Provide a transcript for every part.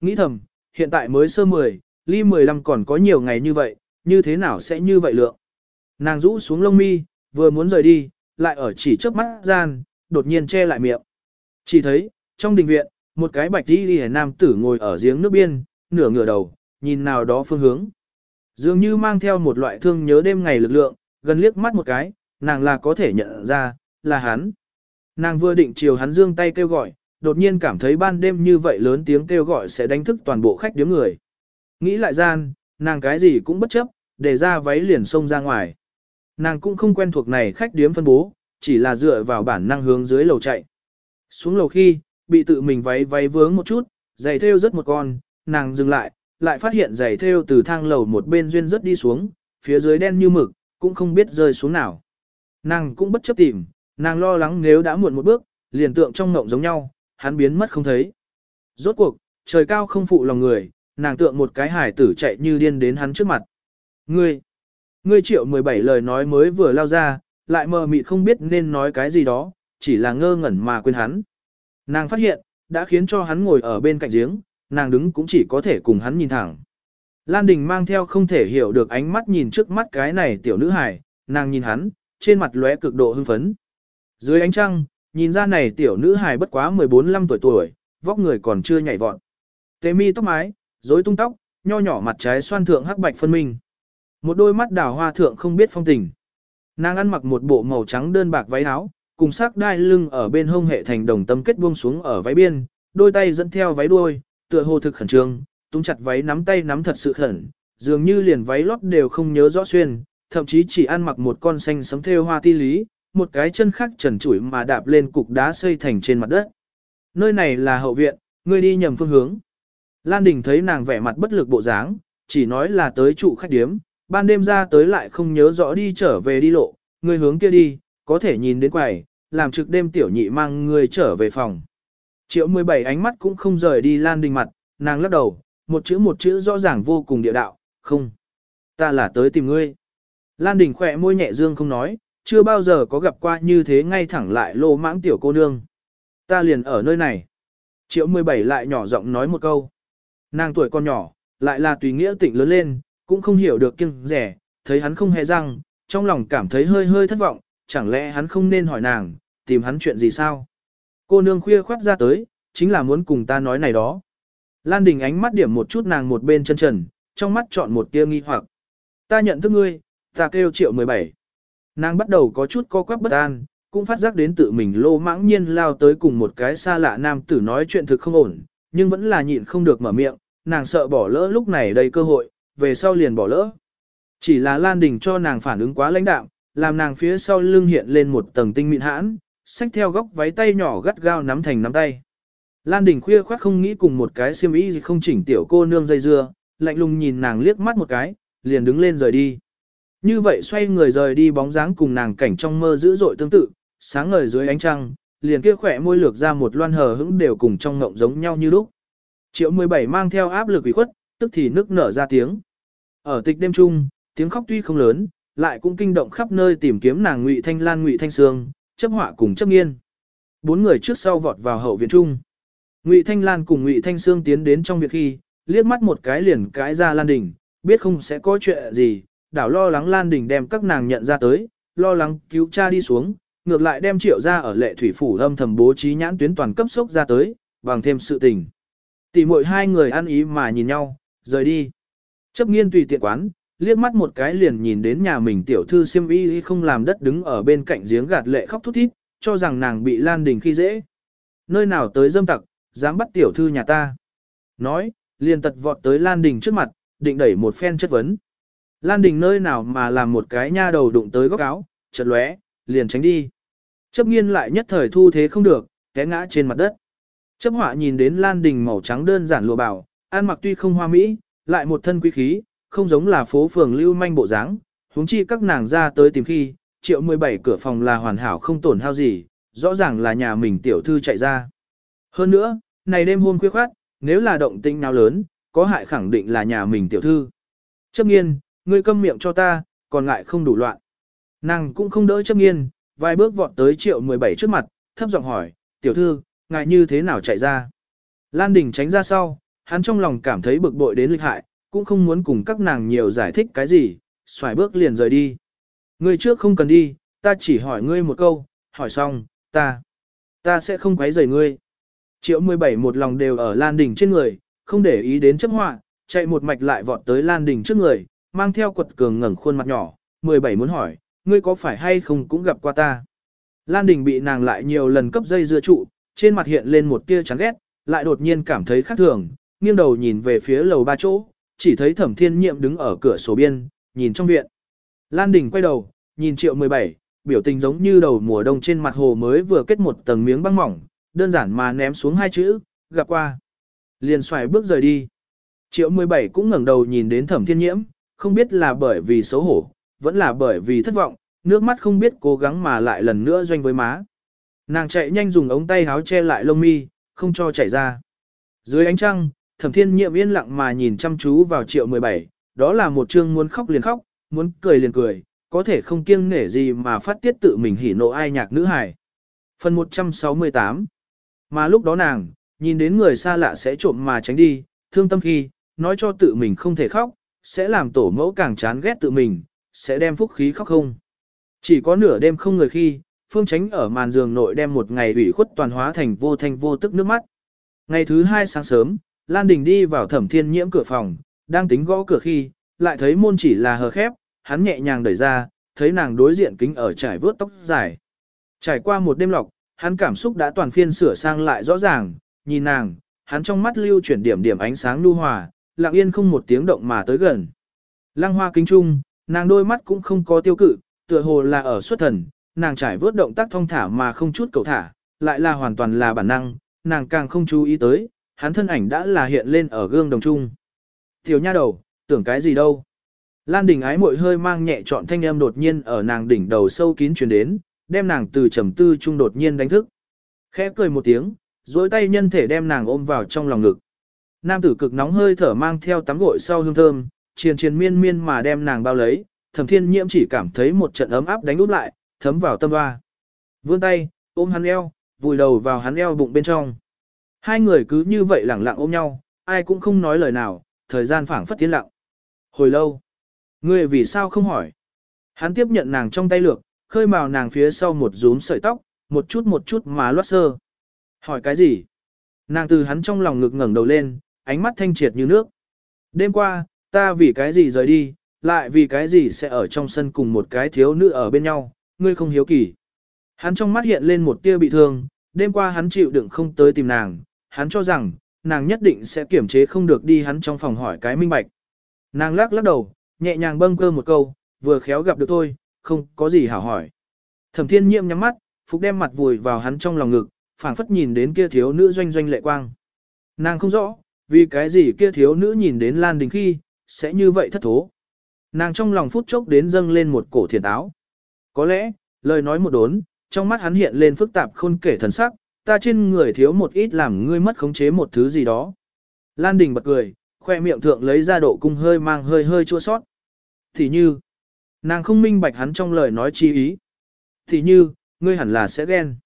Nghĩ thầm, hiện tại mới sơ 10, ly 15 còn có nhiều ngày như vậy, như thế nào sẽ như vậy lượng. Nàng rũ xuống lông mi, vừa muốn rời đi, lại ở chỉ trước mắt gian, đột nhiên che lại miệng. Chỉ thấy, trong đình viện, một cái bạch đi đi nam tử ngồi ở giếng nước biên, nửa ngửa đầu, nhìn nào đó phương hướng. Dường như mang theo một loại thương nhớ đêm ngày lực lượng, gần liếc mắt một cái, nàng là có thể nhận ra, là hắn. Nàng vừa định chiều hắn dương tay kêu gọi, đột nhiên cảm thấy ban đêm như vậy lớn tiếng kêu gọi sẽ đánh thức toàn bộ khách điếm người. Nghĩ lại gian, nàng cái gì cũng bất chấp, để ra váy liền xông ra ngoài. Nàng cũng không quen thuộc này khách điếm phân bố, chỉ là dựa vào bản năng hướng dưới lầu chạy. Xuống lầu khi, bị tự mình váy váy vướng một chút, giày thêu rất một con, nàng dừng lại, lại phát hiện giày thêu từ thang lầu một bên duyên rất đi xuống, phía dưới đen như mực, cũng không biết rơi xuống nào. Nàng cũng bất chấp tìm, nàng lo lắng nếu đã muộn một bước, liền tượng trong ngộng giống nhau, hắn biến mất không thấy. Rốt cuộc, trời cao không phụ lòng người, nàng tượng một cái hải tử chạy như điên đến hắn trước mặt. Ngươi, ngươi triệu 17 lời nói mới vừa lao ra, lại mờ mịt không biết nên nói cái gì đó, chỉ là ngơ ngẩn mà quên hắn. Nàng phát hiện, đã khiến cho hắn ngồi ở bên cạnh giếng, nàng đứng cũng chỉ có thể cùng hắn nhìn thẳng. Lan Đình mang theo không thể hiểu được ánh mắt nhìn trước mắt cái này tiểu nữ hài, nàng nhìn hắn, trên mặt lóe cực độ hưng phấn. Dưới ánh trăng, nhìn ra này tiểu nữ hài bất quá 14-15 tuổi tuổi, vóc người còn chưa nhảy vọt. Tế mi tóc mái, rối tung tóc, nho nhỏ mặt trái xoan thượng hắc bạch phân minh. Một đôi mắt đào hoa thượng không biết phong tình. Nàng ăn mặc một bộ màu trắng đơn bạc váy áo, cùng sắc đai lưng ở bên hông hệ thành đồng tâm kết buông xuống ở váy biên, đôi tay dẫn theo váy đuôi, tựa hồ thực khẩn trương, túm chặt váy nắm tay nắm thật sự khẩn, dường như liền váy lót đều không nhớ rõ xuyên, thậm chí chỉ ăn mặc một con xanh sấm thêu hoa ti lý, một cái chân khác trần trụi mà đạp lên cục đá xây thành trên mặt đất. Nơi này là hậu viện, ngươi đi nhầm phương hướng. Lan Đình thấy nàng vẻ mặt bất lực bộ dáng, chỉ nói là tới trụ khách điếm, ban đêm ra tới lại không nhớ rõ đi trở về đi lộ, ngươi hướng kia đi, có thể nhìn đến quầy, làm trực đêm tiểu nhị mang ngươi trở về phòng. Triệu 17 ánh mắt cũng không rời đi Lan Đình mặt, nàng lắc đầu, một chữ một chữ rõ ràng vô cùng địa đạo, không. Ta là tới tìm ngươi. Lan Đình khỏe môi nhẹ dương không nói, chưa bao giờ có gặp qua như thế ngay thẳng lại lô mãng tiểu cô nương. Ta liền ở nơi này. Triệu 17 lại nhỏ giọng nói một câu. Nàng tuổi còn nhỏ, lại là tùy nghĩa tỉnh lớn lên, cũng không hiểu được kiêng rẻ, thấy hắn không hề răng, trong lòng cảm thấy hơi hơi thất vọng, chẳng lẽ hắn không nên hỏi nàng, tìm hắn chuyện gì sao? Cô nương khuya khoát ra tới, chính là muốn cùng ta nói này đó. Lan Đình ánh mắt điểm một chút nàng một bên chân trần, trong mắt chọn một tia nghi hoặc. Ta nhận thức ngươi, ta kêu triệu 17. Nàng bắt đầu có chút co quắp bất an, cũng phát giác đến tự mình lô mãng nhiên lao tới cùng một cái xa lạ nam tử nói chuyện thực không ổn, nhưng vẫn là nhịn không được mở miệng, nàng sợ bỏ lỡ lúc này đây cơ hội, về sau liền bỏ lỡ. Chỉ là Lan Đình cho nàng phản ứng quá lãnh đạm, làm nàng phía sau lưng hiện lên một tầng tinh mịn hãn, xách theo góc váy tay nhỏ gắt gao nắm thành nắm tay. Lan Đình khuya khoát không nghĩ cùng một cái xiêm y gì không chỉnh tiểu cô nương dây dưa, lạnh lùng nhìn nàng liếc mắt một cái, liền đứng lên rời đi. Như vậy xoay người rời đi bóng dáng cùng nàng cảnh trong mơ dữ dội tương tự, sáng ngời dưới ánh trăng, liền kia khỏe môi lược ra một loan hờ hững đều cùng trong ngộng giống nhau như lúc. Triệu 17 mang theo áp lực ủy khuất, tức thì nức nở ra tiếng. Ở tịch đêm trung, tiếng khóc tuy không lớn, lại cũng kinh động khắp nơi tìm kiếm nàng Ngụy Thanh Lan Ngụy Thanh Sương, chấp họa cùng chấp nghiên. Bốn người trước sau vọt vào hậu viện trung. Ngụy Thanh Lan cùng Ngụy Thanh Sương tiến đến trong việc khi, liếc mắt một cái liền cái ra Lan Đình, biết không sẽ có chuyện gì, đảo lo lắng Lan Đình đem các nàng nhận ra tới, lo lắng cứu cha đi xuống, ngược lại đem triệu ra ở lệ thủy phủ âm thầm bố trí nhãn tuyến toàn cấp sốc ra tới, bằng thêm sự tình. Tỷ muội hai người ăn ý mà nhìn nhau, rời đi. Chấp nghiên tùy tiện quán, liếc mắt một cái liền nhìn đến nhà mình tiểu thư siêm y không làm đất đứng ở bên cạnh giếng gạt lệ khóc thút thít, cho rằng nàng bị Lan Đình khi dễ. Nơi nào tới dâm tặc, dám bắt tiểu thư nhà ta. Nói, liền tật vọt tới Lan Đình trước mặt, định đẩy một phen chất vấn. Lan Đình nơi nào mà làm một cái nha đầu đụng tới góc áo, chợt lóe, liền tránh đi. Chấp nghiên lại nhất thời thu thế không được, té ngã trên mặt đất. Chấp họa nhìn đến Lan Đình màu trắng đơn giản lụa bảo, ăn mặc tuy không hoa mỹ, lại một thân quý khí, không giống là phố phường lưu manh bộ dáng, huống chi các nàng ra tới tìm khi, triệu 17 cửa phòng là hoàn hảo không tổn hao gì, rõ ràng là nhà mình tiểu thư chạy ra. Hơn nữa, này đêm hôm khuya khoát, nếu là động tĩnh nào lớn, có hại khẳng định là nhà mình tiểu thư. Chấp nghiên, ngươi câm miệng cho ta, còn lại không đủ loạn. Nàng cũng không đỡ chấp nghiên, vài bước vọt tới triệu 17 trước mặt, thấp giọng hỏi, tiểu thư, ngài như thế nào chạy ra? Lan Đình tránh ra sau, hắn trong lòng cảm thấy bực bội đến lịch hại, cũng không muốn cùng các nàng nhiều giải thích cái gì, xoài bước liền rời đi. Ngươi trước không cần đi, ta chỉ hỏi ngươi một câu, hỏi xong, ta, ta sẽ không quấy rầy ngươi. Triệu 17 một lòng đều ở Lan Đình trên người, không để ý đến chấp họa, chạy một mạch lại vọt tới Lan Đình trước người, mang theo quật cường ngẩng khuôn mặt nhỏ, 17 muốn hỏi, ngươi có phải hay không cũng gặp qua ta. Lan Đình bị nàng lại nhiều lần cấp dây dưa trụ, trên mặt hiện lên một tia chán ghét, lại đột nhiên cảm thấy khác thường, nghiêng đầu nhìn về phía lầu ba chỗ, chỉ thấy thẩm thiên nhiệm đứng ở cửa sổ biên, nhìn trong viện. Lan Đình quay đầu, nhìn triệu 17, biểu tình giống như đầu mùa đông trên mặt hồ mới vừa kết một tầng miếng băng mỏng, đơn giản mà ném xuống hai chữ, gặp qua. Liền xoài bước rời đi. Triệu 17 cũng ngẩng đầu nhìn đến thẩm thiên nhiễm, không biết là bởi vì xấu hổ, vẫn là bởi vì thất vọng, nước mắt không biết cố gắng mà lại lần nữa doanh với má. Nàng chạy nhanh dùng ống tay háo che lại lông mi, không cho chảy ra. Dưới ánh trăng, thẩm thiên nhiệm yên lặng mà nhìn chăm chú vào triệu 17, đó là một chương muốn khóc liền khóc, muốn cười liền cười, có thể không kiêng nể gì mà phát tiết tự mình hỉ nộ ai nhạc nữ hài. Phần 168 Mà lúc đó nàng, nhìn đến người xa lạ sẽ trộm mà tránh đi, thương tâm khi, nói cho tự mình không thể khóc, sẽ làm tổ mẫu càng chán ghét tự mình, sẽ đem phúc khí khóc không. Chỉ có nửa đêm không người khi, Phương Tránh ở màn giường nội đem một ngày ủy khuất toàn hóa thành vô thanh vô tức nước mắt. Ngày thứ hai sáng sớm, Lan Đình đi vào thẩm thiên nhiễm cửa phòng, đang tính gõ cửa khi, lại thấy môn chỉ là hờ khép, hắn nhẹ nhàng đẩy ra, thấy nàng đối diện kính ở trải vớt tóc dài. Trải qua một đêm lọc, hắn cảm xúc đã toàn phiên sửa sang lại rõ ràng, nhìn nàng, hắn trong mắt lưu chuyển điểm điểm ánh sáng nu hòa, lặng yên không một tiếng động mà tới gần. Lăng hoa kính trung, nàng đôi mắt cũng không có tiêu cự, tựa hồ là ở xuất thần, nàng trải vớt động tác thông thả mà không chút cầu thả, lại là hoàn toàn là bản năng, nàng càng không chú ý tới, hắn thân ảnh đã là hiện lên ở gương đồng trung. Tiểu nha đầu, tưởng cái gì đâu. Lan Đình ái mội hơi mang nhẹ trọn thanh âm đột nhiên ở nàng đỉnh đầu sâu kín truyền đến, đem nàng từ trầm tư trung đột nhiên đánh thức. Khẽ cười một tiếng, dối tay nhân thể đem nàng ôm vào trong lòng ngực. Nam tử cực nóng hơi thở mang theo tắm gội sau hương thơm, triền triền miên miên mà đem nàng bao lấy, thẩm thiên nhiễm chỉ cảm thấy một trận ấm áp đánh út lại, thấm vào tâm hoa. Vươn tay, ôm hắn eo, vùi đầu vào hắn eo bụng bên trong. Hai người cứ như vậy lẳng lặng ôm nhau, ai cũng không nói lời nào, thời gian phảng phất tiến lặng. Hồi lâu, ngươi vì sao không hỏi? Hắn tiếp nhận nàng trong tay lược, khơi màu nàng phía sau một rúm sợi tóc, một chút một chút mà loát sơ. Hỏi cái gì? Nàng từ hắn trong lòng ngực ngẩng đầu lên, ánh mắt thanh triệt như nước. Đêm qua, ta vì cái gì rời đi, lại vì cái gì sẽ ở trong sân cùng một cái thiếu nữ ở bên nhau, ngươi không hiếu kỳ. Hắn trong mắt hiện lên một tia bị thương, đêm qua hắn chịu đựng không tới tìm nàng, hắn cho rằng, nàng nhất định sẽ kiểm chế không được đi hắn trong phòng hỏi cái minh bạch. Nàng lắc lắc đầu, nhẹ nhàng bâng cơ một câu, vừa khéo gặp được thôi, không có gì hảo hỏi. Thẩm thiên nhiệm nhắm mắt, Phúc đem mặt vùi vào hắn trong lòng ngực, phảng phất nhìn đến kia thiếu nữ doanh doanh lệ quang. Nàng không rõ, vì cái gì kia thiếu nữ nhìn đến Lan Đình khi, sẽ như vậy thất thố. Nàng trong lòng phút chốc đến dâng lên một cổ thiền áo. Có lẽ, lời nói một đốn, trong mắt hắn hiện lên phức tạp khôn kể thần sắc, ta trên người thiếu một ít làm ngươi mất khống chế một thứ gì đó. Lan Đình bật cười, khoe miệng thượng lấy ra độ cung hơi mang hơi hơi chua sót. Thì như, nàng không minh bạch hắn trong lời nói chi ý. Thì như, ngươi hẳn là sẽ ghen.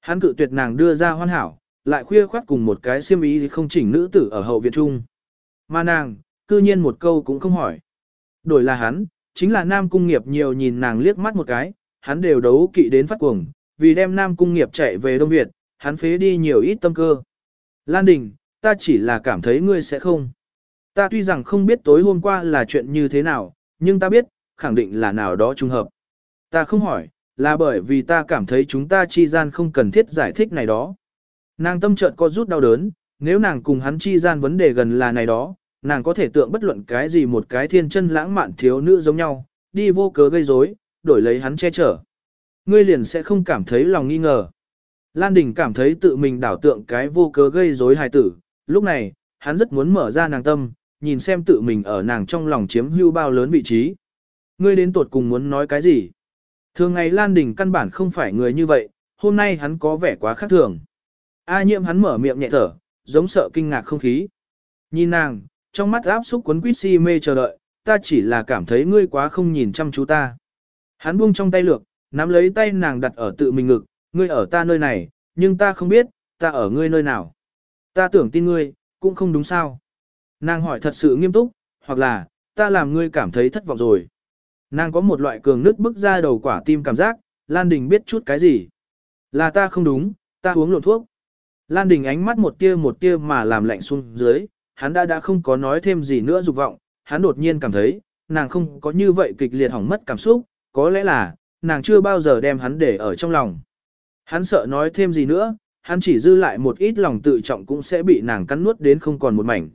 Hắn cự tuyệt nàng đưa ra hoàn hảo, lại khuya khoát cùng một cái siêm ý không chỉnh nữ tử ở hậu viện trung. Mà nàng, cư nhiên một câu cũng không hỏi. Đổi là hắn, chính là nam cung nghiệp nhiều nhìn nàng liếc mắt một cái, hắn đều đấu kỵ đến phát cuồng, vì đem nam cung nghiệp chạy về Đông Việt, hắn phế đi nhiều ít tâm cơ. Lan Đình, ta chỉ là cảm thấy ngươi sẽ không. Ta tuy rằng không biết tối hôm qua là chuyện như thế nào, nhưng ta biết, khẳng định là nào đó trùng hợp. Ta không hỏi, là bởi vì ta cảm thấy chúng ta chi gian không cần thiết giải thích này đó. Nàng tâm trợn có rút đau đớn, nếu nàng cùng hắn chi gian vấn đề gần là này đó, nàng có thể tượng bất luận cái gì một cái thiên chân lãng mạn thiếu nữ giống nhau, đi vô cớ gây rối, đổi lấy hắn che chở. Ngươi liền sẽ không cảm thấy lòng nghi ngờ. Lan Đình cảm thấy tự mình đảo tượng cái vô cớ gây rối hài tử, lúc này, hắn rất muốn mở ra nàng tâm, nhìn xem tự mình ở nàng trong lòng chiếm hưu bao lớn vị trí. Ngươi đến tuột cùng muốn nói cái gì? Thường ngày Lan Đình căn bản không phải người như vậy, hôm nay hắn có vẻ quá khác thường. A nhiễm hắn mở miệng nhẹ thở, giống sợ kinh ngạc không khí. Nhìn nàng, trong mắt áp xúc quấn quýt si mê chờ đợi, ta chỉ là cảm thấy ngươi quá không nhìn chăm chú ta. Hắn buông trong tay lược, nắm lấy tay nàng đặt ở tự mình ngực, ngươi ở ta nơi này, nhưng ta không biết, ta ở ngươi nơi nào. Ta tưởng tin ngươi, cũng không đúng sao. Nàng hỏi thật sự nghiêm túc, hoặc là, ta làm ngươi cảm thấy thất vọng rồi. Nàng có một loại cường nứt bức ra đầu quả tim cảm giác, Lan Đình biết chút cái gì. Là ta không đúng, ta uống lộn thuốc. Lan Đình ánh mắt một tia một tia mà làm lạnh xuống dưới, hắn đã đã không có nói thêm gì nữa dục vọng, hắn đột nhiên cảm thấy, nàng không có như vậy kịch liệt hỏng mất cảm xúc, có lẽ là, nàng chưa bao giờ đem hắn để ở trong lòng. Hắn sợ nói thêm gì nữa, hắn chỉ dư lại một ít lòng tự trọng cũng sẽ bị nàng cắn nuốt đến không còn một mảnh.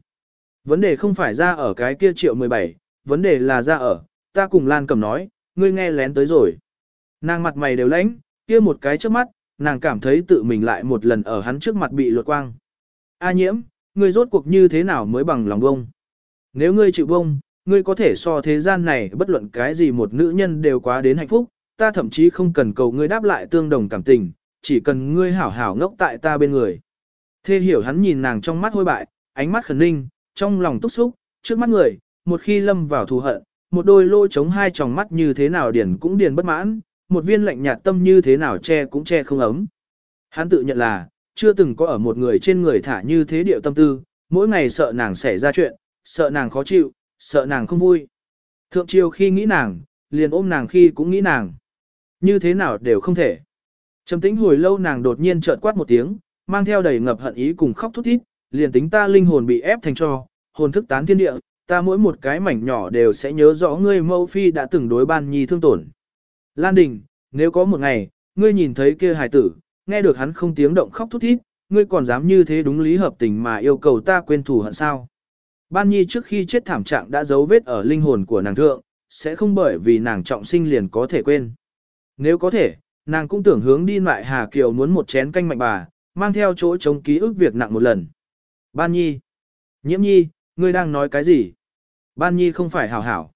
Vấn đề không phải ra ở cái kia triệu 17, vấn đề là ra ở, ta cùng Lan cầm nói, ngươi nghe lén tới rồi. Nàng mặt mày đều lãnh, kia một cái trước mắt, nàng cảm thấy tự mình lại một lần ở hắn trước mặt bị lột quang. A nhiễm, ngươi rốt cuộc như thế nào mới bằng lòng bông? Nếu ngươi chịu bông, ngươi có thể so thế gian này bất luận cái gì một nữ nhân đều quá đến hạnh phúc, ta thậm chí không cần cầu ngươi đáp lại tương đồng cảm tình, chỉ cần ngươi hảo hảo ngốc tại ta bên người. Thê hiểu hắn nhìn nàng trong mắt hôi bại, ánh mắt khẩn ninh, trong lòng túc xúc, trước mắt người, một khi lâm vào thù hận, một đôi lỗ chống hai tròng mắt như thế nào điền cũng điền bất mãn, một viên lạnh nhạt tâm như thế nào che cũng che không ấm. Hắn tự nhận là, chưa từng có ở một người trên người thả như thế điệu tâm tư, mỗi ngày sợ nàng xảy ra chuyện, sợ nàng khó chịu, sợ nàng không vui. Thượng triều khi nghĩ nàng, liền ôm nàng khi cũng nghĩ nàng. Như thế nào đều không thể. Trầm tĩnh hồi lâu nàng đột nhiên trợn quát một tiếng, mang theo đầy ngập hận ý cùng khóc thút thít, liền tính ta linh hồn bị ép thành cho, hồn thức tán thiên địa, ta mỗi một cái mảnh nhỏ đều sẽ nhớ rõ ngươi mẫu phi đã từng đối ban nhi thương tổn. Lan Đình, nếu có một ngày, ngươi nhìn thấy kia hài tử, nghe được hắn không tiếng động khóc thút thít, ngươi còn dám như thế đúng lý hợp tình mà yêu cầu ta quên thủ hận sao. Ban nhi trước khi chết thảm trạng đã giấu vết ở linh hồn của nàng thượng, sẽ không bởi vì nàng trọng sinh liền có thể quên. Nếu có thể, nàng cũng tưởng hướng đi lại Hà Kiều muốn một chén canh mạnh bà, mang theo chỗ chống ký ức việc nặng một lần. Ban nhi, nhiễm nhi, ngươi đang nói cái gì? Ban nhi không phải hảo hảo.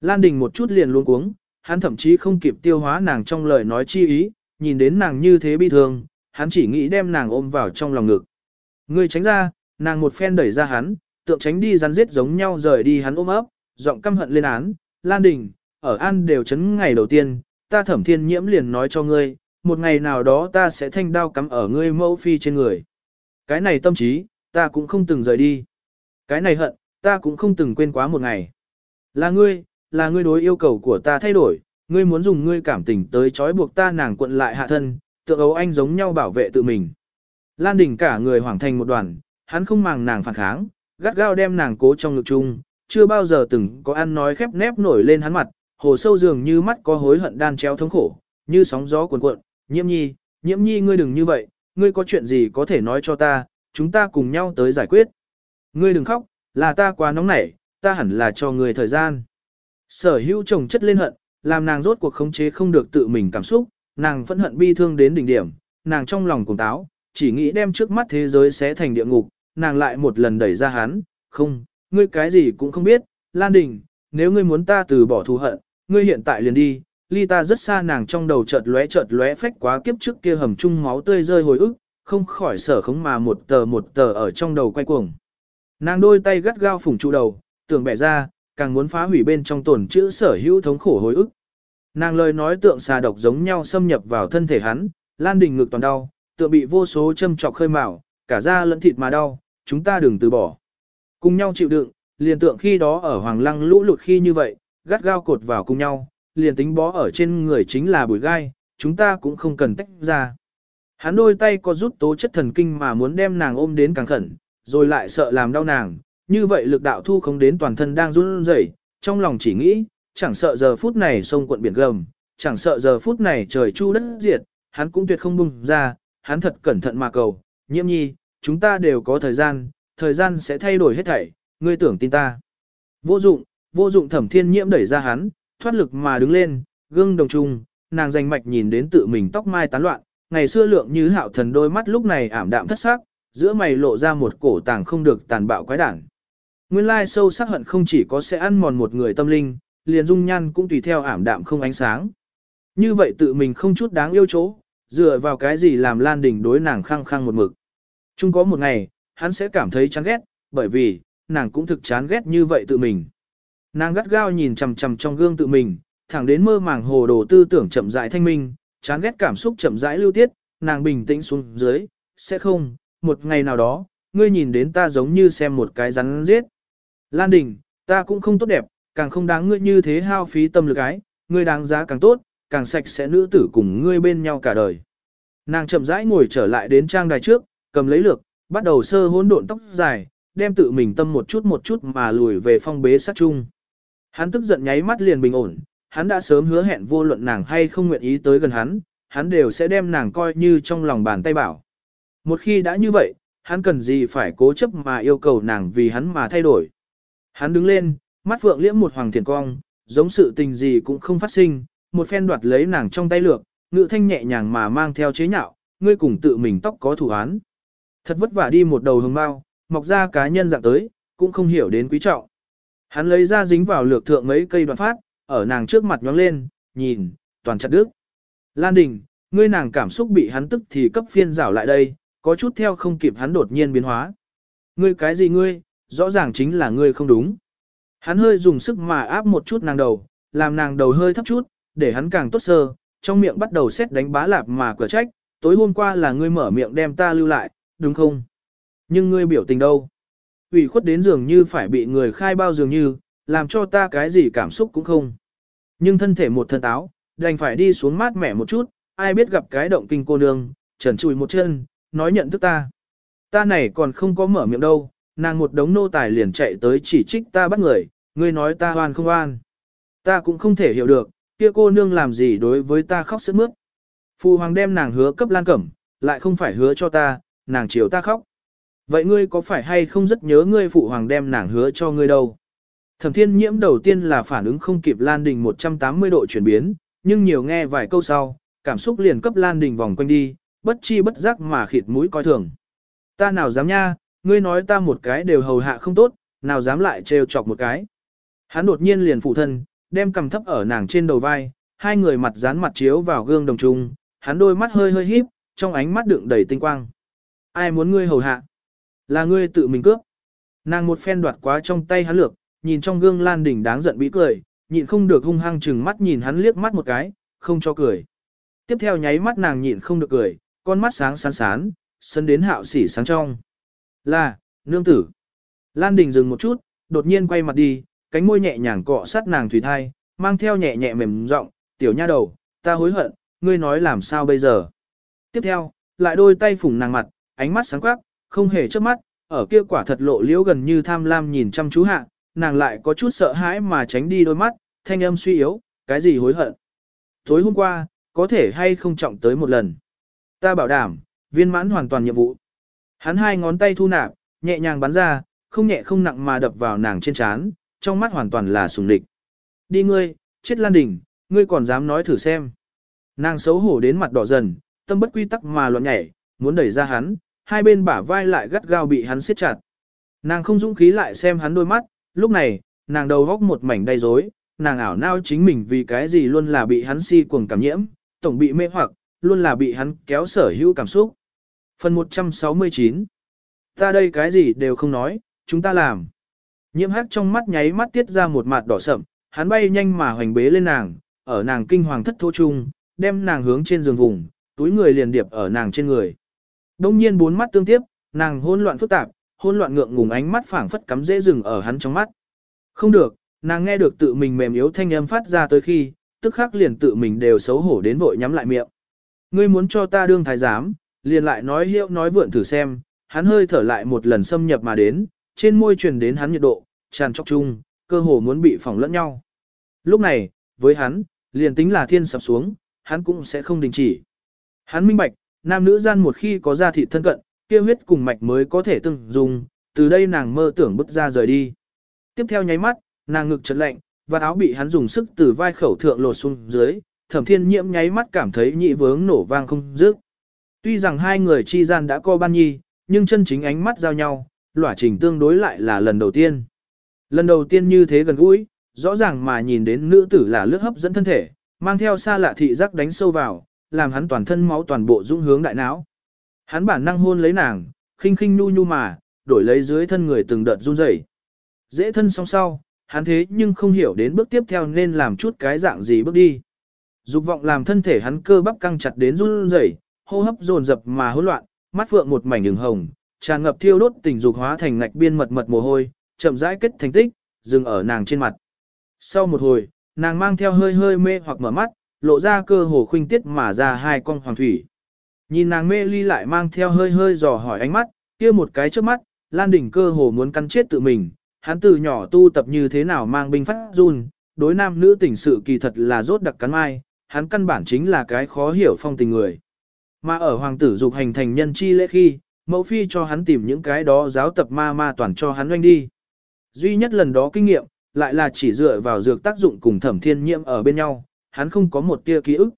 Lan Đình một chút liền luôn cuống, hắn thậm chí không kịp tiêu hóa nàng trong lời nói chi ý, nhìn đến nàng như thế bi thương, hắn chỉ nghĩ đem nàng ôm vào trong lòng ngực. Ngươi tránh ra, nàng một phen đẩy ra hắn, tượng tránh đi rắn giết giống nhau rời đi hắn ôm ấp, giọng căm hận lên án, Lan Đình, ở An đều chấn ngày đầu tiên, ta thẩm thiên nhiễm liền nói cho ngươi, một ngày nào đó ta sẽ thanh đao cắm ở ngươi mẫu phi trên người. Cái này tâm trí, ta cũng không từng rời đi. Cái này hận, ta cũng không từng quên quá một ngày. Là ngươi, là ngươi đối yêu cầu của ta thay đổi, ngươi muốn dùng ngươi cảm tình tới trói buộc ta nàng quận lại hạ thân, tượng ấu anh giống nhau bảo vệ tự mình. Lan Đình cả người hoảng thành một đoàn, hắn không màng nàng phản kháng, gắt gao đem nàng cố trong ngực chung, chưa bao giờ từng có ăn nói khép nép nổi lên hắn mặt, hồ sâu dường như mắt có hối hận đan treo thống khổ, như sóng gió cuồn cuộn, nhiễm nhi, nhiễm nhi ngươi đừng như vậy, ngươi có chuyện gì có thể nói cho ta, chúng ta cùng nhau tới giải quyết. Ngươi đừng khóc, là ta quá nóng nảy, ta hẳn là cho ngươi thời gian. Sở hữu chồng chất lên hận, làm nàng rốt cuộc khống chế không được tự mình cảm xúc, nàng phẫn hận bi thương đến đỉnh điểm, nàng trong lòng cùng táo, chỉ nghĩ đem trước mắt thế giới sẽ thành địa ngục, nàng lại một lần đẩy ra hắn, không, ngươi cái gì cũng không biết, Lan Đình, nếu ngươi muốn ta từ bỏ thù hận, ngươi hiện tại liền đi, ly ta rất xa nàng trong đầu chợt lóe chợt lóe phách quá kiếp trước kia hầm chung máu tươi rơi hồi ức, không khỏi sở khống mà một tờ một tờ ở trong đầu quay cuồng. Nàng đôi tay gắt gao phủng trụ đầu, tưởng bẻ ra, càng muốn phá hủy bên trong tổn chữ sở hữu thống khổ hồi ức. Nàng lời nói tượng xà độc giống nhau xâm nhập vào thân thể hắn, Lan Đình ngực toàn đau, tựa bị vô số châm chọc khơi mào, cả da lẫn thịt mà đau, chúng ta đừng từ bỏ. Cùng nhau chịu đựng, liền tượng khi đó ở Hoàng Lăng lũ lụt khi như vậy, gắt gao cột vào cùng nhau, liền tính bó ở trên người chính là bụi gai, chúng ta cũng không cần tách ra. Hắn đôi tay có rút tố chất thần kinh mà muốn đem nàng ôm đến càng khẩn, rồi lại sợ làm đau nàng, như vậy lực đạo thu không đến toàn thân đang run rẩy, trong lòng chỉ nghĩ, chẳng sợ giờ phút này sông quận biển gầm, chẳng sợ giờ phút này trời chu đất diệt, hắn cũng tuyệt không bung ra, hắn thật cẩn thận mà cầu, nhiễm nhi, chúng ta đều có thời gian, thời gian sẽ thay đổi hết thảy, ngươi tưởng tin ta. Vô dụng, vô dụng thẩm thiên nhiễm đẩy ra hắn, thoát lực mà đứng lên, gương đồng trung, nàng danh mạch nhìn đến tự mình tóc mai tán loạn, ngày xưa lượng như hạo thần đôi mắt lúc này ảm đạm thất sắc, giữa mày lộ ra một cổ tàng không được tàn bạo quái đản. Nguyên lai sâu sắc hận không chỉ có sẽ ăn mòn một người tâm linh, liền dung nhan cũng tùy theo ảm đạm không ánh sáng. Như vậy tự mình không chút đáng yêu chỗ, dựa vào cái gì làm Lan Đình đối nàng khăng khăng một mực. Chung có một ngày, hắn sẽ cảm thấy chán ghét, bởi vì, nàng cũng thực chán ghét như vậy tự mình. Nàng gắt gao nhìn chằm chằm trong gương tự mình, thẳng đến mơ màng hồ đồ tư tưởng chậm rãi thanh minh, chán ghét cảm xúc chậm rãi lưu tiết, nàng bình tĩnh xuống dưới, sẽ không, một ngày nào đó, ngươi nhìn đến ta giống như xem một cái rắn giết. Lan Đình, ta cũng không tốt đẹp, càng không đáng ngươi như thế hao phí tâm lực ái, ngươi đáng giá càng tốt, càng sạch sẽ nữ tử cùng ngươi bên nhau cả đời. Nàng chậm rãi ngồi trở lại đến trang đài trước, cầm lấy lược, bắt đầu sơ hỗn độn tóc dài, đem tự mình tâm một chút một chút mà lùi về phong bế sát chung. Hắn tức giận nháy mắt liền bình ổn, hắn đã sớm hứa hẹn vô luận nàng hay không nguyện ý tới gần hắn, hắn đều sẽ đem nàng coi như trong lòng bàn tay bảo. Một khi đã như vậy, hắn cần gì phải cố chấp mà yêu cầu nàng vì hắn mà thay đổi. Hắn đứng lên, mắt phượng liễm một hoàng thiền cong, giống sự tình gì cũng không phát sinh, một phen đoạt lấy nàng trong tay lược, ngự thanh nhẹ nhàng mà mang theo chế nhạo, ngươi cùng tự mình tóc có thủ án. Thật vất vả đi một đầu hồng bao, mọc ra cá nhân dạng tới, cũng không hiểu đến quý trọng. Hắn lấy ra dính vào lược thượng mấy cây đoạn phát, ở nàng trước mặt nhóng lên, nhìn, toàn chặt đứt. Lan Đình, ngươi nàng cảm xúc bị hắn tức thì cấp phiên rảo lại đây, có chút theo không kịp hắn đột nhiên biến hóa. Ngươi cái gì ngươi, rõ ràng chính là ngươi không đúng. Hắn hơi dùng sức mà áp một chút nàng đầu, làm nàng đầu hơi thấp chút, để hắn càng tốt sơ, trong miệng bắt đầu xét đánh bá lạp mà cửa trách, tối hôm qua là ngươi mở miệng đem ta lưu lại, đúng không? Nhưng ngươi biểu tình đâu? ủy khuất đến dường như phải bị người khai bao dường như, làm cho ta cái gì cảm xúc cũng không. Nhưng thân thể một thân táo, đành phải đi xuống mát mẻ một chút, ai biết gặp cái động kinh cô nương, trần chùi một chân, nói nhận thức ta. Ta này còn không có mở miệng đâu, nàng một đống nô tài liền chạy tới chỉ trích ta bắt người, ngươi nói ta hoan không oan. Ta cũng không thể hiểu được, kia cô nương làm gì đối với ta khóc sướt mướt. Phu hoàng đem nàng hứa cấp lan cẩm, lại không phải hứa cho ta, nàng chiều ta khóc. Vậy ngươi có phải hay không rất nhớ ngươi phụ hoàng đem nàng hứa cho ngươi đâu? Thẩm thiên nhiễm đầu tiên là phản ứng không kịp Lan Đình 180 độ chuyển biến, nhưng nhiều nghe vài câu sau, cảm xúc liền cấp Lan Đình vòng quanh đi, bất chi bất giác mà khịt mũi coi thường. Ta nào dám nha, ngươi nói ta một cái đều hầu hạ không tốt, nào dám lại trêu chọc một cái. Hắn đột nhiên liền phụ thân, đem cầm thấp ở nàng trên đầu vai, hai người mặt dán mặt chiếu vào gương đồng trung, hắn đôi mắt hơi hơi híp, trong ánh mắt đựng đầy tinh quang. Ai muốn ngươi hầu hạ? Là ngươi tự mình cướp. Nàng một phen đoạt quá trong tay hắn lược, nhìn trong gương Lan Đình đáng giận bí cười, nhịn không được hung hăng chừng mắt nhìn hắn liếc mắt một cái, không cho cười. Tiếp theo nháy mắt nàng nhịn không được cười, con mắt sáng sán sán, sân đến hạo sỉ sáng trong. Là, nương tử. Lan Đình dừng một chút, đột nhiên quay mặt đi, cánh môi nhẹ nhàng cọ sát nàng thủy thai, mang theo nhẹ nhẹ mềm giọng, tiểu nha đầu, ta hối hận, ngươi nói làm sao bây giờ. Tiếp theo, lại đôi tay phủng nàng mặt, ánh mắt sáng quắc, không hề chớp mắt, ở kia quả thật lộ liễu gần như tham lam nhìn chăm chú hạ, nàng lại có chút sợ hãi mà tránh đi đôi mắt, thanh âm suy yếu, cái gì hối hận. Tối hôm qua, có thể hay không trọng tới một lần. Ta bảo đảm, viên mãn hoàn toàn nhiệm vụ. Hắn hai ngón tay thu nạp, nhẹ nhàng bắn ra, không nhẹ không nặng mà đập vào nàng trên trán, trong mắt hoàn toàn là sùng địch. Đi ngươi, chết lan đỉnh, ngươi còn dám nói thử xem. Nàng xấu hổ đến mặt đỏ dần, tâm bất quy tắc mà loạn nhảy, muốn đẩy ra hắn, hai bên bả vai lại gắt gao bị hắn siết chặt. Nàng không dũng khí lại xem hắn đôi mắt, lúc này, nàng đầu góc một mảnh đầy rối, nàng ảo nao chính mình vì cái gì luôn là bị hắn si cuồng cảm nhiễm, tổng bị mê hoặc, luôn là bị hắn kéo sở hữu cảm xúc. Phần 169 Ta đây cái gì đều không nói, chúng ta làm. Nhiễm hắc trong mắt nháy mắt tiết ra một mặt đỏ sậm, hắn bay nhanh mà hoành bế lên nàng, ở nàng kinh hoàng thất thô chung, đem nàng hướng trên giường vùng, túi người liền điệp ở nàng trên người. Đông nhiên bốn mắt tương tiếp, nàng hỗn loạn phức tạp, hỗn loạn ngượng ngùng ánh mắt phảng phất cắm dễ rừng ở hắn trong mắt. Không được, nàng nghe được tự mình mềm yếu thanh âm phát ra tới khi, tức khắc liền tự mình đều xấu hổ đến vội nhắm lại miệng. Ngươi muốn cho ta đương thái giám, liền lại nói hiệu nói vượn thử xem, hắn hơi thở lại một lần xâm nhập mà đến, trên môi truyền đến hắn nhiệt độ, tràn trọc chung, cơ hồ muốn bị phỏng lẫn nhau. Lúc này, với hắn, liền tính là thiên sập xuống, hắn cũng sẽ không đình chỉ. Hắn minh bạch, nam nữ gian một khi có ra thịt thân cận, kia huyết cùng mạch mới có thể từng dùng, từ đây nàng mơ tưởng bức ra rời đi. Tiếp theo nháy mắt, nàng ngực chợt lạnh, và áo bị hắn dùng sức từ vai khẩu thượng lột xuống dưới, thẩm thiên nhiễm nháy mắt cảm thấy nhị vướng nổ vang không dứt. Tuy rằng hai người chi gian đã co ban nhi, nhưng chân chính ánh mắt giao nhau, lỏa trình tương đối lại là lần đầu tiên. Lần đầu tiên như thế gần gũi, rõ ràng mà nhìn đến nữ tử là lướt hấp dẫn thân thể, mang theo xa lạ thị giác đánh sâu vào, làm hắn toàn thân máu toàn bộ dũng hướng đại não. Hắn bản năng hôn lấy nàng, khinh khinh nu nhu mà, đổi lấy dưới thân người từng đợt run rẩy. Dễ thân song sau, hắn thế nhưng không hiểu đến bước tiếp theo nên làm chút cái dạng gì bước đi. Dục vọng làm thân thể hắn cơ bắp căng chặt đến run rẩy, hô hấp dồn dập mà hỗn loạn, mắt phượng một mảnh đường hồng, tràn ngập thiêu đốt tình dục hóa thành ngạch biên mật mật mồ hôi, chậm rãi kết thành tích, dừng ở nàng trên mặt. Sau một hồi, nàng mang theo hơi hơi mê hoặc mở mắt, lộ ra cơ hồ khuynh tiết mà ra hai con hoàng thủy. Nhìn nàng mê ly lại mang theo hơi hơi dò hỏi ánh mắt, kia một cái trước mắt, Lan Đình cơ hồ muốn cắn chết tự mình, hắn từ nhỏ tu tập như thế nào mang binh phát run, đối nam nữ tình sự kỳ thật là rốt đặc cắn mai, hắn căn bản chính là cái khó hiểu phong tình người. Mà ở hoàng tử dục hành thành nhân chi lễ khi, mẫu phi cho hắn tìm những cái đó giáo tập ma ma toàn cho hắn oanh đi. Duy nhất lần đó kinh nghiệm, lại là chỉ dựa vào dược tác dụng cùng thẩm thiên nhiễm ở bên nhau, hắn không có một tia ký ức.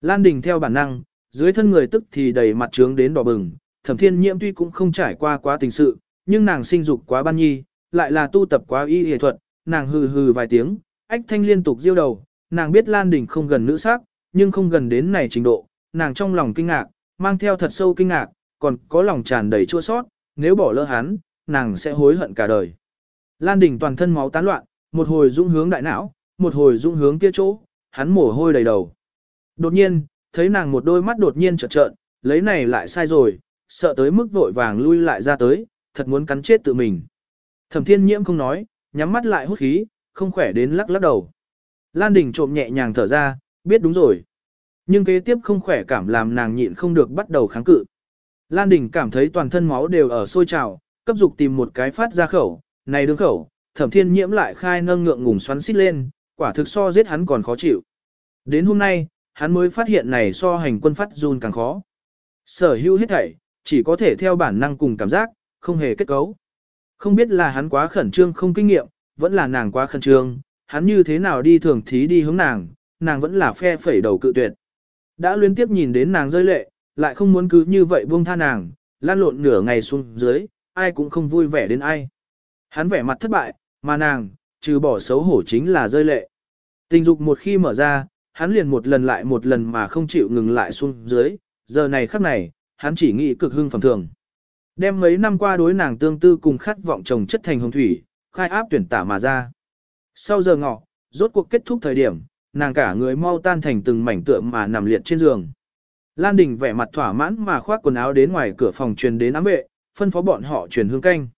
Lan Đình theo bản năng, dưới thân người tức thì đầy mặt trướng đến đỏ bừng, thẩm thiên nhiễm tuy cũng không trải qua quá tình sự, nhưng nàng sinh dục quá ban nhi, lại là tu tập quá y y thuật, nàng hừ hừ vài tiếng, ách thanh liên tục diêu đầu, nàng biết Lan Đình không gần nữ sắc, nhưng không gần đến này trình độ, nàng trong lòng kinh ngạc, mang theo thật sâu kinh ngạc, còn có lòng tràn đầy chua sót, nếu bỏ lỡ hắn, nàng sẽ hối hận cả đời. Lan Đình toàn thân máu tán loạn, một hồi dũng hướng đại não, một hồi dũng hướng kia chỗ, hắn mồ hôi đầy đầu. Đột nhiên, thấy nàng một đôi mắt đột nhiên trợn trợn, lấy này lại sai rồi, sợ tới mức vội vàng lui lại ra tới, thật muốn cắn chết tự mình. Thẩm thiên nhiễm không nói, nhắm mắt lại hút khí, không khỏe đến lắc lắc đầu. Lan Đình trộm nhẹ nhàng thở ra, biết đúng rồi. Nhưng kế tiếp không khỏe cảm làm nàng nhịn không được bắt đầu kháng cự. Lan Đình cảm thấy toàn thân máu đều ở sôi trào, cấp dục tìm một cái phát ra khẩu, này đứng khẩu, thẩm thiên nhiễm lại khai nâng ngượng ngùng xoắn xít lên, quả thực so giết hắn còn khó chịu. Đến hôm nay, hắn mới phát hiện này so hành quân phát run càng khó. Sở hữu hết thảy, chỉ có thể theo bản năng cùng cảm giác, không hề kết cấu. Không biết là hắn quá khẩn trương không kinh nghiệm, vẫn là nàng quá khẩn trương, hắn như thế nào đi thường thí đi hướng nàng, nàng vẫn là phe phẩy đầu cự tuyệt. Đã liên tiếp nhìn đến nàng rơi lệ, lại không muốn cứ như vậy buông tha nàng, lan lộn nửa ngày xuống dưới, ai cũng không vui vẻ đến ai. Hắn vẻ mặt thất bại, mà nàng, trừ bỏ xấu hổ chính là rơi lệ. Tình dục một khi mở ra, hắn liền một lần lại một lần mà không chịu ngừng lại xuống dưới, giờ này khắc này, hắn chỉ nghĩ cực hưng phẩm thường. Đem mấy năm qua đối nàng tương tư cùng khát vọng chồng chất thành hồng thủy, khai áp tuyển tả mà ra. Sau giờ ngọ, rốt cuộc kết thúc thời điểm, nàng cả người mau tan thành từng mảnh tượng mà nằm liệt trên giường. Lan Đình vẻ mặt thỏa mãn mà khoác quần áo đến ngoài cửa phòng truyền đến ám vệ, phân phó bọn họ truyền hương canh.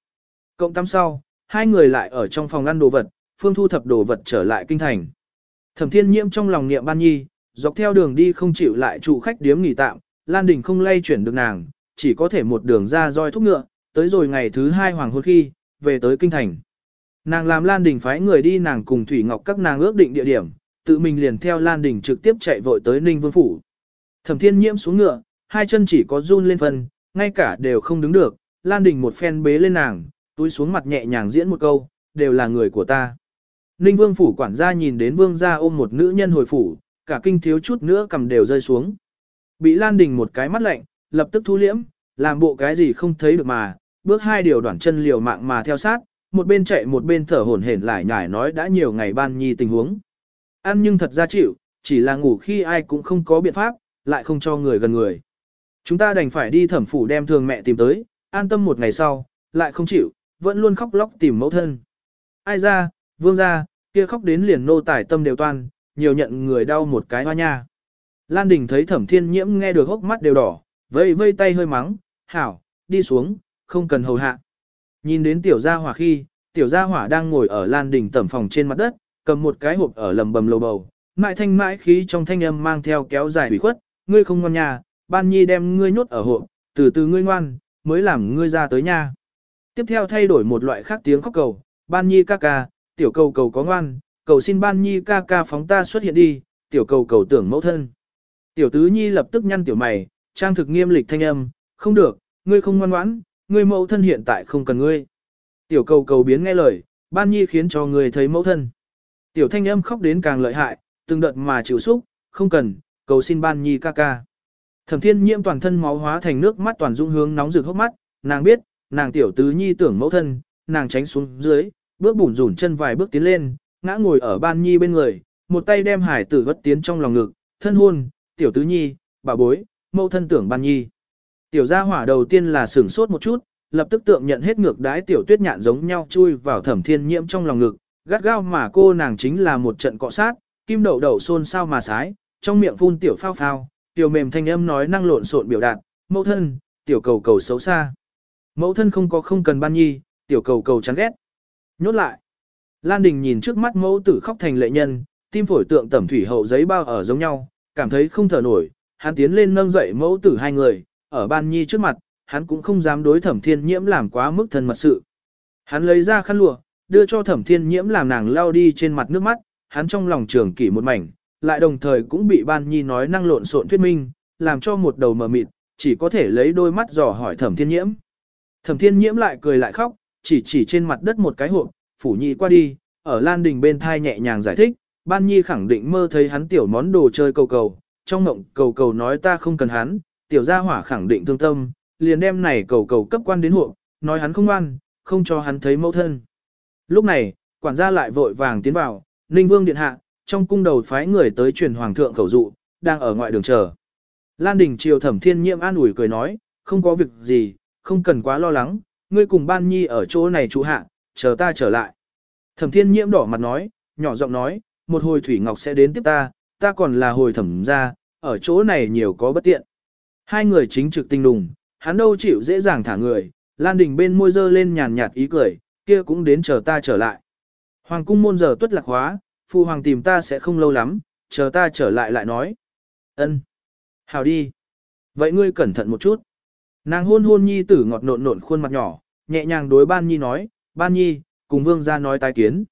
Cộng tắm sau, hai người lại ở trong phòng ăn đồ vật, phương thu thập đồ vật trở lại kinh thành. Thẩm thiên nhiễm trong lòng niệm ban nhi, dọc theo đường đi không chịu lại trụ khách điếm nghỉ tạm, Lan Đình không lay chuyển được nàng, chỉ có thể một đường ra roi thúc ngựa, tới rồi ngày thứ hai hoàng hôn khi, về tới kinh thành. Nàng làm Lan Đình phái người đi nàng cùng Thủy Ngọc các nàng ước định địa điểm, tự mình liền theo Lan Đình trực tiếp chạy vội tới Ninh Vương Phủ. Thẩm thiên nhiễm xuống ngựa, hai chân chỉ có run lên phần, ngay cả đều không đứng được, Lan Đình một phen bế lên nàng, túi xuống mặt nhẹ nhàng diễn một câu, đều là người của ta. Ninh Vương Phủ quản gia nhìn đến Vương gia ôm một nữ nhân hồi phủ, cả kinh thiếu chút nữa cầm đều rơi xuống. Bị Lan Đình một cái mắt lạnh, lập tức thu liễm, làm bộ cái gì không thấy được mà, bước hai điều đoạn chân liều mạng mà theo sát, một bên chạy một bên thở hổn hển lại nhải nói đã nhiều ngày ban nhi tình huống. Ăn nhưng thật ra chịu, chỉ là ngủ khi ai cũng không có biện pháp, lại không cho người gần người. Chúng ta đành phải đi thẩm phủ đem thường mẹ tìm tới, an tâm một ngày sau, lại không chịu, vẫn luôn khóc lóc tìm mẫu thân. Ai ra, vương ra, kia khóc đến liền nô tải tâm đều toan, nhiều nhận người đau một cái hoa nha. Lan Đình thấy thẩm thiên nhiễm nghe được hốc mắt đều đỏ, vây vây tay hơi mắng, hảo, đi xuống, không cần hầu hạ. Nhìn đến tiểu gia hỏa khi, tiểu gia hỏa đang ngồi ở Lan Đình tẩm phòng trên mặt đất, cầm một cái hộp ở lầm bầm lầu bầu, mại thanh mãi khí trong thanh âm mang theo kéo dài hủy khuất, ngươi không ngoan nhà, ban nhi đem ngươi nhốt ở hộp, từ từ ngươi ngoan, mới làm ngươi ra tới nhà. Tiếp theo thay đổi một loại khác tiếng khóc cầu, ban nhi ca ca, tiểu cầu cầu có ngoan, cầu xin ban nhi ca ca phóng ta xuất hiện đi, tiểu cầu cầu tưởng mẫu thân. Tiểu tứ nhi lập tức nhăn tiểu mày, trang thực nghiêm lịch thanh âm, không được, ngươi không ngoan ngoãn, ngươi mẫu thân hiện tại không cần ngươi. Tiểu cầu cầu biến nghe lời, ban nhi khiến cho ngươi thấy mẫu thân. Tiểu thanh âm khóc đến càng lợi hại, từng đợt mà chịu xúc, không cần, cầu xin ban nhi ca ca. Thẩm thiên nhiễm toàn thân máu hóa thành nước mắt toàn dung hướng nóng rực hốc mắt, nàng biết, nàng tiểu tứ nhi tưởng mẫu thân, nàng tránh xuống dưới, bước bủn rủn chân vài bước tiến lên, ngã ngồi ở ban nhi bên người, một tay đem hải tử vất tiến trong lòng ngực, thân hôn, tiểu tứ nhi, bà bối, mẫu thân tưởng ban nhi. Tiểu gia hỏa đầu tiên là sửng sốt một chút, lập tức tượng nhận hết ngược đái tiểu tuyết nhạn giống nhau chui vào thẩm thiên nhiễm trong lòng ngực, gắt gao mà cô nàng chính là một trận cọ sát, kim đậu đậu xôn sao mà sái, trong miệng phun tiểu phao phao, tiểu mềm thanh âm nói năng lộn xộn biểu đạt, mẫu thân, tiểu cầu cầu xấu xa. Mẫu thân không có không cần ban nhi, tiểu cầu cầu chán ghét. Nhốt lại. Lan Đình nhìn trước mắt mẫu tử khóc thành lệ nhân, tim phổi tượng tẩm thủy hậu giấy bao ở giống nhau, cảm thấy không thở nổi, hắn tiến lên nâng dậy mẫu tử hai người, ở ban nhi trước mặt, hắn cũng không dám đối thẩm thiên nhiễm làm quá mức thân mật sự. Hắn lấy ra khăn lụa, đưa cho thẩm thiên nhiễm làm nàng lao đi trên mặt nước mắt, hắn trong lòng trường kỷ một mảnh, lại đồng thời cũng bị ban nhi nói năng lộn xộn thuyết minh, làm cho một đầu mờ mịt, chỉ có thể lấy đôi mắt dò hỏi thẩm thiên nhiễm. Thẩm thiên nhiễm lại cười lại khóc, chỉ chỉ trên mặt đất một cái hộp, phủ nhị qua đi, ở lan đình bên thai nhẹ nhàng giải thích, ban nhi khẳng định mơ thấy hắn tiểu món đồ chơi cầu cầu, trong mộng cầu cầu nói ta không cần hắn, tiểu gia hỏa khẳng định thương tâm, liền đem này cầu cầu cấp quan đến hộ, nói hắn không ngoan, không cho hắn thấy mẫu thân. Lúc này, quản gia lại vội vàng tiến vào, Ninh Vương điện hạ, trong cung đầu phái người tới truyền hoàng thượng khẩu dụ, đang ở ngoại đường chờ. Lan Đình triều thẩm thiên nhiễm an ủi cười nói, không có việc gì, không cần quá lo lắng, ngươi cùng ban nhi ở chỗ này trú hạ, chờ ta trở lại. Thẩm thiên nhiễm đỏ mặt nói, nhỏ giọng nói, một hồi Thủy Ngọc sẽ đến tiếp ta, ta còn là hồi thẩm ra, ở chỗ này nhiều có bất tiện. Hai người chính trực tinh đùng, hắn đâu chịu dễ dàng thả người, Lan Đình bên môi dơ lên nhàn nhạt ý cười, kia cũng đến chờ ta trở lại. Hoàng cung môn giờ tuất lạc hóa, phụ hoàng tìm ta sẽ không lâu lắm, chờ ta trở lại lại nói. Ân, Hào đi. Vậy ngươi cẩn thận một chút. Nàng hôn hôn nhi tử ngọt nộn nộn khuôn mặt nhỏ, nhẹ nhàng đối ban nhi nói, ban nhi, cùng vương ra nói tái kiến.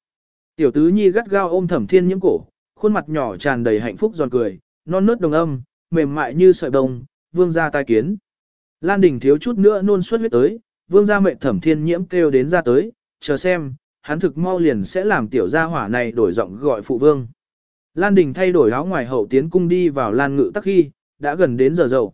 Tiểu tứ nhi gắt gao ôm thẩm thiên nhiễm cổ, khuôn mặt nhỏ tràn đầy hạnh phúc giòn cười, non nớt đồng âm, mềm mại như sợi đồng, vương ra tai kiến. Lan Đình thiếu chút nữa nôn suất huyết tới, vương gia mẹ thẩm thiên nhiễm kêu đến ra tới, chờ xem, hắn thực mau liền sẽ làm tiểu gia hỏa này đổi giọng gọi phụ vương. Lan Đình thay đổi áo ngoài hậu tiến cung đi vào Lan Ngự tắc khi, đã gần đến giờ dậu.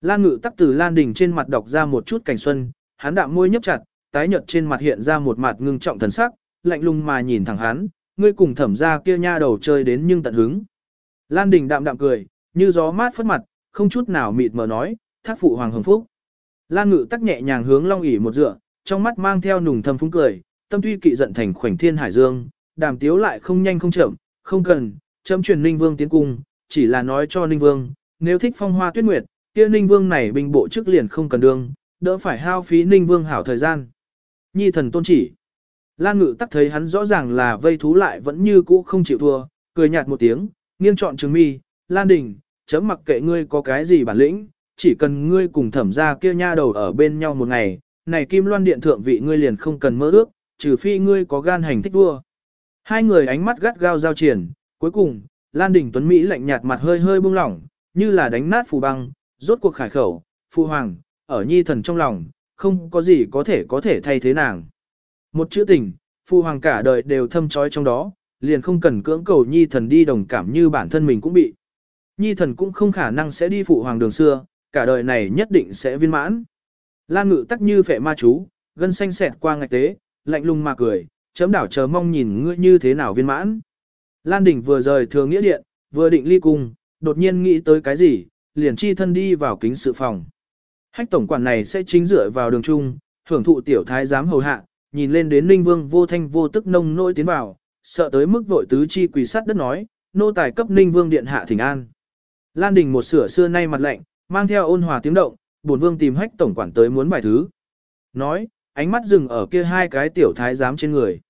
Lan Ngự tắc từ Lan Đình trên mặt đọc ra một chút cảnh xuân, hắn đạm môi nhấp chặt, tái nhợt trên mặt hiện ra một mặt ngưng trọng thần sắc, lạnh lùng mà nhìn thẳng hắn, ngươi cùng thẩm gia kia nha đầu chơi đến nhưng tận hứng. Lan Đình đạm đạm cười, như gió mát phất mặt, không chút nào mịt mờ nói, thác phụ hoàng hồng phúc. Lan ngự tắc nhẹ nhàng hướng long ỉ một dựa, trong mắt mang theo nùng thâm phúng cười, tâm tuy kỵ giận thành khoảnh thiên hải dương, đàm tiếu lại không nhanh không chậm, không cần, chấm truyền ninh vương tiến cung, chỉ là nói cho ninh vương, nếu thích phong hoa tuyết nguyệt, kia ninh vương này binh bộ chức liền không cần đương, đỡ phải hao phí ninh vương hảo thời gian. Nhi thần tôn chỉ. Lan ngự tắc thấy hắn rõ ràng là vây thú lại vẫn như cũ không chịu thua, cười nhạt một tiếng, nghiêng chọn trường mi, Lan đình, chấm mặc kệ ngươi có cái gì bản lĩnh, chỉ cần ngươi cùng thẩm ra kia nha đầu ở bên nhau một ngày, này kim loan điện thượng vị ngươi liền không cần mơ ước, trừ phi ngươi có gan hành thích vua. Hai người ánh mắt gắt gao giao triển, cuối cùng, Lan Đình Tuấn Mỹ lạnh nhạt mặt hơi hơi buông lỏng, như là đánh nát phù băng, rốt cuộc khải khẩu, phu hoàng, ở nhi thần trong lòng, không có gì có thể có thể thay thế nàng. Một chữ tình, phu hoàng cả đời đều thâm trói trong đó, liền không cần cưỡng cầu nhi thần đi đồng cảm như bản thân mình cũng bị. Nhi thần cũng không khả năng sẽ đi phụ hoàng đường xưa, cả đời này nhất định sẽ viên mãn. Lan ngự tắc như phệ ma chú, gân xanh xẹt qua ngạch tế, lạnh lùng mà cười, chấm đảo chờ mong nhìn ngươi như thế nào viên mãn. Lan đỉnh vừa rời thừa nghĩa điện, vừa định ly cung, đột nhiên nghĩ tới cái gì, liền chi thân đi vào kính sự phòng. Hách tổng quản này sẽ chính dựa vào đường trung, hưởng thụ tiểu thái giám hầu hạ, nhìn lên đến ninh vương vô thanh vô tức nông nỗi tiến vào, sợ tới mức vội tứ chi quỳ sát đất nói, nô tài cấp ninh vương điện hạ thỉnh an. Lan đình một sửa xưa nay mặt lạnh, mang theo ôn hòa tiếng động, bổn vương tìm hách tổng quản tới muốn bài thứ. Nói, ánh mắt dừng ở kia hai cái tiểu thái giám trên người.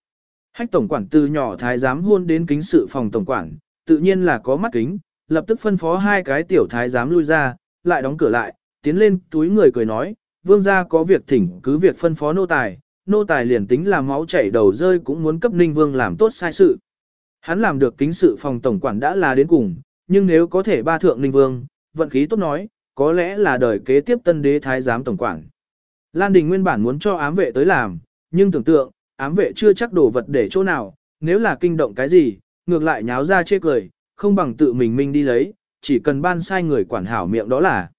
Hách tổng quản từ nhỏ thái giám hôn đến kính sự phòng tổng quản, tự nhiên là có mắt kính, lập tức phân phó hai cái tiểu thái giám lui ra, lại đóng cửa lại, tiến lên túi người cười nói, vương gia có việc thỉnh cứ việc phân phó nô tài, nô tài liền tính là máu chảy đầu rơi cũng muốn cấp ninh vương làm tốt sai sự. Hắn làm được kính sự phòng tổng quản đã là đến cùng, nhưng nếu có thể ba thượng ninh vương, vận khí tốt nói, có lẽ là đời kế tiếp tân đế thái giám tổng quản. Lan Đình nguyên bản muốn cho ám vệ tới làm, nhưng tưởng tượng, ám vệ chưa chắc đồ vật để chỗ nào, nếu là kinh động cái gì, ngược lại nháo ra chê cười, không bằng tự mình mình đi lấy, chỉ cần ban sai người quản hảo miệng đó là.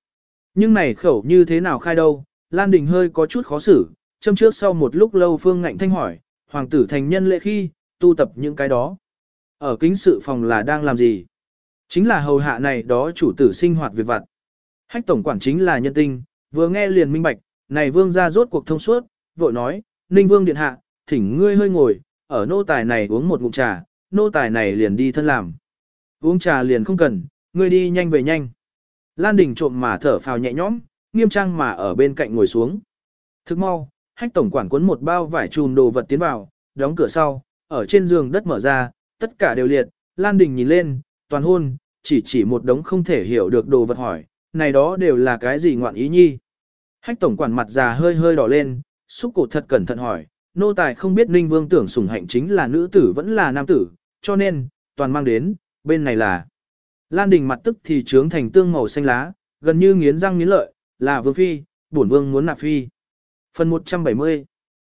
Nhưng này khẩu như thế nào khai đâu, Lan Đình hơi có chút khó xử, châm trước sau một lúc lâu Phương Ngạnh Thanh hỏi, hoàng tử thành nhân lệ khi, tu tập những cái đó. Ở kính sự phòng là đang làm gì? Chính là hầu hạ này đó chủ tử sinh hoạt việc vặt. Hách tổng quản chính là nhân tinh, vừa nghe liền minh bạch, này vương ra rốt cuộc thông suốt, vội nói, ninh vương điện hạ, thỉnh ngươi hơi ngồi, ở nô tài này uống một ngụm trà, nô tài này liền đi thân làm. Uống trà liền không cần, ngươi đi nhanh về nhanh. Lan đình trộm mà thở phào nhẹ nhõm, nghiêm trang mà ở bên cạnh ngồi xuống. Thức mau, hách tổng quản cuốn một bao vải chùm đồ vật tiến vào, đóng cửa sau, ở trên giường đất mở ra, tất cả đều liệt, Lan Đình nhìn lên, toàn hôn, chỉ chỉ một đống không thể hiểu được đồ vật hỏi, này đó đều là cái gì ngoạn ý nhi. Hách tổng quản mặt già hơi hơi đỏ lên, xúc cổ thật cẩn thận hỏi, nô tài không biết Ninh Vương tưởng sủng hạnh chính là nữ tử vẫn là nam tử, cho nên, toàn mang đến, bên này là. Lan Đình mặt tức thì trướng thành tương màu xanh lá, gần như nghiến răng nghiến lợi, là vương phi, bổn vương muốn nạp phi. Phần 170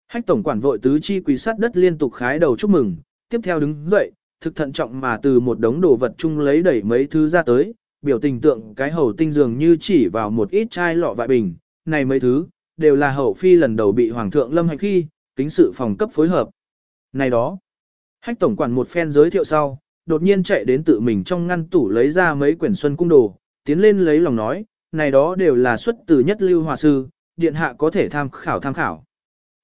Hách tổng quản vội tứ chi quỳ sát đất liên tục khái đầu chúc mừng, tiếp theo đứng dậy, thực thận trọng mà từ một đống đồ vật chung lấy đẩy mấy thứ ra tới, biểu tình tượng cái hầu tinh dường như chỉ vào một ít chai lọ vại bình, này mấy thứ, đều là hậu phi lần đầu bị hoàng thượng lâm hành khi, tính sự phòng cấp phối hợp. Này đó, hách tổng quản một phen giới thiệu sau, đột nhiên chạy đến tự mình trong ngăn tủ lấy ra mấy quyển xuân cung đồ, tiến lên lấy lòng nói, này đó đều là xuất từ nhất lưu hòa sư, điện hạ có thể tham khảo tham khảo.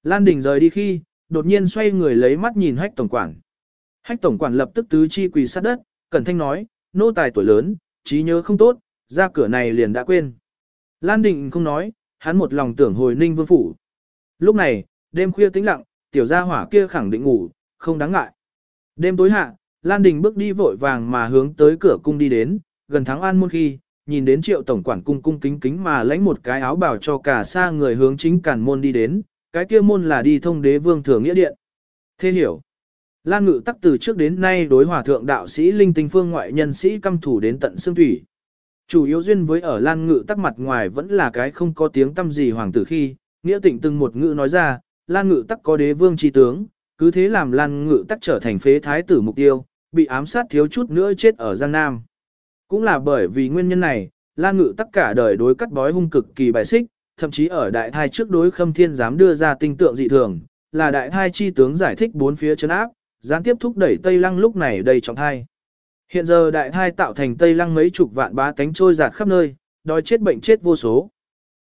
Lan Đình rời đi khi, đột nhiên xoay người lấy mắt nhìn hách tổng quản. Hách tổng quản lập tức tứ chi quỳ sát đất, cẩn thanh nói, nô tài tuổi lớn, trí nhớ không tốt, ra cửa này liền đã quên. Lan Đình không nói, hắn một lòng tưởng hồi ninh vương phủ. Lúc này, đêm khuya tĩnh lặng, tiểu gia hỏa kia khẳng định ngủ, không đáng ngại. Đêm tối hạ, Lan Đình bước đi vội vàng mà hướng tới cửa cung đi đến, gần tháng an môn khi, nhìn đến triệu tổng quản cung cung kính kính mà lãnh một cái áo bảo cho cả xa người hướng chính cản môn đi đến, cái kia môn là đi thông đế vương thừa nghĩa điện. Thế hiểu. Lan ngự tắc từ trước đến nay đối hòa thượng đạo sĩ linh tinh phương ngoại nhân sĩ căm thủ đến tận xương thủy. Chủ yếu duyên với ở Lan ngự tắc mặt ngoài vẫn là cái không có tiếng tâm gì hoàng tử khi, nghĩa tịnh từng một ngữ nói ra, Lan ngự tắc có đế vương chi tướng, cứ thế làm Lan ngự tắc trở thành phế thái tử mục tiêu, bị ám sát thiếu chút nữa chết ở Giang Nam. Cũng là bởi vì nguyên nhân này, Lan ngự tắc cả đời đối cắt bói hung cực kỳ bài xích, thậm chí ở đại thai trước đối khâm thiên dám đưa ra tinh tượng dị thường, là đại thai chi tướng giải thích bốn phía chấn áp, gián tiếp thúc đẩy Tây Lăng lúc này đầy trọng thai. Hiện giờ đại thai tạo thành Tây Lăng mấy chục vạn bá tánh trôi giạt khắp nơi, đói chết bệnh chết vô số.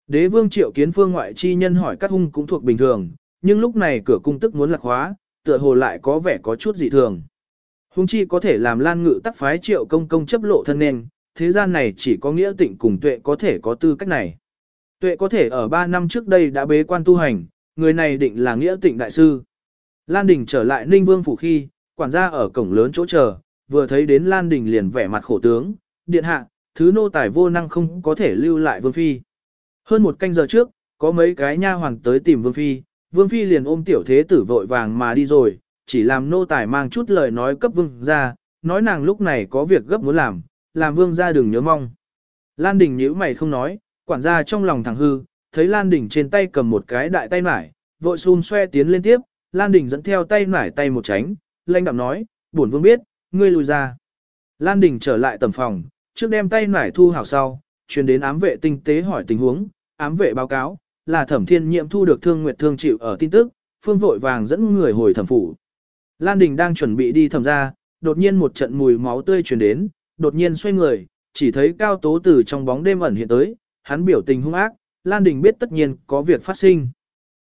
Đế vương triệu kiến phương ngoại chi nhân hỏi các hung cũng thuộc bình thường, nhưng lúc này cửa cung tức muốn lạc hóa, tựa hồ lại có vẻ có chút dị thường. Hung chi có thể làm lan ngự tắc phái triệu công công chấp lộ thân nên, thế gian này chỉ có nghĩa tịnh cùng tuệ có thể có tư cách này. Tuệ có thể ở 3 năm trước đây đã bế quan tu hành, người này định là nghĩa tịnh đại sư. Lan Đình trở lại Ninh Vương phủ khi, quản gia ở cổng lớn chỗ chờ, vừa thấy đến Lan Đình liền vẻ mặt khổ tướng, điện hạ, thứ nô tài vô năng không có thể lưu lại Vương Phi. Hơn một canh giờ trước, có mấy cái nha hoàng tới tìm Vương Phi, Vương Phi liền ôm tiểu thế tử vội vàng mà đi rồi, chỉ làm nô tài mang chút lời nói cấp Vương ra, nói nàng lúc này có việc gấp muốn làm, làm Vương ra đừng nhớ mong. Lan Đình nhíu mày không nói, quản gia trong lòng thẳng hư, thấy Lan Đình trên tay cầm một cái đại tay mải, vội xun xoe tiến lên tiếp, Lan Đình dẫn theo tay nải tay một tránh, lanh đạm nói, bổn vương biết, ngươi lùi ra. Lan Đình trở lại tầm phòng, trước đem tay nải thu hảo sau, truyền đến ám vệ tinh tế hỏi tình huống, ám vệ báo cáo, là thẩm thiên nhiệm thu được thương nguyệt thương chịu ở tin tức, phương vội vàng dẫn người hồi thẩm phủ. Lan Đình đang chuẩn bị đi thẩm ra, đột nhiên một trận mùi máu tươi truyền đến, đột nhiên xoay người, chỉ thấy cao tố từ trong bóng đêm ẩn hiện tới, hắn biểu tình hung ác, Lan Đình biết tất nhiên có việc phát sinh.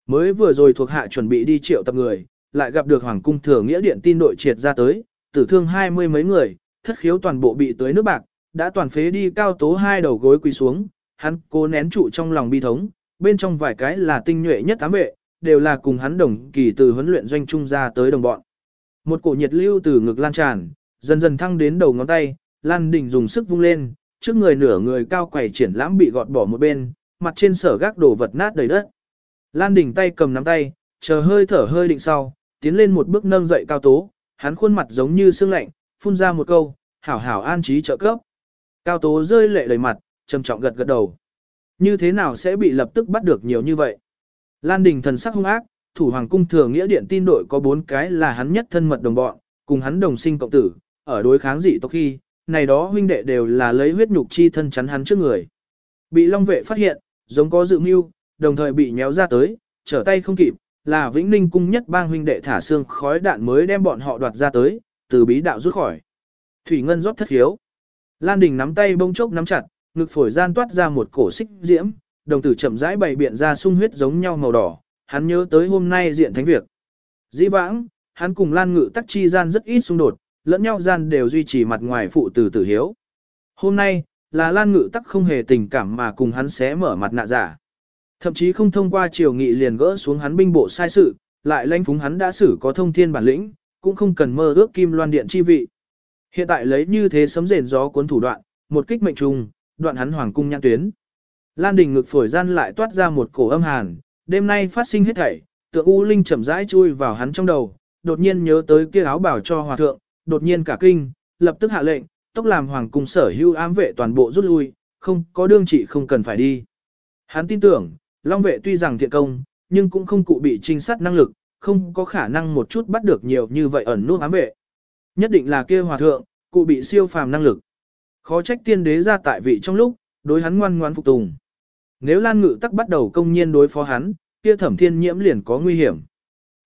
Mới vừa rồi thuộc hạ chuẩn bị đi triệu tập người, lại gặp được Hoàng cung thừa nghĩa điện tin đội triệt ra tới, tử thương hai mươi mấy người, thất khiếu toàn bộ bị tới nước bạc, đã toàn phế đi cao tố hai đầu gối quỳ xuống, hắn cố nén trụ trong lòng bi thống, bên trong vài cái là tinh nhuệ nhất ám vệ, đều là cùng hắn đồng kỳ từ huấn luyện doanh trung ra tới đồng bọn. Một cổ nhiệt lưu từ ngực lan tràn, dần dần thăng đến đầu ngón tay, Lan Đình dùng sức vung lên, trước người nửa người cao quầy triển lãm bị gọt bỏ một bên, mặt trên sở gác đồ vật nát đầy đất. Lan Đình tay cầm nắm tay, chờ hơi thở hơi định sau, tiến lên một bước nâng dậy cao tố, hắn khuôn mặt giống như sương lạnh, phun ra một câu, hảo hảo an trí trợ cấp. Cao tố rơi lệ đầy mặt, trầm trọng gật gật đầu. Như thế nào sẽ bị lập tức bắt được nhiều như vậy? Lan Đình thần sắc hung ác, thủ hoàng cung thừa nghĩa điện tin đội có bốn cái là hắn nhất thân mật đồng bọn, cùng hắn đồng sinh cộng tử, ở đối kháng dị tộc khi, này đó huynh đệ đều là lấy huyết nhục chi thân chắn hắn trước người. Bị Long vệ phát hiện, giống có dự mưu, đồng thời bị nhéo ra tới, trở tay không kịp, là Vĩnh Ninh cung nhất bang huynh đệ thả xương khói đạn mới đem bọn họ đoạt ra tới, từ bí đạo rút khỏi. Thủy Ngân rót thất hiếu. Lan Đình nắm tay bông chốc nắm chặt, ngực phổi gian toát ra một cổ xích diễm, đồng tử chậm rãi bày biện ra sung huyết giống nhau màu đỏ, hắn nhớ tới hôm nay diện thánh việc. Dĩ vãng, hắn cùng Lan Ngự tắc chi gian rất ít xung đột, lẫn nhau gian đều duy trì mặt ngoài phụ tử tử hiếu. Hôm nay, là Lan Ngự tắc không hề tình cảm mà cùng hắn xé mở mặt nạ giả. Thậm chí không thông qua triều nghị liền gỡ xuống hắn binh bộ sai sự, lại lãnh phúng hắn đã xử có thông thiên bản lĩnh, cũng không cần mơ ước kim loan điện chi vị. Hiện tại lấy như thế sấm rền gió cuốn thủ đoạn, một kích mệnh trùng, đoạn hắn hoàng cung nhãn tuyến. Lan đình ngực phổi gian lại toát ra một cổ âm hàn, đêm nay phát sinh hết thảy, tượng U Linh chậm rãi chui vào hắn trong đầu, đột nhiên nhớ tới kia áo bảo cho hòa thượng, đột nhiên cả kinh, lập tức hạ lệnh, tốc làm hoàng cung sở hưu ám vệ toàn bộ rút lui, không có đương trị không cần phải đi. Hắn tin tưởng, Long vệ tuy rằng thiện công, nhưng cũng không cụ bị trinh sát năng lực, không có khả năng một chút bắt được nhiều như vậy ẩn nút ám vệ. Nhất định là kia hòa thượng, cụ bị siêu phàm năng lực. Khó trách tiên đế ra tại vị trong lúc, đối hắn ngoan ngoan phục tùng. Nếu Lan Ngự tắc bắt đầu công nhiên đối phó hắn, kia thẩm thiên nhiễm liền có nguy hiểm.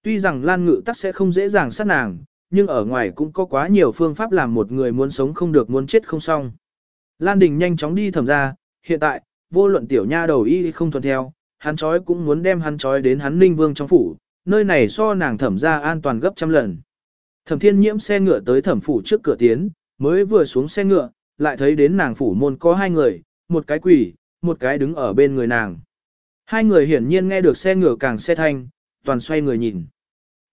Tuy rằng Lan Ngự tắc sẽ không dễ dàng sát nàng, nhưng ở ngoài cũng có quá nhiều phương pháp làm một người muốn sống không được muốn chết không xong. Lan Đình nhanh chóng đi thẩm ra, hiện tại, vô luận tiểu nha đầu y không thuận theo, hắn chói cũng muốn đem hắn chói đến hắn ninh vương trong phủ, nơi này so nàng thẩm ra an toàn gấp trăm lần. Thẩm thiên nhiễm xe ngựa tới thẩm phủ trước cửa tiến, mới vừa xuống xe ngựa, lại thấy đến nàng phủ môn có hai người, một cái quỷ, một cái đứng ở bên người nàng. Hai người hiển nhiên nghe được xe ngựa càng xe thanh, toàn xoay người nhìn.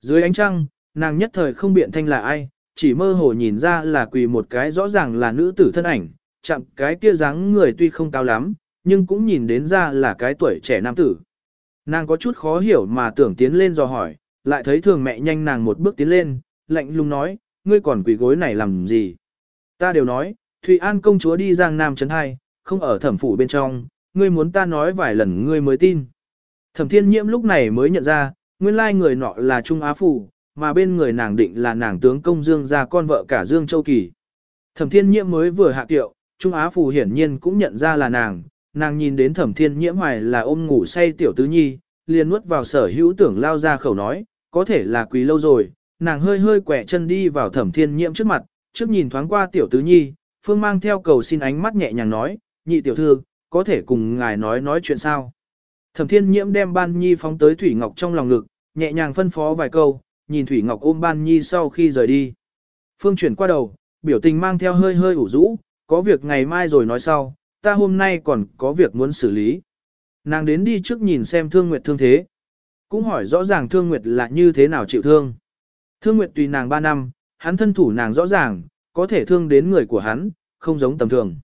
Dưới ánh trăng, nàng nhất thời không biện thanh là ai, chỉ mơ hồ nhìn ra là quỳ một cái rõ ràng là nữ tử thân ảnh, chạm cái kia dáng người tuy không cao lắm, nhưng cũng nhìn đến ra là cái tuổi trẻ nam tử. Nàng có chút khó hiểu mà tưởng tiến lên dò hỏi, lại thấy thường mẹ nhanh nàng một bước tiến lên, lạnh lùng nói, ngươi còn quỳ gối này làm gì? Ta đều nói, Thụy An công chúa đi Giang Nam chấn Hai, không ở thẩm phủ bên trong, ngươi muốn ta nói vài lần ngươi mới tin. Thẩm thiên nhiễm lúc này mới nhận ra, nguyên lai người nọ là Trung Á Phủ, mà bên người nàng định là nàng tướng công Dương gia con vợ cả Dương Châu Kỳ. Thẩm thiên nhiễm mới vừa hạ tiệu, Trung Á Phủ hiển nhiên cũng nhận ra là nàng, nàng nhìn đến thẩm thiên nhiễm hoài là ôm ngủ say tiểu tứ nhi, liền nuốt vào sở hữu tưởng lao ra khẩu nói, có thể là quý lâu rồi, nàng hơi hơi quẹ chân đi vào thẩm thiên nhiễm trước mặt, trước nhìn thoáng qua tiểu tứ nhi, phương mang theo cầu xin ánh mắt nhẹ nhàng nói, nhị tiểu thư, có thể cùng ngài nói nói chuyện sao. Thẩm thiên nhiễm đem ban nhi phóng tới Thủy Ngọc trong lòng ngực, nhẹ nhàng phân phó vài câu, nhìn Thủy Ngọc ôm ban nhi sau khi rời đi. Phương chuyển qua đầu, biểu tình mang theo hơi hơi ủ rũ, có việc ngày mai rồi nói sau, ta hôm nay còn có việc muốn xử lý. Nàng đến đi trước nhìn xem Thương Nguyệt thương thế. Cũng hỏi rõ ràng Thương Nguyệt là như thế nào chịu thương. Thương Nguyệt tùy nàng 3 năm, hắn thân thủ nàng rõ ràng, có thể thương đến người của hắn, không giống tầm thường.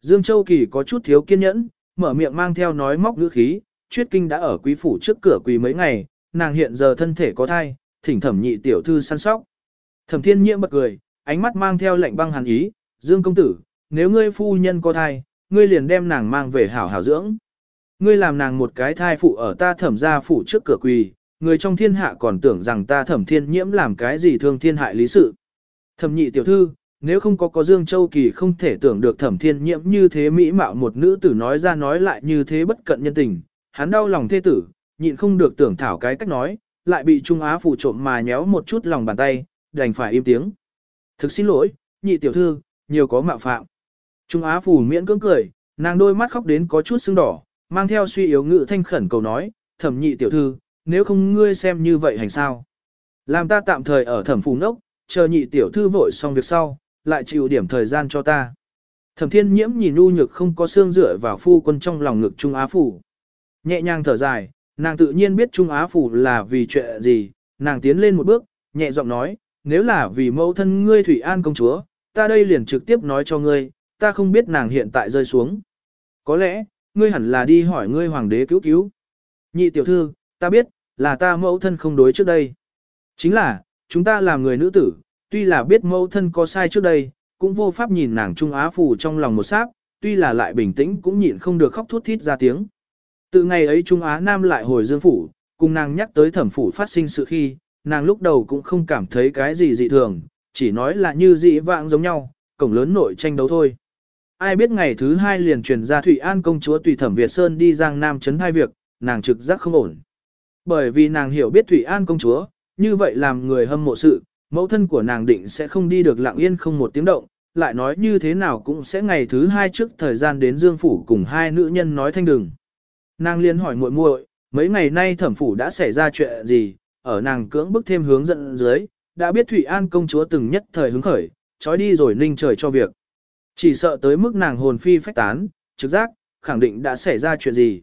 Dương Châu Kỳ có chút thiếu kiên nhẫn, mở miệng mang theo nói móc ngữ khí, Chuyết Kinh đã ở quý phủ trước cửa quỳ mấy ngày, nàng hiện giờ thân thể có thai, thỉnh thẩm nhị tiểu thư săn sóc. Thẩm Thiên Nhiễm bật cười, ánh mắt mang theo lạnh băng hàn ý, "Dương công tử, nếu ngươi phu nhân có thai, ngươi liền đem nàng mang về hảo hảo dưỡng. Ngươi làm nàng một cái thai phụ ở ta thẩm gia phủ trước cửa quỳ, người trong thiên hạ còn tưởng rằng ta thẩm thiên nhiễm làm cái gì thương thiên hại lý sự. Thẩm nhị tiểu thư, nếu không có có Dương Châu Kỳ không thể tưởng được thẩm thiên nhiễm như thế mỹ mạo một nữ tử nói ra nói lại như thế bất cận nhân tình, hắn đau lòng thê tử, nhịn không được tưởng thảo cái cách nói, lại bị Trung Á phụ trộm mà nhéo một chút lòng bàn tay, đành phải im tiếng. Thực xin lỗi, nhị tiểu thư, nhiều có mạo phạm. Trung Á phủ miễn cưỡng cười, nàng đôi mắt khóc đến có chút sưng đỏ, mang theo suy yếu ngự thanh khẩn cầu nói, thẩm nhị tiểu thư, nếu không ngươi xem như vậy hành sao. Làm ta tạm thời ở thẩm phủ nốc, chờ nhị tiểu thư vội xong việc sau, lại chịu điểm thời gian cho ta. Thẩm thiên nhiễm nhìn u nhược không có xương rửa vào phu quân trong lòng ngực Trung Á phủ. Nhẹ nhàng thở dài, nàng tự nhiên biết Trung Á phủ là vì chuyện gì, nàng tiến lên một bước, nhẹ giọng nói, nếu là vì mẫu thân ngươi Thủy An công chúa, ta đây liền trực tiếp nói cho ngươi, ta không biết nàng hiện tại rơi xuống. Có lẽ, ngươi hẳn là đi hỏi ngươi hoàng đế cứu cứu. Nhị tiểu thư, ta biết, là ta mẫu thân không đối trước đây. Chính là, chúng ta làm người nữ tử, tuy là biết mẫu thân có sai trước đây, cũng vô pháp nhìn nàng Trung Á Phủ trong lòng một sát, tuy là lại bình tĩnh cũng nhịn không được khóc thút thít ra tiếng. Từ ngày ấy Trung Á Nam lại hồi Dương Phủ, cùng nàng nhắc tới thẩm phủ phát sinh sự khi, nàng lúc đầu cũng không cảm thấy cái gì dị thường, chỉ nói là như dị vãng giống nhau, cổng lớn nội tranh đấu thôi. Ai biết ngày thứ hai liền truyền ra Thủy An công chúa tùy thẩm Việt Sơn đi Giang Nam chấn hai việc, nàng trực giác không ổn. Bởi vì nàng hiểu biết Thủy An công chúa, như vậy làm người hâm mộ sự, mẫu thân của nàng định sẽ không đi được lặng yên không một tiếng động, lại nói như thế nào cũng sẽ ngày thứ hai trước thời gian đến Dương Phủ cùng hai nữ nhân nói thanh đừng. Nàng liên hỏi muội muội, mấy ngày nay thẩm phủ đã xảy ra chuyện gì, ở nàng cưỡng bức thêm hướng dẫn dưới, đã biết Thụy An công chúa từng nhất thời hứng khởi, trói đi rồi ninh trời cho việc. Chỉ sợ tới mức nàng hồn phi phách tán, trực giác, khẳng định đã xảy ra chuyện gì.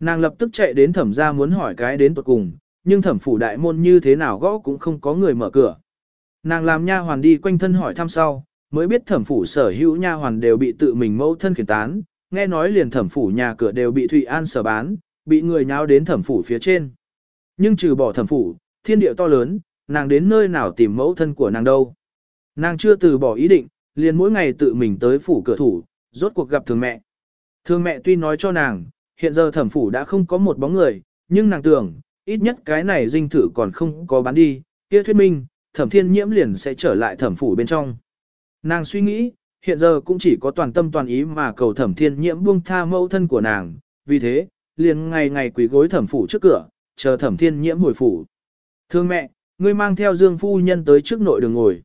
Nàng lập tức chạy đến thẩm ra muốn hỏi cái đến tuột cùng, nhưng thẩm phủ đại môn như thế nào gõ cũng không có người mở cửa. Nàng làm nha hoàn đi quanh thân hỏi thăm sau, mới biết thẩm phủ sở hữu nha hoàn đều bị tự mình mẫu thân khiển tán, nghe nói liền thẩm phủ nhà cửa đều bị Thụy An sở bán, bị người nháo đến thẩm phủ phía trên. Nhưng trừ bỏ thẩm phủ, thiên địa to lớn, nàng đến nơi nào tìm mẫu thân của nàng đâu. Nàng chưa từ bỏ ý định, liền mỗi ngày tự mình tới phủ cửa thủ, rốt cuộc gặp thường mẹ. Thường mẹ tuy nói cho nàng, hiện giờ thẩm phủ đã không có một bóng người, nhưng nàng tưởng, ít nhất cái này dinh thử còn không có bán đi, kia thuyết minh, thẩm thiên nhiễm liền sẽ trở lại thẩm phủ bên trong. Nàng suy nghĩ, hiện giờ cũng chỉ có toàn tâm toàn ý mà cầu thẩm thiên nhiễm buông tha mẫu thân của nàng, vì thế, liền ngày ngày quỳ gối thẩm phủ trước cửa, chờ thẩm thiên nhiễm hồi phủ. Thương mẹ, ngươi mang theo dương phu nhân tới trước nội đường ngồi.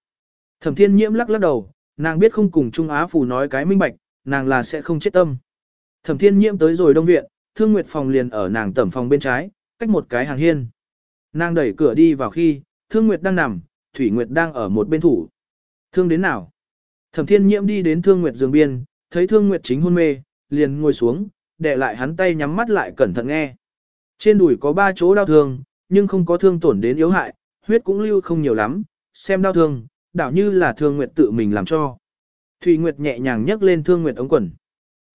Thẩm thiên nhiễm lắc lắc đầu, nàng biết không cùng Trung Á Phủ nói cái minh bạch, nàng là sẽ không chết tâm. Thẩm thiên nhiễm tới rồi đông viện, thương nguyệt phòng liền ở nàng tẩm phòng bên trái, cách một cái hàng hiên. Nàng đẩy cửa đi vào khi, thương nguyệt đang nằm, thủy nguyệt đang ở một bên thủ. Thương đến nào? Thẩm thiên nhiễm đi đến thương nguyệt giường biên, thấy thương nguyệt chính hôn mê, liền ngồi xuống, để lại hắn tay nhắm mắt lại cẩn thận nghe. Trên đùi có ba chỗ đau thương, nhưng không có thương tổn đến yếu hại, huyết cũng lưu không nhiều lắm, xem đau thương, đảo như là thương nguyệt tự mình làm cho. Thủy Nguyệt nhẹ nhàng nhấc lên thương nguyệt ống quần.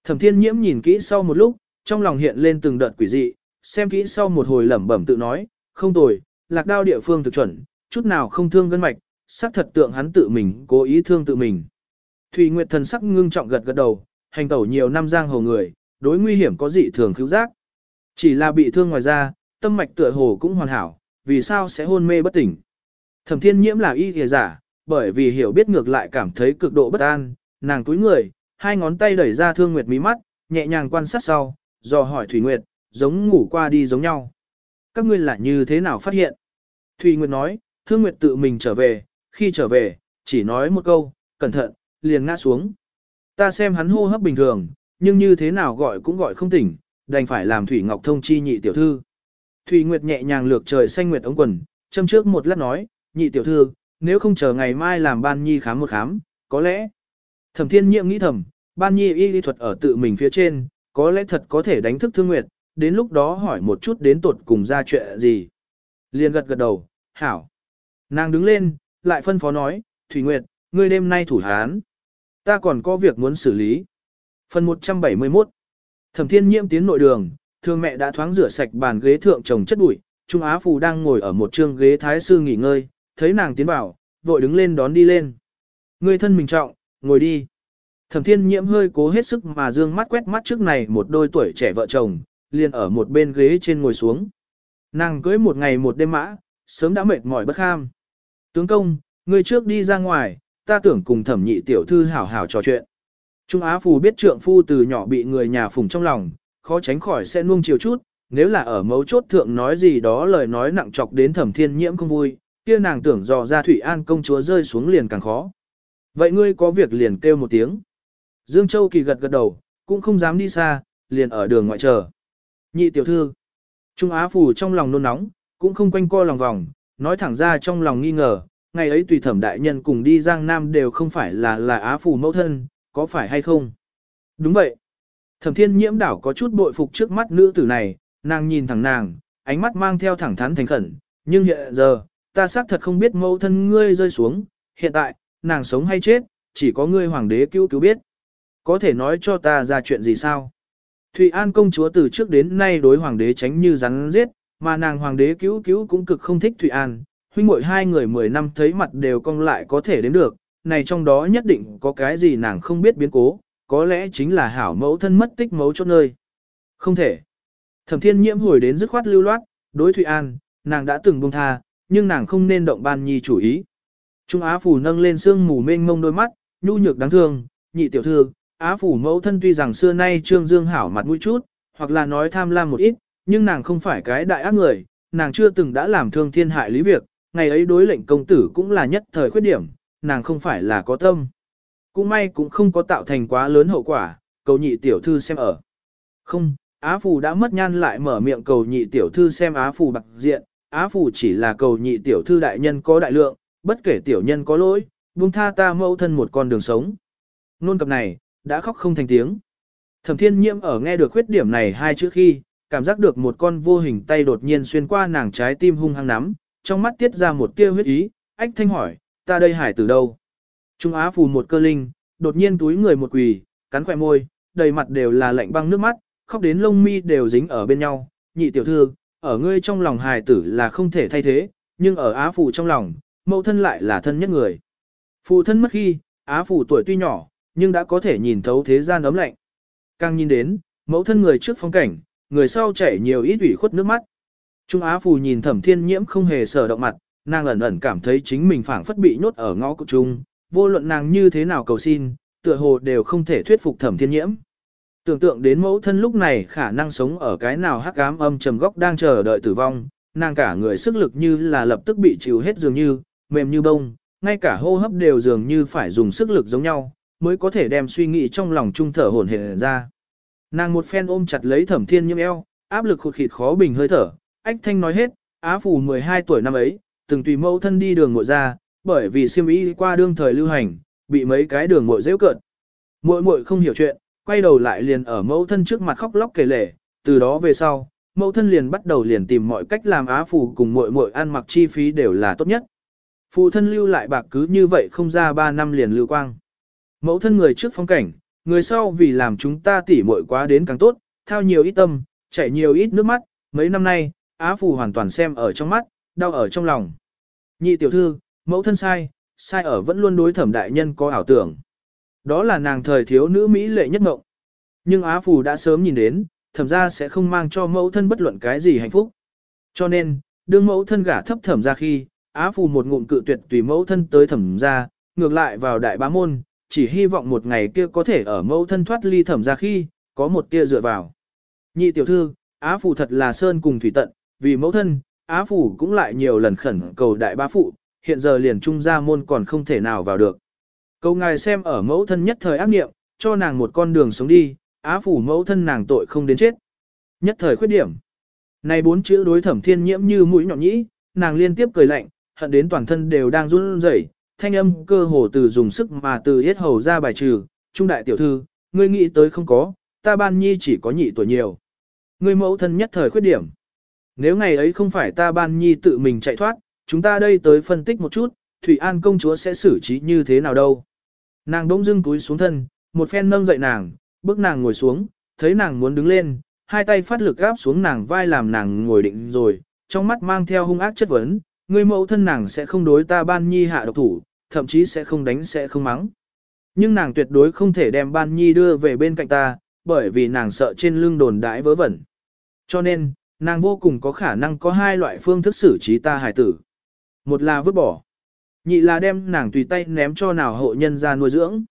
Thẩm Thiên Nhiễm nhìn kỹ sau một lúc, trong lòng hiện lên từng đợt quỷ dị, xem kỹ sau một hồi lẩm bẩm tự nói, không tồi, lạc đao địa phương thực chuẩn, chút nào không thương gân mạch, xác thật tượng hắn tự mình cố ý thương tự mình. Thủy Nguyệt thần sắc ngưng trọng gật gật đầu, hành tẩu nhiều năm giang hồ người, đối nguy hiểm có dị thường cứu giác. Chỉ là bị thương ngoài ra, tâm mạch tựa hồ cũng hoàn hảo, vì sao sẽ hôn mê bất tỉnh. Thẩm Thiên Nhiễm là y giả, bởi vì hiểu biết ngược lại cảm thấy cực độ bất an, nàng túi người, hai ngón tay đẩy ra Thương Nguyệt mí mắt, nhẹ nhàng quan sát sau, dò hỏi Thủy Nguyệt, giống ngủ qua đi giống nhau. Các ngươi là như thế nào phát hiện? Thủy Nguyệt nói, Thương Nguyệt tự mình trở về, khi trở về, chỉ nói một câu, cẩn thận, liền ngã xuống. Ta xem hắn hô hấp bình thường, nhưng như thế nào gọi cũng gọi không tỉnh, đành phải làm Thủy Ngọc thông chi nhị tiểu thư. Thủy Nguyệt nhẹ nhàng lược trời xanh nguyệt ống quần, châm trước một lát nói, nhị tiểu thư, nếu không chờ ngày mai làm ban nhi khám một khám, có lẽ. Thẩm thiên nhiệm nghĩ thầm, ban nhi y lý thuật ở tự mình phía trên, có lẽ thật có thể đánh thức thương nguyệt, đến lúc đó hỏi một chút đến tột cùng ra chuyện gì. Liên gật gật đầu, hảo. Nàng đứng lên, lại phân phó nói, Thủy Nguyệt, ngươi đêm nay thủ hán. Ta còn có việc muốn xử lý. Phần 171 Thẩm thiên nhiễm tiến nội đường, thương mẹ đã thoáng rửa sạch bàn ghế thượng chồng chất bụi, Trung Á Phù đang ngồi ở một trương ghế thái sư nghỉ ngơi, thấy nàng tiến vào, vội đứng lên đón đi lên. Người thân mình trọng, ngồi đi. Thẩm thiên nhiễm hơi cố hết sức mà dương mắt quét mắt trước này một đôi tuổi trẻ vợ chồng, liền ở một bên ghế trên ngồi xuống. Nàng cưới một ngày một đêm mã, sớm đã mệt mỏi bất kham. Tướng công, người trước đi ra ngoài, ta tưởng cùng thẩm nhị tiểu thư hảo hảo trò chuyện. Trung Á Phù biết trượng phu từ nhỏ bị người nhà phùng trong lòng, khó tránh khỏi sẽ nuông chiều chút, nếu là ở mấu chốt thượng nói gì đó lời nói nặng chọc đến thẩm thiên nhiễm không vui, kia nàng tưởng dò ra Thủy An công chúa rơi xuống liền càng khó. Vậy ngươi có việc liền kêu một tiếng. Dương Châu Kỳ gật gật đầu, cũng không dám đi xa, liền ở đường ngoại chờ. Nhị tiểu thư. Trung Á Phủ trong lòng nôn nóng, cũng không quanh co lòng vòng, nói thẳng ra trong lòng nghi ngờ, ngày ấy tùy thẩm đại nhân cùng đi Giang Nam đều không phải là là Á Phủ mẫu thân, có phải hay không? Đúng vậy. Thẩm thiên nhiễm đảo có chút bội phục trước mắt nữ tử này, nàng nhìn thẳng nàng, ánh mắt mang theo thẳng thắn thành khẩn, nhưng hiện giờ, ta xác thật không biết mẫu thân ngươi rơi xuống, hiện tại, nàng sống hay chết, chỉ có ngươi hoàng đế cứu cứu biết. Có thể nói cho ta ra chuyện gì sao? Thụy An công chúa từ trước đến nay đối hoàng đế tránh như rắn giết, mà nàng hoàng đế cứu cứu cũng cực không thích Thụy An, huynh muội hai người 10 năm thấy mặt đều cong lại có thể đến được, này trong đó nhất định có cái gì nàng không biết biến cố, có lẽ chính là hảo mẫu thân mất tích mấu chốt nơi. Không thể. Thẩm thiên nhiễm hồi đến dứt khoát lưu loát, đối Thụy An, nàng đã từng buông tha, nhưng nàng không nên động ban nhi chủ ý. Trung Á Phủ nâng lên xương mù mênh mông đôi mắt, nhu nhược đáng thương, nhị tiểu thư, Á Phủ mẫu thân tuy rằng xưa nay trương dương hảo mặt mũi chút, hoặc là nói tham lam một ít, nhưng nàng không phải cái đại ác người, nàng chưa từng đã làm thương thiên hại lý việc, ngày ấy đối lệnh công tử cũng là nhất thời khuyết điểm, nàng không phải là có tâm. Cũng may cũng không có tạo thành quá lớn hậu quả, cầu nhị tiểu thư xem ở. Không, Á Phủ đã mất nhan lại mở miệng cầu nhị tiểu thư xem Á Phủ bạc diện, Á Phủ chỉ là cầu nhị tiểu thư đại nhân có đại lượng, bất kể tiểu nhân có lỗi, buông tha ta mẫu thân một con đường sống. Nôn cập này, đã khóc không thành tiếng. Thẩm thiên nhiễm ở nghe được khuyết điểm này hai chữ khi, cảm giác được một con vô hình tay đột nhiên xuyên qua nàng trái tim hung hăng nắm, trong mắt tiết ra một tia huyết ý, ách thanh hỏi, ta đây hải từ đâu? Trung Á phù một cơ linh, đột nhiên túi người một quỳ, cắn khỏe môi, đầy mặt đều là lạnh băng nước mắt, khóc đến lông mi đều dính ở bên nhau, nhị tiểu thư, ở ngươi trong lòng hài tử là không thể thay thế, nhưng ở Á Phủ trong lòng, mẫu thân lại là thân nhất người. Phụ thân mất khi, Á Phủ tuổi tuy nhỏ, nhưng đã có thể nhìn thấu thế gian ấm lạnh. Càng nhìn đến, mẫu thân người trước phong cảnh, người sau chảy nhiều ít ủy khuất nước mắt. Trung Á Phù nhìn thẩm thiên nhiễm không hề sở động mặt, nàng ẩn ẩn cảm thấy chính mình phảng phất bị nhốt ở ngõ cục trung, vô luận nàng như thế nào cầu xin, tựa hồ đều không thể thuyết phục thẩm thiên nhiễm. Tưởng tượng đến mẫu thân lúc này khả năng sống ở cái nào hắc ám âm trầm góc đang chờ đợi tử vong, nàng cả người sức lực như là lập tức bị chịu hết dường như, mềm như bông, ngay cả hô hấp đều dường như phải dùng sức lực giống nhau, mới có thể đem suy nghĩ trong lòng trung thở hổn hển ra. Nàng một phen ôm chặt lấy thẩm thiên nhiễm eo, áp lực khụt khịt khó bình hơi thở, ách thanh nói hết, á phù 12 tuổi năm ấy, từng tùy mẫu thân đi đường ngộ ra, bởi vì siêm ý qua đương thời lưu hành, bị mấy cái đường ngộ dễ cợt. Muội muội không hiểu chuyện, quay đầu lại liền ở mẫu thân trước mặt khóc lóc kể lể, từ đó về sau, mẫu thân liền bắt đầu liền tìm mọi cách làm á phù cùng muội muội ăn mặc chi phí đều là tốt nhất. Phụ thân lưu lại bạc cứ như vậy không ra 3 năm liền lưu quang. Mẫu thân người trước phong cảnh, người sau vì làm chúng ta tỉ muội quá đến càng tốt, thao nhiều ít tâm, chảy nhiều ít nước mắt, mấy năm nay, Á Phù hoàn toàn xem ở trong mắt, đau ở trong lòng. Nhị tiểu thư, mẫu thân sai, sai ở vẫn luôn đối thẩm đại nhân có ảo tưởng. Đó là nàng thời thiếu nữ Mỹ lệ nhất ngộng. Nhưng Á Phù đã sớm nhìn đến, thẩm ra sẽ không mang cho mẫu thân bất luận cái gì hạnh phúc. Cho nên, đương mẫu thân gả thấp thẩm ra khi, Á Phù một ngụm cự tuyệt tùy mẫu thân tới thẩm ra, ngược lại vào đại bá môn, chỉ hy vọng một ngày kia có thể ở mẫu thân thoát ly thẩm ra khi, có một tia dựa vào. Nhị tiểu thư, Á Phù thật là sơn cùng thủy tận, vì mẫu thân, Á Phù cũng lại nhiều lần khẩn cầu đại bá phụ, hiện giờ liền trung gia môn còn không thể nào vào được. Cầu ngài xem ở mẫu thân nhất thời ác nghiệm, cho nàng một con đường sống đi, Á Phủ mẫu thân nàng tội không đến chết. Nhất thời khuyết điểm. Này bốn chữ đối thẩm thiên nhiễm như mũi nhọn nhĩ, nàng liên tiếp cười lạnh, hận đến toàn thân đều đang run rẩy, thanh âm cơ hồ từ dùng sức mà từ yết hầu ra bài trừ, trung đại tiểu thư, ngươi nghĩ tới không có, ta ban nhi chỉ có nhị tuổi nhiều. Ngươi mẫu thân nhất thời khuyết điểm. Nếu ngày ấy không phải ta ban nhi tự mình chạy thoát, chúng ta đây tới phân tích một chút, Thủy An công chúa sẽ xử trí như thế nào đâu. Nàng đống dưng túi xuống thân, một phen nâng dậy nàng, bước nàng ngồi xuống, thấy nàng muốn đứng lên, hai tay phát lực gáp xuống nàng vai làm nàng ngồi định rồi, trong mắt mang theo hung ác chất vấn, người mẫu thân nàng sẽ không đối ta ban nhi hạ độc thủ, thậm chí sẽ không đánh sẽ không mắng. Nhưng nàng tuyệt đối không thể đem ban nhi đưa về bên cạnh ta, bởi vì nàng sợ trên lưng đồn đãi vớ vẩn. Cho nên, nàng vô cùng có khả năng có hai loại phương thức xử trí ta hài tử. Một là vứt bỏ. Nhị là đem nàng tùy tay ném cho nào hộ nhân ra nuôi dưỡng.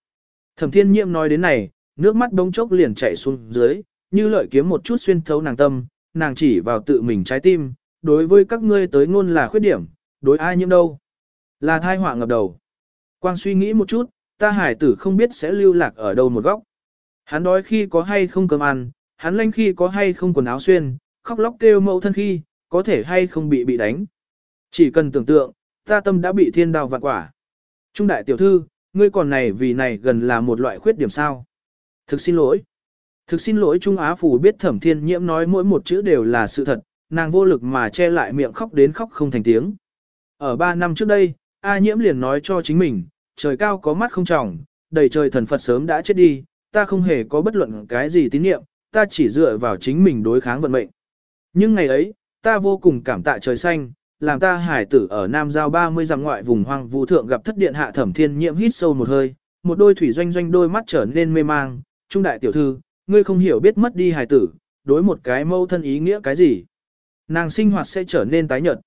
Thẩm thiên nhiệm nói đến này, nước mắt đống chốc liền chảy xuống dưới, như lợi kiếm một chút xuyên thấu nàng tâm, nàng chỉ vào tự mình trái tim, đối với các ngươi tới ngôn là khuyết điểm, đối ai nhiễm đâu. Là thai họa ngập đầu. Quang suy nghĩ một chút, ta hải tử không biết sẽ lưu lạc ở đâu một góc. Hắn đói khi có hay không cơm ăn, hắn lanh khi có hay không quần áo xuyên, khóc lóc kêu mẫu thân khi, có thể hay không bị bị đánh. Chỉ cần tưởng tượng, ta tâm đã bị thiên đào vạn quả. Trung đại tiểu thư, ngươi còn này vì này gần là một loại khuyết điểm sao. Thực xin lỗi. Thực xin lỗi Trung Á Phủ biết thẩm thiên nhiễm nói mỗi một chữ đều là sự thật, nàng vô lực mà che lại miệng khóc đến khóc không thành tiếng. Ở ba năm trước đây, A nhiễm liền nói cho chính mình, trời cao có mắt không trọng, đầy trời thần Phật sớm đã chết đi, ta không hề có bất luận cái gì tín niệm, ta chỉ dựa vào chính mình đối kháng vận mệnh. Nhưng ngày ấy, ta vô cùng cảm tạ trời xanh, làm ta hải tử ở Nam Giao 30 dặm ngoại vùng hoang vũ thượng gặp thất điện hạ thẩm thiên nhiễm hít sâu một hơi, một đôi thủy doanh doanh đôi mắt trở nên mê mang, trung đại tiểu thư, ngươi không hiểu biết mất đi hải tử, đối một cái mâu thân ý nghĩa cái gì. Nàng sinh hoạt sẽ trở nên tái nhợt.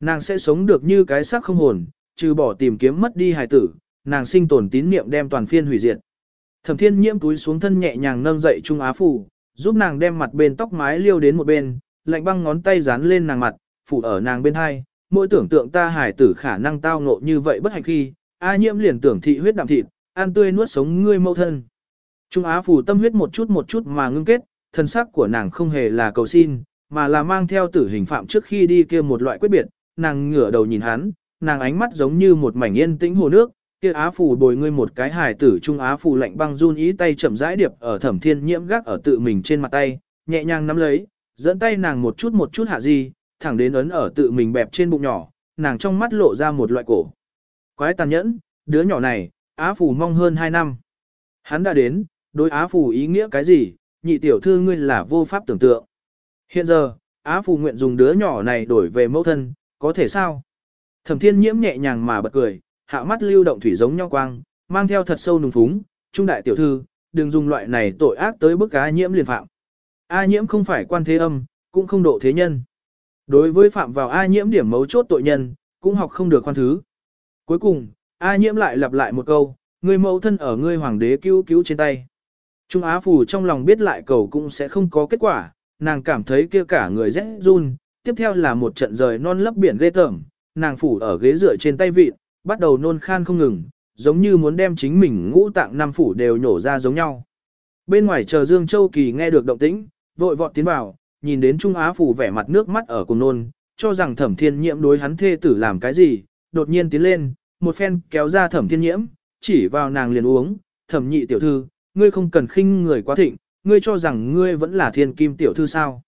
Nàng sẽ sống được như cái xác không hồn, trừ bỏ tìm kiếm mất đi hài tử, nàng sinh tồn tín niệm đem toàn phiên hủy diệt. Thẩm Thiên Nhiễm túi xuống thân nhẹ nhàng nâng dậy Trung Á phủ, giúp nàng đem mặt bên tóc mái liêu đến một bên, lạnh băng ngón tay dán lên nàng mặt, phủ ở nàng bên hai, mỗi tưởng tượng ta hài tử khả năng tao ngộ như vậy bất hạnh khi, A Nhiễm liền tưởng thị huyết đạm thịt, ăn tươi nuốt sống ngươi mâu thân. Trung Á phủ tâm huyết một chút một chút mà ngưng kết, thân sắc của nàng không hề là cầu xin, mà là mang theo tử hình phạm trước khi đi kia một loại quyết biệt, nàng ngửa đầu nhìn hắn, nàng ánh mắt giống như một mảnh yên tĩnh hồ nước, kia á phù bồi ngươi một cái hài tử trung á phù lạnh băng run ý tay chậm rãi điệp ở thẩm thiên nhiễm gác ở tự mình trên mặt tay, nhẹ nhàng nắm lấy, dẫn tay nàng một chút một chút hạ gì thẳng đến ấn ở tự mình bẹp trên bụng nhỏ, nàng trong mắt lộ ra một loại cổ. Quái tàn nhẫn, đứa nhỏ này, Á Phủ mong hơn 2 năm. Hắn đã đến, đối Á Phủ ý nghĩa cái gì, nhị tiểu thư ngươi là vô pháp tưởng tượng. Hiện giờ, Á Phủ nguyện dùng đứa nhỏ này đổi về mẫu thân, có thể sao? Thẩm thiên nhiễm nhẹ nhàng mà bật cười, hạ mắt lưu động thủy giống nhau quang, mang theo thật sâu nùng phúng, trung đại tiểu thư, đừng dùng loại này tội ác tới bức á nhiễm liền phạm. A nhiễm không phải quan thế âm, cũng không độ thế nhân. Đối với phạm vào A nhiễm điểm mấu chốt tội nhân, cũng học không được khoan thứ. Cuối cùng, A nhiễm lại lặp lại một câu, người mẫu thân ở ngươi hoàng đế cứu cứu trên tay. Trung Á Phủ trong lòng biết lại cầu cũng sẽ không có kết quả, nàng cảm thấy kia cả người rẽ run, tiếp theo là một trận rời non lấp biển ghê tởm, nàng phủ ở ghế dựa trên tay vịt, bắt đầu nôn khan không ngừng, giống như muốn đem chính mình ngũ tạng năm phủ đều nhổ ra giống nhau. Bên ngoài chờ Dương Châu Kỳ nghe được động tĩnh, vội vọt tiến vào, nhìn đến Trung Á phủ vẻ mặt nước mắt ở cùng nôn, cho rằng thẩm thiên nhiễm đối hắn thê tử làm cái gì, đột nhiên tiến lên, một phen kéo ra thẩm thiên nhiễm, chỉ vào nàng liền uống, thẩm nhị tiểu thư, ngươi không cần khinh người quá thịnh, ngươi cho rằng ngươi vẫn là thiên kim tiểu thư sao.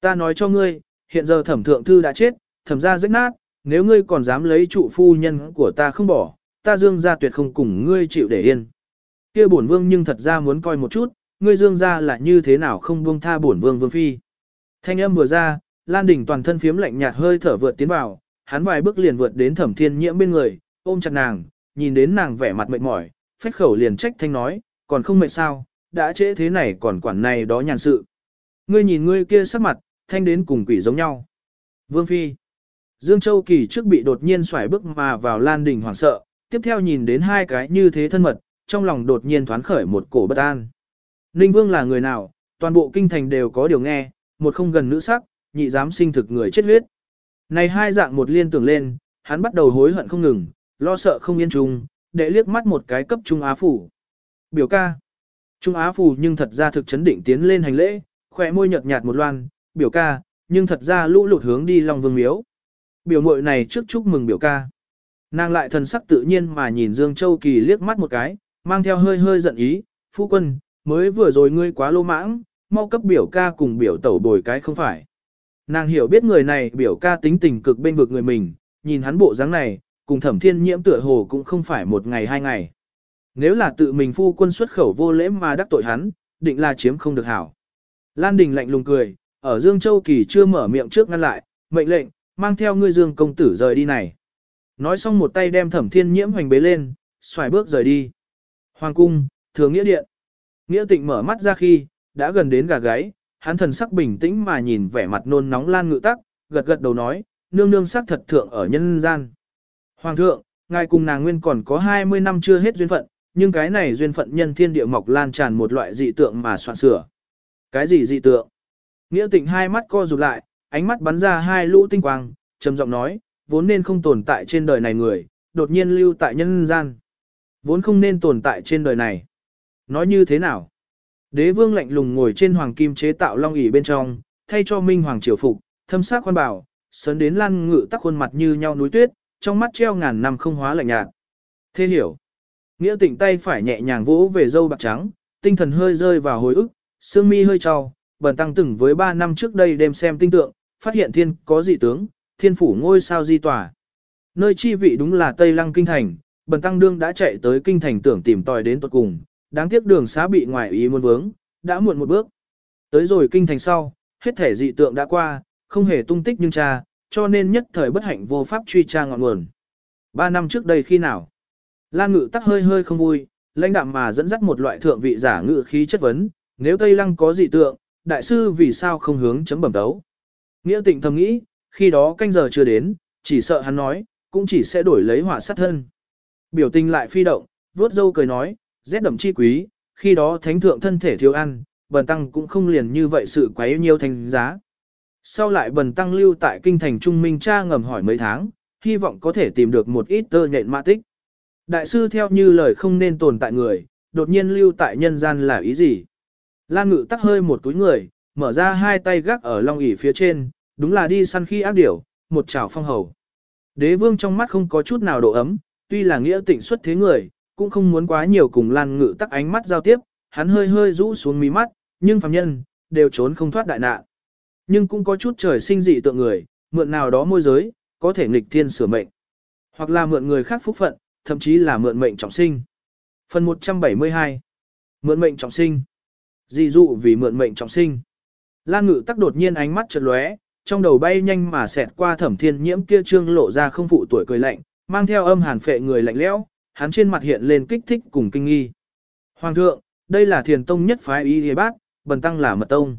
Ta nói cho ngươi, hiện giờ thẩm thượng thư đã chết, thẩm ra rách nát, nếu ngươi còn dám lấy trụ phu nhân của ta không bỏ, ta dương ra tuyệt không cùng ngươi chịu để yên. Kia bổn vương nhưng thật ra muốn coi một chút, ngươi dương ra là như thế nào không buông tha bổn vương vương phi. Thanh âm vừa ra, Lan Đình toàn thân phiếm lạnh nhạt hơi thở vượt tiến vào, hắn vài bước liền vượt đến thẩm thiên nhiễm bên người, ôm chặt nàng, nhìn đến nàng vẻ mặt mệt mỏi, phách khẩu liền trách thanh nói, còn không mệt sao, đã trễ thế này còn quản này đó nhàn sự. Ngươi nhìn ngươi kia sắc mặt, thanh đến cùng quỷ giống nhau. Vương Phi Dương Châu Kỳ trước bị đột nhiên xoải bước mà vào Lan Đình hoảng sợ, tiếp theo nhìn đến hai cái như thế thân mật, trong lòng đột nhiên thoáng khởi một cổ bất an. Ninh Vương là người nào, toàn bộ kinh thành đều có điều nghe, một không gần nữ sắc, nhị dám sinh thực người chết huyết. Này hai dạng một liên tưởng lên, hắn bắt đầu hối hận không ngừng, lo sợ không yên trung, để liếc mắt một cái cấp Trung Á Phủ. Biểu ca. Trung Á Phủ nhưng thật ra thực chấn định tiến lên hành lễ, khỏe môi nhợt nhạt một loan, biểu ca, nhưng thật ra lũ lụt hướng đi Long Vương Miếu. Biểu mội này trước chúc mừng biểu ca. Nàng lại thần sắc tự nhiên mà nhìn Dương Châu Kỳ liếc mắt một cái, mang theo hơi hơi giận ý, phu quân, mới vừa rồi ngươi quá lô mãng, mau cấp biểu ca cùng biểu tẩu bồi cái không phải. Nàng hiểu biết người này biểu ca tính tình cực bên vực người mình, nhìn hắn bộ dáng này, cùng thẩm thiên nhiễm tựa hồ cũng không phải một ngày hai ngày. Nếu là tự mình phu quân xuất khẩu vô lễ mà đắc tội hắn, định là chiếm không được hảo. Lan Đình lạnh lùng cười, ở Dương Châu Kỳ chưa mở miệng trước ngăn lại, mệnh lệnh, mang theo ngươi Dương công tử rời đi này. Nói xong một tay đem thẩm thiên nhiễm hoành bế lên, xoài bước rời đi. Hoàng cung, thừa nghĩa điện. Nghĩa tịnh mở mắt ra khi, đã gần đến gà gáy, hắn thần sắc bình tĩnh mà nhìn vẻ mặt nôn nóng lan ngự tắc, gật gật đầu nói, nương nương sắc thật thượng ở nhân gian. Hoàng thượng, ngài cùng nàng nguyên còn có 20 năm chưa hết duyên phận, nhưng cái này duyên phận nhân thiên địa mọc lan tràn một loại dị tượng mà soạn sửa. Cái gì dị tượng? Nghĩa tịnh hai mắt co rụt lại, ánh mắt bắn ra hai lũ tinh quang, trầm giọng nói, vốn nên không tồn tại trên đời này người, đột nhiên lưu tại nhân gian. Vốn không nên tồn tại trên đời này. Nói như thế nào? Đế vương lạnh lùng ngồi trên hoàng kim chế tạo long ỷ bên trong, thay cho minh hoàng triều phục, thâm sắc quan bảo, sớn đến lan ngự tắc khuôn mặt như nhau núi tuyết, trong mắt treo ngàn năm không hóa lạnh nhạt. Thế hiểu. Nghĩa tỉnh tay phải nhẹ nhàng vỗ về dâu bạc trắng, tinh thần hơi rơi vào hồi ức, sương mi hơi trao, bần tăng từng với ba năm trước đây đêm xem tinh tượng, phát hiện thiên có dị tướng, thiên phủ ngôi sao di tỏa. Nơi chi vị đúng là Tây Lăng Kinh Thành, bần tăng đương đã chạy tới Kinh Thành tưởng tìm tòi đến tuật cùng, đáng tiếc đường xá bị ngoài ý muốn vướng, đã muộn một bước. Tới rồi Kinh Thành sau, hết thể dị tượng đã qua, không hề tung tích nhưng cha, cho nên nhất thời bất hạnh vô pháp truy tra ngọn nguồn. Ba năm trước đây khi nào? Lan ngự tắc hơi hơi không vui, lãnh đạm mà dẫn dắt một loại thượng vị giả ngự khí chất vấn, nếu Tây Lăng có dị tượng, đại sư vì sao không hướng chấm bẩm đấu? Nghĩa tịnh thầm nghĩ, khi đó canh giờ chưa đến, chỉ sợ hắn nói, cũng chỉ sẽ đổi lấy họa sát thân. Biểu tình lại phi động, vuốt dâu cười nói, rét đậm chi quý, khi đó thánh thượng thân thể thiếu ăn, bần tăng cũng không liền như vậy sự quấy nhiều thành giá. Sau lại bần tăng lưu tại kinh thành trung minh cha ngầm hỏi mấy tháng, hy vọng có thể tìm được một ít tơ nhện mã tích. Đại sư theo như lời không nên tồn tại người, đột nhiên lưu tại nhân gian là ý gì? Lan ngự tắc hơi một túi người, mở ra hai tay gác ở long ỉ phía trên, đúng là đi săn khi ác điểu, một chảo phong hầu. Đế vương trong mắt không có chút nào độ ấm, tuy là nghĩa tịnh xuất thế người, cũng không muốn quá nhiều cùng Lan Ngự tắc ánh mắt giao tiếp, hắn hơi hơi rũ xuống mí mắt, nhưng phàm nhân, đều trốn không thoát đại nạn. Nhưng cũng có chút trời sinh dị tượng người, mượn nào đó môi giới, có thể nghịch thiên sửa mệnh. Hoặc là mượn người khác phúc phận, thậm chí là mượn mệnh trọng sinh. Phần 172 Mượn mệnh trọng sinh Dị dụ vì mượn mệnh trọng sinh. Lan ngự tắc đột nhiên ánh mắt chợt lóe, trong đầu bay nhanh mà xẹt qua thẩm thiên nhiễm kia trương lộ ra không phụ tuổi cười lạnh, mang theo âm hàn phệ người lạnh lẽo, hắn trên mặt hiện lên kích thích cùng kinh nghi. Hoàng thượng, đây là thiền tông nhất phái y hề bát, bần tăng là mật tông.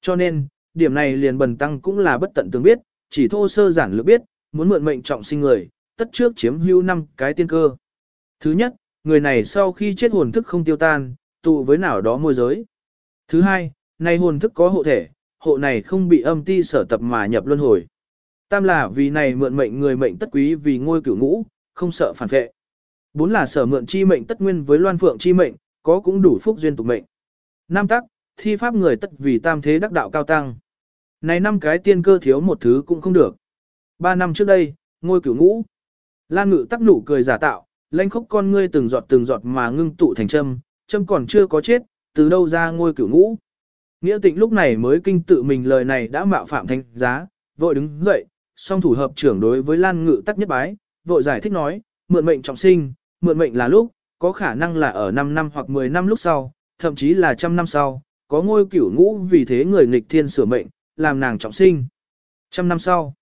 Cho nên, điểm này liền bần tăng cũng là bất tận tương biết, chỉ thô sơ giản lược biết, muốn mượn mệnh trọng sinh người, tất trước chiếm hữu năm cái tiên cơ. Thứ nhất, người này sau khi chết hồn thức không tiêu tan, tụ với nào đó môi giới. Thứ hai, này hồn thức có hộ thể, hộ này không bị âm ti sở tập mà nhập luân hồi. Tam là vì này mượn mệnh người mệnh tất quý vì ngôi cửu ngũ, không sợ phản vệ. Bốn là sở mượn chi mệnh tất nguyên với loan phượng chi mệnh, có cũng đủ phúc duyên tục mệnh. Năm tắc, thi pháp người tất vì tam thế đắc đạo cao tăng. Này năm cái tiên cơ thiếu một thứ cũng không được. Ba năm trước đây, ngôi cửu ngũ. Lan ngự tắc nụ cười giả tạo, lãnh khốc con ngươi từng giọt từng giọt mà ngưng tụ thành châm, châm còn chưa có chết, từ đâu ra ngôi cửu ngũ. Nghĩa tịnh lúc này mới kinh tự mình lời này đã mạo phạm thanh giá, vội đứng dậy, song thủ hợp trưởng đối với Lan Ngự tắc nhất bái, vội giải thích nói, mượn mệnh trọng sinh, mượn mệnh là lúc, có khả năng là ở 5 năm hoặc 10 năm lúc sau, thậm chí là trăm năm sau, có ngôi cửu ngũ vì thế người nghịch thiên sửa mệnh, làm nàng trọng sinh. Trăm năm sau,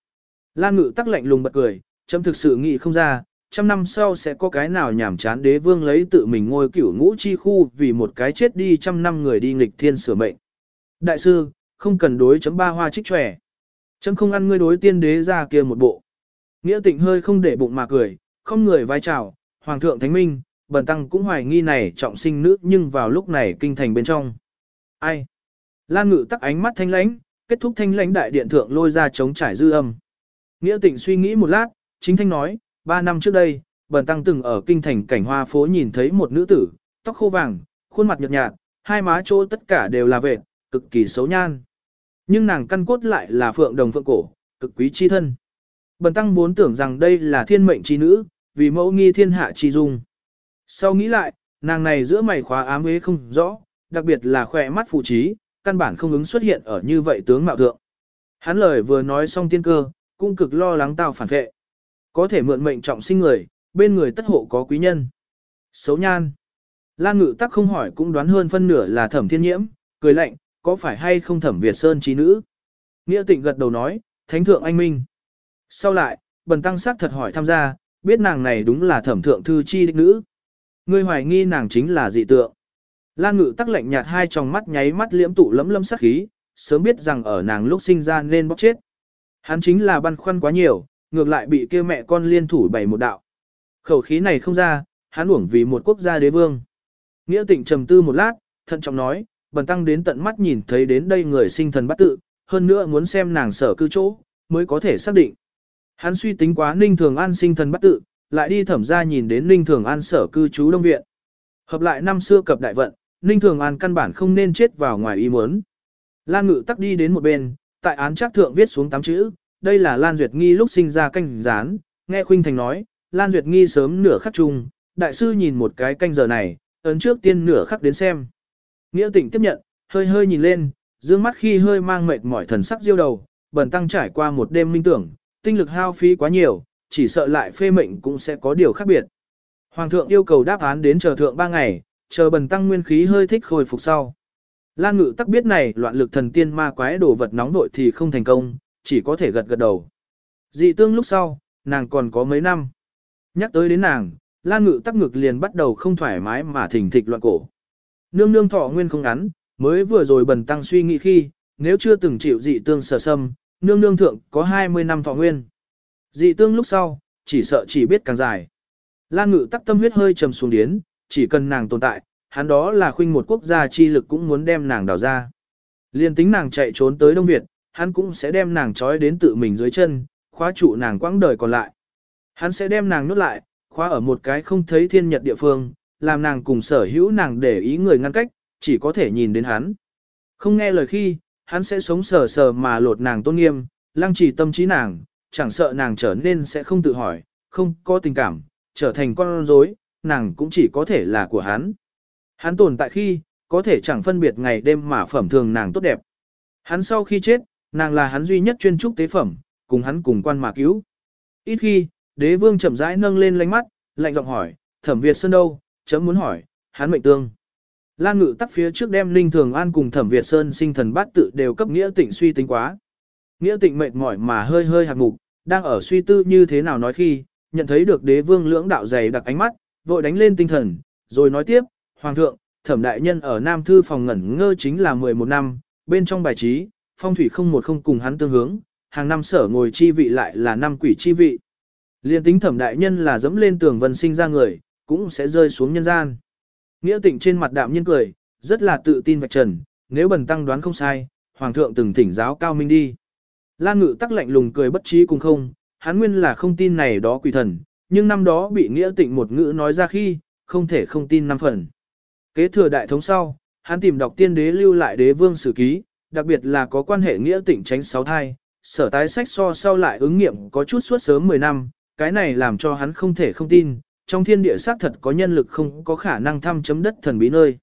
Lan Ngự tắc lạnh lùng bật cười, chấm thực sự nghĩ không ra, trăm năm sau sẽ có cái nào nhảm chán đế vương lấy tự mình ngôi cửu ngũ chi khu vì một cái chết đi trăm năm người đi nghịch thiên sửa mệnh. Đại sư, không cần đối chấm ba hoa trích trẻ. Chấm không ăn ngươi đối tiên đế ra kia một bộ. Nghĩa tịnh hơi không để bụng mà cười, không người vai chào, hoàng thượng thánh minh, bần tăng cũng hoài nghi này trọng sinh nữ nhưng vào lúc này kinh thành bên trong. Ai? Lan ngự tắc ánh mắt thanh lãnh, kết thúc thanh lãnh đại điện thượng lôi ra chống trải dư âm. Nghĩa tịnh suy nghĩ một lát, chính thanh nói, ba năm trước đây, bần tăng từng ở kinh thành cảnh hoa phố nhìn thấy một nữ tử, tóc khô vàng, khuôn mặt nhợt nhạt, hai má chỗ tất cả đều là vệt, cực kỳ xấu nhan. Nhưng nàng căn cốt lại là phượng đồng phượng cổ, cực quý chi thân. Bần tăng vốn tưởng rằng đây là thiên mệnh chi nữ, vì mẫu nghi thiên hạ chi dung. Sau nghĩ lại, nàng này giữa mày khóa ám ế không rõ, đặc biệt là khỏe mắt phụ trí, căn bản không ứng xuất hiện ở như vậy tướng mạo thượng. Hắn lời vừa nói xong tiên cơ, cũng cực lo lắng tao phản vệ. Có thể mượn mệnh trọng sinh người, bên người tất hộ có quý nhân. Xấu nhan. Lan ngự tắc không hỏi cũng đoán hơn phân nửa là thẩm thiên nhiễm, cười lạnh, có phải hay không thẩm Việt Sơn trí nữ? Nghĩa tịnh gật đầu nói, thánh thượng anh minh. Sau lại, bần tăng sắc thật hỏi tham gia, biết nàng này đúng là thẩm thượng thư chi đích nữ. Ngươi hoài nghi nàng chính là dị tượng. Lan ngự tắc lạnh nhạt hai tròng mắt nháy mắt liễm tụ lấm lâm sắc khí, sớm biết rằng ở nàng lúc sinh ra nên bóc chết. Hắn chính là băn khoăn quá nhiều, ngược lại bị kia mẹ con liên thủ bày một đạo. Khẩu khí này không ra, hắn uổng vì một quốc gia đế vương. Nghĩa tịnh trầm tư một lát, thận trọng nói, bần tăng đến tận mắt nhìn thấy đến đây người sinh thần bắt tự, hơn nữa muốn xem nàng sở cư chỗ, mới có thể xác định. Hắn suy tính quá Ninh Thường An sinh thần bắt tự, lại đi thẩm ra nhìn đến Ninh Thường An sở cư trú Đông Viện. Hợp lại năm xưa cập đại vận, Ninh Thường An căn bản không nên chết vào ngoài ý muốn. Lan Ngự tắc đi đến một bên, tại án trác thượng viết xuống tám chữ, đây là Lan Duyệt Nghi lúc sinh ra canh gián, nghe Khuynh Thành nói, Lan Duyệt Nghi sớm nửa khắc chung, đại sư nhìn một cái canh giờ này, ấn trước tiên nửa khắc đến xem. Nghĩa tịnh tiếp nhận, hơi hơi nhìn lên, dương mắt khi hơi mang mệt mỏi thần sắc diêu đầu, bần tăng trải qua một đêm minh tưởng, tinh lực hao phí quá nhiều, chỉ sợ lại phê mệnh cũng sẽ có điều khác biệt. Hoàng thượng yêu cầu đáp án đến chờ thượng ba ngày, chờ bần tăng nguyên khí hơi thích hồi phục sau. Lan ngự tắc biết này loạn lực thần tiên ma quái đồ vật nóng vội thì không thành công, chỉ có thể gật gật đầu. Dị tương lúc sau, nàng còn có mấy năm. Nhắc tới đến nàng, Lan ngự tắc ngực liền bắt đầu không thoải mái mà thỉnh thịch loạn cổ. Nương nương thọ nguyên không ngắn, mới vừa rồi bần tăng suy nghĩ khi, nếu chưa từng chịu dị tương sở sâm, nương nương thượng có 20 năm thọ nguyên. Dị tương lúc sau, chỉ sợ chỉ biết càng dài. Lan ngự tắc tâm huyết hơi trầm xuống điến, chỉ cần nàng tồn tại, hắn đó là khuynh một quốc gia chi lực cũng muốn đem nàng đào ra. Liên tính nàng chạy trốn tới Đông Việt, hắn cũng sẽ đem nàng trói đến tự mình dưới chân, khóa trụ nàng quãng đời còn lại. Hắn sẽ đem nàng nuốt lại, khóa ở một cái không thấy thiên nhật địa phương, làm nàng cùng sở hữu nàng để ý người ngăn cách, chỉ có thể nhìn đến hắn. Không nghe lời khi, hắn sẽ sống sờ sờ mà lột nàng tôn nghiêm, lăng trì tâm trí nàng, chẳng sợ nàng trở nên sẽ không tự hỏi, không có tình cảm, trở thành con rối, nàng cũng chỉ có thể là của hắn. Hắn tồn tại khi, có thể chẳng phân biệt ngày đêm mà phẩm thường nàng tốt đẹp. Hắn sau khi chết, nàng là hắn duy nhất chuyên trúc tế phẩm, cùng hắn cùng quan mà cứu. Ít khi, đế vương chậm rãi nâng lên lánh mắt, lạnh giọng hỏi, thẩm Việt Sơn đâu, chấm muốn hỏi, hắn mệnh tương. Lan ngự tắc phía trước đem Linh Thường An cùng thẩm Việt Sơn sinh thần bát tự đều cấp nghĩa tịnh suy tính quá. Nghĩa tịnh mệt mỏi mà hơi hơi hạt mục, đang ở suy tư như thế nào nói khi, nhận thấy được đế vương lưỡng đạo dày đặc ánh mắt, vội đánh lên tinh thần, rồi nói tiếp, Hoàng thượng, thẩm đại nhân ở Nam Thư phòng ngẩn ngơ chính là 11 năm, bên trong bài trí, phong thủy không một không cùng hắn tương hướng, hàng năm sở ngồi chi vị lại là năm quỷ chi vị. Liên tính thẩm đại nhân là dẫm lên tường vân sinh ra người, cũng sẽ rơi xuống nhân gian. Nghĩa tịnh trên mặt đạm nhiên cười, rất là tự tin vạch trần, nếu bần tăng đoán không sai, hoàng thượng từng thỉnh giáo cao minh đi. Lan ngự tắc lạnh lùng cười bất trí cùng không, hắn nguyên là không tin này đó quỷ thần, nhưng năm đó bị nghĩa tịnh một ngữ nói ra khi, không thể không tin năm phần. Kế thừa đại thống sau, hắn tìm đọc tiên đế lưu lại đế vương sử ký, đặc biệt là có quan hệ nghĩa tịnh tránh sáu thai, sở tái sách so sau lại ứng nghiệm có chút suốt sớm 10 năm, cái này làm cho hắn không thể không tin, trong thiên địa xác thật có nhân lực không có khả năng thăm chấm đất thần bí nơi.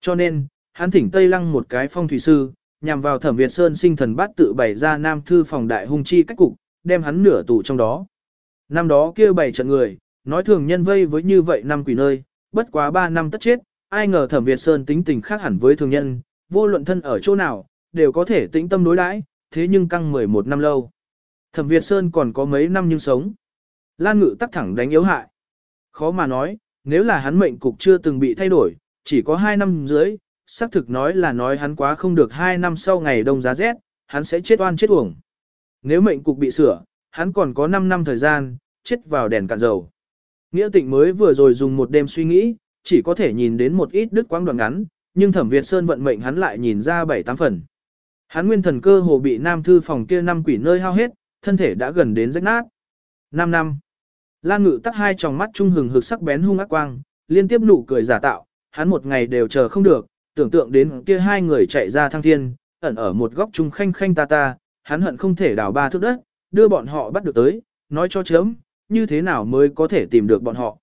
Cho nên, hắn thỉnh Tây Lăng một cái phong thủy sư, nhằm vào thẩm Việt Sơn sinh thần bát tự bày ra nam thư phòng đại hung chi cách cục, đem hắn nửa tù trong đó. Năm đó kia bảy trận người, nói thường nhân vây với như vậy năm quỷ nơi, bất quá ba năm tất chết, ai ngờ thẩm Việt Sơn tính tình khác hẳn với thường nhân, vô luận thân ở chỗ nào, đều có thể tĩnh tâm đối đãi, thế nhưng căng 11 năm lâu. Thẩm Việt Sơn còn có mấy năm nhưng sống. Lan Ngự tắc thẳng đánh yếu hại. Khó mà nói, nếu là hắn mệnh cục chưa từng bị thay đổi, chỉ có 2 năm dưới, xác thực nói là nói hắn quá không được 2 năm sau ngày đông giá rét, hắn sẽ chết oan chết uổng. Nếu mệnh cục bị sửa, hắn còn có 5 năm thời gian, chết vào đèn cạn dầu. Nghĩa tịnh mới vừa rồi dùng một đêm suy nghĩ, chỉ có thể nhìn đến một ít đứt quãng đoạn ngắn, nhưng thẩm Việt Sơn vận mệnh hắn lại nhìn ra bảy tám phần. Hắn nguyên thần cơ hồ bị nam thư phòng kia năm quỷ nơi hao hết, thân thể đã gần đến rách nát. 5 năm. Lan ngự tắt hai tròng mắt trung hừng hực sắc bén hung ác quang, liên tiếp nụ cười giả tạo, hắn một ngày đều chờ không được, tưởng tượng đến kia hai người chạy ra thăng thiên, ẩn ở một góc trung khanh khanh ta ta, hắn hận không thể đào ba thước đất, đưa bọn họ bắt được tới, nói cho chớm, như thế nào mới có thể tìm được bọn họ.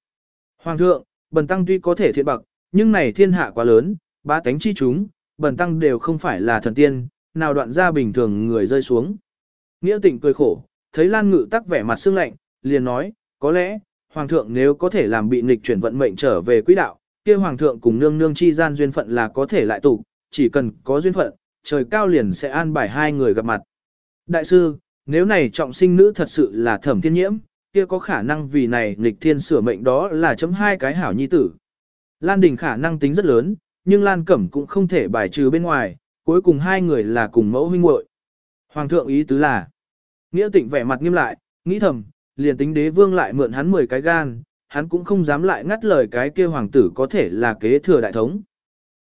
Hoàng thượng, bần tăng tuy có thể thiện bậc, nhưng này thiên hạ quá lớn, ba tánh chi chúng, bần tăng đều không phải là thần tiên, nào đoạn ra bình thường người rơi xuống. Nghĩa tịnh cười khổ, thấy Lan Ngự tắc vẻ mặt sương lạnh, liền nói, có lẽ, Hoàng thượng nếu có thể làm bị nghịch chuyển vận mệnh trở về quỹ đạo, kia Hoàng thượng cùng nương nương chi gian duyên phận là có thể lại tụ, chỉ cần có duyên phận, trời cao liền sẽ an bài hai người gặp mặt. Đại sư, nếu này trọng sinh nữ thật sự là thẩm thiên nhiễm, kia có khả năng vì này nghịch thiên sửa mệnh đó là chấm hai cái hảo nhi tử. Lan Đình khả năng tính rất lớn, nhưng Lan Cẩm cũng không thể bài trừ bên ngoài, cuối cùng hai người là cùng mẫu huynh muội. Hoàng thượng ý tứ là, nghĩa tịnh vẻ mặt nghiêm lại, nghĩ thầm, liền tính đế vương lại mượn hắn 10 cái gan, hắn cũng không dám lại ngắt lời cái kia hoàng tử có thể là kế thừa đại thống.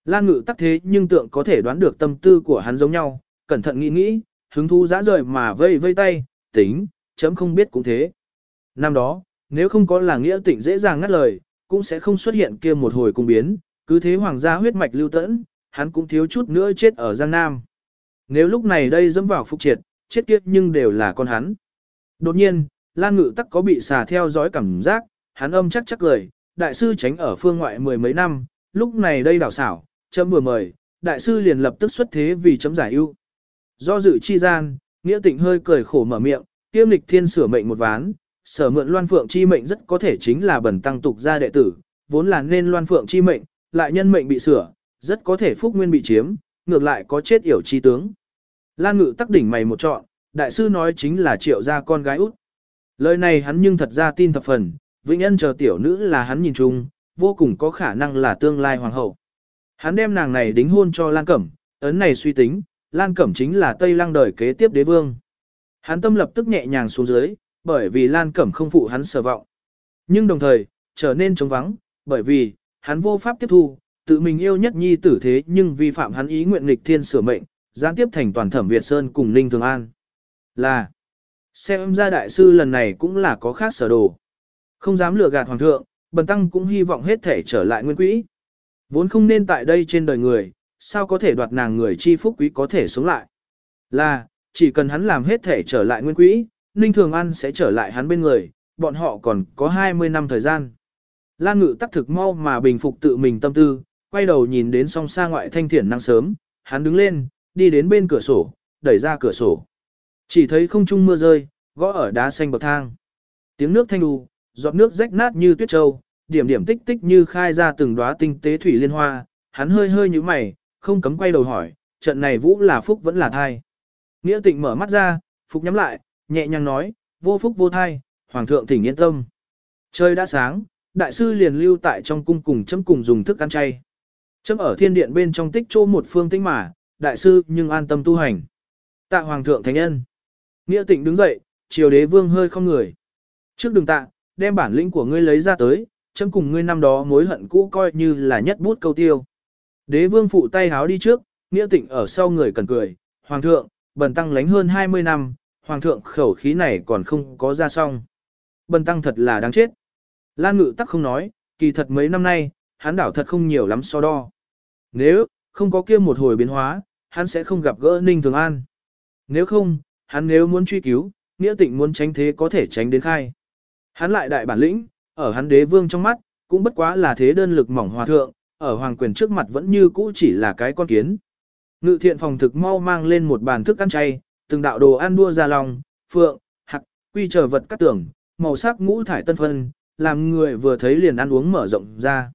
Lan ngự tắc thế nhưng tượng có thể đoán được tâm tư của hắn giống nhau, cẩn thận nghĩ nghĩ, hứng thú dã rời mà vây vây tay, tính, chấm không biết cũng thế. Năm đó, nếu không có là nghĩa tịnh dễ dàng ngắt lời, cũng sẽ không xuất hiện kia một hồi cung biến, cứ thế hoàng gia huyết mạch lưu tẫn, hắn cũng thiếu chút nữa chết ở Giang Nam. Nếu lúc này đây dẫm vào phục triệt, chết kiếp nhưng đều là con hắn. Đột nhiên, Lan Ngự tắc có bị xà theo dõi cảm giác, hắn âm chắc chắc cười, đại sư tránh ở phương ngoại mười mấy năm, lúc này đây đảo xảo, chấm vừa mời, đại sư liền lập tức xuất thế vì chấm giải ưu. Do dự chi gian, nghĩa tịnh hơi cười khổ mở miệng, kiêm lịch thiên sửa mệnh một ván, sở mượn loan phượng chi mệnh rất có thể chính là bẩn tăng tục gia đệ tử, vốn là nên loan phượng chi mệnh, lại nhân mệnh bị sửa, rất có thể phúc nguyên bị chiếm, ngược lại có chết yểu chi tướng. Lan ngự tắc đỉnh mày một trọn, đại sư nói chính là triệu gia con gái út. Lời này hắn nhưng thật ra tin thập phần, Vĩnh Ân chờ tiểu nữ là hắn nhìn chung, vô cùng có khả năng là tương lai hoàng hậu. Hắn đem nàng này đính hôn cho Lan Cẩm, ấn này suy tính, Lan Cẩm chính là Tây Lăng đời kế tiếp đế vương. Hắn tâm lập tức nhẹ nhàng xuống dưới, bởi vì Lan Cẩm không phụ hắn sở vọng. Nhưng đồng thời, trở nên trống vắng, bởi vì, hắn vô pháp tiếp thu, tự mình yêu nhất nhi tử thế nhưng vi phạm hắn ý nguyện nghịch thiên sửa mệnh, gián tiếp thành toàn thẩm Việt Sơn cùng Ninh Thường An. Là, xem ra đại sư lần này cũng là có khác sở đồ. Không dám lừa gạt hoàng thượng, bần tăng cũng hy vọng hết thể trở lại nguyên quỹ. Vốn không nên tại đây trên đời người, sao có thể đoạt nàng người chi phúc quý có thể sống lại. Là, chỉ cần hắn làm hết thể trở lại nguyên quỹ, Ninh Thường An sẽ trở lại hắn bên người, bọn họ còn có 20 năm thời gian. Lan ngự tắc thực mau mà bình phục tự mình tâm tư, quay đầu nhìn đến song xa ngoại thanh thiển năng sớm, hắn đứng lên, đi đến bên cửa sổ, đẩy ra cửa sổ. Chỉ thấy không trung mưa rơi, gõ ở đá xanh bậc thang. Tiếng nước thanh đù, giọt nước rách nát như tuyết trâu, điểm điểm tích tích như khai ra từng đóa tinh tế thủy liên hoa, hắn hơi hơi như mày, không cấm quay đầu hỏi, trận này vũ là phúc vẫn là thai. Nghĩa tịnh mở mắt ra, phục nhắm lại, nhẹ nhàng nói, vô phúc vô thai, hoàng thượng thỉnh yên tâm. Trời đã sáng, đại sư liền lưu tại trong cung cùng chấm cùng dùng thức ăn chay. Chấm ở thiên điện bên trong tích chô một phương tĩnh mà, đại sư nhưng an tâm tu hành. Tạ hoàng thượng thánh nhân. Nghĩa tịnh đứng dậy, triều đế vương hơi không người. Trước đường tạ, đem bản lĩnh của ngươi lấy ra tới, chấm cùng ngươi năm đó mối hận cũ coi như là nhất bút câu tiêu. Đế vương phụ tay háo đi trước, nghĩa tịnh ở sau người cần cười, hoàng thượng, bần tăng lánh hơn 20 năm, hoàng thượng khẩu khí này còn không có ra xong. Bần tăng thật là đáng chết. Lan ngự tắc không nói, kỳ thật mấy năm nay, hắn đảo thật không nhiều lắm so đo. Nếu, không có kia một hồi biến hóa, hắn sẽ không gặp gỡ Ninh Thường An. Nếu không, hắn nếu muốn truy cứu, nghĩa tịnh muốn tránh thế có thể tránh đến khai. Hắn lại đại bản lĩnh, ở hắn đế vương trong mắt, cũng bất quá là thế đơn lực mỏng hòa thượng, ở hoàng quyền trước mặt vẫn như cũ chỉ là cái con kiến. Ngự thiện phòng thực mau mang lên một bàn thức ăn chay, từng đạo đồ ăn đua ra lòng, phượng, hạc, quy trở vật cắt tưởng, màu sắc ngũ thải tân phân, làm người vừa thấy liền ăn uống mở rộng ra.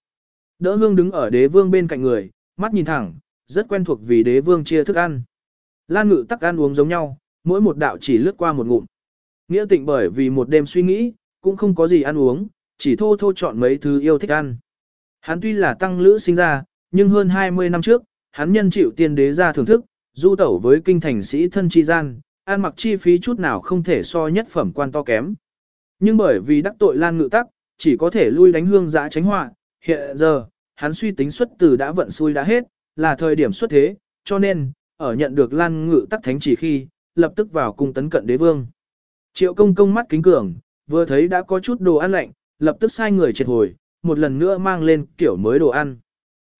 Đỡ hương đứng ở đế vương bên cạnh người, mắt nhìn thẳng, rất quen thuộc vì đế vương chia thức ăn. Lan ngự tắc ăn uống giống nhau, mỗi một đạo chỉ lướt qua một ngụm. Nghĩa tịnh bởi vì một đêm suy nghĩ, cũng không có gì ăn uống, chỉ thô thô chọn mấy thứ yêu thích ăn. Hắn tuy là tăng lữ sinh ra, nhưng hơn 20 năm trước, hắn nhân chịu tiên đế ra thưởng thức, du tẩu với kinh thành sĩ thân chi gian, ăn mặc chi phí chút nào không thể so nhất phẩm quan to kém. Nhưng bởi vì đắc tội lan ngự tắc, chỉ có thể lui đánh hương giã tránh họa, hiện giờ, hắn suy tính xuất từ đã vận xui đã hết, là thời điểm xuất thế, cho nên, ở nhận được lan ngự tắc thánh chỉ khi, lập tức vào cung tấn cận đế vương. Triệu công công mắt kính cường, vừa thấy đã có chút đồ ăn lạnh, lập tức sai người triệt hồi, một lần nữa mang lên kiểu mới đồ ăn.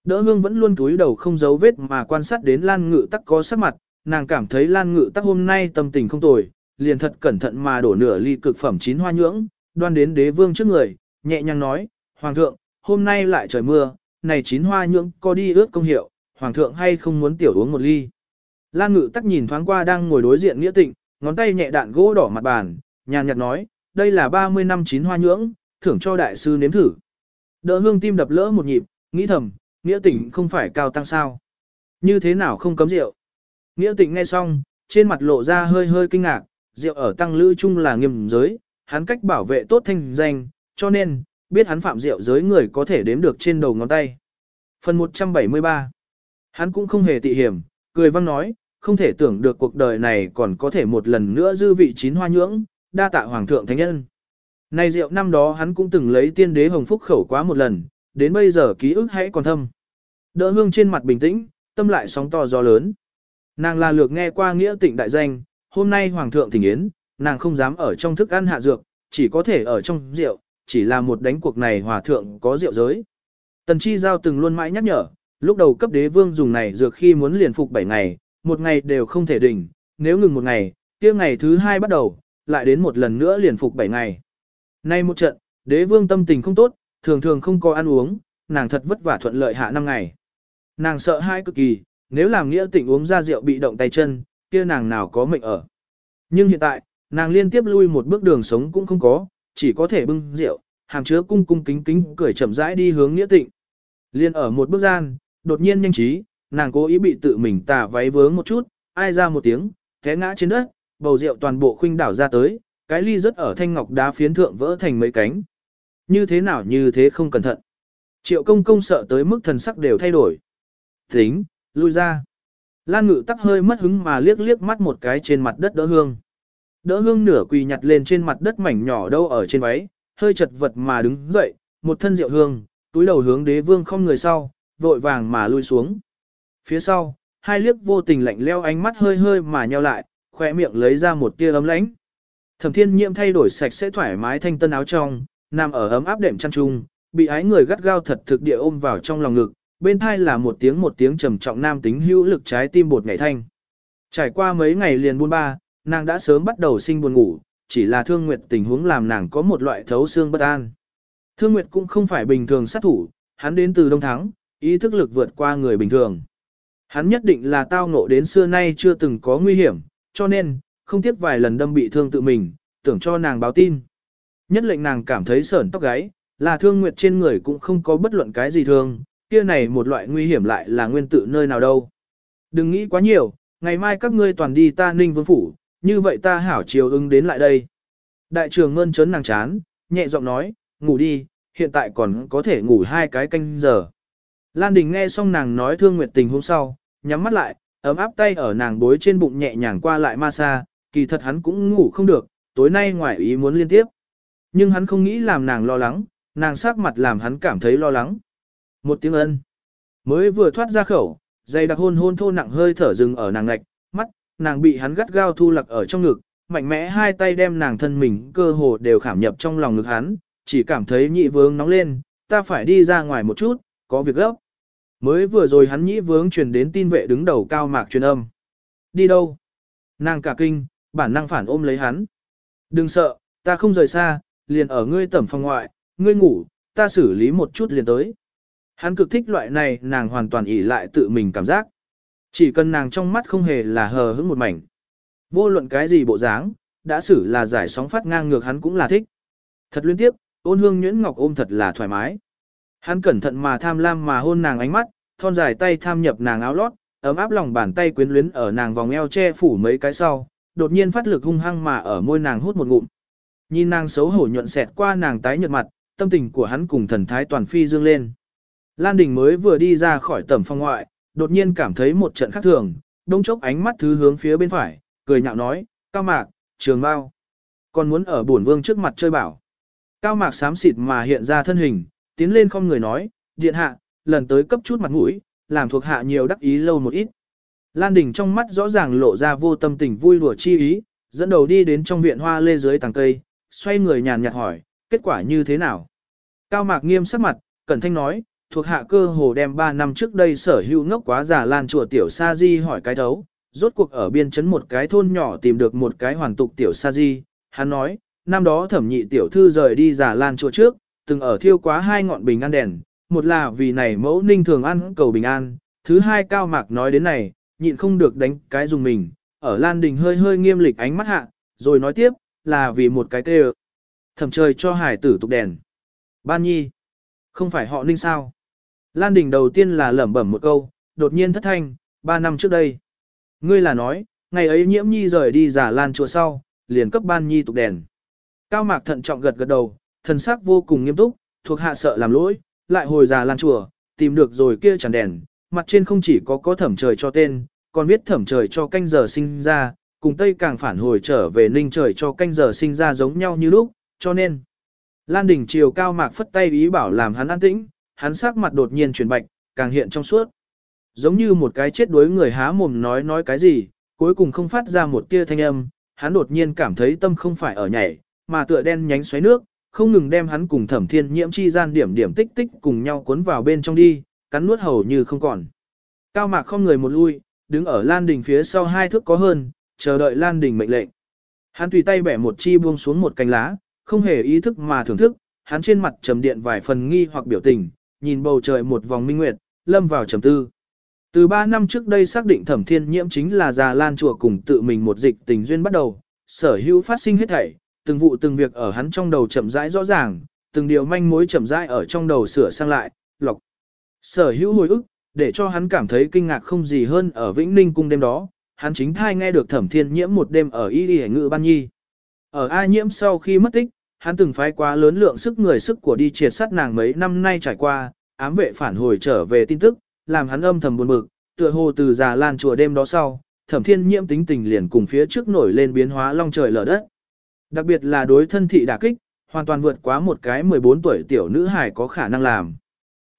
Đỡ hương vẫn luôn túi đầu không giấu vết mà quan sát đến Lan Ngự Tắc có sắc mặt, nàng cảm thấy Lan Ngự Tắc hôm nay tâm tình không tồi, liền thật cẩn thận mà đổ nửa ly cực phẩm chín hoa nhưỡng, đoan đến đế vương trước người, nhẹ nhàng nói, Hoàng thượng, hôm nay lại trời mưa, này chín hoa nhưỡng có đi ướt công hiệu, Hoàng thượng hay không muốn tiểu uống một ly. Lan Ngự Tắc nhìn thoáng qua đang ngồi đối diện Nghĩa Tịnh, ngón tay nhẹ đạn gỗ đỏ mặt bàn, nhàn nhạt nói, đây là 30 năm chín hoa nhưỡng, thưởng cho đại sư nếm thử. Đỡ hương tim đập lỡ một nhịp, nghĩ thầm, nghĩa Tịnh không phải cao tăng sao. Như thế nào không cấm rượu? Nghĩa Tịnh nghe xong, trên mặt lộ ra hơi hơi kinh ngạc, rượu ở tăng lữ chung là nghiêm giới, hắn cách bảo vệ tốt thanh danh, cho nên, biết hắn phạm rượu giới người có thể đếm được trên đầu ngón tay. Phần 173 Hắn cũng không hề tị hiểm, cười văng nói, không thể tưởng được cuộc đời này còn có thể một lần nữa dư vị chín hoa nhưỡng, đa tạ hoàng thượng thánh nhân. Này rượu năm đó hắn cũng từng lấy tiên đế hồng phúc khẩu quá một lần, đến bây giờ ký ức hãy còn thâm. Đỡ hương trên mặt bình tĩnh, tâm lại sóng to gió lớn. Nàng là lược nghe qua nghĩa tịnh đại danh, hôm nay hoàng thượng thỉnh yến, nàng không dám ở trong thức ăn hạ dược, chỉ có thể ở trong rượu, chỉ là một đánh cuộc này hòa thượng có rượu giới. Tần chi giao từng luôn mãi nhắc nhở, lúc đầu cấp đế vương dùng này dược khi muốn liền phục 7 ngày, một ngày đều không thể đỉnh, nếu ngừng một ngày, kia ngày thứ hai bắt đầu, lại đến một lần nữa liền phục 7 ngày. Nay một trận, đế vương tâm tình không tốt, thường thường không có ăn uống, nàng thật vất vả thuận lợi hạ năm ngày. Nàng sợ hãi cực kỳ, nếu làm nghĩa tỉnh uống ra rượu bị động tay chân, kia nàng nào có mệnh ở. Nhưng hiện tại, nàng liên tiếp lui một bước đường sống cũng không có, chỉ có thể bưng rượu, hàm chứa cung cung kính kính cười chậm rãi đi hướng nghĩa tịnh. Liên ở một bước gian, đột nhiên nhanh trí, nàng cố ý bị tự mình tà váy vướng một chút, ai ra một tiếng, té ngã trên đất, bầu rượu toàn bộ khuynh đảo ra tới, cái ly rất ở thanh ngọc đá phiến thượng vỡ thành mấy cánh. Như thế nào như thế không cẩn thận. Triệu công công sợ tới mức thần sắc đều thay đổi. Tính, lui ra. Lan ngự tắc hơi mất hứng mà liếc liếc mắt một cái trên mặt đất đỡ hương. Đỡ hương nửa quỳ nhặt lên trên mặt đất mảnh nhỏ đâu ở trên váy, hơi chật vật mà đứng dậy, một thân rượu hương, túi đầu hướng đế vương không người sau, vội vàng mà lui xuống. Phía sau, hai liếc vô tình lạnh leo ánh mắt hơi hơi mà nheo lại, khỏe miệng lấy ra một tia ấm lãnh. Thẩm thiên nhiễm thay đổi sạch sẽ thoải mái thanh tân áo trong, nằm ở ấm áp đệm chăn trung, bị ái người gắt gao thật thực địa ôm vào trong lòng ngực, bên thai là một tiếng một tiếng trầm trọng nam tính hữu lực trái tim bột ngày thanh. Trải qua mấy ngày liền buôn ba, nàng đã sớm bắt đầu sinh buồn ngủ, chỉ là thương nguyệt tình huống làm nàng có một loại thấu xương bất an. Thương nguyệt cũng không phải bình thường sát thủ, hắn đến từ Đông Thắng, ý thức lực vượt qua người bình thường. Hắn nhất định là tao ngộ đến xưa nay chưa từng có nguy hiểm, cho nên, không tiếc vài lần đâm bị thương tự mình, tưởng cho nàng báo tin. Nhất lệnh nàng cảm thấy sởn tóc gáy, là thương nguyệt trên người cũng không có bất luận cái gì thương, kia này một loại nguy hiểm lại là nguyên tự nơi nào đâu. Đừng nghĩ quá nhiều, ngày mai các ngươi toàn đi ta ninh vương phủ, như vậy ta hảo chiều ứng đến lại đây. Đại trường ngân chấn nàng chán, nhẹ giọng nói, ngủ đi, hiện tại còn có thể ngủ hai cái canh giờ. Lan Đình nghe xong nàng nói thương nguyệt tình hôm sau, nhắm mắt lại, ấm áp tay ở nàng bối trên bụng nhẹ nhàng qua lại ma xa, kỳ thật hắn cũng ngủ không được, tối nay ngoài ý muốn liên tiếp. Nhưng hắn không nghĩ làm nàng lo lắng, nàng sắc mặt làm hắn cảm thấy lo lắng. Một tiếng ân. Mới vừa thoát ra khẩu, dây đặc hôn hôn thô nặng hơi thở dừng ở nàng ngạch, mắt, nàng bị hắn gắt gao thu lặc ở trong ngực, mạnh mẽ hai tay đem nàng thân mình cơ hồ đều khảm nhập trong lòng ngực hắn, chỉ cảm thấy nhị vương nóng lên, ta phải đi ra ngoài một chút, có việc gấp. Mới vừa rồi hắn nhĩ vướng truyền đến tin vệ đứng đầu cao mạc truyền âm. Đi đâu? Nàng cả kinh, bản năng phản ôm lấy hắn. Đừng sợ, ta không rời xa, liền ở ngươi tẩm phòng ngoại, ngươi ngủ, ta xử lý một chút liền tới. Hắn cực thích loại này nàng hoàn toàn ỷ lại tự mình cảm giác. Chỉ cần nàng trong mắt không hề là hờ hững một mảnh. Vô luận cái gì bộ dáng, đã xử là giải sóng phát ngang ngược hắn cũng là thích. Thật liên tiếp, ôn hương nhuyễn ngọc ôm thật là thoải mái. Hắn cẩn thận mà tham lam mà hôn nàng ánh mắt, thon dài tay tham nhập nàng áo lót, ấm áp lòng bàn tay quyến luyến ở nàng vòng eo che phủ mấy cái sau, đột nhiên phát lực hung hăng mà ở môi nàng hút một ngụm. Nhìn nàng xấu hổ nhuận xẹt qua nàng tái nhợt mặt, tâm tình của hắn cùng thần thái toàn phi dương lên. Lan Đình mới vừa đi ra khỏi tầm phong ngoại, đột nhiên cảm thấy một trận khác thường, đông chốc ánh mắt thứ hướng phía bên phải, cười nhạo nói, cao mạc, trường bao. Còn muốn ở bổn vương trước mặt chơi bảo. Cao mạc xám xịt mà hiện ra thân hình, tiến lên không người nói, điện hạ, lần tới cấp chút mặt mũi, làm thuộc hạ nhiều đắc ý lâu một ít. Lan Đình trong mắt rõ ràng lộ ra vô tâm tình vui đùa chi ý, dẫn đầu đi đến trong viện hoa lê dưới tàng cây, xoay người nhàn nhạt hỏi, kết quả như thế nào? Cao Mạc nghiêm sắc mặt, cẩn thanh nói, thuộc hạ cơ hồ đem 3 năm trước đây sở hữu ngốc quá già lan chùa tiểu sa di hỏi cái thấu, rốt cuộc ở biên chấn một cái thôn nhỏ tìm được một cái hoàn tục tiểu sa di, hắn nói, năm đó thẩm nhị tiểu thư rời đi giả lan chùa trước, từng ở thiêu quá hai ngọn bình an đèn, một là vì này mẫu ninh thường ăn cầu bình an, thứ hai cao mạc nói đến này, nhịn không được đánh cái dùng mình, ở Lan Đình hơi hơi nghiêm lịch ánh mắt hạ, rồi nói tiếp, là vì một cái tê thẩm trời cho hải tử tục đèn. Ban nhi, không phải họ ninh sao? Lan Đình đầu tiên là lẩm bẩm một câu, đột nhiên thất thanh, ba năm trước đây. Ngươi là nói, ngày ấy nhiễm nhi rời đi giả lan chùa sau, liền cấp ban nhi tục đèn. Cao mạc thận trọng gật gật đầu, thần sắc vô cùng nghiêm túc, thuộc hạ sợ làm lỗi, lại hồi già lan chùa, tìm được rồi kia chẳng đèn, mặt trên không chỉ có có thẩm trời cho tên, còn viết thẩm trời cho canh giờ sinh ra, cùng Tây càng phản hồi trở về ninh trời cho canh giờ sinh ra giống nhau như lúc, cho nên. Lan đỉnh chiều cao mạc phất tay ý bảo làm hắn an tĩnh, hắn sắc mặt đột nhiên chuyển bạch, càng hiện trong suốt. Giống như một cái chết đuối người há mồm nói nói cái gì, cuối cùng không phát ra một tia thanh âm, hắn đột nhiên cảm thấy tâm không phải ở nhảy, mà tựa đen nhánh xoáy nước, không ngừng đem hắn cùng thẩm thiên nhiễm chi gian điểm điểm tích tích cùng nhau cuốn vào bên trong đi, cắn nuốt hầu như không còn. Cao mạc không người một lui, đứng ở Lan Đình phía sau hai thước có hơn, chờ đợi Lan Đình mệnh lệnh. Hắn tùy tay bẻ một chi buông xuống một cành lá, không hề ý thức mà thưởng thức, hắn trên mặt trầm điện vài phần nghi hoặc biểu tình, nhìn bầu trời một vòng minh nguyệt, lâm vào trầm tư. Từ 3 năm trước đây xác định thẩm thiên nhiễm chính là già lan chùa cùng tự mình một dịch tình duyên bắt đầu, sở hữu phát sinh hết thảy, từng vụ từng việc ở hắn trong đầu chậm rãi rõ ràng, từng điều manh mối chậm rãi ở trong đầu sửa sang lại, lọc. Sở hữu hồi ức, để cho hắn cảm thấy kinh ngạc không gì hơn ở Vĩnh Ninh cung đêm đó, hắn chính thai nghe được thẩm thiên nhiễm một đêm ở y y ngự ban nhi. Ở A nhiễm sau khi mất tích, hắn từng phái quá lớn lượng sức người sức của đi triệt sát nàng mấy năm nay trải qua, ám vệ phản hồi trở về tin tức, làm hắn âm thầm buồn bực, tựa hồ từ già lan chùa đêm đó sau, thẩm thiên nhiễm tính tình liền cùng phía trước nổi lên biến hóa long trời lở đất. Đặc biệt là đối thân thị đả kích, hoàn toàn vượt quá một cái 14 tuổi tiểu nữ hài có khả năng làm.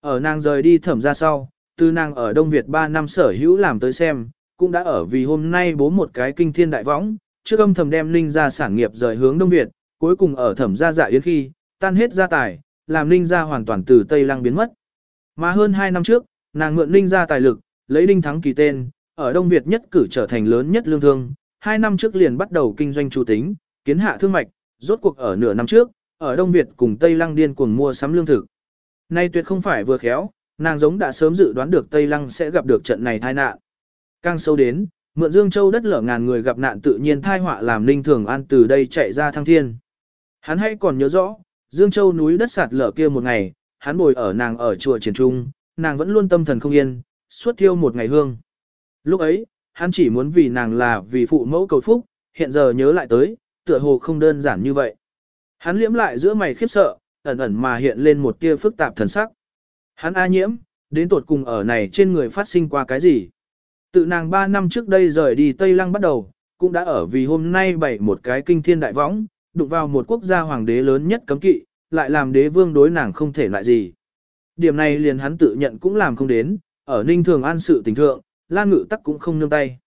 Ở nàng rời đi thẩm ra sau, từ nàng ở Đông Việt 3 năm sở hữu làm tới xem, cũng đã ở vì hôm nay bố một cái kinh thiên đại võng, trước âm thầm đem Ninh ra sản nghiệp rời hướng Đông Việt, cuối cùng ở thẩm gia dạ yến khi, tan hết gia tài, làm Ninh gia hoàn toàn từ Tây Lăng biến mất. Mà hơn 2 năm trước, nàng mượn Ninh gia tài lực, lấy Đinh Thắng kỳ tên, ở Đông Việt nhất cử trở thành lớn nhất lương thương, 2 năm trước liền bắt đầu kinh doanh chủ tính, kiến hạ thương mạch, rốt cuộc ở nửa năm trước, ở Đông Việt cùng Tây Lăng điên cuồng mua sắm lương thực. Nay tuyệt không phải vừa khéo, Nàng giống đã sớm dự đoán được Tây Lăng sẽ gặp được trận này tai nạn. Càng sâu đến, mượn Dương Châu đất lở ngàn người gặp nạn tự nhiên tai họa làm Ninh Thường An từ đây chạy ra thăng thiên. Hắn hay còn nhớ rõ, Dương Châu núi đất sạt lở kia một ngày, hắn bồi ở nàng ở chùa Triển Trung, nàng vẫn luôn tâm thần không yên, suốt thiêu một ngày hương. Lúc ấy, hắn chỉ muốn vì nàng là vì phụ mẫu cầu phúc, hiện giờ nhớ lại tới, tựa hồ không đơn giản như vậy. Hắn liễm lại giữa mày khiếp sợ, ẩn ẩn mà hiện lên một tia phức tạp thần sắc. Hắn A nhiễm, đến tột cùng ở này trên người phát sinh qua cái gì? Tự nàng 3 năm trước đây rời đi Tây Lăng bắt đầu, cũng đã ở vì hôm nay bày một cái kinh thiên đại võng, đụng vào một quốc gia hoàng đế lớn nhất cấm kỵ, lại làm đế vương đối nàng không thể lại gì. Điểm này liền hắn tự nhận cũng làm không đến, ở Ninh Thường An sự tình thượng, Lan Ngự Tắc cũng không nương tay.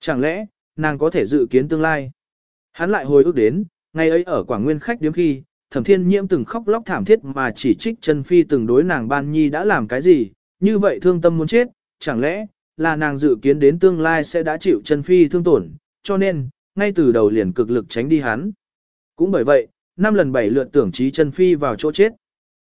Chẳng lẽ, nàng có thể dự kiến tương lai? Hắn lại hồi ức đến, ngày ấy ở Quảng Nguyên khách điếm khi, Thẩm Thiên Nhiễm từng khóc lóc thảm thiết mà chỉ trích chân Phi từng đối nàng ban nhi đã làm cái gì, như vậy thương tâm muốn chết, chẳng lẽ là nàng dự kiến đến tương lai sẽ đã chịu chân Phi thương tổn, cho nên, ngay từ đầu liền cực lực tránh đi hắn. Cũng bởi vậy, năm lần bảy lượt tưởng trí chân Phi vào chỗ chết.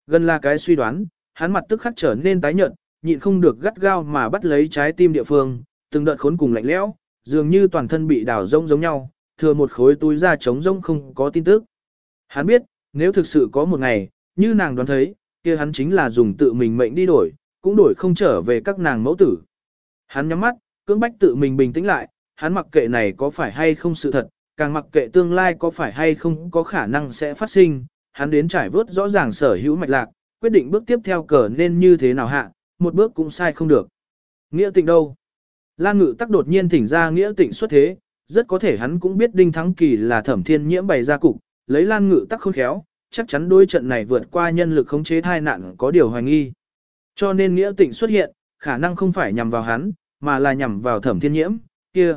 Gần là cái suy đoán, hắn mặt tức khắc trở nên tái nhợt, nhịn không được gắt gao mà bắt lấy trái tim địa phương, từng đợt khốn cùng lạnh lẽo, dường như toàn thân bị đào rông giống nhau, thừa một khối túi da trống rỗng không có tin tức. Hắn biết, nếu thực sự có một ngày, như nàng đoán thấy, kia hắn chính là dùng tự mình mệnh đi đổi, cũng đổi không trở về các nàng mẫu tử. Hắn nhắm mắt, cưỡng bách tự mình bình tĩnh lại, hắn mặc kệ này có phải hay không sự thật, càng mặc kệ tương lai có phải hay không có khả năng sẽ phát sinh, hắn đến trải vớt rõ ràng sở hữu mạch lạc, quyết định bước tiếp theo cờ nên như thế nào hạ, một bước cũng sai không được. Nghĩa tịnh đâu? Lan ngự tắc đột nhiên thỉnh ra nghĩa tịnh xuất thế, rất có thể hắn cũng biết đinh thắng kỳ là thẩm thiên nhiễm bày ra cục, lấy lan ngự tắc khôn khéo, chắc chắn đôi trận này vượt qua nhân lực khống chế thai nạn có điều hoài nghi. Cho nên nghĩa tịnh xuất hiện, khả năng không phải nhằm vào hắn, mà là nhằm vào thẩm thiên nhiễm, kia.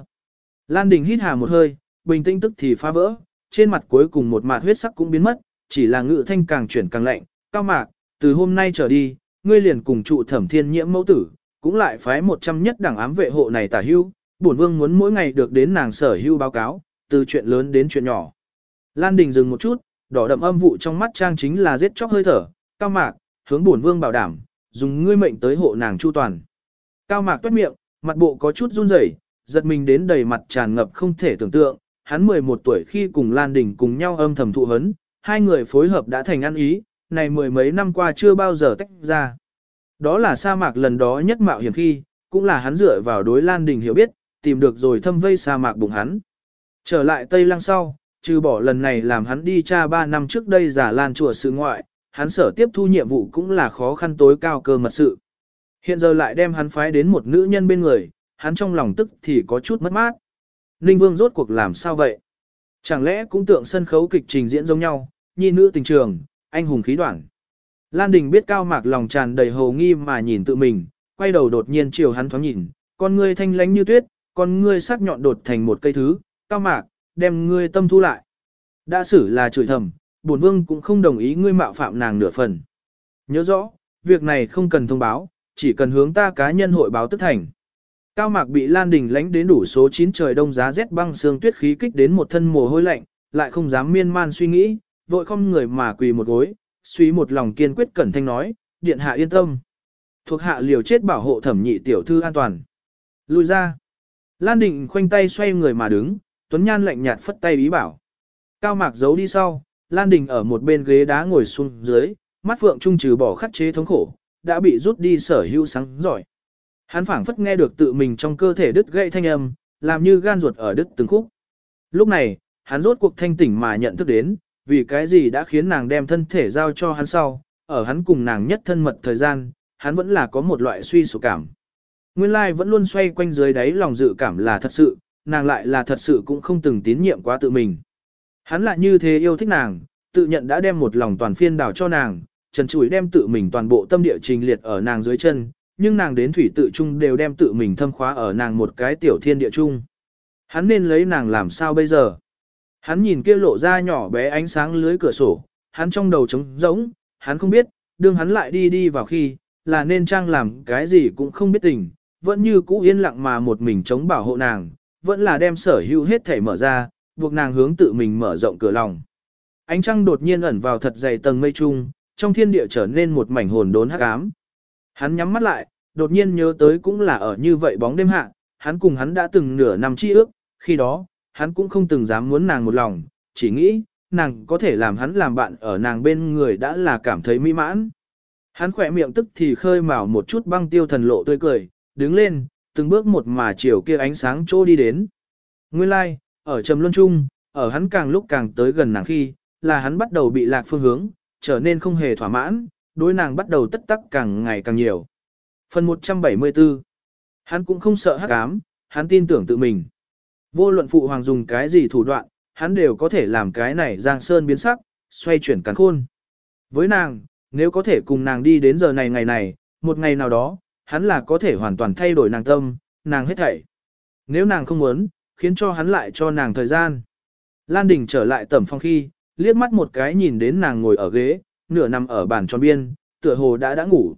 Lan đình hít hà một hơi, bình tĩnh tức thì phá vỡ, trên mặt cuối cùng một mạt huyết sắc cũng biến mất, chỉ là ngự thanh càng chuyển càng lạnh, cao mạc, từ hôm nay trở đi, ngươi liền cùng trụ thẩm thiên nhiễm mẫu tử, cũng lại phái một trăm nhất đảng ám vệ hộ này tả hưu, bổn vương muốn mỗi ngày được đến nàng sở hưu báo cáo, từ chuyện lớn đến chuyện nhỏ. Lan Đình dừng một chút, đỏ đậm âm vụ trong mắt trang chính là giết chóc hơi thở, cao mạc, hướng bổn vương bảo đảm, dùng ngươi mệnh tới hộ nàng chu toàn. Cao mạc toát miệng, mặt bộ có chút run rẩy, giật mình đến đầy mặt tràn ngập không thể tưởng tượng, hắn 11 tuổi khi cùng Lan Đình cùng nhau âm thầm thụ hấn, hai người phối hợp đã thành ăn ý, này mười mấy năm qua chưa bao giờ tách ra. Đó là sa mạc lần đó nhất mạo hiểm khi, cũng là hắn dựa vào đối Lan Đình hiểu biết, tìm được rồi thâm vây sa mạc bụng hắn. Trở lại Tây Lăng sau, trừ bỏ lần này làm hắn đi tra 3 năm trước đây giả Lan chùa sự ngoại, hắn sở tiếp thu nhiệm vụ cũng là khó khăn tối cao cơ mật sự. Hiện giờ lại đem hắn phái đến một nữ nhân bên người, hắn trong lòng tức thì có chút mất mát. Ninh Vương rốt cuộc làm sao vậy? Chẳng lẽ cũng tượng sân khấu kịch trình diễn giống nhau, nhi nữ tình trường, anh hùng khí đoạn. Lan Đình biết cao mạc lòng tràn đầy hồ nghi mà nhìn tự mình, quay đầu đột nhiên chiều hắn thoáng nhìn, con ngươi thanh lánh như tuyết, con ngươi sắc nhọn đột thành một cây thứ, cao mạc, đem ngươi tâm thu lại. Đã xử là chửi thầm, bổn vương cũng không đồng ý ngươi mạo phạm nàng nửa phần. Nhớ rõ, việc này không cần thông báo, chỉ cần hướng ta cá nhân hội báo tức thành. Cao mạc bị Lan Đình lánh đến đủ số 9 trời đông giá rét băng sương tuyết khí kích đến một thân mồ hôi lạnh, lại không dám miên man suy nghĩ, vội không người mà quỳ một gối, suy một lòng kiên quyết cẩn thanh nói, điện hạ yên tâm. Thuộc hạ liều chết bảo hộ thẩm nhị tiểu thư an toàn. lui ra. Lan Định khoanh tay xoay người mà đứng, Tuấn Nhan lạnh nhạt phất tay ý bảo. Cao Mạc giấu đi sau, Lan Đình ở một bên ghế đá ngồi xuống dưới, mắt phượng trung trừ bỏ khắc chế thống khổ, đã bị rút đi sở hữu sáng giỏi. Hắn phảng phất nghe được tự mình trong cơ thể đứt gãy thanh âm, làm như gan ruột ở đứt từng khúc. Lúc này, hắn rốt cuộc thanh tỉnh mà nhận thức đến, vì cái gì đã khiến nàng đem thân thể giao cho hắn sau, ở hắn cùng nàng nhất thân mật thời gian, hắn vẫn là có một loại suy sụp cảm. Nguyên lai vẫn luôn xoay quanh dưới đáy lòng dự cảm là thật sự, nàng lại là thật sự cũng không từng tín nhiệm quá tự mình. Hắn lại như thế yêu thích nàng, tự nhận đã đem một lòng toàn phiên đảo cho nàng, trần chủi đem tự mình toàn bộ tâm địa trình liệt ở nàng dưới chân, nhưng nàng đến thủy tự trung đều đem tự mình thâm khóa ở nàng một cái tiểu thiên địa trung. Hắn nên lấy nàng làm sao bây giờ? Hắn nhìn kia lộ ra nhỏ bé ánh sáng lưới cửa sổ, hắn trong đầu trống rỗng, hắn không biết, đương hắn lại đi đi vào khi, là nên trang làm cái gì cũng không biết tình, vẫn như cũ yên lặng mà một mình chống bảo hộ nàng, vẫn là đem sở hữu hết thể mở ra, buộc nàng hướng tự mình mở rộng cửa lòng. Ánh trăng đột nhiên ẩn vào thật dày tầng mây trung, trong thiên địa trở nên một mảnh hồn đốn hắc ám. Hắn nhắm mắt lại, đột nhiên nhớ tới cũng là ở như vậy bóng đêm hạ, hắn cùng hắn đã từng nửa năm chi ước, khi đó, hắn cũng không từng dám muốn nàng một lòng, chỉ nghĩ, nàng có thể làm hắn làm bạn ở nàng bên người đã là cảm thấy mỹ mãn. Hắn khỏe miệng tức thì khơi mào một chút băng tiêu thần lộ tươi cười, đứng lên, từng bước một mà chiều kia ánh sáng chỗ đi đến. Nguyên lai, like, ở trầm luân trung, ở hắn càng lúc càng tới gần nàng khi, là hắn bắt đầu bị lạc phương hướng, trở nên không hề thỏa mãn, đối nàng bắt đầu tất tắc càng ngày càng nhiều. Phần 174 Hắn cũng không sợ hắc ám, hắn tin tưởng tự mình. Vô luận phụ hoàng dùng cái gì thủ đoạn, hắn đều có thể làm cái này giang sơn biến sắc, xoay chuyển cắn khôn. Với nàng, nếu có thể cùng nàng đi đến giờ này ngày này, một ngày nào đó, hắn là có thể hoàn toàn thay đổi nàng tâm, nàng hết thảy. Nếu nàng không muốn, khiến cho hắn lại cho nàng thời gian. Lan Đình trở lại tẩm phong khi, liếc mắt một cái nhìn đến nàng ngồi ở ghế, nửa nằm ở bàn tròn biên, tựa hồ đã đã ngủ.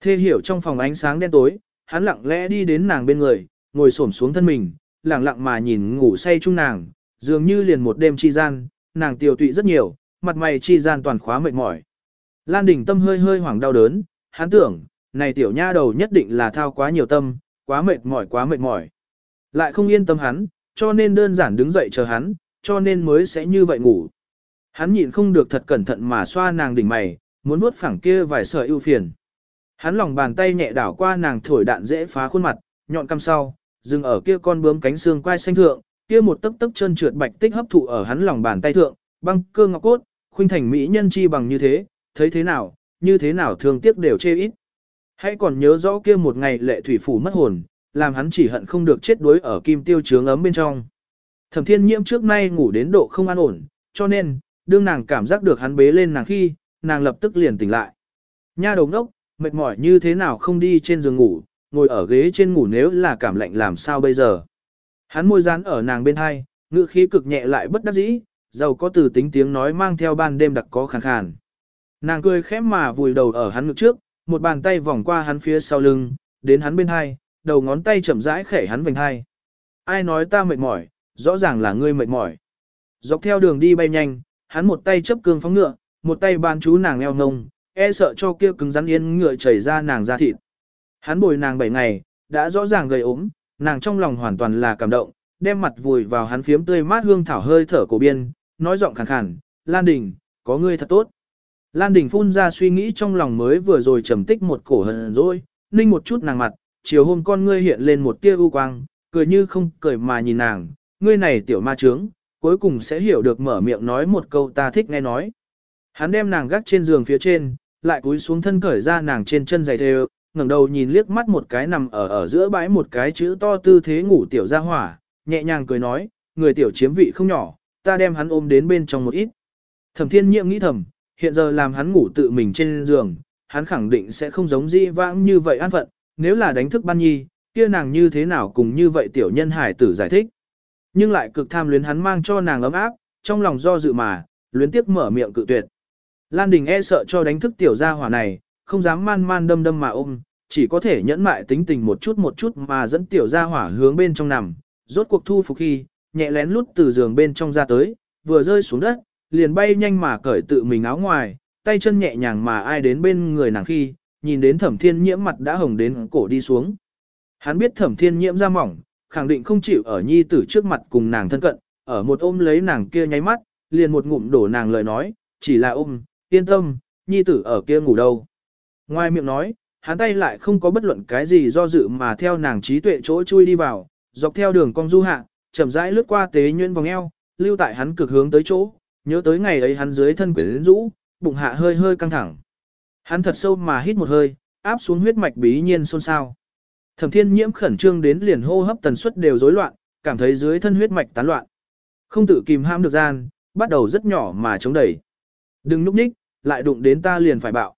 Thê hiểu trong phòng ánh sáng đen tối, hắn lặng lẽ đi đến nàng bên người, ngồi xổm xuống thân mình, lặng lặng mà nhìn ngủ say chung nàng, dường như liền một đêm chi gian, nàng tiểu tụy rất nhiều, mặt mày chi gian toàn khóa mệt mỏi. Lan Đình tâm hơi hơi hoảng đau đớn, hắn tưởng, này tiểu nha đầu nhất định là thao quá nhiều tâm, quá mệt mỏi quá mệt mỏi. Lại không yên tâm hắn, cho nên đơn giản đứng dậy chờ hắn, cho nên mới sẽ như vậy ngủ. Hắn nhịn không được thật cẩn thận mà xoa nàng đỉnh mày, muốn nuốt phẳng kia vài sợi ưu phiền. Hắn lòng bàn tay nhẹ đảo qua nàng thổi đạn dễ phá khuôn mặt, nhọn căm sau, dừng ở kia con bướm cánh xương quai xanh thượng, kia một tấc tấc chân trượt bạch tích hấp thụ ở hắn lòng bàn tay thượng, băng cơ ngọc cốt, khuynh thành mỹ nhân chi bằng như thế, thấy thế nào, như thế nào thường tiếc đều chê ít. Hãy còn nhớ rõ kia một ngày lệ thủy phủ mất hồn, làm hắn chỉ hận không được chết đuối ở kim tiêu trướng ấm bên trong. Thẩm thiên nhiễm trước nay ngủ đến độ không an ổn, cho nên, đương nàng cảm giác được hắn bế lên nàng khi, nàng lập tức liền tỉnh lại. Nha đầu đốc, mệt mỏi như thế nào không đi trên giường ngủ, ngồi ở ghế trên ngủ nếu là cảm lạnh làm sao bây giờ. Hắn môi dán ở nàng bên hai, ngữ khí cực nhẹ lại bất đắc dĩ, giàu có từ tính tiếng nói mang theo ban đêm đặc có khàn khàn. Nàng cười khẽ mà vùi đầu ở hắn ngực trước, một bàn tay vòng qua hắn phía sau lưng, đến hắn bên hai, đầu ngón tay chậm rãi khẽ hắn vành hai. Ai nói ta mệt mỏi, rõ ràng là ngươi mệt mỏi. Dọc theo đường đi bay nhanh, hắn một tay chấp cương phóng ngựa, một tay ban chú nàng eo ngông, e sợ cho kia cứng rắn yên ngựa chảy ra nàng ra thịt. Hắn bồi nàng 7 ngày, đã rõ ràng gầy ốm, nàng trong lòng hoàn toàn là cảm động, đem mặt vùi vào hắn phiếm tươi mát hương thảo hơi thở cổ biên, nói giọng khàn khàn, Lan Đình, có ngươi thật tốt. Lan Đình phun ra suy nghĩ trong lòng mới vừa rồi trầm tích một cổ hận rồi, ninh một chút nàng mặt, chiều hôm con ngươi hiện lên một tia u quang, cười như không cười mà nhìn nàng, ngươi này tiểu ma trướng, cuối cùng sẽ hiểu được mở miệng nói một câu ta thích nghe nói. Hắn đem nàng gác trên giường phía trên, lại cúi xuống thân cởi ra nàng trên chân giày thề, ngẩng đầu nhìn liếc mắt một cái nằm ở ở giữa bãi một cái chữ to tư thế ngủ tiểu ra hỏa, nhẹ nhàng cười nói, người tiểu chiếm vị không nhỏ, ta đem hắn ôm đến bên trong một ít. Thẩm thiên nhiệm nghĩ thầm, hiện giờ làm hắn ngủ tự mình trên giường, hắn khẳng định sẽ không giống di vãng như vậy an phận, nếu là đánh thức ban nhi, kia nàng như thế nào cùng như vậy tiểu nhân hải tử giải thích. Nhưng lại cực tham luyến hắn mang cho nàng ấm áp, trong lòng do dự mà, luyến tiếp mở miệng cự tuyệt. Lan Đình e sợ cho đánh thức tiểu gia hỏa này, không dám man man đâm đâm mà ôm, chỉ có thể nhẫn mại tính tình một chút một chút mà dẫn tiểu gia hỏa hướng bên trong nằm, rốt cuộc thu phục khi, nhẹ lén lút từ giường bên trong ra tới, vừa rơi xuống đất, liền bay nhanh mà cởi tự mình áo ngoài, tay chân nhẹ nhàng mà ai đến bên người nàng khi, nhìn đến thẩm thiên nhiễm mặt đã hồng đến cổ đi xuống. Hắn biết thẩm thiên nhiễm ra mỏng, khẳng định không chịu ở nhi tử trước mặt cùng nàng thân cận, ở một ôm lấy nàng kia nháy mắt, liền một ngụm đổ nàng lời nói, chỉ là ôm, yên tâm, nhi tử ở kia ngủ đâu. Ngoài miệng nói, hắn tay lại không có bất luận cái gì do dự mà theo nàng trí tuệ chỗ chui đi vào, dọc theo đường cong du hạ, chậm rãi lướt qua tế nhuyễn vòng eo, lưu tại hắn cực hướng tới chỗ, nhớ tới ngày ấy hắn dưới thân quyển rũ, bụng hạ hơi hơi căng thẳng. Hắn thật sâu mà hít một hơi, áp xuống huyết mạch bí nhiên xôn xao. Thẩm Thiên Nhiễm khẩn trương đến liền hô hấp tần suất đều rối loạn, cảm thấy dưới thân huyết mạch tán loạn. Không tự kìm ham được gian, bắt đầu rất nhỏ mà chống đẩy. Đừng núp ních, lại đụng đến ta liền phải bạo.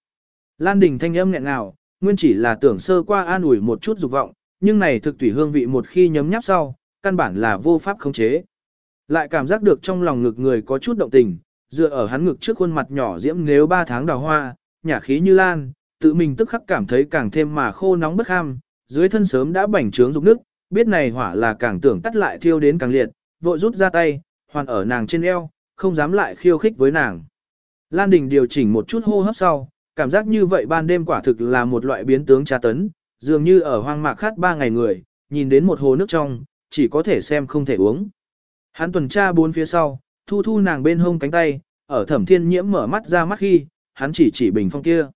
Lan Đình thanh âm nghẹn ngào, nguyên chỉ là tưởng sơ qua an ủi một chút dục vọng, nhưng này thực tùy hương vị một khi nhấm nháp sau, căn bản là vô pháp khống chế. Lại cảm giác được trong lòng ngực người có chút động tình, dựa ở hắn ngực trước khuôn mặt nhỏ diễm nếu ba tháng đào hoa, nhả khí như lan, tự mình tức khắc cảm thấy càng thêm mà khô nóng bất ham, dưới thân sớm đã bành trướng dục nước, biết này hỏa là càng tưởng tắt lại thiêu đến càng liệt, vội rút ra tay, hoàn ở nàng trên eo, không dám lại khiêu khích với nàng. Lan Đình điều chỉnh một chút hô hấp sau, cảm giác như vậy ban đêm quả thực là một loại biến tướng tra tấn, dường như ở hoang mạc khát ba ngày người, nhìn đến một hồ nước trong, chỉ có thể xem không thể uống. Hắn tuần tra bốn phía sau, thu thu nàng bên hông cánh tay, ở thẩm thiên nhiễm mở mắt ra mắt khi, hắn chỉ chỉ bình phong kia.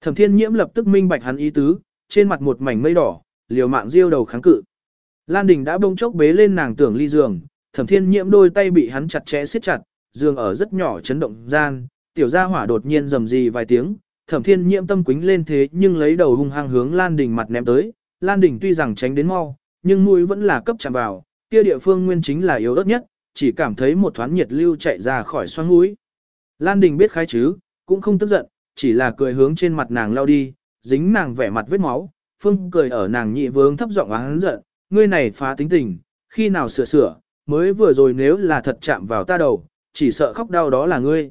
Thẩm thiên nhiễm lập tức minh bạch hắn ý tứ, trên mặt một mảnh mây đỏ, liều mạng riêu đầu kháng cự. Lan Đình đã bông chốc bế lên nàng tưởng ly giường, thẩm thiên nhiễm đôi tay bị hắn chặt chẽ siết chặt, giường ở rất nhỏ chấn động gian, tiểu gia hỏa đột nhiên rầm rì vài tiếng, thẩm thiên nhiễm tâm quính lên thế nhưng lấy đầu hung hăng hướng Lan Đình mặt ném tới, Lan Đình tuy rằng tránh đến mau, nhưng mũi vẫn là cấp chạm vào, kia địa phương nguyên chính là yếu ớt nhất, chỉ cảm thấy một thoáng nhiệt lưu chạy ra khỏi xoang mũi. Lan Đình biết khai chứ, cũng không tức giận, chỉ là cười hướng trên mặt nàng lao đi, dính nàng vẻ mặt vết máu, Phương cười ở nàng nhị vướng thấp giọng oán giận, ngươi này phá tính tình, khi nào sửa sửa, mới vừa rồi nếu là thật chạm vào ta đầu, chỉ sợ khóc đau đó là ngươi.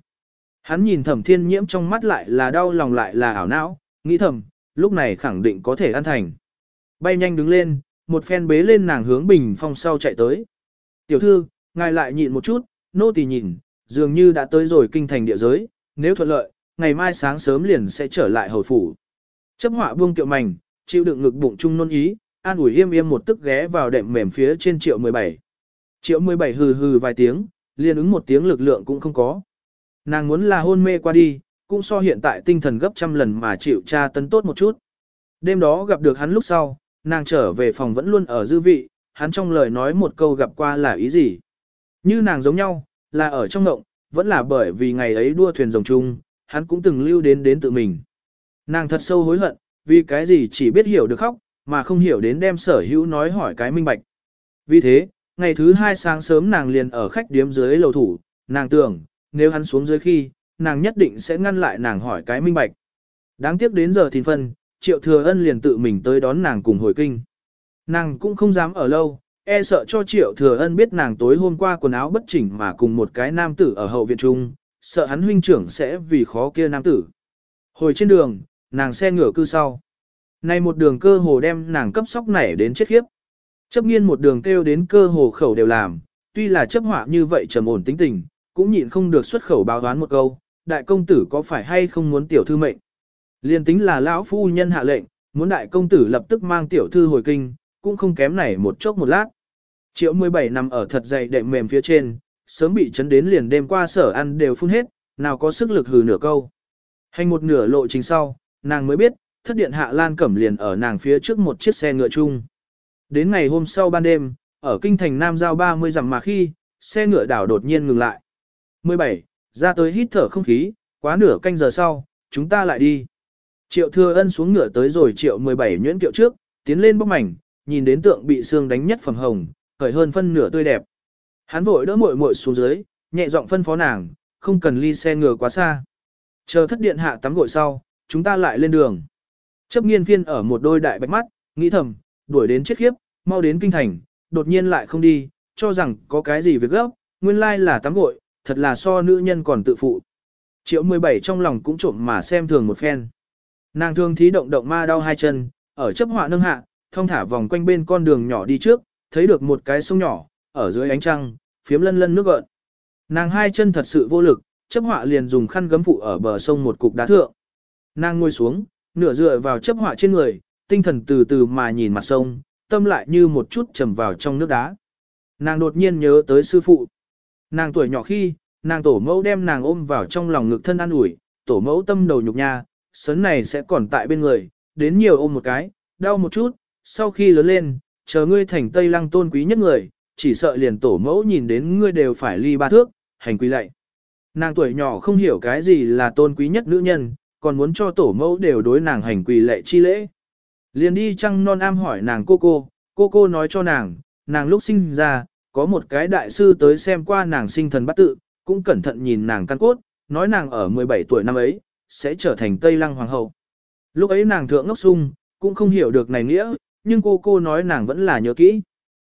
Hắn nhìn thẩm thiên nhiễm trong mắt lại là đau lòng lại là ảo não, nghĩ thầm, lúc này khẳng định có thể ăn thành. Bay nhanh đứng lên, một phen bế lên nàng hướng bình phong sau chạy tới. Tiểu thư, ngài lại nhịn một chút, nô tỳ nhìn, dường như đã tới rồi kinh thành địa giới, nếu thuận lợi, ngày mai sáng sớm liền sẽ trở lại hồi phủ. Chấp họa buông kiệu mảnh, chịu đựng ngực bụng chung nôn ý, an ủi yêm yêm một tức ghé vào đệm mềm phía trên triệu 17. Triệu 17 hừ hừ vài tiếng, liền ứng một tiếng lực lượng cũng không có. Nàng muốn là hôn mê qua đi, cũng so hiện tại tinh thần gấp trăm lần mà chịu tra tấn tốt một chút. Đêm đó gặp được hắn lúc sau, nàng trở về phòng vẫn luôn ở dư vị, hắn trong lời nói một câu gặp qua là ý gì. Như nàng giống nhau, là ở trong ngộng, vẫn là bởi vì ngày ấy đua thuyền rồng chung, hắn cũng từng lưu đến đến tự mình. Nàng thật sâu hối hận, vì cái gì chỉ biết hiểu được khóc, mà không hiểu đến đem sở hữu nói hỏi cái minh bạch. Vì thế, ngày thứ hai sáng sớm nàng liền ở khách điếm dưới lầu thủ, nàng tưởng, nếu hắn xuống dưới khi, nàng nhất định sẽ ngăn lại nàng hỏi cái minh bạch. Đáng tiếc đến giờ thìn phân, triệu thừa ân liền tự mình tới đón nàng cùng hồi kinh. Nàng cũng không dám ở lâu, e sợ cho triệu thừa ân biết nàng tối hôm qua quần áo bất chỉnh mà cùng một cái nam tử ở hậu viện trung, sợ hắn huynh trưởng sẽ vì khó kia nam tử. Hồi trên đường, nàng xe ngửa cư sau. Này một đường cơ hồ đem nàng cấp sóc nảy đến chết khiếp. Chấp nghiên một đường kêu đến cơ hồ khẩu đều làm, tuy là chấp họa như vậy trầm ổn tính tình, cũng nhịn không được xuất khẩu báo đoán một câu, đại công tử có phải hay không muốn tiểu thư mệnh. Liên tính là lão phu nhân hạ lệnh, muốn đại công tử lập tức mang tiểu thư hồi kinh, cũng không kém này một chốc một lát. Triệu 17 nằm ở thật dày đệm mềm phía trên, sớm bị chấn đến liền đêm qua sở ăn đều phun hết, nào có sức lực hừ nửa câu. Hành một nửa lộ trình sau, nàng mới biết, thất điện hạ Lan Cẩm liền ở nàng phía trước một chiếc xe ngựa chung. Đến ngày hôm sau ban đêm, ở kinh thành Nam Giao 30 dặm mà khi, xe ngựa đảo đột nhiên ngừng lại. 17. Ra tới hít thở không khí, quá nửa canh giờ sau, chúng ta lại đi. Triệu thừa ân xuống ngựa tới rồi triệu 17 nhuyễn kiệu trước, tiến lên bóc mảnh, nhìn đến tượng bị xương đánh nhất phẩm hồng, khởi hơn phân nửa tươi đẹp. Hắn vội đỡ muội muội xuống dưới, nhẹ giọng phân phó nàng, không cần ly xe ngựa quá xa. Chờ thất điện hạ tắm gội sau, chúng ta lại lên đường. Chấp nghiên phiên ở một đôi đại bạch mắt, nghĩ thầm, đuổi đến chết khiếp, mau đến kinh thành, đột nhiên lại không đi, cho rằng có cái gì việc gấp, nguyên lai là tắm gội, thật là so nữ nhân còn tự phụ. Triệu 17 trong lòng cũng trộm mà xem thường một phen. Nàng thương thí động động ma đau hai chân, ở chấp họa nâng hạ, thông thả vòng quanh bên con đường nhỏ đi trước, thấy được một cái sông nhỏ, ở dưới ánh trăng, phiếm lân lân nước gợn. Nàng hai chân thật sự vô lực, chấp họa liền dùng khăn gấm phụ ở bờ sông một cục đá thượng. Nàng ngồi xuống, nửa dựa vào chấp họa trên người, tinh thần từ từ mà nhìn mặt sông, tâm lại như một chút trầm vào trong nước đá. Nàng đột nhiên nhớ tới sư phụ. Nàng tuổi nhỏ khi, nàng tổ mẫu đem nàng ôm vào trong lòng ngực thân an ủi, tổ mẫu tâm đầu nhục nha, sấn này sẽ còn tại bên người, đến nhiều ôm một cái, đau một chút, sau khi lớn lên, chờ ngươi thành Tây Lăng tôn quý nhất người, chỉ sợ liền tổ mẫu nhìn đến ngươi đều phải ly ba thước, hành quý lạy. Nàng tuổi nhỏ không hiểu cái gì là tôn quý nhất nữ nhân, còn muốn cho tổ mẫu đều đối nàng hành quỳ lệ chi lễ. Liền đi trăng non am hỏi nàng cô cô, cô cô nói cho nàng, nàng lúc sinh ra, có một cái đại sư tới xem qua nàng sinh thần bắt tự, cũng cẩn thận nhìn nàng căn cốt, nói nàng ở 17 tuổi năm ấy, sẽ trở thành Tây Lăng Hoàng hậu. Lúc ấy nàng thượng ngốc sung, cũng không hiểu được này nghĩa, nhưng cô cô nói nàng vẫn là nhớ kỹ.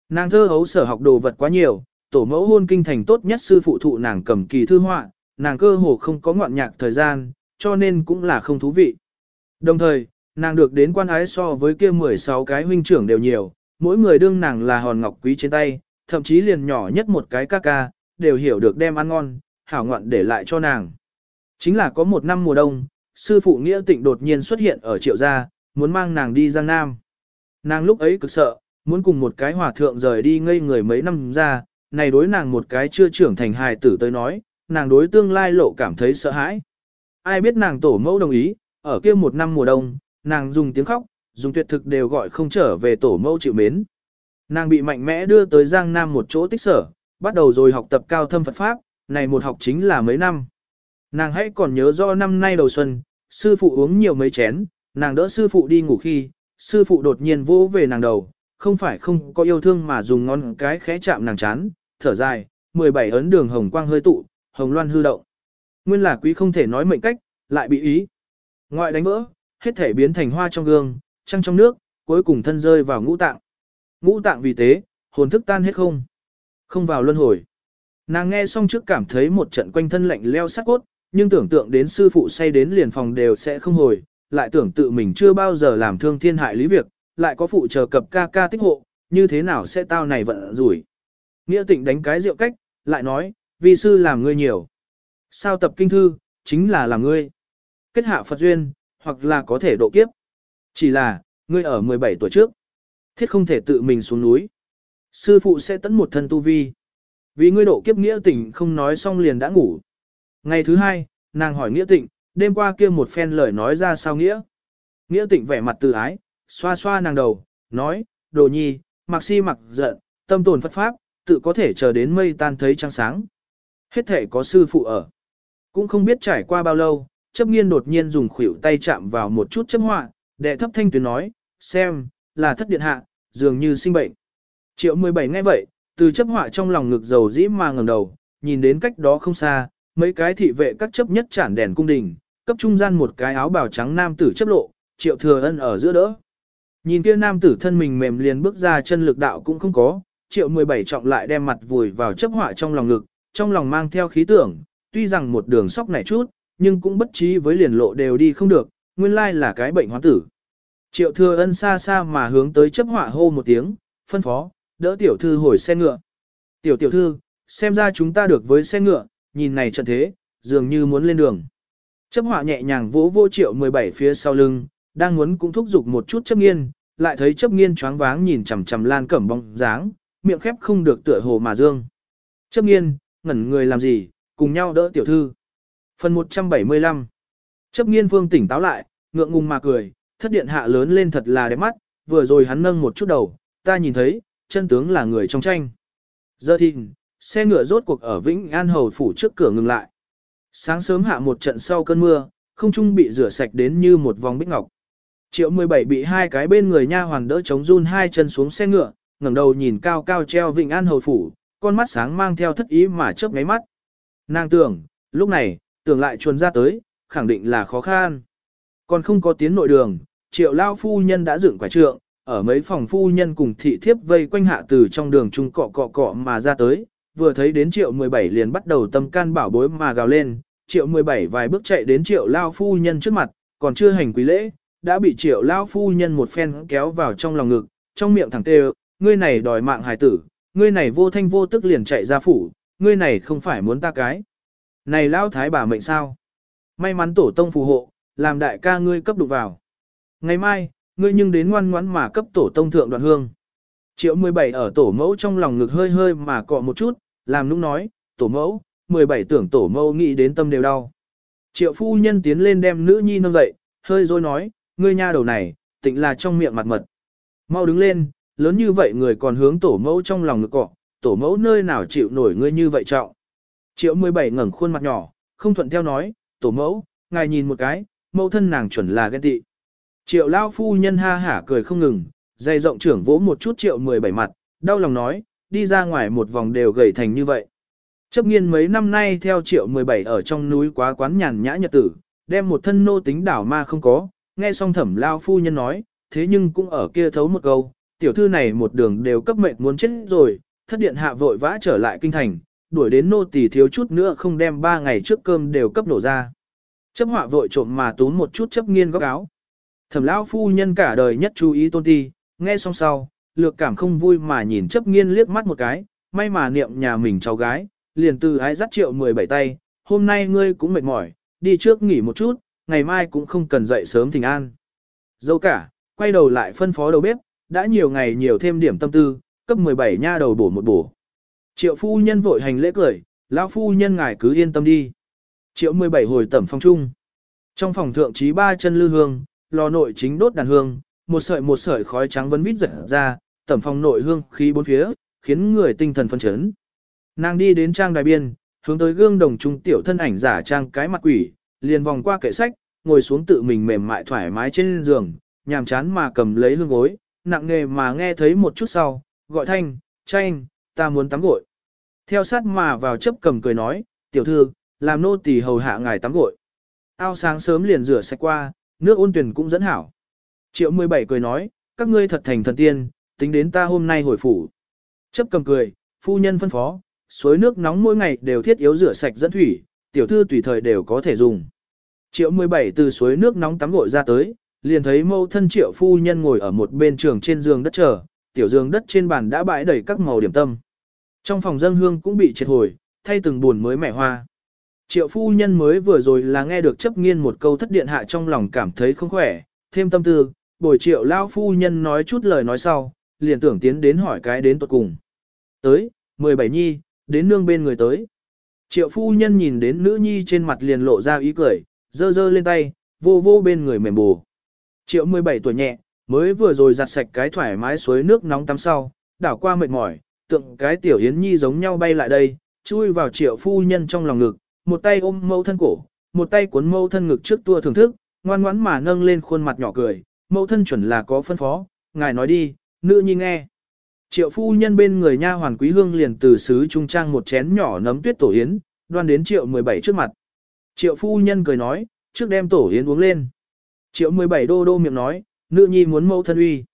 Nàng thơ hấu sở học đồ vật quá nhiều, tổ mẫu hôn kinh thành tốt nhất sư phụ thụ nàng cầm kỳ thư họa, nàng cơ hồ không có ngoạn nhạc thời gian, cho nên cũng là không thú vị. Đồng thời, nàng được đến quan ái so với kia 16 cái huynh trưởng đều nhiều, mỗi người đương nàng là hòn ngọc quý trên tay, thậm chí liền nhỏ nhất một cái ca ca, đều hiểu được đem ăn ngon, hảo ngoạn để lại cho nàng. Chính là có một năm mùa đông, sư phụ nghĩa tịnh đột nhiên xuất hiện ở triệu gia, muốn mang nàng đi Giang Nam. Nàng lúc ấy cực sợ, muốn cùng một cái hòa thượng rời đi ngây người mấy năm ra, này đối nàng một cái chưa trưởng thành hài tử tới nói, nàng đối tương lai lộ cảm thấy sợ hãi. Ai biết nàng tổ mẫu đồng ý, ở kia một năm mùa đông, nàng dùng tiếng khóc, dùng tuyệt thực đều gọi không trở về tổ mẫu chịu mến. Nàng bị mạnh mẽ đưa tới Giang Nam một chỗ tích sở, bắt đầu rồi học tập cao thâm Phật Pháp, này một học chính là mấy năm. Nàng hãy còn nhớ do năm nay đầu xuân, sư phụ uống nhiều mấy chén, nàng đỡ sư phụ đi ngủ khi, sư phụ đột nhiên vỗ về nàng đầu, không phải không có yêu thương mà dùng ngón cái khẽ chạm nàng chán, thở dài, 17 ấn đường hồng quang hơi tụ, hồng loan hư động. Nguyên là quý không thể nói mệnh cách, lại bị ý. Ngoại đánh vỡ, hết thể biến thành hoa trong gương, trăng trong nước, cuối cùng thân rơi vào ngũ tạng. Ngũ tạng vì tế, hồn thức tan hết không. Không vào luân hồi. Nàng nghe xong trước cảm thấy một trận quanh thân lạnh leo sắc cốt, nhưng tưởng tượng đến sư phụ say đến liền phòng đều sẽ không hồi, lại tưởng tự mình chưa bao giờ làm thương thiên hại lý việc, lại có phụ chờ cập ca ca tích hộ, như thế nào sẽ tao này vận rủi. Nghĩa tịnh đánh cái rượu cách, lại nói, vì sư làm ngươi nhiều. Sao tập kinh thư, chính là làm ngươi. Kết hạ Phật duyên, hoặc là có thể độ kiếp. Chỉ là, ngươi ở 17 tuổi trước. Thiết không thể tự mình xuống núi. Sư phụ sẽ tấn một thân tu vi. Vì ngươi độ kiếp nghĩa tịnh không nói xong liền đã ngủ. Ngày thứ hai, nàng hỏi nghĩa tịnh, đêm qua kia một phen lời nói ra sao nghĩa. Nghĩa tịnh vẻ mặt từ ái, xoa xoa nàng đầu, nói, đồ nhi, mặc si mặc giận, tâm tồn phất pháp, tự có thể chờ đến mây tan thấy trăng sáng. Hết thể có sư phụ ở. Cũng không biết trải qua bao lâu, chấp nghiên đột nhiên dùng khuỷu tay chạm vào một chút chấp họa, đệ thấp thanh tuyến nói, xem, là thất điện hạ, dường như sinh bệnh. Triệu 17 nghe vậy, từ chấp họa trong lòng ngực dầu dĩ mà ngẩng đầu, nhìn đến cách đó không xa, mấy cái thị vệ các chấp nhất chản đèn cung đình, cấp trung gian một cái áo bào trắng nam tử chấp lộ, triệu thừa ân ở giữa đỡ. Nhìn kia nam tử thân mình mềm liền bước ra chân lực đạo cũng không có, triệu 17 trọng lại đem mặt vùi vào chấp họa trong lòng lực trong lòng mang theo khí tưởng, tuy rằng một đường sóc này chút, nhưng cũng bất trí với liền lộ đều đi không được, nguyên lai là cái bệnh hoán tử. Triệu thừa ân xa xa mà hướng tới chấp họa hô một tiếng, phân phó, đỡ tiểu thư hồi xe ngựa. Tiểu tiểu thư, xem ra chúng ta được với xe ngựa, nhìn này trận thế, dường như muốn lên đường. Chấp họa nhẹ nhàng vỗ vô triệu 17 phía sau lưng, đang muốn cũng thúc giục một chút chấp nghiên, lại thấy chấp nghiên choáng váng nhìn chằm chằm lan cẩm bóng dáng, miệng khép không được tựa hồ mà dương. Chấp nghiên, ngẩn người làm gì, cùng nhau đỡ tiểu thư. Phần 175 Chấp nghiên phương tỉnh táo lại, ngượng ngùng mà cười, thất điện hạ lớn lên thật là đẹp mắt, vừa rồi hắn nâng một chút đầu, ta nhìn thấy, chân tướng là người trong tranh. Giờ thì, xe ngựa rốt cuộc ở Vĩnh An Hầu phủ trước cửa ngừng lại. Sáng sớm hạ một trận sau cơn mưa, không trung bị rửa sạch đến như một vòng bích ngọc. Triệu 17 bị hai cái bên người nha hoàn đỡ chống run hai chân xuống xe ngựa, ngẩng đầu nhìn cao cao treo Vĩnh An Hầu phủ, con mắt sáng mang theo thất ý mà chớp ngáy mắt. Nàng tưởng, lúc này, tưởng lại chuồn ra tới, khẳng định là khó khăn. Còn không có tiến nội đường, triệu lao phu nhân đã dựng quả trượng, ở mấy phòng phu nhân cùng thị thiếp vây quanh hạ từ trong đường trung cọ cọ cọ mà ra tới, vừa thấy đến triệu 17 liền bắt đầu tâm can bảo bối mà gào lên, triệu 17 vài bước chạy đến triệu lao phu nhân trước mặt, còn chưa hành quý lễ, đã bị triệu lao phu nhân một phen kéo vào trong lòng ngực, trong miệng thẳng tê ngươi này đòi mạng hài tử, ngươi này vô thanh vô tức liền chạy ra phủ, ngươi này không phải muốn ta cái. Này lao thái bà mệnh sao? May mắn tổ tông phù hộ, làm đại ca ngươi cấp đụng vào. Ngày mai, ngươi nhưng đến ngoan ngoãn mà cấp tổ tông thượng đoạn hương. Triệu 17 ở tổ mẫu trong lòng ngực hơi hơi mà cọ một chút, làm nũng nói, tổ mẫu, 17 tưởng tổ mẫu nghĩ đến tâm đều đau. Triệu phu nhân tiến lên đem nữ nhi nâng dậy, hơi rồi nói, ngươi nha đầu này, tịnh là trong miệng mặt mật. Mau đứng lên, lớn như vậy người còn hướng tổ mẫu trong lòng ngực cọ, tổ mẫu nơi nào chịu nổi ngươi như vậy trọng. Triệu 17 ngẩng khuôn mặt nhỏ, không thuận theo nói, tổ mẫu, ngài nhìn một cái, mẫu thân nàng chuẩn là ghen tị. Triệu lao phu nhân ha hả cười không ngừng, dày rộng trưởng vỗ một chút triệu 17 mặt, đau lòng nói, đi ra ngoài một vòng đều gầy thành như vậy. Chấp nghiên mấy năm nay theo triệu 17 ở trong núi quá quán nhàn nhã nhật tử, đem một thân nô tính đảo ma không có, nghe xong thẩm lao phu nhân nói, thế nhưng cũng ở kia thấu một câu, tiểu thư này một đường đều cấp mệnh muốn chết rồi, thất điện hạ vội vã trở lại kinh thành, đuổi đến nô tỳ thiếu chút nữa không đem ba ngày trước cơm đều cấp nổ ra. Chấp họa vội trộm mà tốn một chút chấp nghiên góc áo. Thẩm lão phu nhân cả đời nhất chú ý tôn ti, nghe xong sau, lược cảm không vui mà nhìn chấp nghiên liếc mắt một cái, may mà niệm nhà mình cháu gái, liền từ ái dắt triệu 17 tay, hôm nay ngươi cũng mệt mỏi, đi trước nghỉ một chút, ngày mai cũng không cần dậy sớm thỉnh an. Dâu cả, quay đầu lại phân phó đầu bếp, đã nhiều ngày nhiều thêm điểm tâm tư, cấp 17 nha đầu bổ một bổ. Triệu phu nhân vội hành lễ cười, lão phu nhân ngài cứ yên tâm đi. Triệu 17 hồi tẩm phong trung. Trong phòng thượng trí ba chân lư hương, lò nội chính đốt đàn hương, một sợi một sợi khói trắng vấn vít giật ra, tẩm phòng nội hương khí bốn phía, khiến người tinh thần phân chấn. Nàng đi đến trang đài biên, hướng tới gương đồng trung tiểu thân ảnh giả trang cái mặt quỷ, liền vòng qua kệ sách, ngồi xuống tự mình mềm mại thoải mái trên giường, nhàm chán mà cầm lấy lưng gối, nặng nghề mà nghe thấy một chút sau, gọi thanh, tranh, ta muốn tắm gội. Theo sát mà vào chấp cầm cười nói, tiểu thư, làm nô tỳ hầu hạ ngài tắm gội. Ao sáng sớm liền rửa sạch qua, nước ôn tuyển cũng dẫn hảo. Triệu 17 cười nói, các ngươi thật thành thần tiên, tính đến ta hôm nay hồi phủ. Chấp cầm cười, phu nhân phân phó, suối nước nóng mỗi ngày đều thiết yếu rửa sạch dẫn thủy, tiểu thư tùy thời đều có thể dùng. Triệu 17 từ suối nước nóng tắm gội ra tới, liền thấy mâu thân triệu phu nhân ngồi ở một bên trường trên giường đất chờ, tiểu giường đất trên bàn đã bãi đầy các màu điểm tâm. Trong phòng dân hương cũng bị triệt hồi, thay từng buồn mới mẻ hoa. Triệu phu nhân mới vừa rồi là nghe được chấp nghiên một câu thất điện hạ trong lòng cảm thấy không khỏe, thêm tâm tư, bồi triệu lao phu nhân nói chút lời nói sau, liền tưởng tiến đến hỏi cái đến tuột cùng. Tới, 17 nhi, đến nương bên người tới. Triệu phu nhân nhìn đến nữ nhi trên mặt liền lộ ra ý cười, dơ dơ lên tay, vô vô bên người mềm bù. Triệu 17 tuổi nhẹ, mới vừa rồi giặt sạch cái thoải mái suối nước nóng tắm sau, đảo qua mệt mỏi, tượng cái tiểu yến nhi giống nhau bay lại đây, chui vào triệu phu nhân trong lòng ngực, một tay ôm mâu thân cổ, một tay cuốn mâu thân ngực trước tua thưởng thức, ngoan ngoãn mà nâng lên khuôn mặt nhỏ cười, mẫu thân chuẩn là có phân phó, ngài nói đi, nữ nhi nghe. Triệu phu nhân bên người nha hoàn quý hương liền từ sứ trung trang một chén nhỏ nấm tuyết tổ yến, đoan đến triệu 17 trước mặt. Triệu phu nhân cười nói, trước đem tổ yến uống lên. Triệu 17 đô đô miệng nói, nữ nhi muốn mẫu thân uy.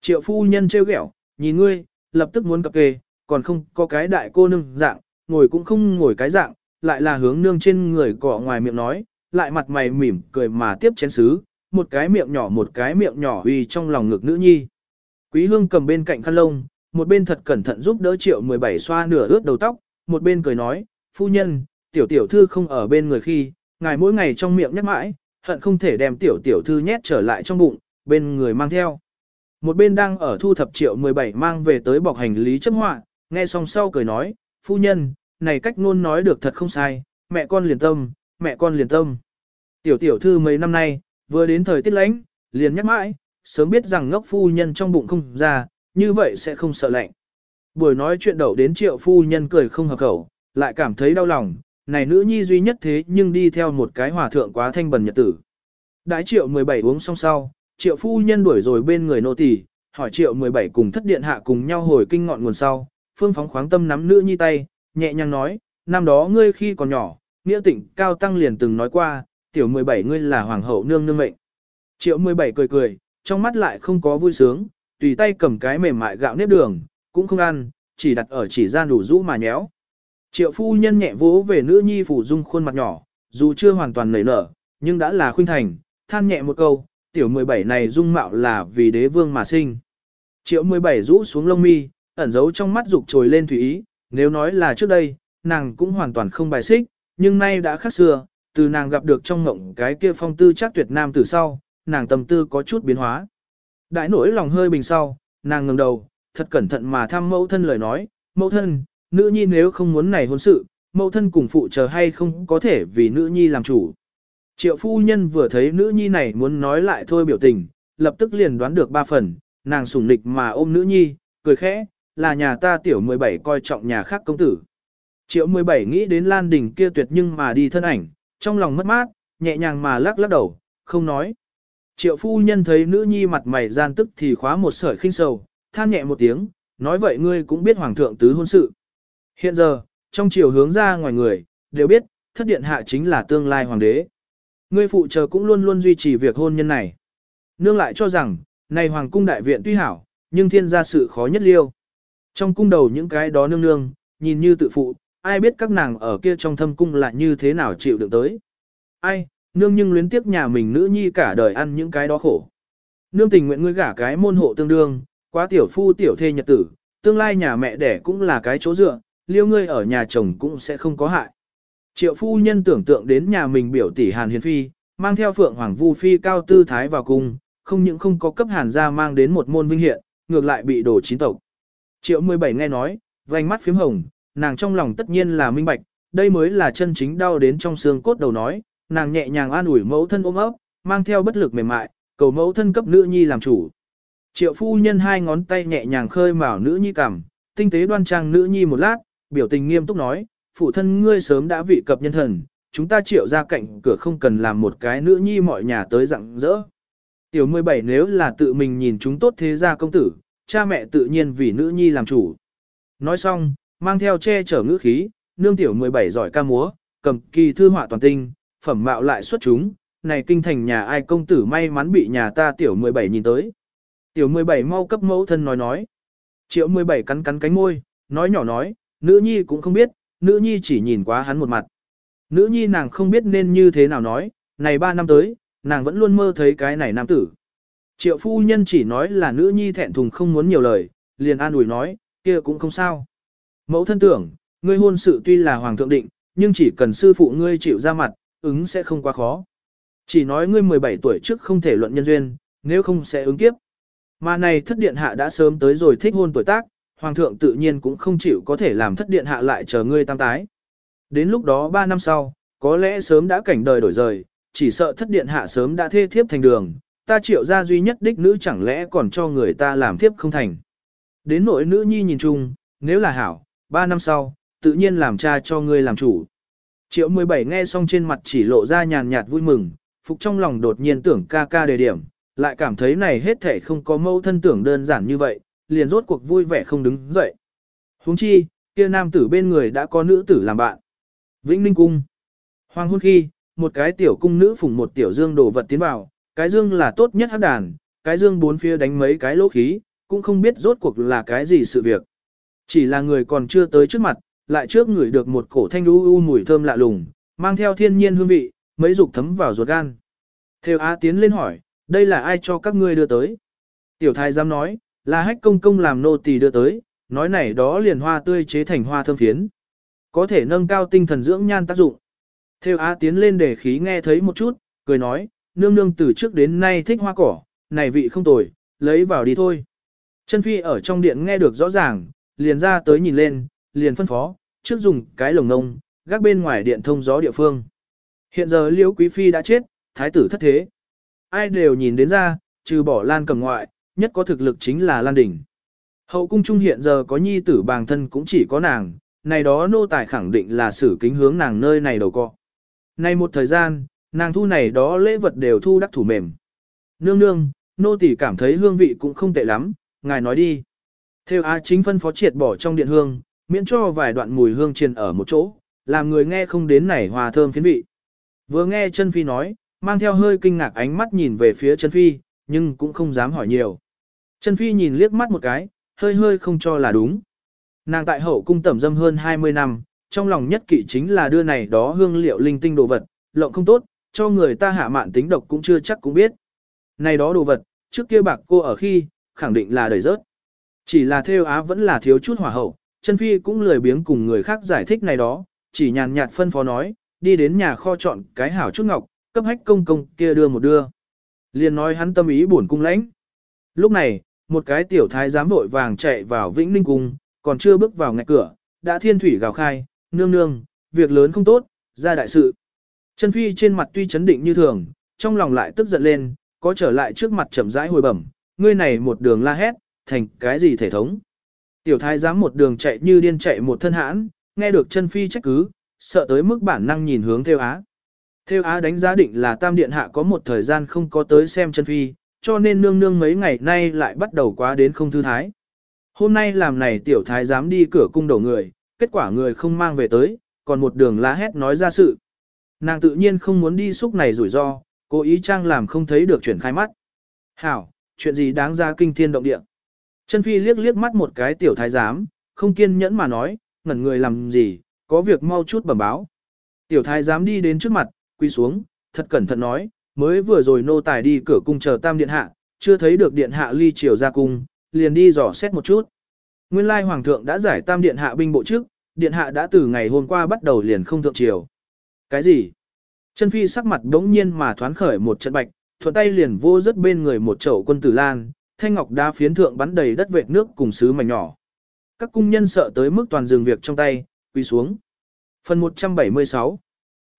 Triệu phu nhân trêu ghẹo, nhìn ngươi, lập tức muốn cập kê, còn không có cái đại cô nương dạng, ngồi cũng không ngồi cái dạng, lại là hướng nương trên người cọ ngoài miệng nói, lại mặt mày mỉm cười mà tiếp chén sứ, một cái miệng nhỏ một cái miệng nhỏ uy trong lòng ngực nữ nhi. Quý hương cầm bên cạnh khăn lông, một bên thật cẩn thận giúp đỡ triệu 17 xoa nửa ướt đầu tóc, một bên cười nói, phu nhân, tiểu tiểu thư không ở bên người khi, ngài mỗi ngày trong miệng nhắc mãi, hận không thể đem tiểu tiểu thư nhét trở lại trong bụng, bên người mang theo. Một bên đang ở thu thập triệu 17 mang về tới bọc hành lý chấp họa, nghe xong sau cười nói, phu nhân, này cách ngôn nói được thật không sai, mẹ con liền tâm, mẹ con liền tâm. Tiểu tiểu thư mấy năm nay, vừa đến thời tiết lạnh, liền nhắc mãi, sớm biết rằng ngốc phu nhân trong bụng không ra, như vậy sẽ không sợ lạnh. Buổi nói chuyện đầu đến triệu phu nhân cười không hợp khẩu, lại cảm thấy đau lòng, này nữ nhi duy nhất thế nhưng đi theo một cái hòa thượng quá thanh bần nhật tử. Đãi triệu 17 uống xong sau, triệu phu nhân đuổi rồi bên người nô tỳ, hỏi triệu 17 cùng thất điện hạ cùng nhau hồi kinh ngọn nguồn sau, phương phóng khoáng tâm nắm nữ nhi tay, nhẹ nhàng nói, năm đó ngươi khi còn nhỏ, nghĩa tịnh cao tăng liền từng nói qua, tiểu 17 ngươi là hoàng hậu nương nương mệnh. Triệu 17 cười cười, trong mắt lại không có vui sướng, tùy tay cầm cái mềm mại gạo nếp đường, cũng không ăn, chỉ đặt ở chỉ gian đủ rũ mà nhéo. Triệu phu nhân nhẹ vỗ về nữ nhi phủ dung khuôn mặt nhỏ, dù chưa hoàn toàn nảy nở, nhưng đã là khuynh thành, than nhẹ một câu, tiểu 17 này dung mạo là vì đế vương mà sinh. Triệu 17 rũ xuống lông mi, ẩn giấu trong mắt dục trồi lên thủy ý, nếu nói là trước đây, nàng cũng hoàn toàn không bài xích, nhưng nay đã khác xưa, từ nàng gặp được trong ngộng cái kia phong tư chắc tuyệt nam từ sau, nàng tâm tư có chút biến hóa. Đại nỗi lòng hơi bình sau, nàng ngẩng đầu, thật cẩn thận mà thăm mẫu thân lời nói, mẫu thân, nữ nhi nếu không muốn này hôn sự, mẫu thân cùng phụ chờ hay không có thể vì nữ nhi làm chủ. Triệu phu nhân vừa thấy nữ nhi này muốn nói lại thôi biểu tình, lập tức liền đoán được ba phần, nàng sủng nịch mà ôm nữ nhi, cười khẽ, là nhà ta tiểu 17 coi trọng nhà khác công tử. Triệu 17 nghĩ đến Lan Đình kia tuyệt nhưng mà đi thân ảnh, trong lòng mất mát, nhẹ nhàng mà lắc lắc đầu, không nói. Triệu phu nhân thấy nữ nhi mặt mày gian tức thì khóa một sợi khinh sầu, than nhẹ một tiếng, nói vậy ngươi cũng biết hoàng thượng tứ hôn sự. Hiện giờ, trong chiều hướng ra ngoài người, đều biết, thất điện hạ chính là tương lai hoàng đế. Ngươi phụ chờ cũng luôn luôn duy trì việc hôn nhân này. Nương lại cho rằng, này hoàng cung đại viện tuy hảo, nhưng thiên gia sự khó nhất liêu. Trong cung đầu những cái đó nương nương, nhìn như tự phụ, ai biết các nàng ở kia trong thâm cung lại như thế nào chịu được tới. Ai, nương nhưng luyến tiếp nhà mình nữ nhi cả đời ăn những cái đó khổ. Nương tình nguyện ngươi gả cái môn hộ tương đương, quá tiểu phu tiểu thê nhật tử, tương lai nhà mẹ đẻ cũng là cái chỗ dựa, liêu ngươi ở nhà chồng cũng sẽ không có hại. Triệu phu nhân tưởng tượng đến nhà mình biểu tỷ Hàn Hiền Phi, mang theo phượng hoàng vu phi cao tư thái vào cung, không những không có cấp hàn gia mang đến một môn vinh hiện, ngược lại bị đổ chín tộc. Triệu 17 nghe nói, vành mắt phím hồng, nàng trong lòng tất nhiên là minh bạch, đây mới là chân chính đau đến trong xương cốt đầu nói, nàng nhẹ nhàng an ủi mẫu thân ôm ấp, mang theo bất lực mềm mại, cầu mẫu thân cấp nữ nhi làm chủ. Triệu phu nhân hai ngón tay nhẹ nhàng khơi mào nữ nhi cằm, tinh tế đoan trang nữ nhi một lát, biểu tình nghiêm túc nói, phụ thân ngươi sớm đã vị cập nhân thần, chúng ta triệu ra cạnh cửa không cần làm một cái nữ nhi mọi nhà tới rặng rỡ. Tiểu 17 nếu là tự mình nhìn chúng tốt thế gia công tử, cha mẹ tự nhiên vì nữ nhi làm chủ. Nói xong, mang theo che chở ngữ khí, nương tiểu 17 giỏi ca múa, cầm kỳ thư họa toàn tinh, phẩm mạo lại xuất chúng, này kinh thành nhà ai công tử may mắn bị nhà ta tiểu 17 nhìn tới. Tiểu 17 mau cấp mẫu thân nói nói. Triệu 17 cắn cắn cánh môi, nói nhỏ nói, nữ nhi cũng không biết, nữ nhi chỉ nhìn quá hắn một mặt. Nữ nhi nàng không biết nên như thế nào nói, này ba năm tới, nàng vẫn luôn mơ thấy cái này nam tử. Triệu phu nhân chỉ nói là nữ nhi thẹn thùng không muốn nhiều lời, liền an ủi nói, kia cũng không sao. Mẫu thân tưởng, ngươi hôn sự tuy là hoàng thượng định, nhưng chỉ cần sư phụ ngươi chịu ra mặt, ứng sẽ không quá khó. Chỉ nói ngươi 17 tuổi trước không thể luận nhân duyên, nếu không sẽ ứng kiếp. Mà này thất điện hạ đã sớm tới rồi thích hôn tuổi tác, hoàng thượng tự nhiên cũng không chịu có thể làm thất điện hạ lại chờ ngươi tam tái. Đến lúc đó 3 năm sau, có lẽ sớm đã cảnh đời đổi rời, chỉ sợ thất điện hạ sớm đã thê thiếp thành đường, ta triệu ra duy nhất đích nữ chẳng lẽ còn cho người ta làm thiếp không thành. Đến nỗi nữ nhi nhìn chung, nếu là hảo, Ba năm sau, tự nhiên làm cha cho ngươi làm chủ. Triệu 17 nghe xong trên mặt chỉ lộ ra nhàn nhạt vui mừng, phục trong lòng đột nhiên tưởng ca ca đề điểm, lại cảm thấy này hết thể không có mâu thân tưởng đơn giản như vậy, liền rốt cuộc vui vẻ không đứng dậy. huống chi, kia nam tử bên người đã có nữ tử làm bạn. Vĩnh Ninh Cung Hoàng hôn khi, một cái tiểu cung nữ phùng một tiểu dương đồ vật tiến vào, cái dương là tốt nhất hát đàn, cái dương bốn phía đánh mấy cái lỗ khí, cũng không biết rốt cuộc là cái gì sự việc. Chỉ là người còn chưa tới trước mặt, lại trước ngửi được một cổ thanh u u mùi thơm lạ lùng, mang theo thiên nhiên hương vị, mấy dục thấm vào ruột gan. Theo Á tiến lên hỏi, đây là ai cho các ngươi đưa tới? Tiểu thái giám nói, là hách công công làm nô tỳ đưa tới, nói này đó liền hoa tươi chế thành hoa thơm phiến. Có thể nâng cao tinh thần dưỡng nhan tác dụng. Theo Á tiến lên để khí nghe thấy một chút, cười nói, nương nương từ trước đến nay thích hoa cỏ, này vị không tồi, lấy vào đi thôi. Chân phi ở trong điện nghe được rõ ràng, liền ra tới nhìn lên, liền phân phó, trước dùng cái lồng ngông, gác bên ngoài điện thông gió địa phương. Hiện giờ liễu quý phi đã chết, thái tử thất thế. Ai đều nhìn đến ra, trừ bỏ lan cầm ngoại, nhất có thực lực chính là lan đỉnh. Hậu cung trung hiện giờ có nhi tử bàng thân cũng chỉ có nàng, này đó nô tài khẳng định là xử kính hướng nàng nơi này đầu cọ. Nay một thời gian, nàng thu này đó lễ vật đều thu đắc thủ mềm. Nương nương, nô tỳ cảm thấy hương vị cũng không tệ lắm, ngài nói đi. Theo Á chính phân phó triệt bỏ trong điện hương, miễn cho vài đoạn mùi hương truyền ở một chỗ, làm người nghe không đến nảy hòa thơm phiến vị. Vừa nghe chân phi nói, mang theo hơi kinh ngạc ánh mắt nhìn về phía chân phi, nhưng cũng không dám hỏi nhiều. Chân phi nhìn liếc mắt một cái, hơi hơi không cho là đúng. Nàng tại hậu cung tẩm dâm hơn 20 năm, trong lòng nhất kỵ chính là đưa này đó hương liệu linh tinh đồ vật, lộng không tốt, cho người ta hạ mạn tính độc cũng chưa chắc cũng biết. Này đó đồ vật, trước kia bạc cô ở khi, khẳng định là đầy rớt. Chỉ là theo á vẫn là thiếu chút hỏa hậu, chân phi cũng lười biếng cùng người khác giải thích này đó, chỉ nhàn nhạt phân phó nói, đi đến nhà kho chọn cái hảo chút ngọc, cấp hách công công kia đưa một đưa. Liền nói hắn tâm ý buồn cung lãnh. Lúc này, một cái tiểu thái giám vội vàng chạy vào Vĩnh Ninh Cung, còn chưa bước vào ngạch cửa, đã thiên thủy gào khai, nương nương, việc lớn không tốt, ra đại sự. Chân phi trên mặt tuy chấn định như thường, trong lòng lại tức giận lên, có trở lại trước mặt chậm rãi hồi bẩm, ngươi này một đường la hét, thành cái gì thể thống. Tiểu thái giám một đường chạy như điên chạy một thân hãn, nghe được chân phi trách cứ, sợ tới mức bản năng nhìn hướng theo á. Theo á đánh giá định là tam điện hạ có một thời gian không có tới xem chân phi, cho nên nương nương mấy ngày nay lại bắt đầu quá đến không thư thái. Hôm nay làm này tiểu thái dám đi cửa cung đầu người, kết quả người không mang về tới, còn một đường lá hét nói ra sự. Nàng tự nhiên không muốn đi xúc này rủi ro, cố ý trang làm không thấy được chuyển khai mắt. Hảo, chuyện gì đáng ra kinh thiên động địa. Chân phi liếc liếc mắt một cái tiểu thái giám, không kiên nhẫn mà nói, ngẩn người làm gì, có việc mau chút bẩm báo. Tiểu thái giám đi đến trước mặt, quy xuống, thật cẩn thận nói, mới vừa rồi nô tài đi cửa cung chờ tam điện hạ, chưa thấy được điện hạ ly triều ra cung, liền đi dò xét một chút. Nguyên lai hoàng thượng đã giải tam điện hạ binh bộ trước, điện hạ đã từ ngày hôm qua bắt đầu liền không thượng triều. Cái gì? Chân phi sắc mặt đống nhiên mà thoáng khởi một trận bạch, thuận tay liền vô rất bên người một chậu quân tử lan, thanh ngọc đá phiến thượng bắn đầy đất vệt nước cùng sứ mảnh nhỏ. Các cung nhân sợ tới mức toàn dừng việc trong tay, quỳ xuống. Phần 176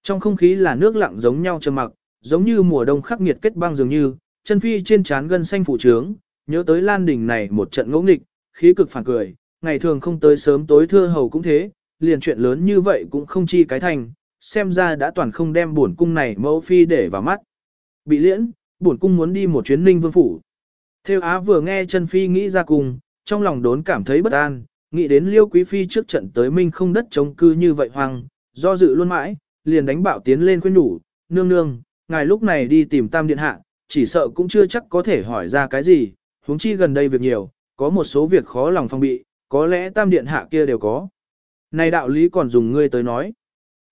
Trong không khí là nước lặng giống nhau trầm mặc, giống như mùa đông khắc nghiệt kết băng dường như, chân phi trên trán gân xanh phủ trướng, nhớ tới lan đỉnh này một trận ngỗ nghịch, khí cực phản cười, ngày thường không tới sớm tối thưa hầu cũng thế, liền chuyện lớn như vậy cũng không chi cái thành, xem ra đã toàn không đem buồn cung này mẫu phi để vào mắt. Bị liễn, buồn cung muốn đi một chuyến ninh vương phủ. Theo Á vừa nghe Trần phi nghĩ ra cùng, trong lòng đốn cảm thấy bất an, nghĩ đến liêu quý phi trước trận tới minh không đất chống cư như vậy hoang, do dự luôn mãi, liền đánh bạo tiến lên khuyên nhủ, nương nương, ngài lúc này đi tìm tam điện hạ, chỉ sợ cũng chưa chắc có thể hỏi ra cái gì, huống chi gần đây việc nhiều, có một số việc khó lòng phong bị, có lẽ tam điện hạ kia đều có. Này đạo lý còn dùng ngươi tới nói.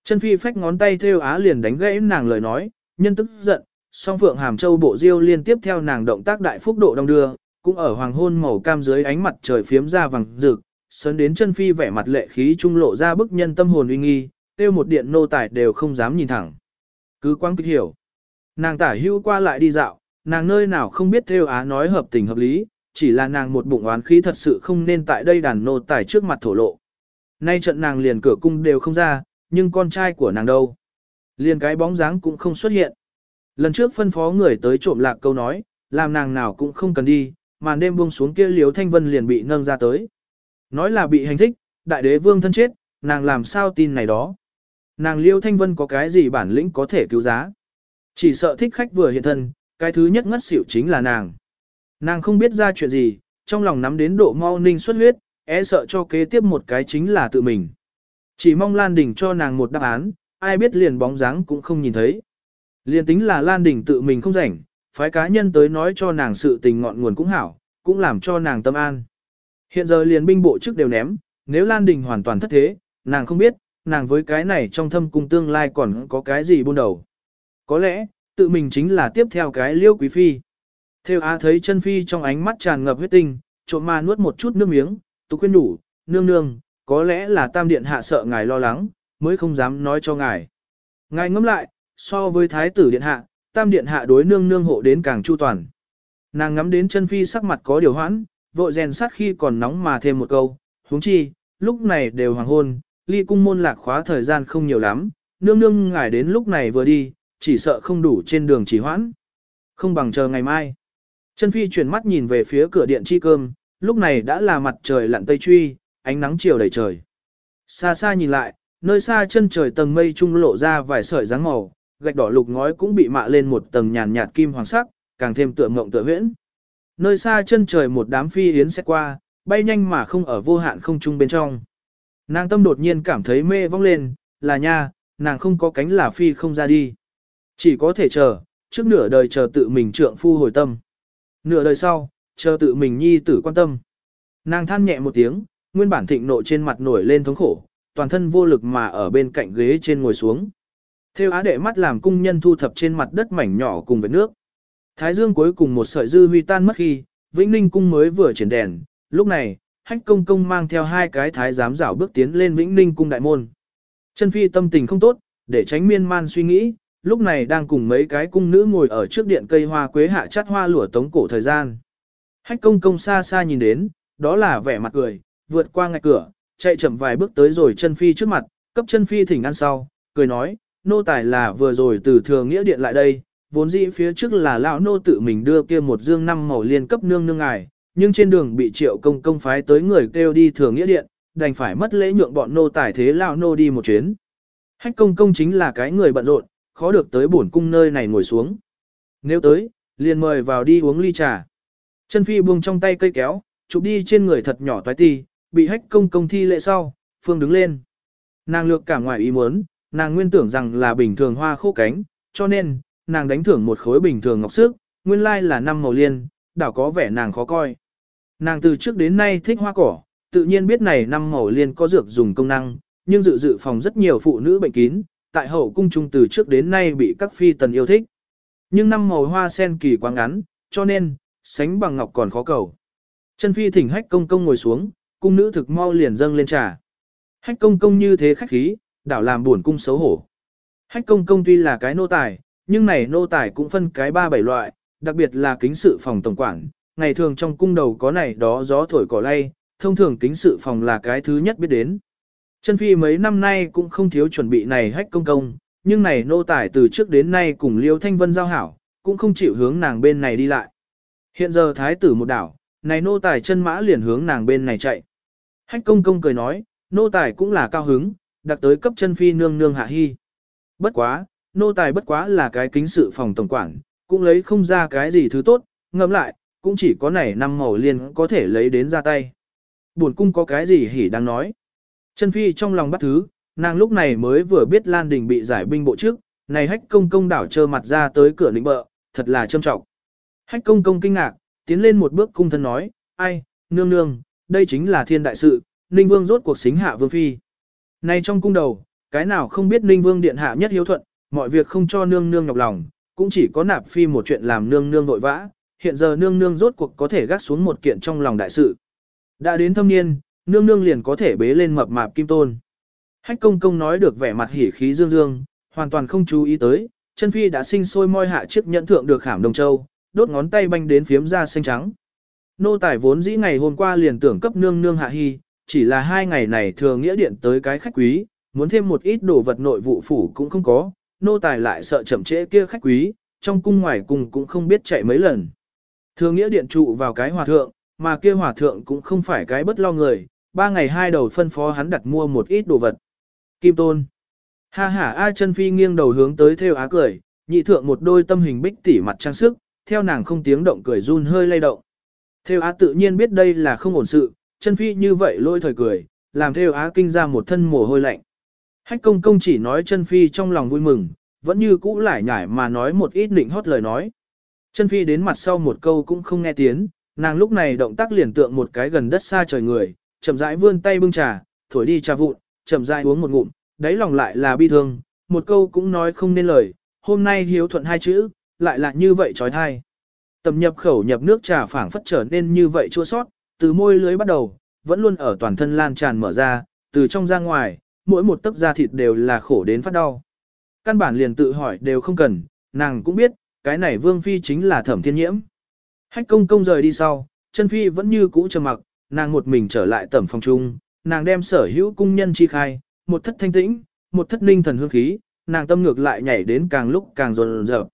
Chân phi phách ngón tay theo á liền đánh gãy nàng lời nói, nhân tức giận, song phượng hàm châu bộ diêu liên tiếp theo nàng động tác đại phúc độ đông đưa, cũng ở hoàng hôn màu cam dưới ánh mặt trời phiếm ra vàng rực, sớn đến chân phi vẻ mặt lệ khí trung lộ ra bức nhân tâm hồn uy nghi, tiêu một điện nô tài đều không dám nhìn thẳng. Cứ quang kích hiểu. Nàng tả hưu qua lại đi dạo, nàng nơi nào không biết theo á nói hợp tình hợp lý, chỉ là nàng một bụng oán khí thật sự không nên tại đây đàn nô tài trước mặt thổ lộ. Nay trận nàng liền cửa cung đều không ra, nhưng con trai của nàng đâu? Liền cái bóng dáng cũng không xuất hiện. Lần trước phân phó người tới trộm lạc câu nói, làm nàng nào cũng không cần đi, màn đêm buông xuống kia liếu thanh vân liền bị nâng ra tới. Nói là bị hành thích, đại đế vương thân chết, nàng làm sao tin này đó. Nàng liêu thanh vân có cái gì bản lĩnh có thể cứu giá. Chỉ sợ thích khách vừa hiện thân, cái thứ nhất ngất xỉu chính là nàng. Nàng không biết ra chuyện gì, trong lòng nắm đến độ mau ninh xuất huyết, e sợ cho kế tiếp một cái chính là tự mình. Chỉ mong Lan Đình cho nàng một đáp án, ai biết liền bóng dáng cũng không nhìn thấy liên tính là Lan Đình tự mình không rảnh, phái cá nhân tới nói cho nàng sự tình ngọn nguồn cũng hảo, cũng làm cho nàng tâm an. Hiện giờ liền binh bộ chức đều ném, nếu Lan Đình hoàn toàn thất thế, nàng không biết, nàng với cái này trong thâm cung tương lai còn có cái gì buôn đầu. Có lẽ, tự mình chính là tiếp theo cái liêu quý phi. Theo Á thấy chân phi trong ánh mắt tràn ngập huyết tinh, trộm ma nuốt một chút nước miếng, tú khuyên đủ, nương nương, có lẽ là tam điện hạ sợ ngài lo lắng, mới không dám nói cho ngài. Ngài ngẫm lại, so với thái tử điện hạ, tam điện hạ đối nương nương hộ đến càng chu toàn. Nàng ngắm đến chân phi sắc mặt có điều hoãn, vội rèn sát khi còn nóng mà thêm một câu, huống chi, lúc này đều hoàng hôn, ly cung môn lạc khóa thời gian không nhiều lắm, nương nương ngài đến lúc này vừa đi, chỉ sợ không đủ trên đường chỉ hoãn. Không bằng chờ ngày mai. Chân phi chuyển mắt nhìn về phía cửa điện chi cơm, lúc này đã là mặt trời lặn tây truy, ánh nắng chiều đầy trời. Xa xa nhìn lại, nơi xa chân trời tầng mây trung lộ ra vài sợi dáng màu, gạch đỏ lục ngói cũng bị mạ lên một tầng nhàn nhạt kim hoàng sắc, càng thêm tựa ngộng tựa huyễn. Nơi xa chân trời một đám phi yến sẽ qua, bay nhanh mà không ở vô hạn không trung bên trong. Nàng tâm đột nhiên cảm thấy mê vong lên, là nha, nàng không có cánh là phi không ra đi. Chỉ có thể chờ, trước nửa đời chờ tự mình trượng phu hồi tâm. Nửa đời sau, chờ tự mình nhi tử quan tâm. Nàng than nhẹ một tiếng, nguyên bản thịnh nộ trên mặt nổi lên thống khổ, toàn thân vô lực mà ở bên cạnh ghế trên ngồi xuống. Theo á đệ mắt làm cung nhân thu thập trên mặt đất mảnh nhỏ cùng với nước. Thái dương cuối cùng một sợi dư huy tan mất khi, Vĩnh Ninh cung mới vừa triển đèn, lúc này, hách công công mang theo hai cái thái giám rảo bước tiến lên Vĩnh Ninh cung đại môn. Chân phi tâm tình không tốt, để tránh miên man suy nghĩ, lúc này đang cùng mấy cái cung nữ ngồi ở trước điện cây hoa quế hạ chắt hoa lửa tống cổ thời gian. Hách công công xa xa nhìn đến, đó là vẻ mặt cười, vượt qua ngạch cửa, chạy chậm vài bước tới rồi chân phi trước mặt, cấp chân phi thỉnh ăn sau, cười nói, nô tài là vừa rồi từ thừa nghĩa điện lại đây, vốn dĩ phía trước là lão nô tự mình đưa kia một dương năm màu liên cấp nương nương ngài, nhưng trên đường bị triệu công công phái tới người kêu đi thừa nghĩa điện, đành phải mất lễ nhượng bọn nô tài thế lão nô đi một chuyến. Hách công công chính là cái người bận rộn, khó được tới bổn cung nơi này ngồi xuống. Nếu tới, liền mời vào đi uống ly trà. Chân phi buông trong tay cây kéo, chụp đi trên người thật nhỏ toái ti, bị hách công công thi lệ sau, phương đứng lên. Nàng lược cả ngoài ý muốn, nàng nguyên tưởng rằng là bình thường hoa khô cánh, cho nên, nàng đánh thưởng một khối bình thường ngọc sức, nguyên lai là năm màu liên, đảo có vẻ nàng khó coi. Nàng từ trước đến nay thích hoa cỏ, tự nhiên biết này năm màu liên có dược dùng công năng, nhưng dự dự phòng rất nhiều phụ nữ bệnh kín, tại hậu cung trung từ trước đến nay bị các phi tần yêu thích. Nhưng năm màu hoa sen kỳ quá ngắn, cho nên, sánh bằng ngọc còn khó cầu. Chân phi thỉnh hách công công ngồi xuống, cung nữ thực mau liền dâng lên trà. Hách công công như thế khách khí, đảo làm buồn cung xấu hổ. Hách công công tuy là cái nô tài, nhưng này nô tài cũng phân cái ba bảy loại, đặc biệt là kính sự phòng tổng quản, ngày thường trong cung đầu có này đó gió thổi cỏ lay, thông thường kính sự phòng là cái thứ nhất biết đến. Chân phi mấy năm nay cũng không thiếu chuẩn bị này hách công công, nhưng này nô tài từ trước đến nay cùng Liêu Thanh Vân giao hảo, cũng không chịu hướng nàng bên này đi lại. Hiện giờ thái tử một đảo, này nô tài chân mã liền hướng nàng bên này chạy. Hách công công cười nói, nô tài cũng là cao hứng, đặc tới cấp chân phi nương nương hạ hy. Bất quá, nô tài bất quá là cái kính sự phòng tổng quản, cũng lấy không ra cái gì thứ tốt, ngẫm lại, cũng chỉ có này năm màu liền có thể lấy đến ra tay. Buồn cung có cái gì hỉ đang nói. Chân phi trong lòng bắt thứ, nàng lúc này mới vừa biết Lan Đình bị giải binh bộ trước, này hách công công đảo trơ mặt ra tới cửa lĩnh bợ, thật là trâm trọng. Hách công công kinh ngạc, tiến lên một bước cung thân nói, ai, nương nương, đây chính là thiên đại sự, Ninh Vương rốt cuộc xính hạ Vương Phi nay trong cung đầu, cái nào không biết Ninh Vương điện hạ nhất hiếu thuận, mọi việc không cho nương nương nhọc lòng, cũng chỉ có nạp phi một chuyện làm nương nương vội vã, hiện giờ nương nương rốt cuộc có thể gác xuống một kiện trong lòng đại sự. Đã đến thâm niên, nương nương liền có thể bế lên mập mạp kim tôn. Hách công công nói được vẻ mặt hỉ khí dương dương, hoàn toàn không chú ý tới, chân phi đã sinh sôi moi hạ chiếc nhẫn thượng được khảm đồng châu, đốt ngón tay banh đến phiếm da xanh trắng. Nô tài vốn dĩ ngày hôm qua liền tưởng cấp nương nương hạ hy, chỉ là hai ngày này thừa nghĩa điện tới cái khách quý, muốn thêm một ít đồ vật nội vụ phủ cũng không có, nô tài lại sợ chậm trễ kia khách quý, trong cung ngoài cung cũng không biết chạy mấy lần. Thừa nghĩa điện trụ vào cái hòa thượng, mà kia hòa thượng cũng không phải cái bất lo người, ba ngày hai đầu phân phó hắn đặt mua một ít đồ vật. Kim Tôn. Ha ha A chân phi nghiêng đầu hướng tới theo á cười, nhị thượng một đôi tâm hình bích tỉ mặt trang sức, theo nàng không tiếng động cười run hơi lay động. Theo á tự nhiên biết đây là không ổn sự, chân phi như vậy lôi thời cười, làm theo á kinh ra một thân mồ hôi lạnh. Hách công công chỉ nói chân phi trong lòng vui mừng, vẫn như cũ lại nhải mà nói một ít định hót lời nói. Chân phi đến mặt sau một câu cũng không nghe tiếng, nàng lúc này động tác liền tượng một cái gần đất xa trời người, chậm rãi vươn tay bưng trà, thổi đi trà vụn, chậm rãi uống một ngụm, đáy lòng lại là bi thương, một câu cũng nói không nên lời, hôm nay hiếu thuận hai chữ, lại là như vậy trói thai. Tầm nhập khẩu nhập nước trà phảng phất trở nên như vậy chua sót, từ môi lưới bắt đầu, vẫn luôn ở toàn thân lan tràn mở ra, từ trong ra ngoài, mỗi một tấc da thịt đều là khổ đến phát đau. Căn bản liền tự hỏi đều không cần, nàng cũng biết, cái này vương phi chính là thẩm thiên nhiễm. Hách công công rời đi sau, chân phi vẫn như cũ trầm mặc, nàng một mình trở lại tẩm phòng trung, nàng đem sở hữu cung nhân chi khai, một thất thanh tĩnh, một thất ninh thần hương khí, nàng tâm ngược lại nhảy đến càng lúc càng rộn rợp.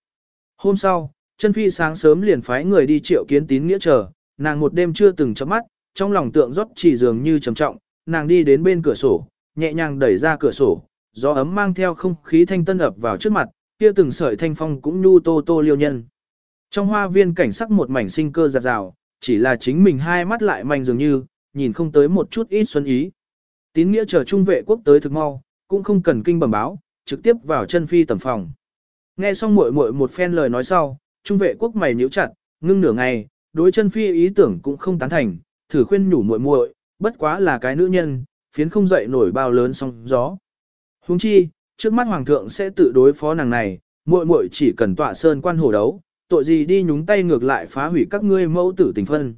Hôm sau, chân phi sáng sớm liền phái người đi triệu kiến tín nghĩa chờ, nàng một đêm chưa từng chấm mắt, trong lòng tượng rót chỉ dường như trầm trọng, nàng đi đến bên cửa sổ, nhẹ nhàng đẩy ra cửa sổ, gió ấm mang theo không khí thanh tân ập vào trước mặt, kia từng sợi thanh phong cũng nhu tô tô liêu nhân. Trong hoa viên cảnh sắc một mảnh sinh cơ giạt rào, chỉ là chính mình hai mắt lại manh dường như, nhìn không tới một chút ít xuân ý. Tín nghĩa chờ trung vệ quốc tới thực mau, cũng không cần kinh bẩm báo, trực tiếp vào chân phi tầm phòng. Nghe xong muội muội một phen lời nói sau, trung vệ quốc mày nhíu chặt, ngưng nửa ngày, đối chân phi ý tưởng cũng không tán thành, thử khuyên nhủ muội muội, bất quá là cái nữ nhân, phiến không dậy nổi bao lớn sóng gió. Huống chi, trước mắt hoàng thượng sẽ tự đối phó nàng này, muội muội chỉ cần tọa sơn quan hổ đấu, tội gì đi nhúng tay ngược lại phá hủy các ngươi mẫu tử tình phân.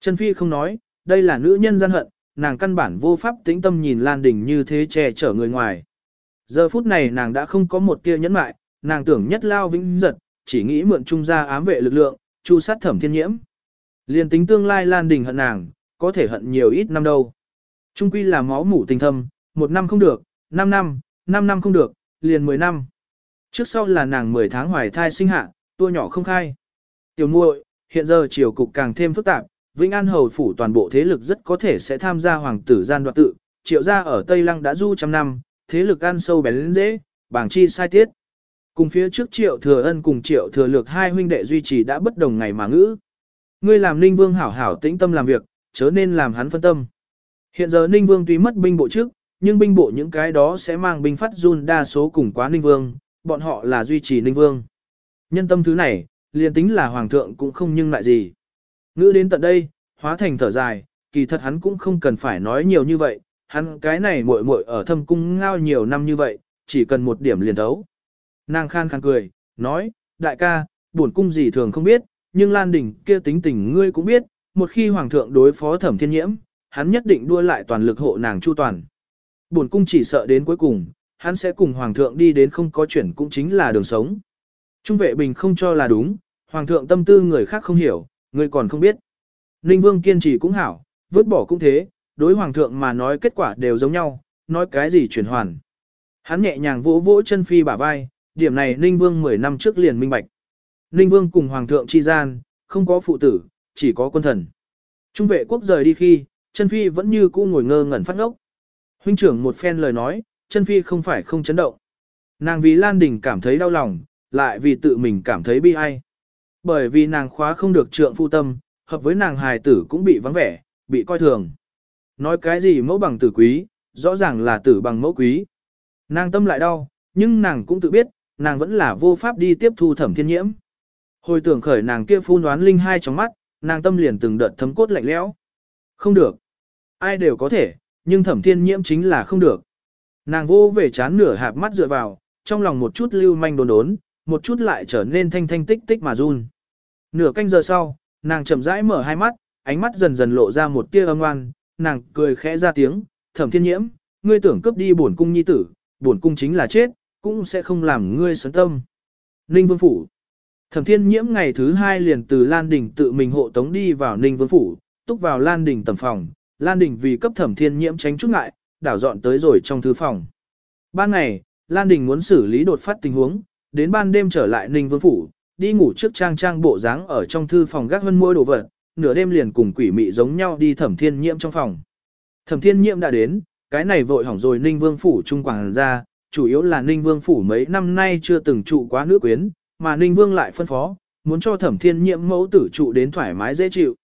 Chân phi không nói, đây là nữ nhân gian hận, nàng căn bản vô pháp tĩnh tâm nhìn Lan Đình như thế che chở người ngoài. Giờ phút này nàng đã không có một tia nhẫn mại, nàng tưởng nhất lao vĩnh giật, chỉ nghĩ mượn trung gia ám vệ lực lượng, chu sát thẩm thiên nhiễm. Liên tính tương lai Lan Đình hận nàng, có thể hận nhiều ít năm đâu. Trung quy là máu mủ tình thâm, một năm không được, năm năm, năm năm không được, liền mười năm. Trước sau là nàng mười tháng hoài thai sinh hạ, tua nhỏ không khai. Tiểu muội, hiện giờ triều cục càng thêm phức tạp, Vĩnh An hầu phủ toàn bộ thế lực rất có thể sẽ tham gia hoàng tử gian đoạt tự, triệu gia ở Tây Lăng đã du trăm năm, thế lực ăn sâu bén dễ, bảng chi sai tiết. Cùng phía trước triệu thừa ân cùng triệu thừa lược hai huynh đệ duy trì đã bất đồng ngày mà ngữ. Ngươi làm ninh vương hảo hảo tĩnh tâm làm việc, chớ nên làm hắn phân tâm. Hiện giờ ninh vương tuy mất binh bộ trước, nhưng binh bộ những cái đó sẽ mang binh phát run đa số cùng quá ninh vương, bọn họ là duy trì ninh vương. Nhân tâm thứ này, liền tính là hoàng thượng cũng không nhưng lại gì. Ngữ đến tận đây, hóa thành thở dài, kỳ thật hắn cũng không cần phải nói nhiều như vậy, hắn cái này muội muội ở thâm cung ngao nhiều năm như vậy, chỉ cần một điểm liền thấu. Nàng khan khan cười, nói, đại ca, buồn cung gì thường không biết, nhưng Lan Đình kia tính tình ngươi cũng biết, một khi hoàng thượng đối phó thẩm thiên nhiễm, hắn nhất định đua lại toàn lực hộ nàng chu toàn. Buồn cung chỉ sợ đến cuối cùng, hắn sẽ cùng hoàng thượng đi đến không có chuyển cũng chính là đường sống. Trung vệ bình không cho là đúng, hoàng thượng tâm tư người khác không hiểu, người còn không biết. Ninh vương kiên trì cũng hảo, vứt bỏ cũng thế, đối hoàng thượng mà nói kết quả đều giống nhau, nói cái gì chuyển hoàn. Hắn nhẹ nhàng vỗ vỗ chân phi bả vai, điểm này Ninh vương 10 năm trước liền minh bạch. Ninh vương cùng hoàng thượng chi gian, không có phụ tử, chỉ có quân thần. Trung vệ quốc rời đi khi, chân phi vẫn như cũ ngồi ngơ ngẩn phát ngốc. Huynh trưởng một phen lời nói, chân phi không phải không chấn động. Nàng vì Lan Đình cảm thấy đau lòng, lại vì tự mình cảm thấy bi ai. Bởi vì nàng khóa không được trượng phu tâm, hợp với nàng hài tử cũng bị vắng vẻ, bị coi thường. Nói cái gì mẫu bằng tử quý, rõ ràng là tử bằng mẫu quý. Nàng tâm lại đau, nhưng nàng cũng tự biết, nàng vẫn là vô pháp đi tiếp thu thẩm thiên nhiễm. Hồi tưởng khởi nàng kia phun đoán linh hai trong mắt, nàng tâm liền từng đợt thấm cốt lạnh lẽo. Không được. Ai đều có thể, nhưng thẩm thiên nhiễm chính là không được. Nàng vô về chán nửa hạp mắt dựa vào, trong lòng một chút lưu manh đồn đốn, một chút lại trở nên thanh thanh tích tích mà run. Nửa canh giờ sau, nàng chậm rãi mở hai mắt, ánh mắt dần dần lộ ra một tia âm ngoan, nàng cười khẽ ra tiếng, thẩm thiên nhiễm, ngươi tưởng cướp đi bổn cung nhi tử, bổn cung chính là chết, cũng sẽ không làm ngươi sấn tâm. Ninh Vương Phủ Thẩm thiên nhiễm ngày thứ hai liền từ Lan Đình tự mình hộ tống đi vào Ninh Vương Phủ, túc vào Lan Đình tầm phòng, Lan Đình vì cấp thẩm thiên nhiễm tránh chút ngại, đảo dọn tới rồi trong thư phòng. Ban ngày, Lan Đình muốn xử lý đột phát tình huống, đến ban đêm trở lại Ninh Vương Phủ, đi ngủ trước trang trang bộ dáng ở trong thư phòng gác hơn môi đồ vật, nửa đêm liền cùng quỷ mị giống nhau đi thẩm thiên nhiễm trong phòng. Thẩm thiên nhiễm đã đến, cái này vội hỏng rồi Ninh Vương Phủ trung quảng ra, chủ yếu là Ninh Vương Phủ mấy năm nay chưa từng trụ quá nữ quyến, mà Ninh Vương lại phân phó, muốn cho thẩm thiên nhiễm mẫu tử trụ đến thoải mái dễ chịu.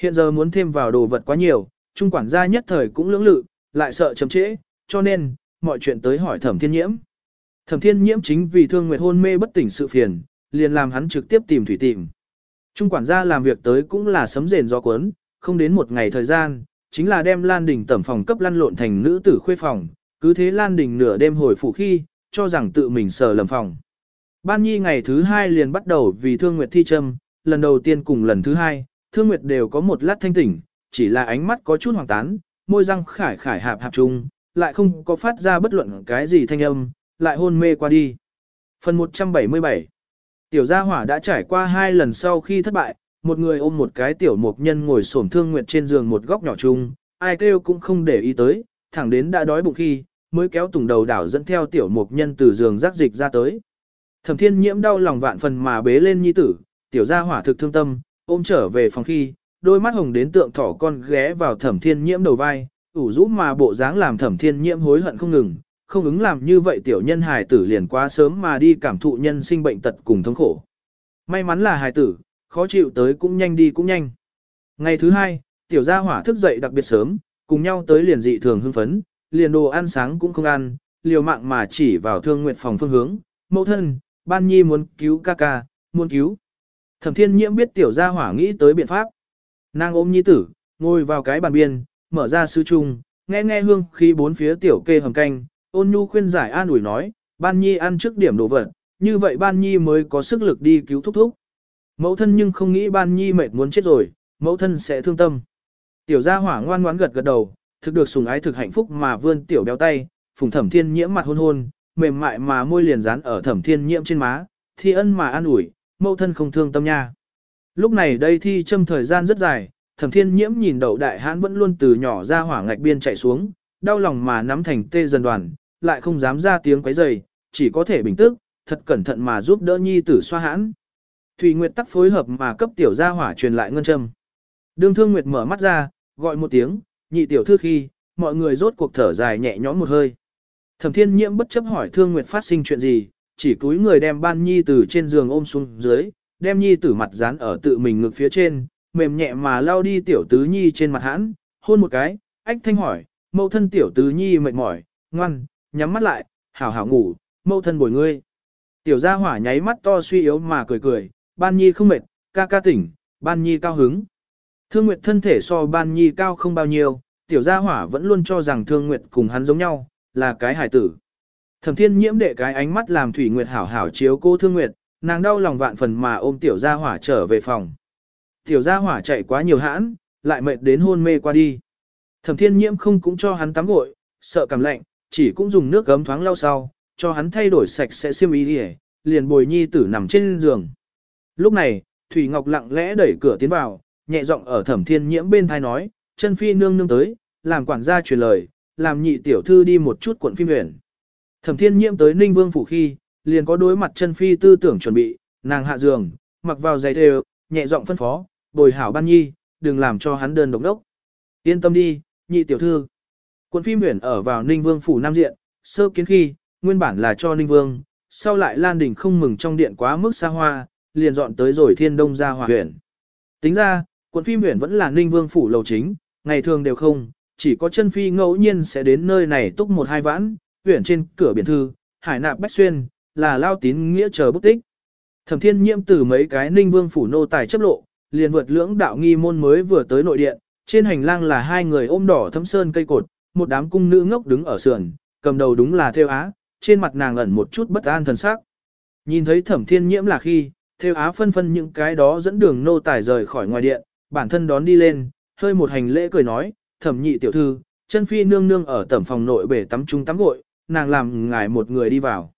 Hiện giờ muốn thêm vào đồ vật quá nhiều, trung quản gia nhất thời cũng lưỡng lự, lại sợ chậm trễ, cho nên, mọi chuyện tới hỏi thẩm thiên nhiễm. Thẩm thiên nhiễm chính vì thương nguyệt hôn mê bất tỉnh sự phiền, liền làm hắn trực tiếp tìm thủy tìm. Trung quản gia làm việc tới cũng là sấm rền do cuốn, không đến một ngày thời gian, chính là đem Lan Đình tẩm phòng cấp lăn lộn thành nữ tử khuê phòng, cứ thế Lan Đình nửa đêm hồi phủ khi, cho rằng tự mình sờ lầm phòng. Ban nhi ngày thứ hai liền bắt đầu vì thương nguyệt thi châm, lần đầu tiên cùng lần thứ hai, thương nguyệt đều có một lát thanh tỉnh, chỉ là ánh mắt có chút hoàng tán, môi răng khải khải hạp hạp chung, lại không có phát ra bất luận cái gì thanh âm, lại hôn mê qua đi. Phần 177 Tiểu gia hỏa đã trải qua hai lần sau khi thất bại, một người ôm một cái tiểu mục nhân ngồi xổm thương nguyệt trên giường một góc nhỏ chung, ai kêu cũng không để ý tới, thẳng đến đã đói bụng khi, mới kéo tùng đầu đảo dẫn theo tiểu mục nhân từ giường rác dịch ra tới. Thẩm thiên nhiễm đau lòng vạn phần mà bế lên nhi tử, tiểu gia hỏa thực thương tâm, ôm trở về phòng khi, đôi mắt hồng đến tượng thỏ con ghé vào thẩm thiên nhiễm đầu vai, ủ rũ mà bộ dáng làm thẩm thiên nhiễm hối hận không ngừng, không ứng làm như vậy tiểu nhân hài tử liền quá sớm mà đi cảm thụ nhân sinh bệnh tật cùng thống khổ. May mắn là hài tử, khó chịu tới cũng nhanh đi cũng nhanh. Ngày thứ hai, tiểu gia hỏa thức dậy đặc biệt sớm, cùng nhau tới liền dị thường hưng phấn, liền đồ ăn sáng cũng không ăn, liều mạng mà chỉ vào thương nguyện phòng phương hướng, mẫu thân, ban nhi muốn cứu ca ca, muốn cứu. Thẩm thiên nhiễm biết tiểu gia hỏa nghĩ tới biện pháp. Nàng ôm nhi tử, ngồi vào cái bàn biên, mở ra sư trung, nghe nghe hương khí bốn phía tiểu kê hầm canh, ôn nhu khuyên giải an ủi nói, ban nhi ăn trước điểm đồ vật, như vậy ban nhi mới có sức lực đi cứu thúc thúc. Mẫu thân nhưng không nghĩ ban nhi mệt muốn chết rồi, mẫu thân sẽ thương tâm. Tiểu gia hỏa ngoan ngoãn gật gật đầu, thực được sùng ái thực hạnh phúc mà vươn tiểu béo tay, phùng thẩm thiên nhiễm mặt hôn hôn, mềm mại mà môi liền dán ở thẩm thiên nhiễm trên má, thi ân mà an ủi, mẫu thân không thương tâm nha. Lúc này đây thi châm thời gian rất dài, thẩm thiên nhiễm nhìn đậu đại hãn vẫn luôn từ nhỏ ra hỏa ngạch biên chạy xuống, đau lòng mà nắm thành tê dần đoàn, lại không dám ra tiếng quấy rầy, chỉ có thể bình tức, thật cẩn thận mà giúp đỡ nhi tử xoa hãn. Thủy Nguyệt tắc phối hợp mà cấp tiểu gia hỏa truyền lại ngân châm. Đương Thương Nguyệt mở mắt ra, gọi một tiếng, nhị tiểu thư khi, mọi người rốt cuộc thở dài nhẹ nhõm một hơi. Thẩm Thiên Nhiễm bất chấp hỏi Thương Nguyệt phát sinh chuyện gì, chỉ cúi người đem Ban Nhi từ trên giường ôm xuống dưới, đem Nhi tử mặt dán ở tự mình ngực phía trên, mềm nhẹ mà lao đi tiểu tứ Nhi trên mặt hãn, hôn một cái, ách thanh hỏi, mẫu thân tiểu tứ Nhi mệt mỏi, ngoan, nhắm mắt lại, hảo hảo ngủ, mẫu thân bồi ngươi. Tiểu gia hỏa nháy mắt to suy yếu mà cười cười, ban nhi không mệt, ca ca tỉnh, ban nhi cao hứng. Thương Nguyệt thân thể so ban nhi cao không bao nhiêu, tiểu gia hỏa vẫn luôn cho rằng Thương Nguyệt cùng hắn giống nhau, là cái hải tử. Thẩm thiên nhiễm đệ cái ánh mắt làm Thủy Nguyệt hảo hảo chiếu cô Thương Nguyệt, nàng đau lòng vạn phần mà ôm tiểu gia hỏa trở về phòng. Tiểu gia hỏa chạy quá nhiều hãn, lại mệt đến hôn mê qua đi. Thẩm thiên nhiễm không cũng cho hắn tắm gội, sợ cảm lạnh, chỉ cũng dùng nước gấm thoáng lau sau, cho hắn thay đổi sạch sẽ xiêm y đi liền bồi nhi tử nằm trên giường. Lúc này, Thủy Ngọc lặng lẽ đẩy cửa tiến vào, nhẹ giọng ở thẩm thiên nhiễm bên thai nói, chân phi nương nương tới, làm quản gia truyền lời, làm nhị tiểu thư đi một chút quận phim huyền. Thẩm thiên nhiễm tới Ninh Vương phủ khi, liền có đối mặt chân phi tư tưởng chuẩn bị, nàng hạ giường, mặc vào giày đều, nhẹ giọng phân phó, bồi hảo ban nhi, đừng làm cho hắn đơn độc đốc. Yên tâm đi, nhị tiểu thư. Quận phim huyền ở vào Ninh Vương phủ Nam Diện, sơ kiến khi, nguyên bản là cho Ninh Vương, sau lại Lan Đình không mừng trong điện quá mức xa hoa, liền dọn tới rồi thiên đông ra hòa huyện. Tính ra, quận phim huyện vẫn là Ninh Vương phủ lầu chính, ngày thường đều không, chỉ có chân phi ngẫu nhiên sẽ đến nơi này túc một hai vãn, huyện trên cửa biển thư, hải nạp bách xuyên, là lao tín nghĩa chờ bút tích. Thẩm thiên nhiễm từ mấy cái Ninh Vương phủ nô tài chấp lộ, liền vượt lưỡng đạo nghi môn mới vừa tới nội điện, trên hành lang là hai người ôm đỏ thấm sơn cây cột, một đám cung nữ ngốc đứng ở sườn, cầm đầu đúng là theo á, trên mặt nàng ẩn một chút bất an thần sắc. Nhìn thấy thẩm thiên nhiễm là khi, theo á phân phân những cái đó dẫn đường nô tài rời khỏi ngoài điện, bản thân đón đi lên, hơi một hành lễ cười nói, thẩm nhị tiểu thư, chân phi nương nương ở tẩm phòng nội bể tắm trung tắm gội, nàng làm ngài một người đi vào.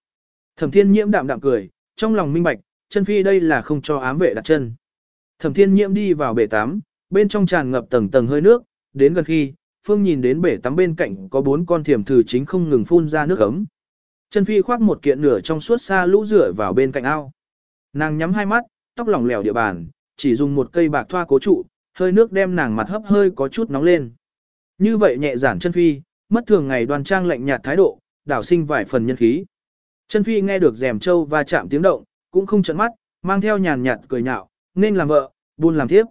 Thẩm thiên nhiễm đạm đạm cười, trong lòng minh bạch, chân phi đây là không cho ám vệ đặt chân. Thẩm thiên nhiễm đi vào bể tắm, bên trong tràn ngập tầng tầng hơi nước, đến gần khi, Phương nhìn đến bể tắm bên cạnh có bốn con thiềm thử chính không ngừng phun ra nước ấm. Chân phi khoác một kiện nửa trong suốt xa lũ rửa vào bên cạnh ao. Nàng nhắm hai mắt, tóc lỏng lẻo địa bàn, chỉ dùng một cây bạc thoa cố trụ, hơi nước đem nàng mặt hấp hơi có chút nóng lên. Như vậy nhẹ giản chân phi, mất thường ngày đoan trang lạnh nhạt thái độ, đảo sinh vài phần nhân khí. Chân phi nghe được rèm trâu và chạm tiếng động, cũng không chấn mắt, mang theo nhàn nhạt cười nhạo, nên làm vợ, buôn làm thiếp.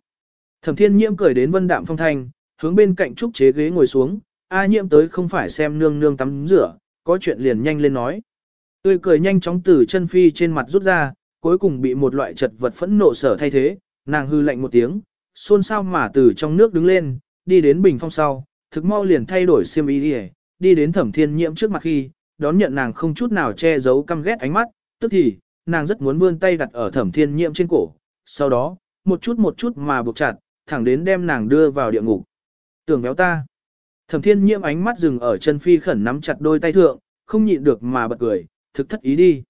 Thẩm thiên nhiễm cười đến vân đạm phong thanh, hướng bên cạnh trúc chế ghế ngồi xuống, a nhiễm tới không phải xem nương nương tắm rửa, có chuyện liền nhanh lên nói. Tươi cười nhanh chóng từ chân phi trên mặt rút ra, cuối cùng bị một loại chật vật phẫn nộ sở thay thế, nàng hư lạnh một tiếng, xôn xao mà từ trong nước đứng lên, đi đến bình phong sau, thực mau liền thay đổi xiêm y đi, đi đến thẩm thiên nhiễm trước mặt khi, đón nhận nàng không chút nào che giấu căm ghét ánh mắt, tức thì, nàng rất muốn vươn tay đặt ở thẩm thiên nhiễm trên cổ, sau đó, một chút một chút mà buộc chặt, thẳng đến đem nàng đưa vào địa ngục. Tưởng béo ta. Thẩm thiên nhiễm ánh mắt dừng ở chân phi khẩn nắm chặt đôi tay thượng, không nhịn được mà bật cười, thực thất ý đi.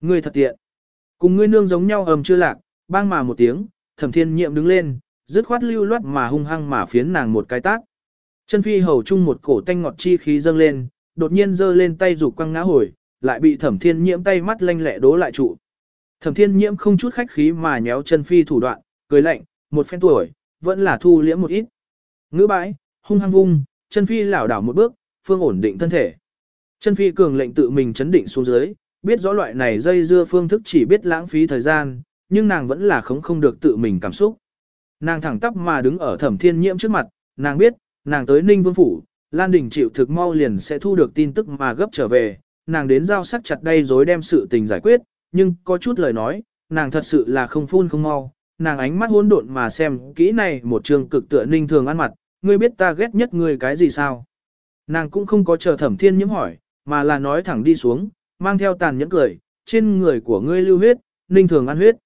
Ngươi thật tiện. Cùng ngươi nương giống nhau ầm chưa lạc, bang mà một tiếng, thẩm thiên nhiệm đứng lên, dứt khoát lưu loát mà hung hăng mà phiến nàng một cái tát. Chân phi hầu chung một cổ tanh ngọt chi khí dâng lên, đột nhiên giơ lên tay rủ quăng ngã hồi, lại bị thẩm thiên nhiễm tay mắt lanh lẹ đố lại trụ. Thẩm thiên nhiễm không chút khách khí mà nhéo chân phi thủ đoạn, cười lạnh, một phen tuổi, vẫn là thu liễm một ít. Ngữ bãi, hung hăng vung, chân phi lảo đảo một bước, phương ổn định thân thể. Chân phi cường lệnh tự mình chấn định xuống dưới, biết rõ loại này dây dưa phương thức chỉ biết lãng phí thời gian, nhưng nàng vẫn là khống không được tự mình cảm xúc. Nàng thẳng tắp mà đứng ở thẩm thiên nhiễm trước mặt, nàng biết, nàng tới Ninh Vương Phủ, Lan Đình chịu thực mau liền sẽ thu được tin tức mà gấp trở về, nàng đến giao sắc chặt đây rồi đem sự tình giải quyết, nhưng có chút lời nói, nàng thật sự là không phun không mau, nàng ánh mắt hỗn độn mà xem kỹ này một trường cực tựa Ninh thường ăn mặt, ngươi biết ta ghét nhất ngươi cái gì sao? Nàng cũng không có chờ thẩm thiên nhiễm hỏi, mà là nói thẳng đi xuống, mang theo tàn nhẫn cười, trên người của ngươi lưu huyết, ninh thường ăn huyết.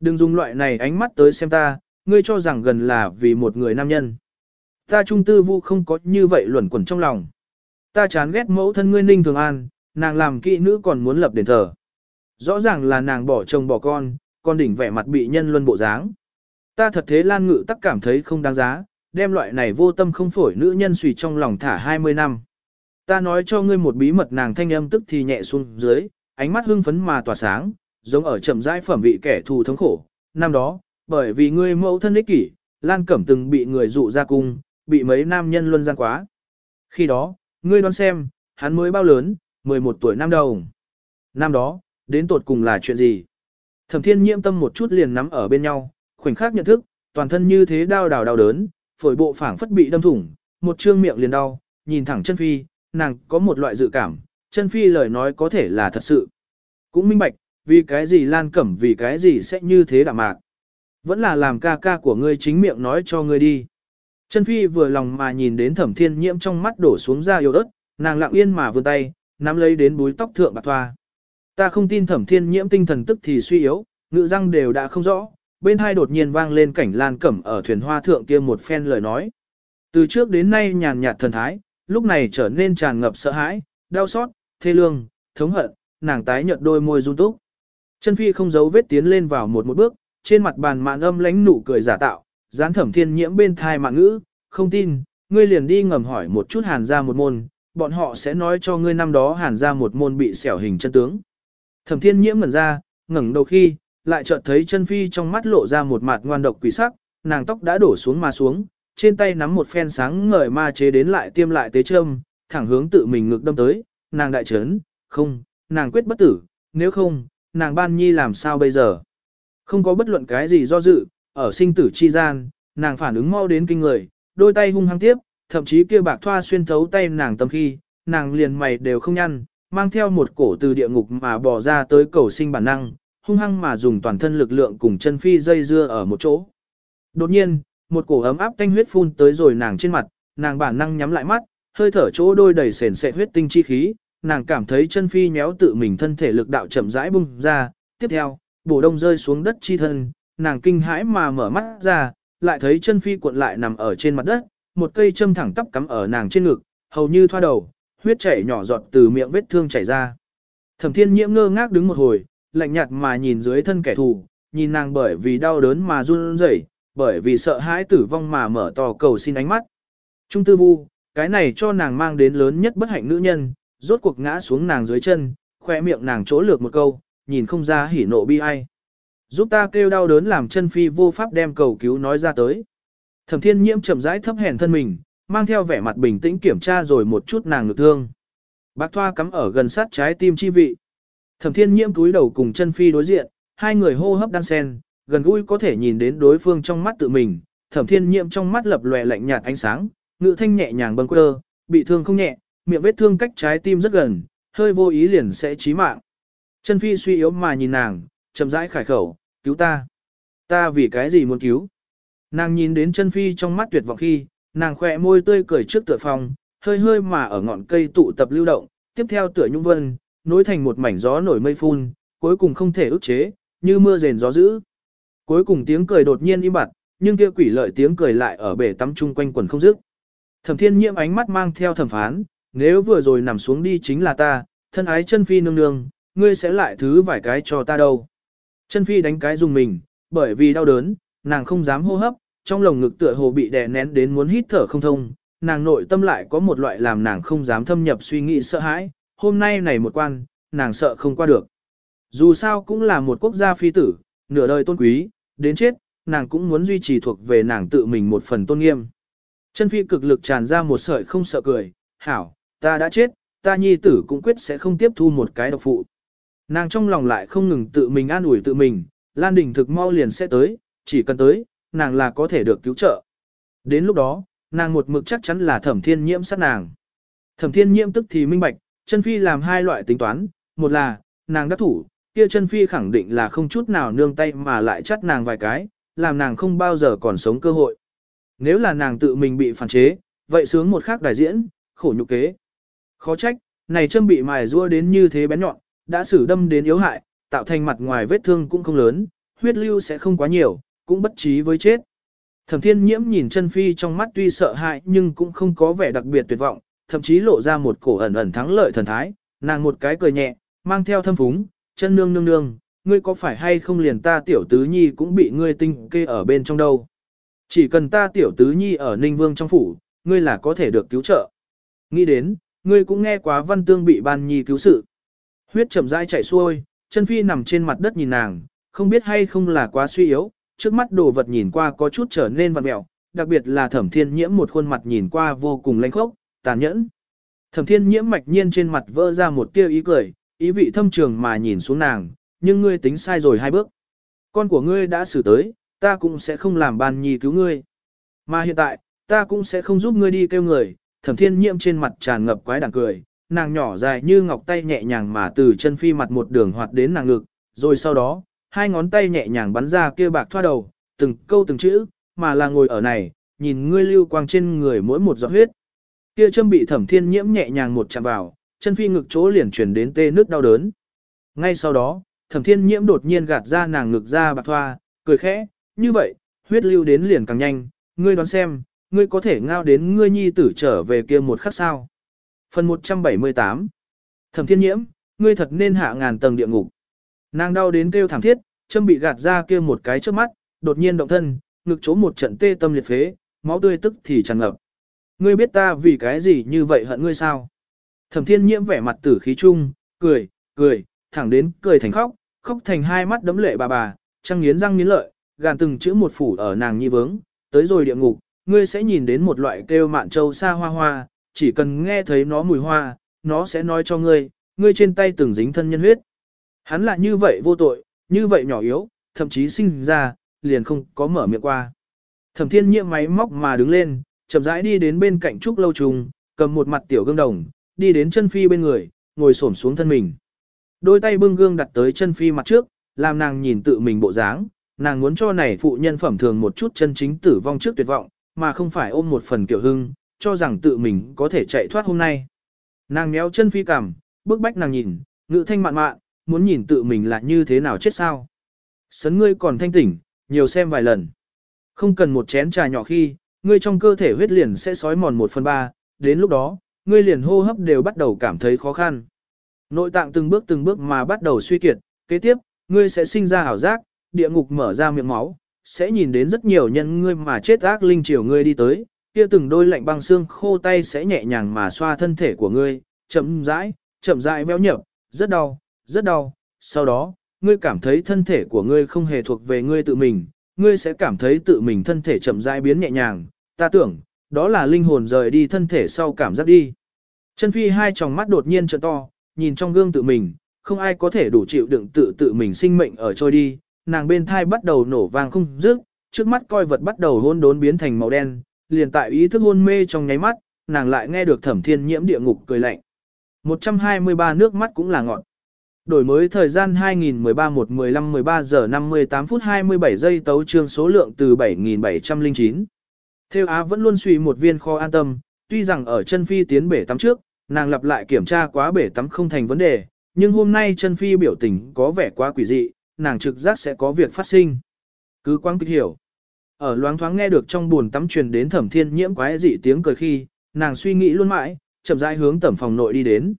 Đừng dùng loại này ánh mắt tới xem ta, ngươi cho rằng gần là vì một người nam nhân. Ta trung tư vu không có như vậy luẩn quẩn trong lòng. Ta chán ghét mẫu thân ngươi ninh thường an, nàng làm kỵ nữ còn muốn lập đền thờ. Rõ ràng là nàng bỏ chồng bỏ con, con đỉnh vẻ mặt bị nhân luân bộ dáng. Ta thật thế lan ngự tắc cảm thấy không đáng giá, đem loại này vô tâm không phổi nữ nhân suy trong lòng thả 20 năm. Ta nói cho ngươi một bí mật nàng thanh âm tức thì nhẹ xuống dưới, ánh mắt hưng phấn mà tỏa sáng, giống ở chậm rãi phẩm vị kẻ thù thống khổ. Năm đó, bởi vì ngươi mẫu thân ích kỷ, Lan Cẩm từng bị người dụ ra cung, bị mấy nam nhân luân gian quá. Khi đó, ngươi đoán xem, hắn mới bao lớn, 11 tuổi năm đầu. Năm đó, đến tột cùng là chuyện gì? Thẩm thiên nhiễm tâm một chút liền nắm ở bên nhau, khoảnh khắc nhận thức, toàn thân như thế đau đào đau đớn, phổi bộ phảng phất bị đâm thủng, một trương miệng liền đau, nhìn thẳng chân phi, nàng có một loại dự cảm, chân phi lời nói có thể là thật sự. Cũng minh bạch, vì cái gì Lan Cẩm vì cái gì sẽ như thế đạm mạc. Vẫn là làm ca ca của ngươi chính miệng nói cho ngươi đi. Chân phi vừa lòng mà nhìn đến thẩm thiên nhiễm trong mắt đổ xuống ra yếu ớt, nàng lặng yên mà vươn tay, nắm lấy đến búi tóc thượng bạc thoa. Ta không tin thẩm thiên nhiễm tinh thần tức thì suy yếu, ngự răng đều đã không rõ, bên hai đột nhiên vang lên cảnh lan cẩm ở thuyền hoa thượng kia một phen lời nói. Từ trước đến nay nhàn nhạt thần thái, lúc này trở nên tràn ngập sợ hãi, đau xót, thê lương, thống hận, nàng tái nhợt đôi môi run túc. Chân phi không giấu vết tiến lên vào một một bước, trên mặt bàn mạn âm lánh nụ cười giả tạo, dán thẩm thiên nhiễm bên thai mạng ngữ, không tin, ngươi liền đi ngầm hỏi một chút hàn ra một môn, bọn họ sẽ nói cho ngươi năm đó hàn ra một môn bị xẻo hình chân tướng. Thẩm thiên nhiễm ngẩn ra, ngẩng đầu khi, lại chợt thấy chân phi trong mắt lộ ra một mặt ngoan độc quỷ sắc, nàng tóc đã đổ xuống mà xuống, trên tay nắm một phen sáng ngời ma chế đến lại tiêm lại tế châm, thẳng hướng tự mình ngực đâm tới, nàng đại chấn, không, nàng quyết bất tử, nếu không, nàng ban nhi làm sao bây giờ. Không có bất luận cái gì do dự, ở sinh tử chi gian, nàng phản ứng mau đến kinh người, đôi tay hung hăng tiếp, thậm chí kia bạc thoa xuyên thấu tay nàng tâm khi, nàng liền mày đều không nhăn, mang theo một cổ từ địa ngục mà bỏ ra tới cầu sinh bản năng, hung hăng mà dùng toàn thân lực lượng cùng chân phi dây dưa ở một chỗ. Đột nhiên, một cổ ấm áp tanh huyết phun tới rồi nàng trên mặt, nàng bản năng nhắm lại mắt, hơi thở chỗ đôi đầy sền sệt huyết tinh chi khí, nàng cảm thấy chân phi nhéo tự mình thân thể lực đạo chậm rãi bung ra, tiếp theo, bổ đông rơi xuống đất chi thân, nàng kinh hãi mà mở mắt ra, lại thấy chân phi cuộn lại nằm ở trên mặt đất, một cây châm thẳng tắp cắm ở nàng trên ngực, hầu như thoa đầu, huyết chảy nhỏ giọt từ miệng vết thương chảy ra. Thẩm thiên nhiễm ngơ ngác đứng một hồi, lạnh nhạt mà nhìn dưới thân kẻ thù, nhìn nàng bởi vì đau đớn mà run rẩy, bởi vì sợ hãi tử vong mà mở to cầu xin ánh mắt. Trung tư vu, cái này cho nàng mang đến lớn nhất bất hạnh nữ nhân, rốt cuộc ngã xuống nàng dưới chân, khoe miệng nàng chỗ lược một câu, nhìn không ra hỉ nộ bi ai. Giúp ta kêu đau đớn làm chân phi vô pháp đem cầu cứu nói ra tới. Thẩm thiên nhiễm chậm rãi thấp hèn thân mình, mang theo vẻ mặt bình tĩnh kiểm tra rồi một chút nàng ngực thương. Bác thoa cắm ở gần sát trái tim chi vị. Thẩm thiên nhiễm túi đầu cùng chân phi đối diện, hai người hô hấp đan sen, gần gũi có thể nhìn đến đối phương trong mắt tự mình. Thẩm thiên nhiễm trong mắt lập lòe lạnh nhạt ánh sáng, ngự thanh nhẹ nhàng bâng quơ, bị thương không nhẹ, miệng vết thương cách trái tim rất gần, hơi vô ý liền sẽ chí mạng. Chân phi suy yếu mà nhìn nàng, chậm rãi khải khẩu, cứu ta. Ta vì cái gì muốn cứu? Nàng nhìn đến chân phi trong mắt tuyệt vọng khi, nàng khỏe môi tươi cười trước tựa phòng, hơi hơi mà ở ngọn cây tụ tập lưu động, tiếp theo tựa nhung vân, nối thành một mảnh gió nổi mây phun, cuối cùng không thể ức chế, như mưa rền gió dữ. Cuối cùng tiếng cười đột nhiên im bặt, nhưng kia quỷ lợi tiếng cười lại ở bể tắm chung quanh quần không dứt. Thẩm Thiên Nhiễm ánh mắt mang theo thẩm phán, nếu vừa rồi nằm xuống đi chính là ta, thân ái chân phi nương nương, ngươi sẽ lại thứ vài cái cho ta đâu. Chân phi đánh cái dùng mình, bởi vì đau đớn, nàng không dám hô hấp, trong lồng ngực tựa hồ bị đè nén đến muốn hít thở không thông, nàng nội tâm lại có một loại làm nàng không dám thâm nhập suy nghĩ sợ hãi, hôm nay này một quan, nàng sợ không qua được. Dù sao cũng là một quốc gia phi tử, nửa đời tôn quý, đến chết, nàng cũng muốn duy trì thuộc về nàng tự mình một phần tôn nghiêm. Chân phi cực lực tràn ra một sợi không sợ cười, hảo, ta đã chết, ta nhi tử cũng quyết sẽ không tiếp thu một cái độc phụ. Nàng trong lòng lại không ngừng tự mình an ủi tự mình, Lan Đình thực mau liền sẽ tới, chỉ cần tới, nàng là có thể được cứu trợ. Đến lúc đó, nàng một mực chắc chắn là thẩm thiên nhiễm sát nàng. Thẩm thiên nhiễm tức thì minh bạch, chân phi làm hai loại tính toán, một là, nàng đắc thủ, kia chân phi khẳng định là không chút nào nương tay mà lại chắt nàng vài cái, làm nàng không bao giờ còn sống cơ hội. Nếu là nàng tự mình bị phản chế, vậy sướng một khác đại diễn, khổ nhục kế. Khó trách, này châm bị mài rua đến như thế bén nhọn, đã xử đâm đến yếu hại, tạo thành mặt ngoài vết thương cũng không lớn, huyết lưu sẽ không quá nhiều, cũng bất trí với chết. Thẩm thiên nhiễm nhìn chân phi trong mắt tuy sợ hãi nhưng cũng không có vẻ đặc biệt tuyệt vọng, thậm chí lộ ra một cổ ẩn ẩn thắng lợi thần thái, nàng một cái cười nhẹ, mang theo thâm phúng, chân nương nương nương, ngươi có phải hay không liền ta tiểu tứ nhi cũng bị ngươi tinh kê ở bên trong đâu. Chỉ cần ta tiểu tứ nhi ở Ninh Vương trong phủ, ngươi là có thể được cứu trợ. Nghĩ đến, ngươi cũng nghe quá văn tương bị ban nhi cứu sự. Huyết chậm rãi chảy xuôi, chân phi nằm trên mặt đất nhìn nàng, không biết hay không là quá suy yếu, trước mắt đồ vật nhìn qua có chút trở nên vặn mẹo, đặc biệt là thẩm thiên nhiễm một khuôn mặt nhìn qua vô cùng lãnh khốc, tàn nhẫn. Thẩm thiên nhiễm mạch nhiên trên mặt vỡ ra một tia ý cười, ý vị thâm trường mà nhìn xuống nàng, nhưng ngươi tính sai rồi hai bước. Con của ngươi đã xử tới, ta cũng sẽ không làm ban nhi cứu ngươi. Mà hiện tại, ta cũng sẽ không giúp ngươi đi kêu người, thẩm thiên nhiễm trên mặt tràn ngập quái đảng cười, nàng nhỏ dài như ngọc tay nhẹ nhàng mà từ chân phi mặt một đường hoạt đến nàng ngực, rồi sau đó, hai ngón tay nhẹ nhàng bắn ra kia bạc thoa đầu, từng câu từng chữ, mà là ngồi ở này, nhìn ngươi lưu quang trên người mỗi một giọt huyết. Kia châm bị thẩm thiên nhiễm nhẹ nhàng một chạm vào, chân phi ngực chỗ liền chuyển đến tê nước đau đớn. Ngay sau đó, thẩm thiên nhiễm đột nhiên gạt ra nàng ngực ra bạc thoa, cười khẽ, như vậy, huyết lưu đến liền càng nhanh, ngươi đoán xem, ngươi có thể ngao đến ngươi nhi tử trở về kia một khắc sao. Phần 178 Thẩm thiên nhiễm, ngươi thật nên hạ ngàn tầng địa ngục. Nàng đau đến kêu thảm thiết, châm bị gạt ra kia một cái trước mắt, đột nhiên động thân, ngực chỗ một trận tê tâm liệt phế, máu tươi tức thì tràn ngập. Ngươi biết ta vì cái gì như vậy hận ngươi sao? Thẩm thiên nhiễm vẻ mặt tử khí chung, cười, cười, thẳng đến cười thành khóc, khóc thành hai mắt đấm lệ bà bà, trăng nghiến răng nghiến lợi, gàn từng chữ một phủ ở nàng nhi vướng, tới rồi địa ngục, ngươi sẽ nhìn đến một loại kêu mạn châu xa hoa hoa, chỉ cần nghe thấy nó mùi hoa, nó sẽ nói cho ngươi, ngươi trên tay từng dính thân nhân huyết. Hắn là như vậy vô tội, như vậy nhỏ yếu, thậm chí sinh ra, liền không có mở miệng qua. Thẩm thiên nhiệm máy móc mà đứng lên, chậm rãi đi đến bên cạnh trúc lâu trùng, cầm một mặt tiểu gương đồng, đi đến chân phi bên người, ngồi xổm xuống thân mình. Đôi tay bưng gương đặt tới chân phi mặt trước, làm nàng nhìn tự mình bộ dáng, nàng muốn cho này phụ nhân phẩm thường một chút chân chính tử vong trước tuyệt vọng, mà không phải ôm một phần kiểu hưng, cho rằng tự mình có thể chạy thoát hôm nay. Nàng méo chân phi cằm, bước bách nàng nhìn, ngữ thanh mạn mạn, muốn nhìn tự mình là như thế nào chết sao. Sấn ngươi còn thanh tỉnh, nhiều xem vài lần. Không cần một chén trà nhỏ khi, ngươi trong cơ thể huyết liền sẽ sói mòn một phần ba, đến lúc đó, ngươi liền hô hấp đều bắt đầu cảm thấy khó khăn. Nội tạng từng bước từng bước mà bắt đầu suy kiệt, kế tiếp, ngươi sẽ sinh ra ảo giác, địa ngục mở ra miệng máu, sẽ nhìn đến rất nhiều nhân ngươi mà chết ác linh chiều ngươi đi tới, kia từng đôi lạnh băng xương khô tay sẽ nhẹ nhàng mà xoa thân thể của ngươi, chậm rãi, chậm rãi véo nhập, rất đau, rất đau. Sau đó, ngươi cảm thấy thân thể của ngươi không hề thuộc về ngươi tự mình, ngươi sẽ cảm thấy tự mình thân thể chậm rãi biến nhẹ nhàng. Ta tưởng, đó là linh hồn rời đi thân thể sau cảm giác đi. Chân phi hai tròng mắt đột nhiên trợn to, nhìn trong gương tự mình, không ai có thể đủ chịu đựng tự tự mình sinh mệnh ở trôi đi, nàng bên thai bắt đầu nổ vang không dứt, trước mắt coi vật bắt đầu hôn đốn biến thành màu đen, liền tại ý thức hôn mê trong nháy mắt, nàng lại nghe được thẩm thiên nhiễm địa ngục cười lạnh. 123 nước mắt cũng là ngọn. Đổi mới thời gian 2013 1 15 13 giờ 58 phút 27 giây tấu trương số lượng từ 7709. Theo Á vẫn luôn suy một viên kho an tâm, tuy rằng ở chân phi tiến bể tắm trước, nàng lặp lại kiểm tra quá bể tắm không thành vấn đề, nhưng hôm nay chân phi biểu tình có vẻ quá quỷ dị, nàng trực giác sẽ có việc phát sinh. Cứ quang kích hiểu. Ở loáng thoáng nghe được trong buồn tắm truyền đến thẩm thiên nhiễm quái dị tiếng cười khi, nàng suy nghĩ luôn mãi, chậm rãi hướng tẩm phòng nội đi đến.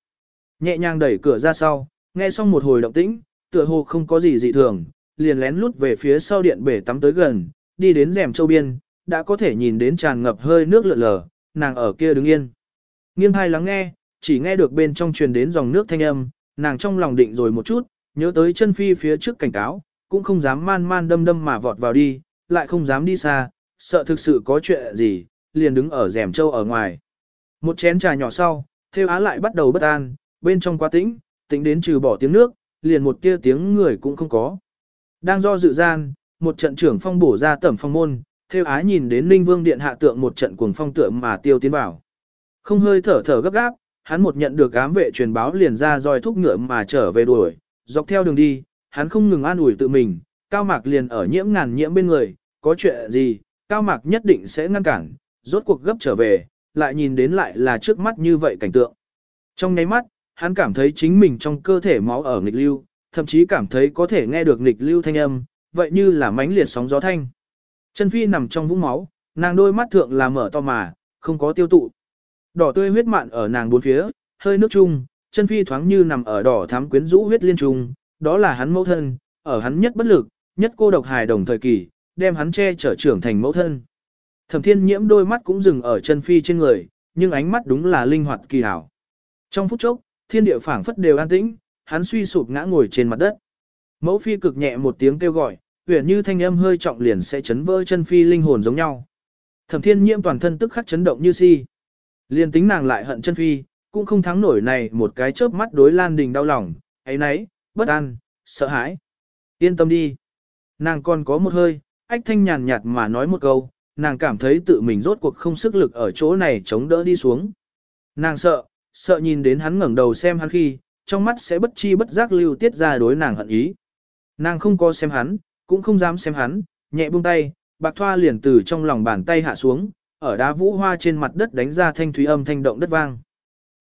Nhẹ nhàng đẩy cửa ra sau, nghe xong một hồi động tĩnh, tựa hồ không có gì dị thường, liền lén lút về phía sau điện bể tắm tới gần, đi đến rèm châu biên, đã có thể nhìn đến tràn ngập hơi nước lượn lờ, nàng ở kia đứng yên. Nghiêng hai lắng nghe, chỉ nghe được bên trong truyền đến dòng nước thanh âm, nàng trong lòng định rồi một chút, nhớ tới chân phi phía trước cảnh cáo, cũng không dám man man đâm đâm mà vọt vào đi, lại không dám đi xa, sợ thực sự có chuyện gì, liền đứng ở rèm châu ở ngoài. Một chén trà nhỏ sau, theo á lại bắt đầu bất an, bên trong quá tĩnh, tĩnh đến trừ bỏ tiếng nước, liền một kia tiếng người cũng không có. Đang do dự gian, một trận trưởng phong bổ ra tẩm phong môn, theo á nhìn đến Ninh Vương Điện hạ tượng một trận cuồng phong tượng mà tiêu tiến vào. Không hơi thở thở gấp gáp, hắn một nhận được ám vệ truyền báo liền ra roi thúc ngựa mà trở về đuổi, dọc theo đường đi, hắn không ngừng an ủi tự mình, cao mạc liền ở nhiễm ngàn nhiễm bên người, có chuyện gì, cao mạc nhất định sẽ ngăn cản, rốt cuộc gấp trở về, lại nhìn đến lại là trước mắt như vậy cảnh tượng. Trong nháy mắt, hắn cảm thấy chính mình trong cơ thể máu ở nghịch lưu, thậm chí cảm thấy có thể nghe được nghịch lưu thanh âm, vậy như là mánh liệt sóng gió thanh. Chân phi nằm trong vũng máu, nàng đôi mắt thượng là mở to mà, không có tiêu tụ. Đỏ tươi huyết mạn ở nàng bốn phía, hơi nước chung, chân phi thoáng như nằm ở đỏ thắm quyến rũ huyết liên trung, đó là hắn mẫu thân, ở hắn nhất bất lực, nhất cô độc hài đồng thời kỳ, đem hắn che chở trưởng thành mẫu thân. Thẩm thiên nhiễm đôi mắt cũng dừng ở chân phi trên người, nhưng ánh mắt đúng là linh hoạt kỳ hảo. Trong phút chốc, thiên địa phảng phất đều an tĩnh, hắn suy sụp ngã ngồi trên mặt đất. Mẫu phi cực nhẹ một tiếng kêu gọi, huyền như thanh âm hơi trọng liền sẽ chấn vỡ chân phi linh hồn giống nhau. Thẩm thiên nhiễm toàn thân tức khắc chấn động như si. Liên tính nàng lại hận chân phi, cũng không thắng nổi này một cái chớp mắt đối Lan Đình đau lòng, ấy nấy, bất an, sợ hãi. Yên tâm đi. Nàng còn có một hơi, ách thanh nhàn nhạt mà nói một câu, nàng cảm thấy tự mình rốt cuộc không sức lực ở chỗ này chống đỡ đi xuống. Nàng sợ, sợ nhìn đến hắn ngẩng đầu xem hắn khi, trong mắt sẽ bất chi bất giác lưu tiết ra đối nàng hận ý. Nàng không có xem hắn, cũng không dám xem hắn, nhẹ buông tay, bạc thoa liền từ trong lòng bàn tay hạ xuống, ở đá vũ hoa trên mặt đất đánh ra thanh thúy âm thanh động đất vang.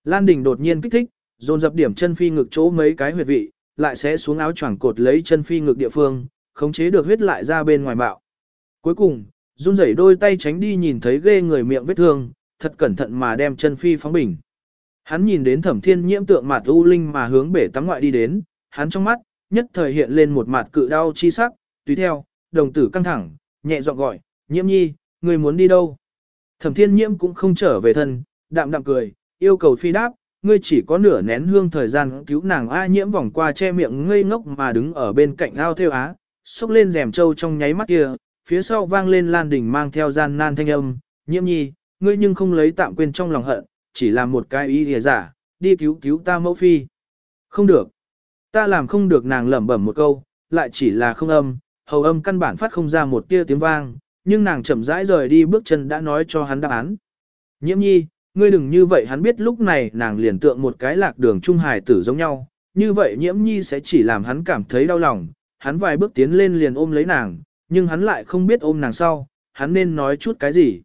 Lan Đình đột nhiên kích thích, dồn dập điểm chân phi ngực chỗ mấy cái huyệt vị, lại sẽ xuống áo choàng cột lấy chân phi ngực địa phương, khống chế được huyết lại ra bên ngoài bạo. Cuối cùng, run rẩy đôi tay tránh đi nhìn thấy ghê người miệng vết thương, thật cẩn thận mà đem chân phi phóng bình. Hắn nhìn đến thẩm thiên nhiễm tượng mặt u linh mà hướng bể tắm ngoại đi đến, hắn trong mắt, nhất thời hiện lên một mặt cự đau chi sắc, tùy theo, đồng tử căng thẳng, nhẹ giọng gọi, nhiễm nhi, người muốn đi đâu? Thẩm thiên nhiễm cũng không trở về thân, đạm đạm cười, yêu cầu phi đáp, ngươi chỉ có nửa nén hương thời gian cứu nàng A nhiễm vòng qua che miệng ngây ngốc mà đứng ở bên cạnh ao theo á, xúc lên rèm trâu trong nháy mắt kia, phía sau vang lên lan đỉnh mang theo gian nan thanh âm, nhiễm nhi, ngươi nhưng không lấy tạm quên trong lòng hận, chỉ làm một cái ý địa giả, đi cứu cứu ta mẫu phi. Không được. Ta làm không được nàng lẩm bẩm một câu, lại chỉ là không âm, hầu âm căn bản phát không ra một tia tiếng vang, nhưng nàng chậm rãi rời đi bước chân đã nói cho hắn đáp án. Nhiễm nhi, ngươi đừng như vậy hắn biết lúc này nàng liền tượng một cái lạc đường trung hài tử giống nhau, như vậy nhiễm nhi sẽ chỉ làm hắn cảm thấy đau lòng, hắn vài bước tiến lên liền ôm lấy nàng, nhưng hắn lại không biết ôm nàng sau, hắn nên nói chút cái gì.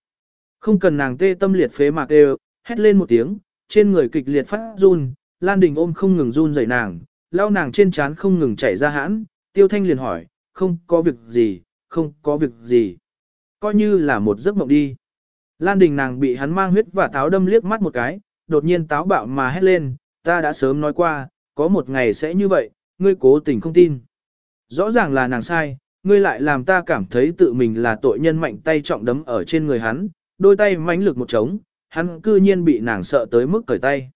Không cần nàng tê tâm liệt phế mạc đều, hét lên một tiếng, trên người kịch liệt phát run, Lan Đình ôm không ngừng run rẩy nàng, lao nàng trên trán không ngừng chảy ra hãn, Tiêu Thanh liền hỏi, không có việc gì, không có việc gì. Coi như là một giấc mộng đi. Lan Đình nàng bị hắn mang huyết và táo đâm liếc mắt một cái, đột nhiên táo bạo mà hét lên, ta đã sớm nói qua, có một ngày sẽ như vậy, ngươi cố tình không tin. Rõ ràng là nàng sai, ngươi lại làm ta cảm thấy tự mình là tội nhân mạnh tay trọng đấm ở trên người hắn, đôi tay mãnh lực một trống, hắn cư nhiên bị nàng sợ tới mức cởi tay.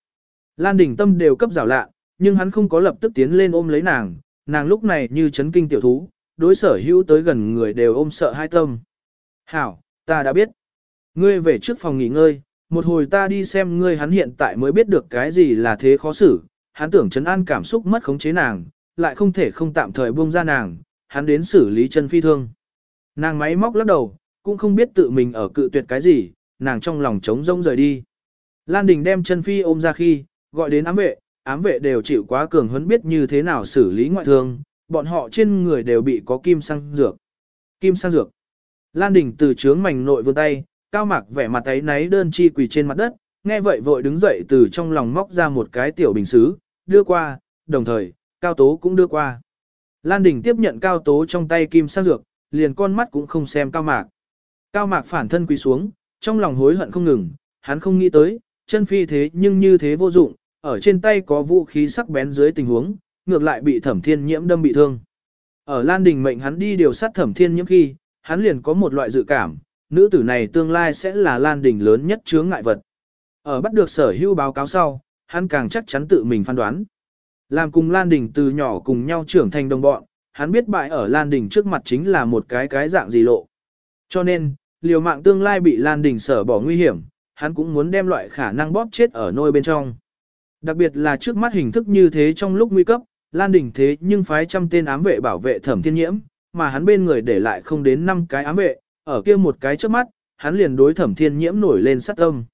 Lan Đình tâm đều cấp rào lạ, nhưng hắn không có lập tức tiến lên ôm lấy nàng, nàng lúc này như chấn kinh tiểu thú, đối sở hữu tới gần người đều ôm sợ hai tâm. Hảo, ta đã biết. Ngươi về trước phòng nghỉ ngơi, một hồi ta đi xem ngươi hắn hiện tại mới biết được cái gì là thế khó xử, hắn tưởng chấn an cảm xúc mất khống chế nàng, lại không thể không tạm thời buông ra nàng, hắn đến xử lý chân phi thương. Nàng máy móc lắc đầu, cũng không biết tự mình ở cự tuyệt cái gì, nàng trong lòng trống rông rời đi. Lan Đình đem chân phi ôm ra khi, gọi đến ám vệ, ám vệ đều chịu quá cường huấn biết như thế nào xử lý ngoại thương, bọn họ trên người đều bị có kim sang dược. Kim sang dược. Lan Đình từ trướng mảnh nội vươn tay, cao mạc vẻ mặt ấy náy đơn chi quỳ trên mặt đất, nghe vậy vội đứng dậy từ trong lòng móc ra một cái tiểu bình xứ, đưa qua, đồng thời, cao tố cũng đưa qua. Lan Đình tiếp nhận cao tố trong tay kim sang dược, liền con mắt cũng không xem cao mạc. Cao mạc phản thân quỳ xuống, trong lòng hối hận không ngừng, hắn không nghĩ tới, chân phi thế nhưng như thế vô dụng, ở trên tay có vũ khí sắc bén dưới tình huống, ngược lại bị thẩm thiên nhiễm đâm bị thương. Ở Lan Đình mệnh hắn đi điều sát thẩm thiên nhiễm khi, hắn liền có một loại dự cảm, nữ tử này tương lai sẽ là Lan Đình lớn nhất chướng ngại vật. Ở bắt được sở Hưu báo cáo sau, hắn càng chắc chắn tự mình phán đoán. Làm cùng Lan Đình từ nhỏ cùng nhau trưởng thành đồng bọn, hắn biết bại ở Lan Đình trước mặt chính là một cái cái dạng gì lộ. Cho nên, liều mạng tương lai bị Lan Đình sở bỏ nguy hiểm, hắn cũng muốn đem loại khả năng bóp chết ở nôi bên trong. Đặc biệt là trước mắt hình thức như thế trong lúc nguy cấp, Lan Đình thế nhưng phái trăm tên ám vệ bảo vệ thẩm thiên nhiễm, mà hắn bên người để lại không đến 5 cái ám vệ, ở kia một cái trước mắt, hắn liền đối thẩm thiên nhiễm nổi lên sát tâm.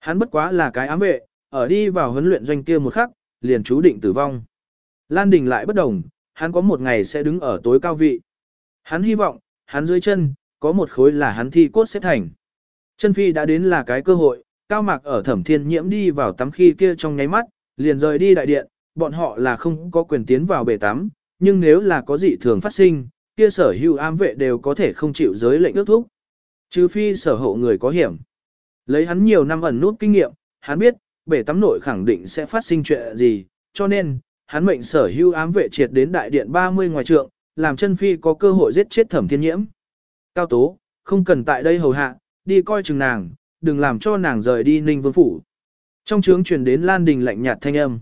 Hắn bất quá là cái ám vệ, ở đi vào huấn luyện doanh kia một khắc, liền chú định tử vong. Lan Đình lại bất đồng, hắn có một ngày sẽ đứng ở tối cao vị. Hắn hy vọng, hắn dưới chân, có một khối là hắn thi cốt xếp thành. Chân phi đã đến là cái cơ hội, cao mạc ở thẩm thiên nhiễm đi vào tắm khi kia trong nháy mắt, liền rời đi đại điện, bọn họ là không có quyền tiến vào bể tắm, nhưng nếu là có dị thường phát sinh, kia sở hữu ám vệ đều có thể không chịu giới lệnh ước thúc. Trừ phi sở hộ người có hiểm. Lấy hắn nhiều năm ẩn nút kinh nghiệm, hắn biết, bể tắm nội khẳng định sẽ phát sinh chuyện gì, cho nên, hắn mệnh sở hữu ám vệ triệt đến đại điện 30 ngoài trượng, làm chân phi có cơ hội giết chết thẩm thiên nhiễm. Cao tố, không cần tại đây hầu hạ, đi coi chừng nàng, đừng làm cho nàng rời đi ninh vương phủ. Trong trướng truyền đến Lan Đình lạnh nhạt thanh âm.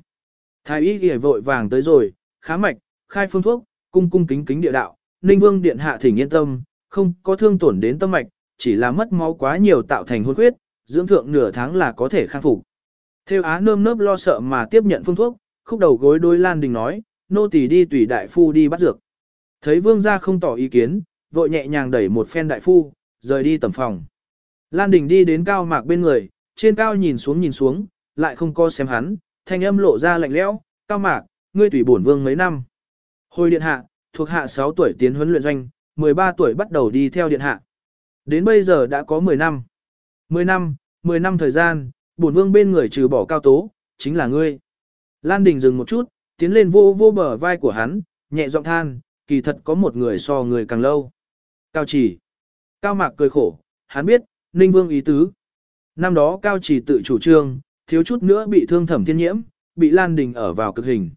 Thái y ghi vội vàng tới rồi, khá mạch, khai phương thuốc, cung cung kính kính địa đạo, ninh vương điện hạ thỉnh yên tâm, không có thương tổn đến tâm mạch, chỉ là mất máu quá nhiều tạo thành hôn huyết, dưỡng thượng nửa tháng là có thể khang phục. Theo á nơm nớp lo sợ mà tiếp nhận phương thuốc, khúc đầu gối đôi Lan Đình nói, nô tỳ đi tùy đại phu đi bắt dược. Thấy vương gia không tỏ ý kiến, vội nhẹ nhàng đẩy một phen đại phu, rời đi tầm phòng. Lan Đình đi đến cao mạc bên người, trên cao nhìn xuống nhìn xuống, lại không co xem hắn, thanh âm lộ ra lạnh lẽo, cao mạc, ngươi tùy bổn vương mấy năm. Hồi điện hạ, thuộc hạ 6 tuổi tiến huấn luyện doanh, 13 tuổi bắt đầu đi theo điện hạ. Đến bây giờ đã có 10 năm. 10 năm, 10 năm thời gian, bổn vương bên người trừ bỏ cao tố, chính là ngươi. Lan Đình dừng một chút, tiến lên vô vô bờ vai của hắn, nhẹ giọng than, kỳ thật có một người so người càng lâu. Cao chỉ. Cao mạc cười khổ, hắn biết, Ninh Vương ý tứ. Năm đó Cao chỉ tự chủ trương, thiếu chút nữa bị thương thẩm thiên nhiễm, bị Lan Đình ở vào cực hình.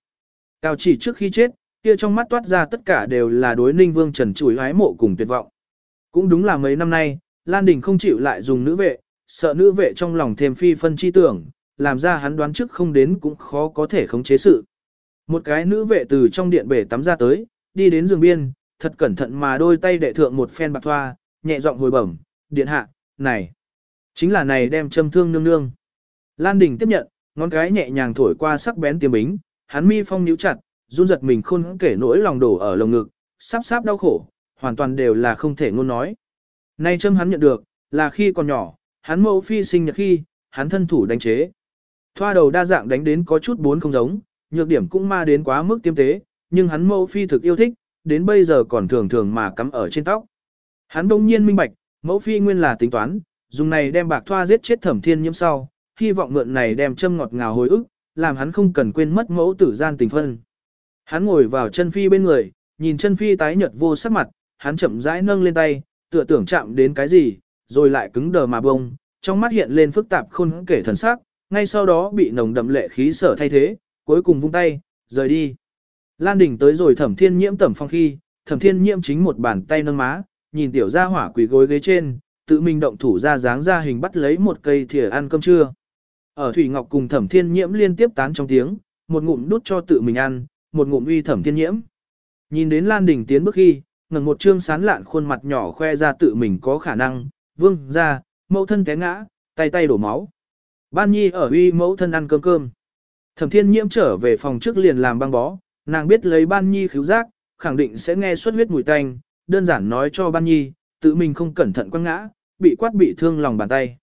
Cao chỉ trước khi chết, kia trong mắt toát ra tất cả đều là đối ninh vương trần chùi hái mộ cùng tuyệt vọng. Cũng đúng là mấy năm nay, Lan Đình không chịu lại dùng nữ vệ, sợ nữ vệ trong lòng thêm phi phân chi tưởng, làm ra hắn đoán trước không đến cũng khó có thể khống chế sự. Một cái nữ vệ từ trong điện bể tắm ra tới, đi đến giường biên, thật cẩn thận mà đôi tay đệ thượng một phen bạc thoa, nhẹ giọng hồi bẩm, điện hạ, này, chính là này đem châm thương nương nương. Lan Đình tiếp nhận, ngón cái nhẹ nhàng thổi qua sắc bén tiêm bính, hắn mi phong nhíu chặt, run giật mình khôn kể nỗi lòng đổ ở lồng ngực, sắp sắp đau khổ, hoàn toàn đều là không thể ngôn nói. Nay châm hắn nhận được, là khi còn nhỏ, hắn mẫu phi sinh nhật khi, hắn thân thủ đánh chế. Thoa đầu đa dạng đánh đến có chút bốn không giống, nhược điểm cũng ma đến quá mức tiêm tế, nhưng hắn mẫu phi thực yêu thích, đến bây giờ còn thường thường mà cắm ở trên tóc. Hắn đông nhiên minh bạch, mẫu phi nguyên là tính toán, dùng này đem bạc thoa giết chết thẩm thiên nhiễm sau, hy vọng mượn này đem châm ngọt ngào hồi ức, làm hắn không cần quên mất mẫu tử gian tình phân. Hắn ngồi vào chân phi bên người, nhìn chân phi tái nhợt vô sắc mặt, hắn chậm rãi nâng lên tay, tựa tưởng chạm đến cái gì, rồi lại cứng đờ mà bông, trong mắt hiện lên phức tạp khôn kể thần sắc, ngay sau đó bị nồng đậm lệ khí sở thay thế, cuối cùng vung tay, rời đi. Lan đỉnh tới rồi thẩm thiên nhiễm tẩm phong khi, thẩm thiên nhiễm chính một bàn tay nâng má, nhìn tiểu gia hỏa quỳ gối ghế trên, tự mình động thủ ra dáng ra hình bắt lấy một cây thìa ăn cơm trưa. Ở Thủy Ngọc cùng thẩm thiên nhiễm liên tiếp tán trong tiếng, một ngụm đút cho tự mình ăn, một ngụm uy thẩm thiên nhiễm. Nhìn đến Lan đỉnh tiến bước khi, ngẩng một trương sán lạn khuôn mặt nhỏ khoe ra tự mình có khả năng, vương ra, mẫu thân té ngã, tay tay đổ máu. Ban nhi ở uy mẫu thân ăn cơm cơm. Thẩm thiên nhiễm trở về phòng trước liền làm băng bó, nàng biết lấy ban nhi khíu giác, khẳng định sẽ nghe xuất huyết mùi tanh, đơn giản nói cho ban nhi, tự mình không cẩn thận quăng ngã, bị quát bị thương lòng bàn tay.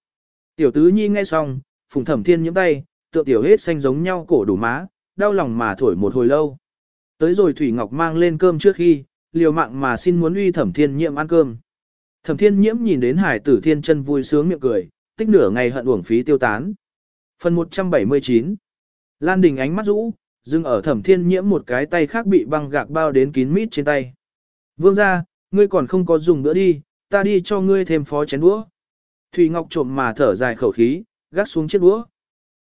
Tiểu tứ nhi nghe xong, phùng thẩm thiên nhiễm tay, tựa tiểu hết xanh giống nhau cổ đủ má, đau lòng mà thổi một hồi lâu. Tới rồi Thủy Ngọc mang lên cơm trước khi, liều mạng mà xin muốn uy thẩm thiên nhiễm ăn cơm. Thẩm thiên nhiễm nhìn đến hải tử thiên chân vui sướng miệng cười, tích nửa ngày hận uổng phí tiêu tán. Phần 179 Lan Đình ánh mắt rũ, dừng ở thẩm thiên nhiễm một cái tay khác bị băng gạc bao đến kín mít trên tay. Vương ra, ngươi còn không có dùng nữa đi, ta đi cho ngươi thêm phó chén đũa. Thủy Ngọc trộm mà thở dài khẩu khí, gác xuống chiếc đũa.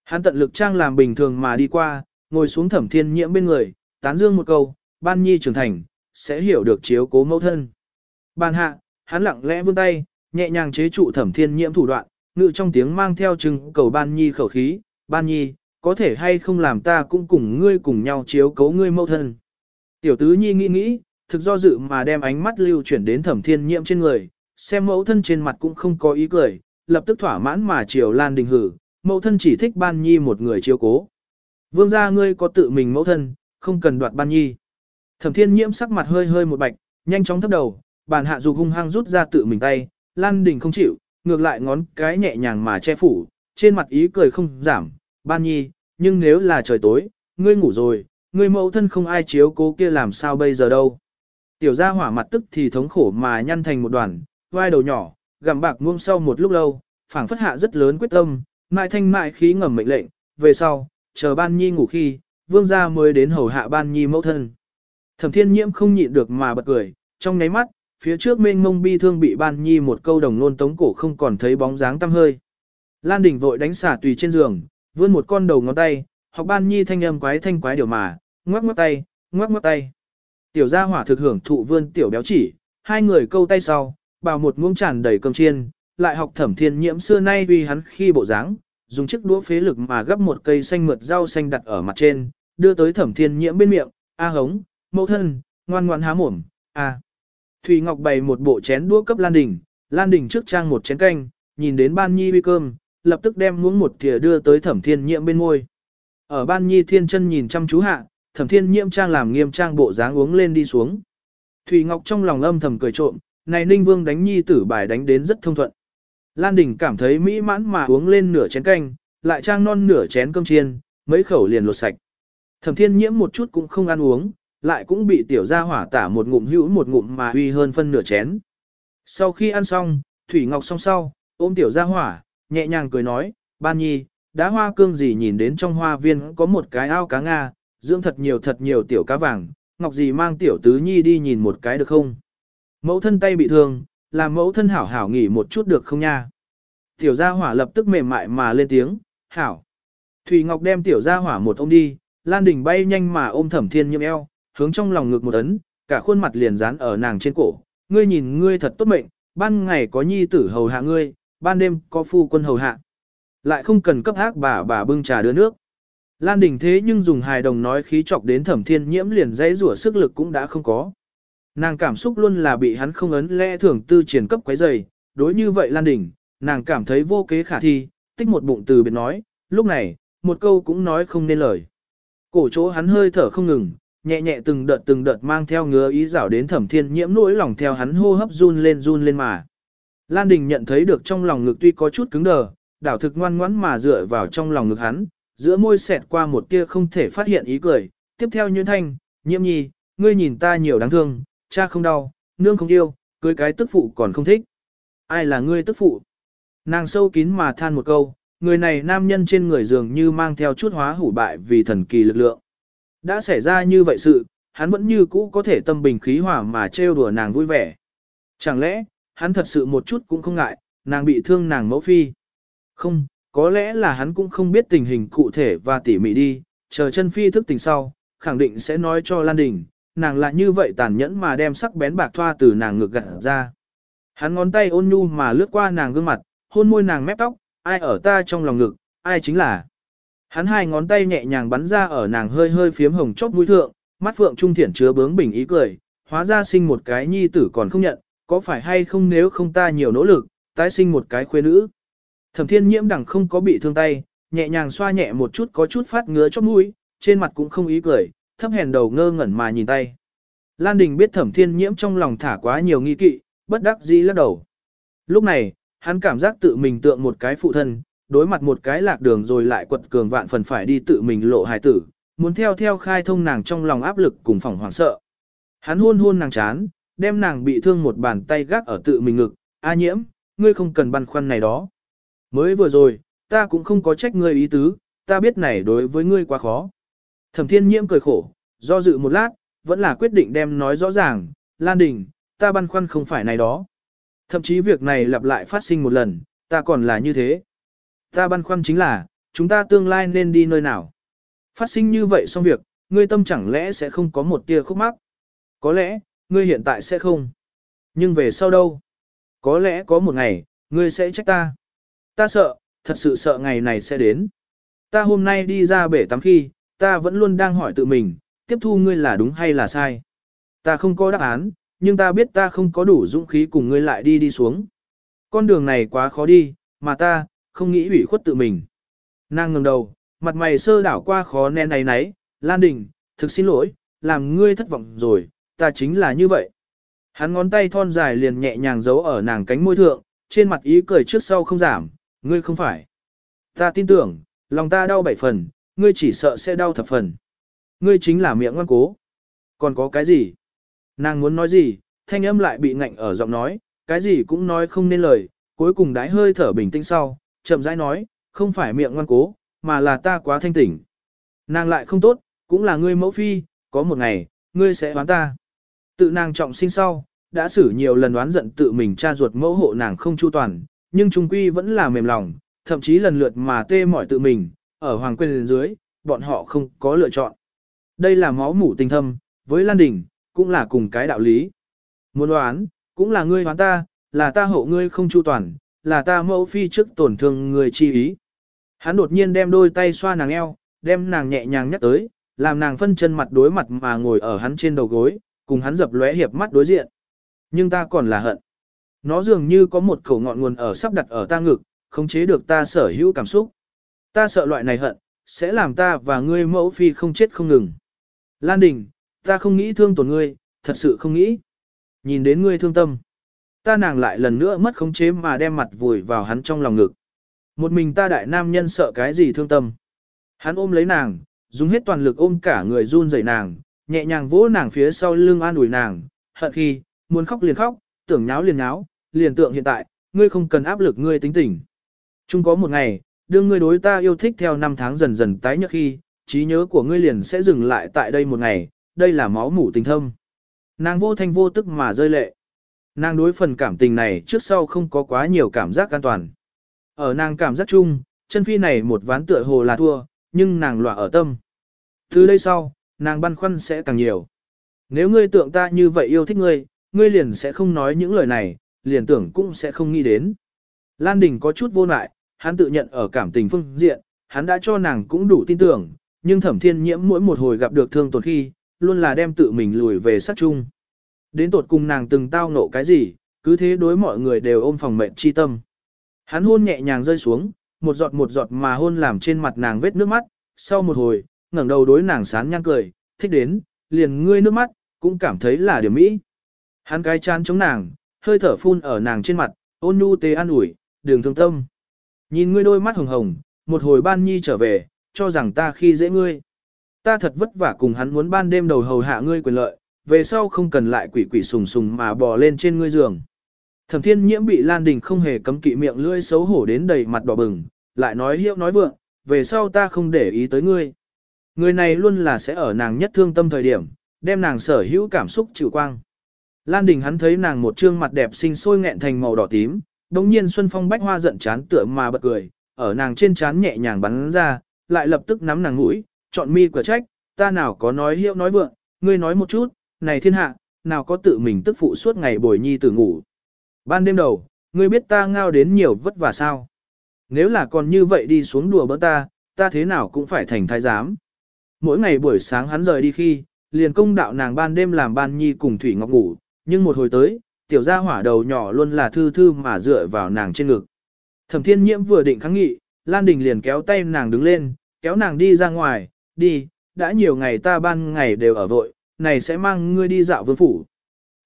Hắn tận lực trang làm bình thường mà đi qua, ngồi xuống thẩm thiên nhiễm bên người, tán dương một câu, ban nhi trưởng thành, sẽ hiểu được chiếu cố mẫu thân. Ban hạ, hắn lặng lẽ vươn tay, nhẹ nhàng chế trụ thẩm thiên nhiễm thủ đoạn, ngự trong tiếng mang theo chừng cầu ban nhi khẩu khí, ban nhi, có thể hay không làm ta cũng cùng ngươi cùng nhau chiếu cố ngươi mẫu thân. Tiểu tứ nhi nghĩ nghĩ, thực do dự mà đem ánh mắt lưu chuyển đến thẩm thiên nhiễm trên người, xem mẫu thân trên mặt cũng không có ý cười, lập tức thỏa mãn mà chiều lan đình hử, mẫu thân chỉ thích ban nhi một người chiếu cố. Vương gia ngươi có tự mình mẫu thân, không cần đoạt ban nhi. Thẩm thiên nhiễm sắc mặt hơi hơi một bạch, nhanh chóng thấp đầu, bàn hạ dục hung hăng rút ra tự mình tay, lan đình không chịu, ngược lại ngón cái nhẹ nhàng mà che phủ, trên mặt ý cười không giảm, ban nhi, nhưng nếu là trời tối, ngươi ngủ rồi, ngươi mẫu thân không ai chiếu cố kia làm sao bây giờ đâu. Tiểu gia hỏa mặt tức thì thống khổ mà nhăn thành một đoàn, vai đầu nhỏ, gặm bạc muông sau một lúc lâu, phảng phất hạ rất lớn quyết tâm, mại thanh mại khí ngầm mệnh lệnh, về sau, chờ ban nhi ngủ khi, vương gia mới đến hầu hạ ban nhi mẫu thân. Thẩm thiên nhiễm không nhịn được mà bật cười, trong nháy mắt, phía trước mênh mông bi thương bị ban nhi một câu đồng nôn tống cổ không còn thấy bóng dáng tăm hơi. Lan đỉnh vội đánh xả tùy trên giường, vươn một con đầu ngón tay, học ban nhi thanh âm quái thanh quái điều mà, ngoắc ngoắc tay, ngoắc ngoắc tay. Tiểu gia hỏa thực hưởng thụ vươn tiểu béo chỉ, hai người câu tay sau, bào một muỗng tràn đầy cơm chiên, lại học thẩm thiên nhiễm xưa nay vì hắn khi bộ dáng, dùng chiếc đũa phế lực mà gấp một cây xanh mượt rau xanh đặt ở mặt trên, đưa tới thẩm thiên nhiễm bên miệng, a hống, mẫu thân, ngoan ngoan há mồm, a. thủy Ngọc bày một bộ chén đũa cấp Lan Đình, Lan Đình trước trang một chén canh, nhìn đến ban nhi uy cơm, lập tức đem muỗng một thìa đưa tới thẩm thiên nhiễm bên môi Ở ban nhi thiên chân nhìn chăm chú hạ, thẩm thiên nhiễm trang làm nghiêm trang bộ dáng uống lên đi xuống. thủy Ngọc trong lòng âm thầm cười trộm, này Ninh Vương đánh nhi tử bài đánh đến rất thông thuận. Lan Đình cảm thấy mỹ mãn mà uống lên nửa chén canh, lại trang non nửa chén cơm chiên, mấy khẩu liền lột sạch. Thẩm thiên nhiễm một chút cũng không ăn uống, lại cũng bị tiểu gia hỏa tả một ngụm hữu một ngụm mà huy hơn phân nửa chén. Sau khi ăn xong, Thủy Ngọc song sau, ôm tiểu gia hỏa, nhẹ nhàng cười nói, ban nhi, đá hoa cương gì nhìn đến trong hoa viên có một cái ao cá Nga, dưỡng thật nhiều thật nhiều tiểu cá vàng, Ngọc gì mang tiểu tứ nhi đi nhìn một cái được không? Mẫu thân tay bị thương, làm mẫu thân hảo hảo nghỉ một chút được không nha? Tiểu gia hỏa lập tức mềm mại mà lên tiếng, hảo. Thủy Ngọc đem tiểu gia hỏa một ôm đi, Lan Đình bay nhanh mà ôm thẩm thiên nhiễm eo, hướng trong lòng ngực một ấn, cả khuôn mặt liền dán ở nàng trên cổ. Ngươi nhìn ngươi thật tốt mệnh, ban ngày có nhi tử hầu hạ ngươi, ban đêm có phu quân hầu hạ. Lại không cần cấp ác bà bà bưng trà đưa nước. Lan Đình thế nhưng dùng hài đồng nói khí chọc đến thẩm thiên nhiễm liền dãy rủa sức lực cũng đã không có. Nàng cảm xúc luôn là bị hắn không ấn lẽ thường tư triển cấp quấy dày, đối như vậy Lan Đình, nàng cảm thấy vô kế khả thi, tích một bụng từ biệt nói, lúc này, một câu cũng nói không nên lời. Cổ chỗ hắn hơi thở không ngừng, nhẹ nhẹ từng đợt từng đợt mang theo ngứa ý rảo đến thẩm thiên nhiễm nỗi lòng theo hắn hô hấp run lên run lên mà. Lan Đình nhận thấy được trong lòng ngực tuy có chút cứng đờ, đảo thực ngoan ngoãn mà dựa vào trong lòng ngực hắn, giữa môi xẹt qua một tia không thể phát hiện ý cười, tiếp theo như thanh, nhiễm nhi, ngươi nhìn ta nhiều đáng thương, cha không đau, nương không yêu, cưới cái tức phụ còn không thích. Ai là ngươi tức phụ? Nàng sâu kín mà than một câu, người này nam nhân trên người dường như mang theo chút hóa hủ bại vì thần kỳ lực lượng. Đã xảy ra như vậy sự, hắn vẫn như cũ có thể tâm bình khí hòa mà trêu đùa nàng vui vẻ. Chẳng lẽ, hắn thật sự một chút cũng không ngại, nàng bị thương nàng mẫu phi. Không, có lẽ là hắn cũng không biết tình hình cụ thể và tỉ mỉ đi, chờ chân phi thức tình sau, khẳng định sẽ nói cho Lan Đình, nàng là như vậy tàn nhẫn mà đem sắc bén bạc thoa từ nàng ngực gặt ra. Hắn ngón tay ôn nhu mà lướt qua nàng gương mặt, hôn môi nàng mép tóc, ai ở ta trong lòng ngực, ai chính là. Hắn hai ngón tay nhẹ nhàng bắn ra ở nàng hơi hơi phiếm hồng chóp mũi thượng, mắt phượng trung thiển chứa bướng bình ý cười, hóa ra sinh một cái nhi tử còn không nhận, có phải hay không nếu không ta nhiều nỗ lực, tái sinh một cái khuê nữ. Thẩm thiên nhiễm đằng không có bị thương tay, nhẹ nhàng xoa nhẹ một chút có chút phát ngứa chóp mũi, trên mặt cũng không ý cười, thấp hèn đầu ngơ ngẩn mà nhìn tay. Lan Đình biết thẩm thiên nhiễm trong lòng thả quá nhiều nghi kỵ, bất đắc dĩ lắc đầu. Lúc này, hắn cảm giác tự mình tượng một cái phụ thân, đối mặt một cái lạc đường rồi lại quật cường vạn phần phải đi tự mình lộ hài tử, muốn theo theo khai thông nàng trong lòng áp lực cùng phòng hoảng sợ. Hắn hôn hôn nàng chán, đem nàng bị thương một bàn tay gác ở tự mình ngực, A nhiễm, ngươi không cần băn khoăn này đó. Mới vừa rồi, ta cũng không có trách ngươi ý tứ, ta biết này đối với ngươi quá khó. Thẩm thiên nhiễm cười khổ, do dự một lát, vẫn là quyết định đem nói rõ ràng, Lan Đình, ta băn khoăn không phải này đó. Thậm chí việc này lặp lại phát sinh một lần, ta còn là như thế. Ta băn khoăn chính là, chúng ta tương lai nên đi nơi nào. Phát sinh như vậy xong việc, ngươi tâm chẳng lẽ sẽ không có một tia khúc mắc. Có lẽ, ngươi hiện tại sẽ không. Nhưng về sau đâu? Có lẽ có một ngày, ngươi sẽ trách ta. Ta sợ, thật sự sợ ngày này sẽ đến. Ta hôm nay đi ra bể tắm khi, ta vẫn luôn đang hỏi tự mình, tiếp thu ngươi là đúng hay là sai. Ta không có đáp án, nhưng ta biết ta không có đủ dũng khí cùng ngươi lại đi đi xuống. Con đường này quá khó đi, mà ta, không nghĩ ủy khuất tự mình. Nàng ngẩng đầu, mặt mày sơ đảo qua khó nén này nấy, Lan Đình, thực xin lỗi, làm ngươi thất vọng rồi, ta chính là như vậy. Hắn ngón tay thon dài liền nhẹ nhàng giấu ở nàng cánh môi thượng, trên mặt ý cười trước sau không giảm, ngươi không phải. Ta tin tưởng, lòng ta đau bảy phần, ngươi chỉ sợ sẽ đau thập phần. Ngươi chính là miệng ngoan cố. Còn có cái gì? Nàng muốn nói gì, thanh âm lại bị ngạnh ở giọng nói, cái gì cũng nói không nên lời, cuối cùng đái hơi thở bình tĩnh sau, chậm rãi nói, không phải miệng ngoan cố, mà là ta quá thanh tỉnh. Nàng lại không tốt, cũng là ngươi mẫu phi, có một ngày, ngươi sẽ đoán ta. Tự nàng trọng sinh sau, đã xử nhiều lần đoán giận tự mình cha ruột mẫu hộ nàng không chu toàn, nhưng trung quy vẫn là mềm lòng, thậm chí lần lượt mà tê mỏi tự mình, ở hoàng quyền dưới, bọn họ không có lựa chọn. Đây là máu mủ tình thâm, với Lan Đình, cũng là cùng cái đạo lý. Muốn đoán, cũng là ngươi đoán ta, là ta hộ ngươi không chu toàn, là ta mẫu phi trước tổn thương người chi ý. Hắn đột nhiên đem đôi tay xoa nàng eo, đem nàng nhẹ nhàng nhắc tới, làm nàng phân chân mặt đối mặt mà ngồi ở hắn trên đầu gối, cùng hắn dập lóe hiệp mắt đối diện. Nhưng ta còn là hận. Nó dường như có một khẩu ngọn nguồn ở sắp đặt ở ta ngực, không chế được ta sở hữu cảm xúc. Ta sợ loại này hận, sẽ làm ta và ngươi mẫu phi không chết không ngừng. Lan Đình, ta không nghĩ thương tổn ngươi, thật sự không nghĩ. Nhìn đến ngươi thương tâm. Ta nàng lại lần nữa mất khống chế mà đem mặt vùi vào hắn trong lòng ngực. Một mình ta đại nam nhân sợ cái gì thương tâm. Hắn ôm lấy nàng, dùng hết toàn lực ôm cả người run rẩy nàng, nhẹ nhàng vỗ nàng phía sau lưng an ủi nàng, hận khi, muốn khóc liền khóc, tưởng nháo liền nháo, liền tượng hiện tại, ngươi không cần áp lực ngươi tính tình. Chung có một ngày, đương ngươi đối ta yêu thích theo năm tháng dần dần tái nhợt khi, trí nhớ của ngươi liền sẽ dừng lại tại đây một ngày, đây là máu mủ tình thâm. Nàng vô thanh vô tức mà rơi lệ. Nàng đối phần cảm tình này trước sau không có quá nhiều cảm giác an toàn. Ở nàng cảm giác chung, chân phi này một ván tựa hồ là thua, nhưng nàng lọa ở tâm. Từ đây sau, nàng băn khoăn sẽ càng nhiều. Nếu ngươi tưởng ta như vậy yêu thích ngươi, ngươi liền sẽ không nói những lời này, liền tưởng cũng sẽ không nghĩ đến. Lan Đình có chút vô lại, hắn tự nhận ở cảm tình phương diện, hắn đã cho nàng cũng đủ tin tưởng, nhưng thẩm thiên nhiễm mỗi một hồi gặp được thương tổn khi, luôn là đem tự mình lùi về sát chung. Đến tột cùng nàng từng tao nộ cái gì, cứ thế đối mọi người đều ôm phòng mệnh chi tâm. Hắn hôn nhẹ nhàng rơi xuống, một giọt một giọt mà hôn làm trên mặt nàng vết nước mắt, sau một hồi, ngẩng đầu đối nàng sán nhăn cười, thích đến, liền ngươi nước mắt, cũng cảm thấy là điểm mỹ. Hắn cái chán chống nàng, hơi thở phun ở nàng trên mặt, ôn nhu tê an ủi, đường thương tâm. Nhìn ngươi đôi mắt hồng hồng, một hồi ban nhi trở về, cho rằng ta khi dễ ngươi. Ta thật vất vả cùng hắn muốn ban đêm đầu hầu hạ ngươi quyền lợi, về sau không cần lại quỷ quỷ sùng sùng mà bò lên trên ngươi giường. Thẩm thiên nhiễm bị Lan Đình không hề cấm kỵ miệng lưỡi xấu hổ đến đầy mặt đỏ bừng, lại nói hiệu nói vượng, về sau ta không để ý tới ngươi. Người này luôn là sẽ ở nàng nhất thương tâm thời điểm, đem nàng sở hữu cảm xúc chịu quang. Lan Đình hắn thấy nàng một trương mặt đẹp xinh sôi nghẹn thành màu đỏ tím, đồng nhiên Xuân Phong bách hoa giận chán tựa mà bật cười, ở nàng trên chán nhẹ nhàng bắn ra, lại lập tức nắm nàng mũi, chọn mi quả trách, ta nào có nói hiệu nói vượng, ngươi nói một chút, này thiên hạ, nào có tự mình tức phụ suốt ngày bồi nhi tử ngủ. Ban đêm đầu, ngươi biết ta ngao đến nhiều vất vả sao. Nếu là còn như vậy đi xuống đùa bỡ ta, ta thế nào cũng phải thành thái giám. Mỗi ngày buổi sáng hắn rời đi khi, liền công đạo nàng ban đêm làm ban nhi cùng Thủy Ngọc ngủ, nhưng một hồi tới, tiểu gia hỏa đầu nhỏ luôn là thư thư mà dựa vào nàng trên ngực. Thẩm thiên nhiễm vừa định kháng nghị, Lan Đình liền kéo tay nàng đứng lên, kéo nàng đi ra ngoài, đi, đã nhiều ngày ta ban ngày đều ở vội, này sẽ mang ngươi đi dạo vương phủ.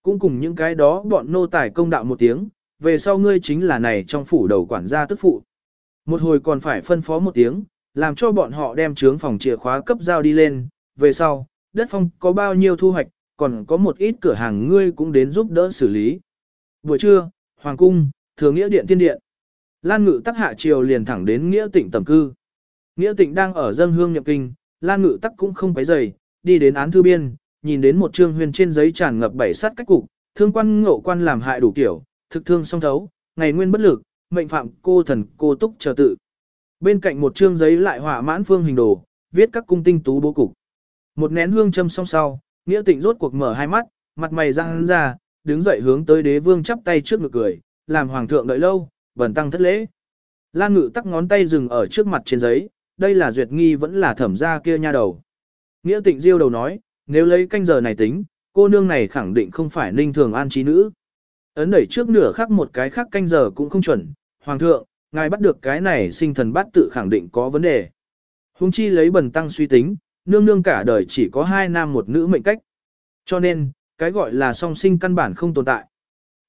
Cũng cùng những cái đó bọn nô tài công đạo một tiếng, về sau ngươi chính là này trong phủ đầu quản gia tức phụ. Một hồi còn phải phân phó một tiếng, làm cho bọn họ đem trướng phòng chìa khóa cấp giao đi lên, về sau, đất phong có bao nhiêu thu hoạch, còn có một ít cửa hàng ngươi cũng đến giúp đỡ xử lý. Buổi trưa, Hoàng Cung, Thừa Nghĩa Điện Thiên Điện. Lan Ngự tắc hạ triều liền thẳng đến Nghĩa Tịnh tầm cư. Nghĩa Tịnh đang ở dân hương nhập kinh, Lan Ngự tắc cũng không quấy rầy, đi đến án thư biên, nhìn đến một trương huyền trên giấy tràn ngập bảy sát cách cục, thương quan ngộ quan làm hại đủ kiểu, thực thương song thấu, ngày nguyên bất lực, mệnh phạm cô thần cô túc chờ tự. Bên cạnh một trương giấy lại hỏa mãn phương hình đồ, viết các cung tinh tú bố cục. Một nén hương châm song sau, nghĩa tịnh rốt cuộc mở hai mắt, mặt mày răng ra, đứng dậy hướng tới đế vương chắp tay trước ngực cười, làm hoàng thượng đợi lâu, bẩn tăng thất lễ. Lan ngự tắc ngón tay dừng ở trước mặt trên giấy, đây là duyệt nghi vẫn là thẩm gia kia nha đầu. Nghĩa tịnh diêu đầu nói, nếu lấy canh giờ này tính, cô nương này khẳng định không phải ninh thường an trí nữ. Ấn đẩy trước nửa khắc một cái khác canh giờ cũng không chuẩn, hoàng thượng, ngài bắt được cái này sinh thần bát tự khẳng định có vấn đề. Hùng chi lấy bần tăng suy tính, nương nương cả đời chỉ có hai nam một nữ mệnh cách. Cho nên, cái gọi là song sinh căn bản không tồn tại.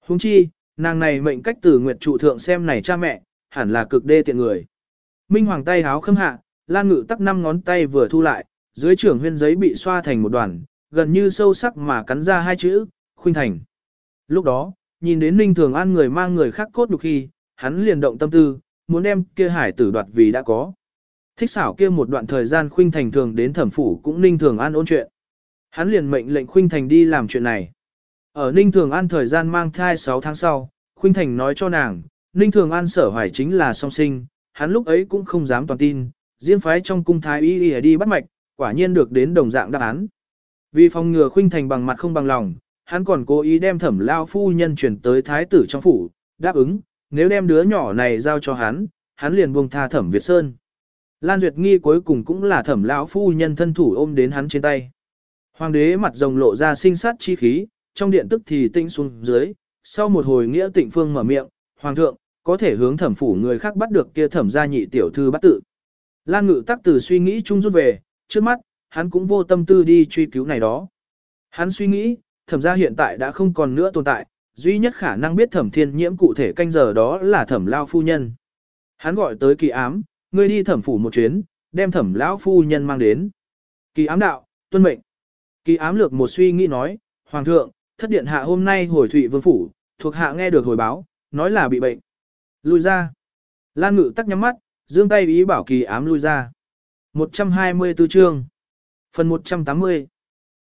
huống chi, nàng này mệnh cách từ nguyệt trụ thượng xem này cha mẹ, hẳn là cực đê tiện người. Minh hoàng tay háo khâm hạ, lan ngự tắc năm ngón tay vừa thu lại, dưới trưởng huyên giấy bị xoa thành một đoàn, gần như sâu sắc mà cắn ra hai chữ, khuynh thành. Lúc đó, nhìn đến Ninh Thường An người mang người khác cốt nhục khi, hắn liền động tâm tư, muốn đem kia hải tử đoạt vì đã có. Thích xảo kia một đoạn thời gian khuynh thành thường đến thẩm phủ cũng Ninh Thường An ôn chuyện. Hắn liền mệnh lệnh khuynh thành đi làm chuyện này. Ở Ninh Thường An thời gian mang thai 6 tháng sau, khuynh thành nói cho nàng, Ninh Thường An sở hoài chính là song sinh, hắn lúc ấy cũng không dám toàn tin, riêng phái trong cung thái y đi, đi bắt mạch, quả nhiên được đến đồng dạng đáp án. Vì phòng ngừa khuynh thành bằng mặt không bằng lòng, hắn còn cố ý đem thẩm lao phu nhân chuyển tới thái tử trong phủ, đáp ứng, nếu đem đứa nhỏ này giao cho hắn, hắn liền buông tha thẩm Việt Sơn. Lan Duyệt Nghi cuối cùng cũng là thẩm lão phu nhân thân thủ ôm đến hắn trên tay. Hoàng đế mặt rồng lộ ra sinh sát chi khí, trong điện tức thì tinh xuống dưới, sau một hồi nghĩa tịnh phương mở miệng, Hoàng thượng, có thể hướng thẩm phủ người khác bắt được kia thẩm gia nhị tiểu thư bắt tự. Lan ngự tắc từ suy nghĩ chung rút về, trước mắt, hắn cũng vô tâm tư đi truy cứu này đó. Hắn suy nghĩ, thẩm gia hiện tại đã không còn nữa tồn tại, duy nhất khả năng biết thẩm thiên nhiễm cụ thể canh giờ đó là thẩm lao phu nhân. Hắn gọi tới kỳ ám, ngươi đi thẩm phủ một chuyến, đem thẩm lão phu nhân mang đến. Kỳ ám đạo, tuân mệnh. Kỳ ám lược một suy nghĩ nói, Hoàng thượng, thất điện hạ hôm nay hồi thụy vương phủ, thuộc hạ nghe được hồi báo, nói là bị bệnh. Lui ra. Lan ngự tắc nhắm mắt, dương tay ý bảo kỳ ám lui ra. 124 chương. Phần 180.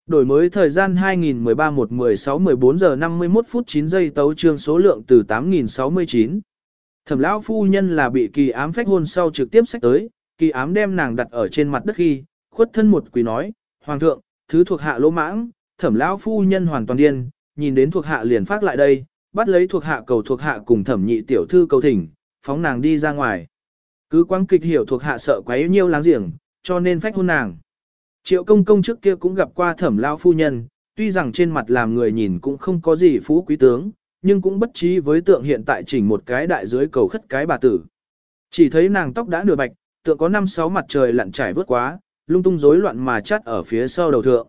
Đổi mới thời gian 2013-1-16-14 giờ 51 phút 9 giây tấu trương số lượng từ 8069. Thẩm lão phu nhân là bị kỳ ám phách hôn sau trực tiếp sách tới, kỳ ám đem nàng đặt ở trên mặt đất khi, khuất thân một quỳ nói, Hoàng thượng, thứ thuộc hạ lỗ mãng, thẩm lão phu nhân hoàn toàn điên, nhìn đến thuộc hạ liền phát lại đây, bắt lấy thuộc hạ cầu thuộc hạ cùng thẩm nhị tiểu thư cầu thỉnh, phóng nàng đi ra ngoài. Cứ quang kịch hiểu thuộc hạ sợ quấy nhiêu láng giềng, cho nên phách hôn nàng. Triệu công công trước kia cũng gặp qua thẩm lão phu nhân, tuy rằng trên mặt làm người nhìn cũng không có gì phú quý tướng, nhưng cũng bất trí với tượng hiện tại chỉnh một cái đại dưới cầu khất cái bà tử. Chỉ thấy nàng tóc đã nửa bạch, tượng có năm sáu mặt trời lặn trải vớt quá, lung tung rối loạn mà chắt ở phía sau đầu thượng.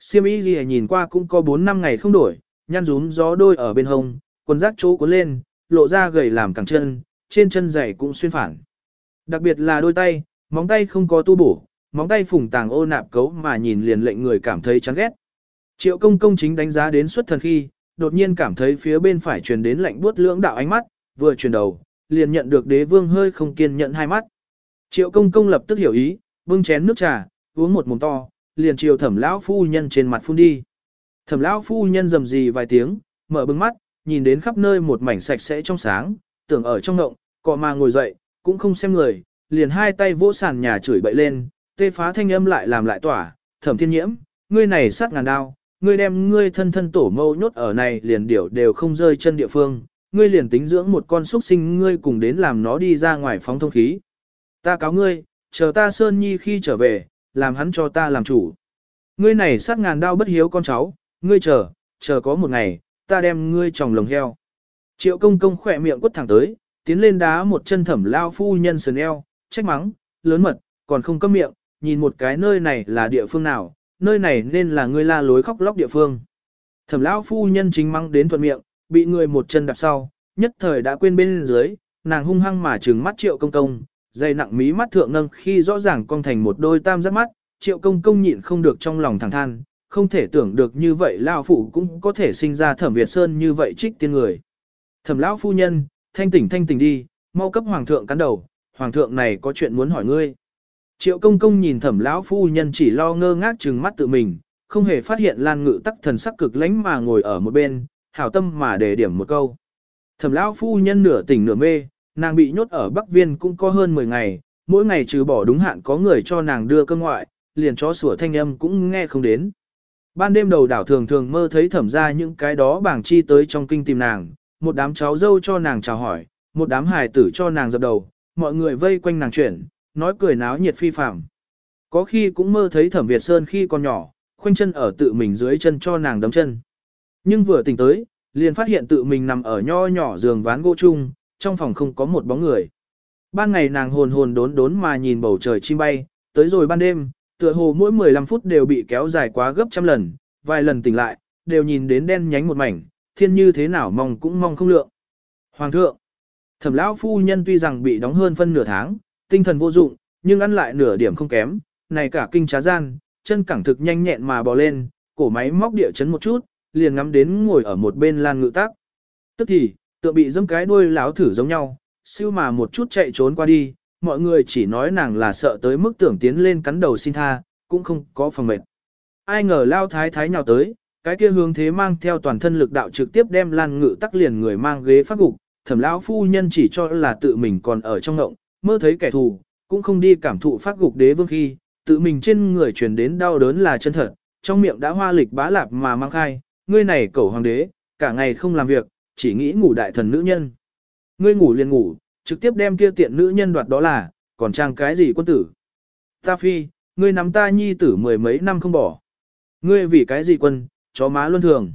Siêm y gì nhìn qua cũng có 4 năm ngày không đổi, nhăn rúm gió đôi ở bên hông, quần rác chỗ cuốn lên, lộ ra gầy làm cẳng chân, trên chân giày cũng xuyên phản. Đặc biệt là đôi tay, móng tay không có tu bổ, móng tay phùng tàng ô nạp cấu mà nhìn liền lệnh người cảm thấy chán ghét. Triệu công công chính đánh giá đến xuất thần khi, đột nhiên cảm thấy phía bên phải truyền đến lạnh buốt lưỡng đạo ánh mắt, vừa chuyển đầu, liền nhận được đế vương hơi không kiên nhận hai mắt. Triệu công công lập tức hiểu ý, bưng chén nước trà, uống một mồm to, liền chiều thẩm lão phu nhân trên mặt phun đi. Thẩm lão phu nhân rầm rì vài tiếng, mở bừng mắt, nhìn đến khắp nơi một mảnh sạch sẽ trong sáng, tưởng ở trong ngộng, cọ mà ngồi dậy, cũng không xem người, liền hai tay vỗ sàn nhà chửi bậy lên, tê phá thanh âm lại làm lại tỏa, thẩm thiên nhiễm, ngươi này sát ngàn đao, ngươi đem ngươi thân thân tổ mâu nhốt ở này liền điểu đều không rơi chân địa phương, ngươi liền tính dưỡng một con súc sinh ngươi cùng đến làm nó đi ra ngoài phóng thông khí. Ta cáo ngươi, chờ ta Sơn Nhi khi trở về, làm hắn cho ta làm chủ. Ngươi này sát ngàn đao bất hiếu con cháu, ngươi chờ, chờ có một ngày, ta đem ngươi tròng lồng heo. Triệu công công khỏe miệng quất thẳng tới, tiến lên đá một chân thẩm lao phu nhân sườn eo, trách mắng, lớn mật, còn không cấm miệng, nhìn một cái nơi này là địa phương nào, nơi này nên là ngươi la lối khóc lóc địa phương. Thẩm lão phu nhân chính mắng đến thuận miệng, bị người một chân đạp sau, nhất thời đã quên bên dưới, nàng hung hăng mà trừng mắt triệu công công, dây nặng mí mắt thượng nâng khi rõ ràng cong thành một đôi tam giác mắt, triệu công công nhịn không được trong lòng thẳng than, không thể tưởng được như vậy lao phụ cũng có thể sinh ra thẩm Việt Sơn như vậy trích tiên người. Thẩm lão phu nhân, thanh tỉnh thanh tỉnh đi, mau cấp hoàng thượng cắn đầu, hoàng thượng này có chuyện muốn hỏi ngươi. Triệu công công nhìn thẩm lão phu nhân chỉ lo ngơ ngác trừng mắt tự mình, không hề phát hiện lan ngự tắc thần sắc cực lánh mà ngồi ở một bên, hảo tâm mà để điểm một câu. Thẩm lão phu nhân nửa tỉnh nửa mê, nàng bị nhốt ở Bắc Viên cũng có hơn 10 ngày, mỗi ngày trừ bỏ đúng hạn có người cho nàng đưa cơm ngoại, liền chó sủa thanh âm cũng nghe không đến. Ban đêm đầu đảo thường thường mơ thấy thẩm ra những cái đó bảng chi tới trong kinh tìm nàng, một đám cháu dâu cho nàng chào hỏi, một đám hài tử cho nàng dập đầu, mọi người vây quanh nàng chuyển, nói cười náo nhiệt phi phạm. Có khi cũng mơ thấy thẩm Việt Sơn khi còn nhỏ, khoanh chân ở tự mình dưới chân cho nàng đấm chân. Nhưng vừa tỉnh tới, liền phát hiện tự mình nằm ở nho nhỏ giường ván gỗ chung, trong phòng không có một bóng người. Ban ngày nàng hồn hồn đốn đốn mà nhìn bầu trời chim bay, tới rồi ban đêm, tựa hồ mỗi 15 phút đều bị kéo dài quá gấp trăm lần, vài lần tỉnh lại, đều nhìn đến đen nhánh một mảnh, thiên như thế nào mong cũng mong không lượng. Hoàng thượng, thẩm lão phu nhân tuy rằng bị đóng hơn phân nửa tháng, tinh thần vô dụng, nhưng ăn lại nửa điểm không kém, này cả kinh trá gian, chân cẳng thực nhanh nhẹn mà bò lên, cổ máy móc địa chấn một chút, liền ngắm đến ngồi ở một bên lan ngự tác. Tức thì, tựa bị dâm cái đuôi láo thử giống nhau, siêu mà một chút chạy trốn qua đi, mọi người chỉ nói nàng là sợ tới mức tưởng tiến lên cắn đầu xin tha, cũng không có phòng mệt. Ai ngờ lao thái thái nhào tới, cái kia hướng thế mang theo toàn thân lực đạo trực tiếp đem lan ngự tắc liền người mang ghế phát gục, thẩm lão phu nhân chỉ cho là tự mình còn ở trong ngộng, mơ thấy kẻ thù, cũng không đi cảm thụ phát gục đế vương khi, tự mình trên người truyền đến đau đớn là chân thật, trong miệng đã hoa lịch bá lạp mà mang khai, ngươi này cẩu hoàng đế, cả ngày không làm việc, chỉ nghĩ ngủ đại thần nữ nhân. Ngươi ngủ liền ngủ, trực tiếp đem kia tiện nữ nhân đoạt đó là, còn trang cái gì quân tử. Ta phi, ngươi nắm ta nhi tử mười mấy năm không bỏ. Ngươi vì cái gì quân, chó má luân thường.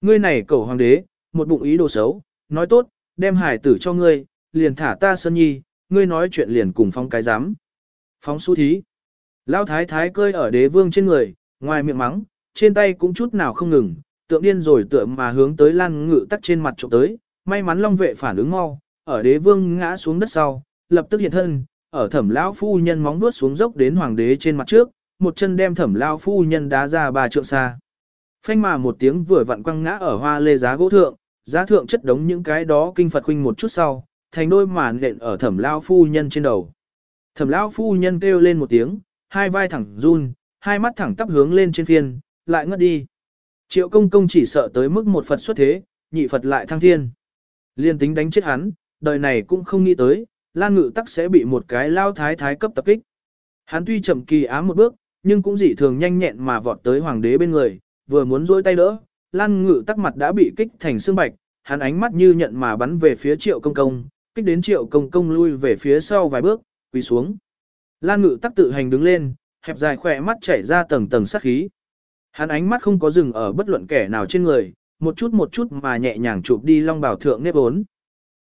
Ngươi này cẩu hoàng đế, một bụng ý đồ xấu, nói tốt, đem hải tử cho ngươi, liền thả ta sơn nhi, ngươi nói chuyện liền cùng phong cái giám. Phóng su thí. Lão thái thái cơi ở đế vương trên người, ngoài miệng mắng, trên tay cũng chút nào không ngừng, tượng điên rồi tựa mà hướng tới lan ngự tắt trên mặt trộm tới, may mắn long vệ phản ứng mau, ở đế vương ngã xuống đất sau, lập tức hiện thân, ở thẩm lão phu nhân móng vuốt xuống dốc đến hoàng đế trên mặt trước, một chân đem thẩm lão phu nhân đá ra ba trượng xa. Phanh mà một tiếng vừa vặn quăng ngã ở hoa lê giá gỗ thượng, giá thượng chất đống những cái đó kinh Phật huynh một chút sau, thành đôi màn nện ở thẩm lão phu nhân trên đầu. Thẩm lão phu nhân kêu lên một tiếng, hai vai thẳng run, hai mắt thẳng tắp hướng lên trên phiên, lại ngất đi. Triệu công công chỉ sợ tới mức một Phật xuất thế, nhị Phật lại thăng thiên. Liên tính đánh chết hắn, đời này cũng không nghĩ tới, Lan Ngự tắc sẽ bị một cái lao thái thái cấp tập kích. Hắn tuy chậm kỳ ám một bước, nhưng cũng dị thường nhanh nhẹn mà vọt tới hoàng đế bên người, vừa muốn dôi tay đỡ, Lan Ngự tắc mặt đã bị kích thành xương bạch, hắn ánh mắt như nhận mà bắn về phía Triệu Công Công, kích đến Triệu Công Công lui về phía sau vài bước, quỳ xuống. Lan Ngự tắc tự hành đứng lên, hẹp dài khỏe mắt chảy ra tầng tầng sát khí. Hắn ánh mắt không có dừng ở bất luận kẻ nào trên người, một chút một chút mà nhẹ nhàng chụp đi long bảo thượng nếp ốn.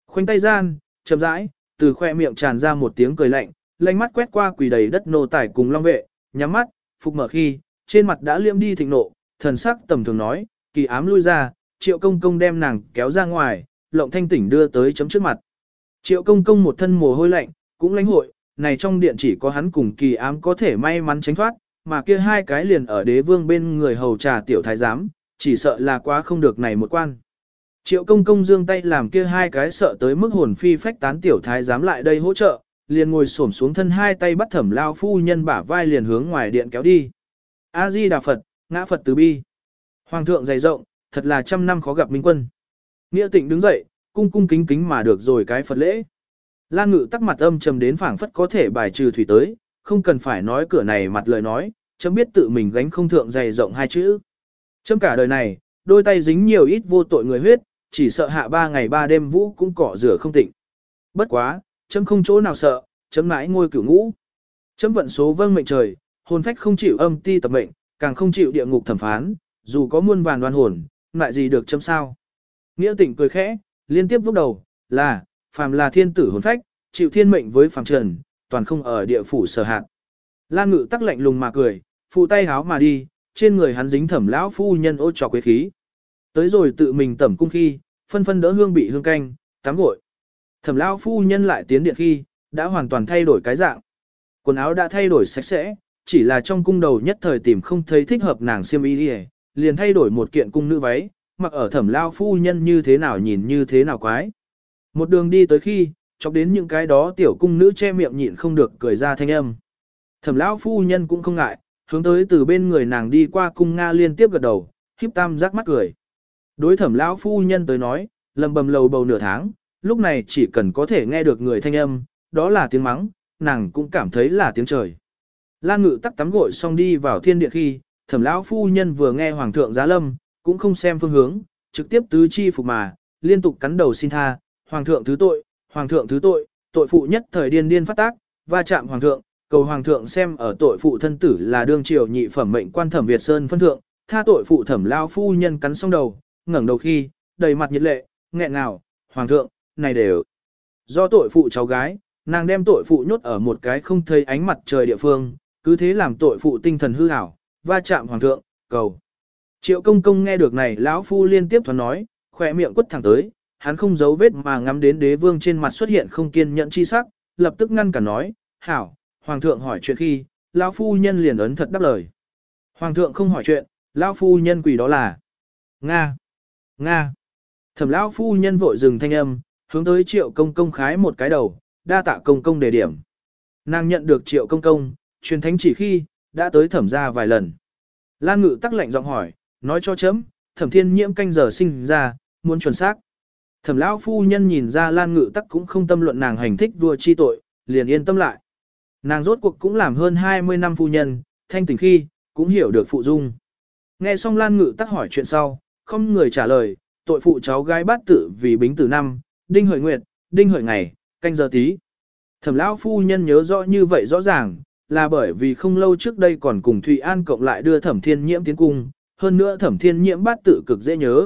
Khoanh tay gian, chậm rãi, từ khoe miệng tràn ra một tiếng cười lạnh, lanh mắt quét qua quỳ đầy đất nô tải cùng long vệ, nhắm mắt, phục mở khi, trên mặt đã liêm đi thịnh nộ, thần sắc tầm thường nói, kỳ ám lui ra, triệu công công đem nàng kéo ra ngoài, lộng thanh tỉnh đưa tới chấm trước mặt. Triệu công công một thân mồ hôi lạnh, cũng lãnh hội, này trong điện chỉ có hắn cùng kỳ ám có thể may mắn tránh thoát, mà kia hai cái liền ở đế vương bên người hầu trà tiểu thái giám, chỉ sợ là quá không được này một quan. Triệu công công dương tay làm kia hai cái sợ tới mức hồn phi phách tán tiểu thái giám lại đây hỗ trợ, liền ngồi xổm xuống thân hai tay bắt thẩm lao phu nhân bả vai liền hướng ngoài điện kéo đi. A-di Đà Phật, ngã Phật từ bi. Hoàng thượng dày rộng, thật là trăm năm khó gặp minh quân. Nghĩa tịnh đứng dậy, cung cung kính kính mà được rồi cái Phật lễ. Lan ngự tắc mặt âm trầm đến phảng phất có thể bài trừ thủy tới, không cần phải nói cửa này mặt lời nói, chấm biết tự mình gánh không thượng dày rộng hai chữ. Chấm cả đời này, đôi tay dính nhiều ít vô tội người huyết, chỉ sợ hạ ba ngày ba đêm vũ cũng cỏ rửa không tịnh. Bất quá, chấm không chỗ nào sợ, chấm mãi ngôi cửu ngũ. Chấm vận số vâng mệnh trời, hồn phách không chịu âm ti tập mệnh, càng không chịu địa ngục thẩm phán, dù có muôn vàn đoan hồn, lại gì được chấm sao. Nghĩa tịnh cười khẽ, liên tiếp vốc đầu, là, phàm là thiên tử hồn phách, chịu thiên mệnh với phàm trần, toàn không ở địa phủ sở hạt. Lan ngự tắc lạnh lùng mà cười, phụ tay háo mà đi, trên người hắn dính thẩm lão phu nhân ô trò quế khí. Tới rồi tự mình tẩm cung khi, phân phân đỡ hương bị hương canh, tắm gội. Thẩm lão phu nhân lại tiến điện khi, đã hoàn toàn thay đổi cái dạng. Quần áo đã thay đổi sạch sẽ, chỉ là trong cung đầu nhất thời tìm không thấy thích hợp nàng xiêm y liền thay đổi một kiện cung nữ váy, mặc ở thẩm lão phu nhân như thế nào nhìn như thế nào quái. Một đường đi tới khi, chọc đến những cái đó tiểu cung nữ che miệng nhịn không được cười ra thanh âm. Thẩm lão phu nhân cũng không ngại, hướng tới từ bên người nàng đi qua cung Nga liên tiếp gật đầu, khiếp tam giác mắt cười. Đối thẩm lão phu nhân tới nói, lầm bầm lầu bầu nửa tháng, lúc này chỉ cần có thể nghe được người thanh âm, đó là tiếng mắng, nàng cũng cảm thấy là tiếng trời. Lan ngự tắc tắm gội xong đi vào thiên địa khi, thẩm lão phu nhân vừa nghe hoàng thượng giá lâm, cũng không xem phương hướng, trực tiếp tứ chi phục mà, liên tục cắn đầu xin tha, hoàng thượng thứ tội, hoàng thượng thứ tội, tội phụ nhất thời điên điên phát tác, va chạm hoàng thượng, cầu hoàng thượng xem ở tội phụ thân tử là đương triều nhị phẩm mệnh quan thẩm Việt Sơn phân thượng, tha tội phụ thẩm lao phu nhân cắn xong đầu, ngẩng đầu khi, đầy mặt nhiệt lệ, nghẹn ngào, hoàng thượng, này đều do tội phụ cháu gái, nàng đem tội phụ nhốt ở một cái không thấy ánh mặt trời địa phương, cứ thế làm tội phụ tinh thần hư ảo, va chạm hoàng thượng, cầu. Triệu công công nghe được này lão phu liên tiếp thoáng nói, khỏe miệng quất thẳng tới, hắn không giấu vết mà ngắm đến đế vương trên mặt xuất hiện không kiên nhẫn chi sắc, lập tức ngăn cả nói, hảo, hoàng thượng hỏi chuyện khi, lão phu nhân liền ấn thật đáp lời. Hoàng thượng không hỏi chuyện, lão phu nhân quỷ đó là Nga, Nga. Thẩm lão phu nhân vội dừng thanh âm, hướng tới triệu công công khái một cái đầu, đa tạ công công đề điểm. Nàng nhận được triệu công công, truyền thánh chỉ khi, đã tới thẩm ra vài lần. Lan ngự tắc lệnh giọng hỏi, nói cho chấm, thẩm thiên nhiễm canh giờ sinh ra, muốn chuẩn xác. Thẩm lão phu nhân nhìn ra Lan Ngự Tắc cũng không tâm luận nàng hành thích vua chi tội, liền yên tâm lại. Nàng rốt cuộc cũng làm hơn 20 năm phu nhân, thanh tỉnh khi, cũng hiểu được phụ dung. Nghe xong Lan Ngự Tắc hỏi chuyện sau, không người trả lời, tội phụ cháu gái bát tử vì bính tử năm, đinh hợi nguyệt, đinh hợi ngày, canh giờ tí. Thẩm lão phu nhân nhớ rõ như vậy rõ ràng, là bởi vì không lâu trước đây còn cùng Thụy An cộng lại đưa thẩm thiên nhiễm tiến cung, hơn nữa thẩm thiên nhiễm bát tự cực dễ nhớ.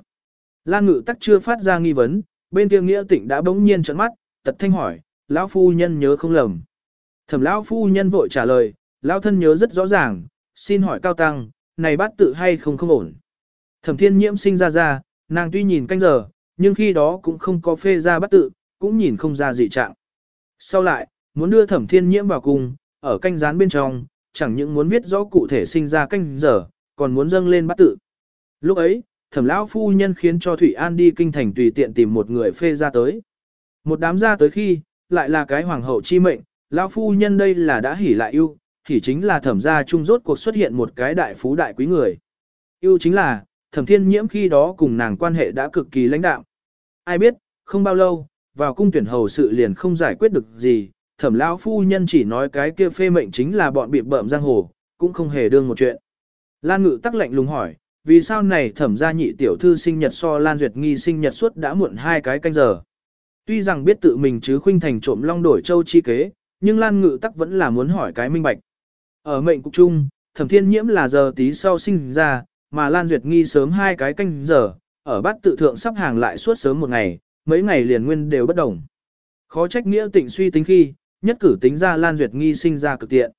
Lan ngự tắc chưa phát ra nghi vấn, bên kia nghĩa tịnh đã bỗng nhiên trợn mắt, tật thanh hỏi, lão phu nhân nhớ không lầm. Thẩm lão phu nhân vội trả lời, lão thân nhớ rất rõ ràng, xin hỏi cao tăng, này bát tự hay không không ổn. Thẩm thiên nhiễm sinh ra ra, nàng tuy nhìn canh giờ, nhưng khi đó cũng không có phê ra bát tự, cũng nhìn không ra dị trạng. Sau lại, muốn đưa thẩm thiên nhiễm vào cùng, ở canh gián bên trong, chẳng những muốn viết rõ cụ thể sinh ra canh giờ, còn muốn dâng lên bắt tự. Lúc ấy, thẩm lão phu nhân khiến cho Thủy An đi kinh thành tùy tiện tìm một người phê ra tới. Một đám ra tới khi, lại là cái hoàng hậu chi mệnh, lão phu nhân đây là đã hỉ lại yêu, hỉ chính là thẩm gia trung rốt cuộc xuất hiện một cái đại phú đại quý người. Yêu chính là, thẩm thiên nhiễm khi đó cùng nàng quan hệ đã cực kỳ lãnh đạo. Ai biết, không bao lâu, vào cung tuyển hầu sự liền không giải quyết được gì, thẩm lão phu nhân chỉ nói cái kia phê mệnh chính là bọn bị bợm giang hồ, cũng không hề đương một chuyện. Lan ngự tắc lệnh lùng hỏi, vì sao này thẩm gia nhị tiểu thư sinh nhật so Lan Duyệt nghi sinh nhật suốt đã muộn hai cái canh giờ. Tuy rằng biết tự mình chứ khuynh thành trộm long đổi châu chi kế, nhưng Lan ngự tắc vẫn là muốn hỏi cái minh bạch. Ở mệnh cục chung, thẩm thiên nhiễm là giờ tí sau sinh ra, mà Lan Duyệt nghi sớm hai cái canh giờ, ở bát tự thượng sắp hàng lại suốt sớm một ngày, mấy ngày liền nguyên đều bất đồng. Khó trách nghĩa tịnh suy tính khi, nhất cử tính ra Lan Duyệt nghi sinh ra cực tiện.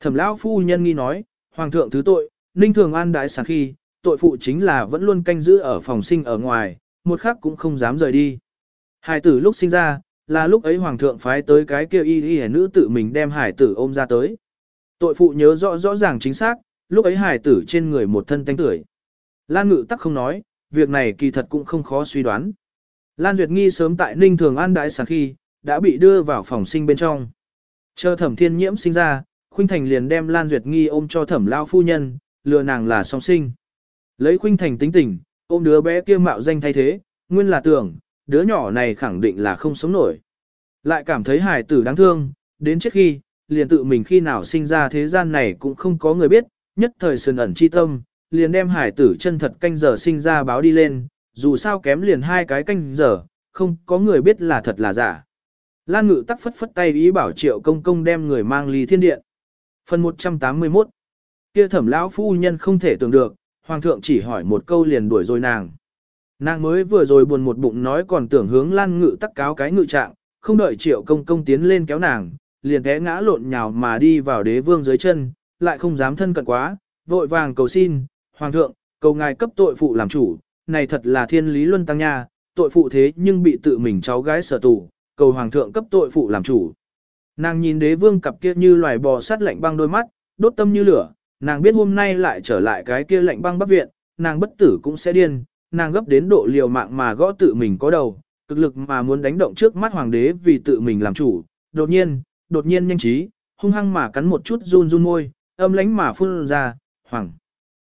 Thẩm lão phu nhân nghi nói, hoàng thượng thứ tội, ninh thường an đại sáng khi, tội phụ chính là vẫn luôn canh giữ ở phòng sinh ở ngoài, một khắc cũng không dám rời đi. Hải tử lúc sinh ra, là lúc ấy hoàng thượng phái tới cái kia y y nữ tự mình đem hải tử ôm ra tới. Tội phụ nhớ rõ rõ ràng chính xác, lúc ấy hải tử trên người một thân tanh tuổi. Lan ngự tắc không nói, việc này kỳ thật cũng không khó suy đoán. Lan Duyệt Nghi sớm tại Ninh Thường An đại sáng khi, đã bị đưa vào phòng sinh bên trong. Chờ thẩm thiên nhiễm sinh ra, Khuynh Thành liền đem Lan Duyệt Nghi ôm cho thẩm lao phu nhân, lừa nàng là song sinh. Lấy Khuynh Thành tính tình, ôm đứa bé kia mạo danh thay thế, nguyên là tưởng, đứa nhỏ này khẳng định là không sống nổi. Lại cảm thấy hài tử đáng thương, đến trước khi, liền tự mình khi nào sinh ra thế gian này cũng không có người biết, nhất thời sườn ẩn chi tâm, liền đem hải tử chân thật canh giờ sinh ra báo đi lên, dù sao kém liền hai cái canh giờ, không có người biết là thật là giả. Lan ngự tắc phất phất tay ý bảo triệu công công đem người mang ly thiên điện. Phần 181 kia thẩm lão phu nhân không thể tưởng được, hoàng thượng chỉ hỏi một câu liền đuổi rồi nàng. Nàng mới vừa rồi buồn một bụng nói còn tưởng hướng lan ngự tắc cáo cái ngự trạng, không đợi triệu công công tiến lên kéo nàng, liền té ngã lộn nhào mà đi vào đế vương dưới chân, lại không dám thân cận quá, vội vàng cầu xin, hoàng thượng, cầu ngài cấp tội phụ làm chủ, này thật là thiên lý luân tăng nha, tội phụ thế nhưng bị tự mình cháu gái sở tù, cầu hoàng thượng cấp tội phụ làm chủ. Nàng nhìn đế vương cặp kia như loài bò sát lạnh băng đôi mắt, đốt tâm như lửa, nàng biết hôm nay lại trở lại cái kia lạnh băng bắc viện, nàng bất tử cũng sẽ điên, nàng gấp đến độ liều mạng mà gõ tự mình có đầu, cực lực mà muốn đánh động trước mắt hoàng đế vì tự mình làm chủ, đột nhiên, đột nhiên nhanh trí, hung hăng mà cắn một chút run run môi, âm lánh mà phun ra, hoàng.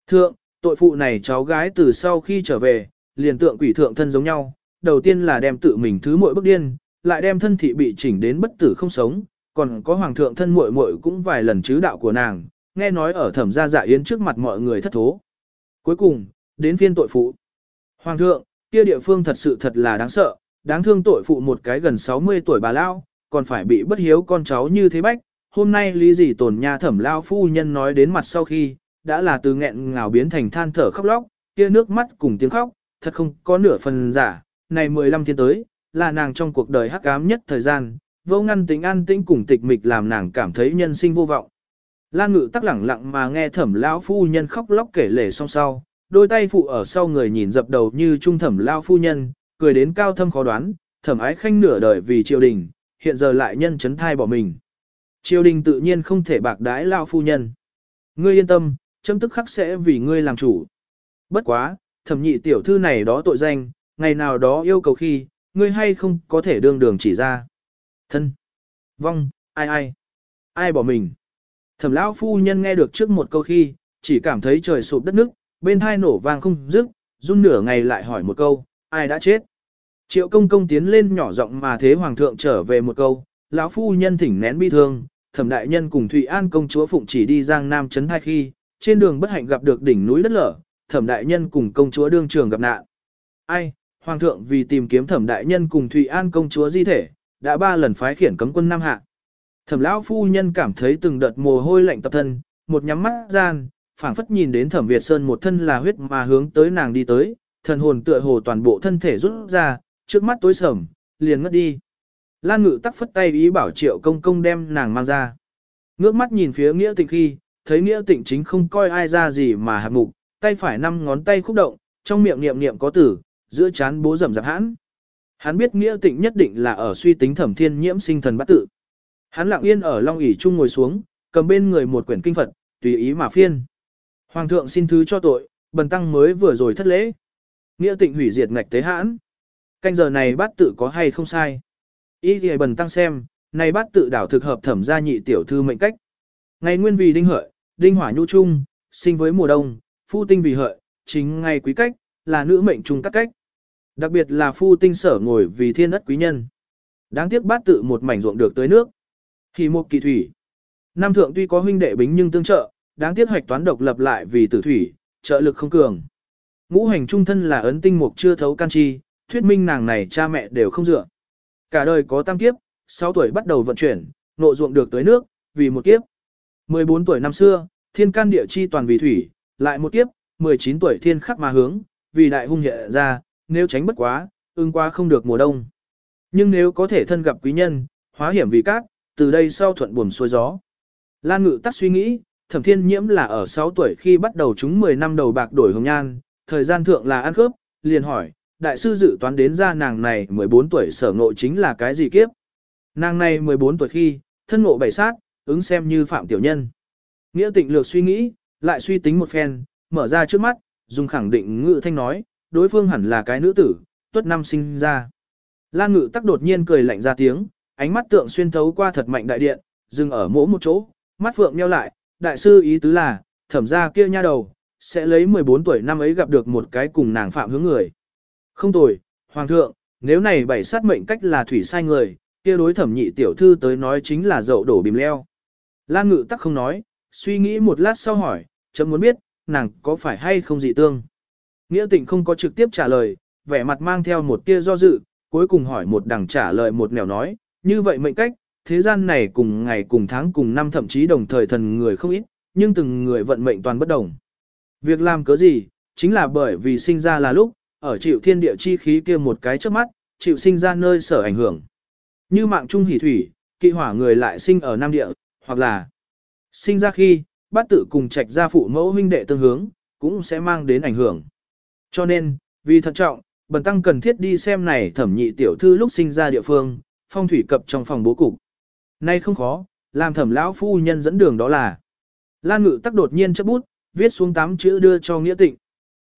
Thượng, tội phụ này cháu gái từ sau khi trở về, liền tượng quỷ thượng thân giống nhau, đầu tiên là đem tự mình thứ muội bức điên, lại đem thân thị bị chỉnh đến bất tử không sống, còn có hoàng thượng thân muội muội cũng vài lần chứ đạo của nàng, nghe nói ở thẩm gia dạ yến trước mặt mọi người thất thố. Cuối cùng, đến phiên tội phụ. Hoàng thượng, kia địa phương thật sự thật là đáng sợ, đáng thương tội phụ một cái gần 60 tuổi bà lao, còn phải bị bất hiếu con cháu như thế bách. Hôm nay lý gì tổn nhà thẩm lao phu nhân nói đến mặt sau khi, đã là từ nghẹn ngào biến thành than thở khóc lóc, kia nước mắt cùng tiếng khóc, thật không có nửa phần giả, này 15 thiên tới, là nàng trong cuộc đời hắc ám nhất thời gian, vô ngăn tính an tĩnh cùng tịch mịch làm nàng cảm thấy nhân sinh vô vọng. Lan ngự tắc lẳng lặng mà nghe thẩm lão phu nhân khóc lóc kể lể song sau, đôi tay phụ ở sau người nhìn dập đầu như trung thẩm lão phu nhân, cười đến cao thâm khó đoán, thẩm ái khanh nửa đời vì triều đình, hiện giờ lại nhân chấn thai bỏ mình. Triều đình tự nhiên không thể bạc đái lão phu nhân. Ngươi yên tâm, châm tức khắc sẽ vì ngươi làm chủ. Bất quá, thẩm nhị tiểu thư này đó tội danh, ngày nào đó yêu cầu khi, ngươi hay không có thể đương đường chỉ ra. Thân, vong, ai ai, ai bỏ mình. Thẩm lão phu nhân nghe được trước một câu khi, chỉ cảm thấy trời sụp đất nước, bên hai nổ vang không dứt, run nửa ngày lại hỏi một câu, ai đã chết. Triệu công công tiến lên nhỏ giọng mà thế hoàng thượng trở về một câu, lão phu nhân thỉnh nén bi thương, thẩm đại nhân cùng Thụy An công chúa phụng chỉ đi giang nam trấn hai khi, trên đường bất hạnh gặp được đỉnh núi đất lở, thẩm đại nhân cùng công chúa đương trường gặp nạn. Ai, hoàng thượng vì tìm kiếm thẩm đại nhân cùng Thụy An công chúa di thể, đã ba lần phái khiển cấm quân Nam Hạ. Thẩm lão phu nhân cảm thấy từng đợt mồ hôi lạnh tập thân, một nhắm mắt gian, phảng phất nhìn đến Thẩm Việt Sơn một thân là huyết mà hướng tới nàng đi tới, thần hồn tựa hồ toàn bộ thân thể rút ra, trước mắt tối sầm, liền ngất đi. Lan Ngự tắc phất tay ý bảo Triệu Công công đem nàng mang ra. Ngước mắt nhìn phía Nghĩa Tịnh khi, thấy Nghĩa Tịnh chính không coi ai ra gì mà hạ mục, tay phải năm ngón tay khúc động, trong miệng niệm niệm có tử, giữa chán bố rầm rạp hãn. Hắn biết Nghĩa Tịnh nhất định là ở suy tính Thẩm Thiên Nhiễm sinh thần bắt tự. Hắn lặng yên ở long ỷ chung ngồi xuống, cầm bên người một quyển kinh Phật, tùy ý mà phiên. Hoàng thượng xin thứ cho tội, bần tăng mới vừa rồi thất lễ. Nghĩa tịnh hủy diệt ngạch tế hãn. Canh giờ này bát tự có hay không sai. Ý thì bần tăng xem, này bát tự đảo thực hợp thẩm gia nhị tiểu thư mệnh cách. Ngày nguyên vì đinh hợi, đinh hỏa nhu trung, sinh với mùa đông, phu tinh vì hợi, chính ngày quý cách, là nữ mệnh trung các cách. Đặc biệt là phu tinh sở ngồi vì thiên ất quý nhân. Đáng tiếc bát tự một mảnh ruộng được tới nước. Hỉ một kỳ thủy. Nam thượng tuy có huynh đệ bính nhưng tương trợ, đáng tiếc hoạch toán độc lập lại vì tử thủy, trợ lực không cường. Ngũ hành trung thân là ấn tinh mục chưa thấu can chi, thuyết minh nàng này cha mẹ đều không dựa. Cả đời có tam kiếp, 6 tuổi bắt đầu vận chuyển, nộ ruộng được tới nước, vì một kiếp. 14 tuổi năm xưa, thiên can địa chi toàn vì thủy, lại một kiếp, 19 tuổi thiên khắc mà hướng, vì đại hung hiện ra, nếu tránh bất quá, ưng qua không được mùa đông. Nhưng nếu có thể thân gặp quý nhân, hóa hiểm vì cát, từ đây sau thuận buồm xuôi gió. Lan ngự tắt suy nghĩ, thẩm thiên nhiễm là ở 6 tuổi khi bắt đầu chúng 10 năm đầu bạc đổi hồng nhan, thời gian thượng là ăn khớp, liền hỏi, đại sư dự toán đến ra nàng này 14 tuổi sở ngộ chính là cái gì kiếp? Nàng này 14 tuổi khi, thân ngộ bảy sát, ứng xem như phạm tiểu nhân. Nghĩa tịnh lược suy nghĩ, lại suy tính một phen, mở ra trước mắt, dùng khẳng định ngự thanh nói, đối phương hẳn là cái nữ tử, tuất năm sinh ra. Lan ngự tắc đột nhiên cười lạnh ra tiếng, ánh mắt tượng xuyên thấu qua thật mạnh đại điện, dừng ở mỗi một chỗ, mắt phượng nheo lại, đại sư ý tứ là, thẩm ra kia nha đầu, sẽ lấy 14 tuổi năm ấy gặp được một cái cùng nàng phạm hướng người. Không tồi, hoàng thượng, nếu này bảy sát mệnh cách là thủy sai người, kia đối thẩm nhị tiểu thư tới nói chính là dậu đổ bìm leo. Lan ngự tắc không nói, suy nghĩ một lát sau hỏi, chấm muốn biết, nàng có phải hay không dị tương. Nghĩa tịnh không có trực tiếp trả lời, vẻ mặt mang theo một tia do dự, cuối cùng hỏi một đằng trả lời một nẻo nói, như vậy mệnh cách, thế gian này cùng ngày cùng tháng cùng năm thậm chí đồng thời thần người không ít, nhưng từng người vận mệnh toàn bất đồng. Việc làm cớ gì, chính là bởi vì sinh ra là lúc, ở chịu thiên địa chi khí kia một cái trước mắt, chịu sinh ra nơi sở ảnh hưởng. Như mạng trung hỷ thủy, kỵ hỏa người lại sinh ở Nam Địa, hoặc là sinh ra khi, bát tự cùng trạch gia phụ mẫu huynh đệ tương hướng, cũng sẽ mang đến ảnh hưởng. Cho nên, vì thận trọng, bần tăng cần thiết đi xem này thẩm nhị tiểu thư lúc sinh ra địa phương, phong thủy cập trong phòng bố cục. Nay không khó, làm thẩm lão phu nhân dẫn đường đó là. Lan ngự tắc đột nhiên chấp bút, viết xuống tám chữ đưa cho Nghĩa Tịnh.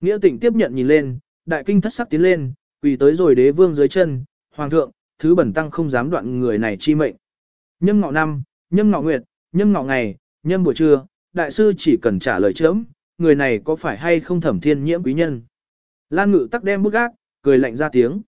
Nghĩa Tịnh tiếp nhận nhìn lên, đại kinh thất sắc tiến lên, quỳ tới rồi đế vương dưới chân, hoàng thượng, thứ bẩn tăng không dám đoạn người này chi mệnh. Nhâm ngọ năm, nhâm ngọ nguyệt, nhâm ngọ ngày, nhâm buổi trưa, đại sư chỉ cần trả lời chớm, người này có phải hay không thẩm thiên nhiễm quý nhân. Lan ngự tắc đem bút gác, cười lạnh ra tiếng.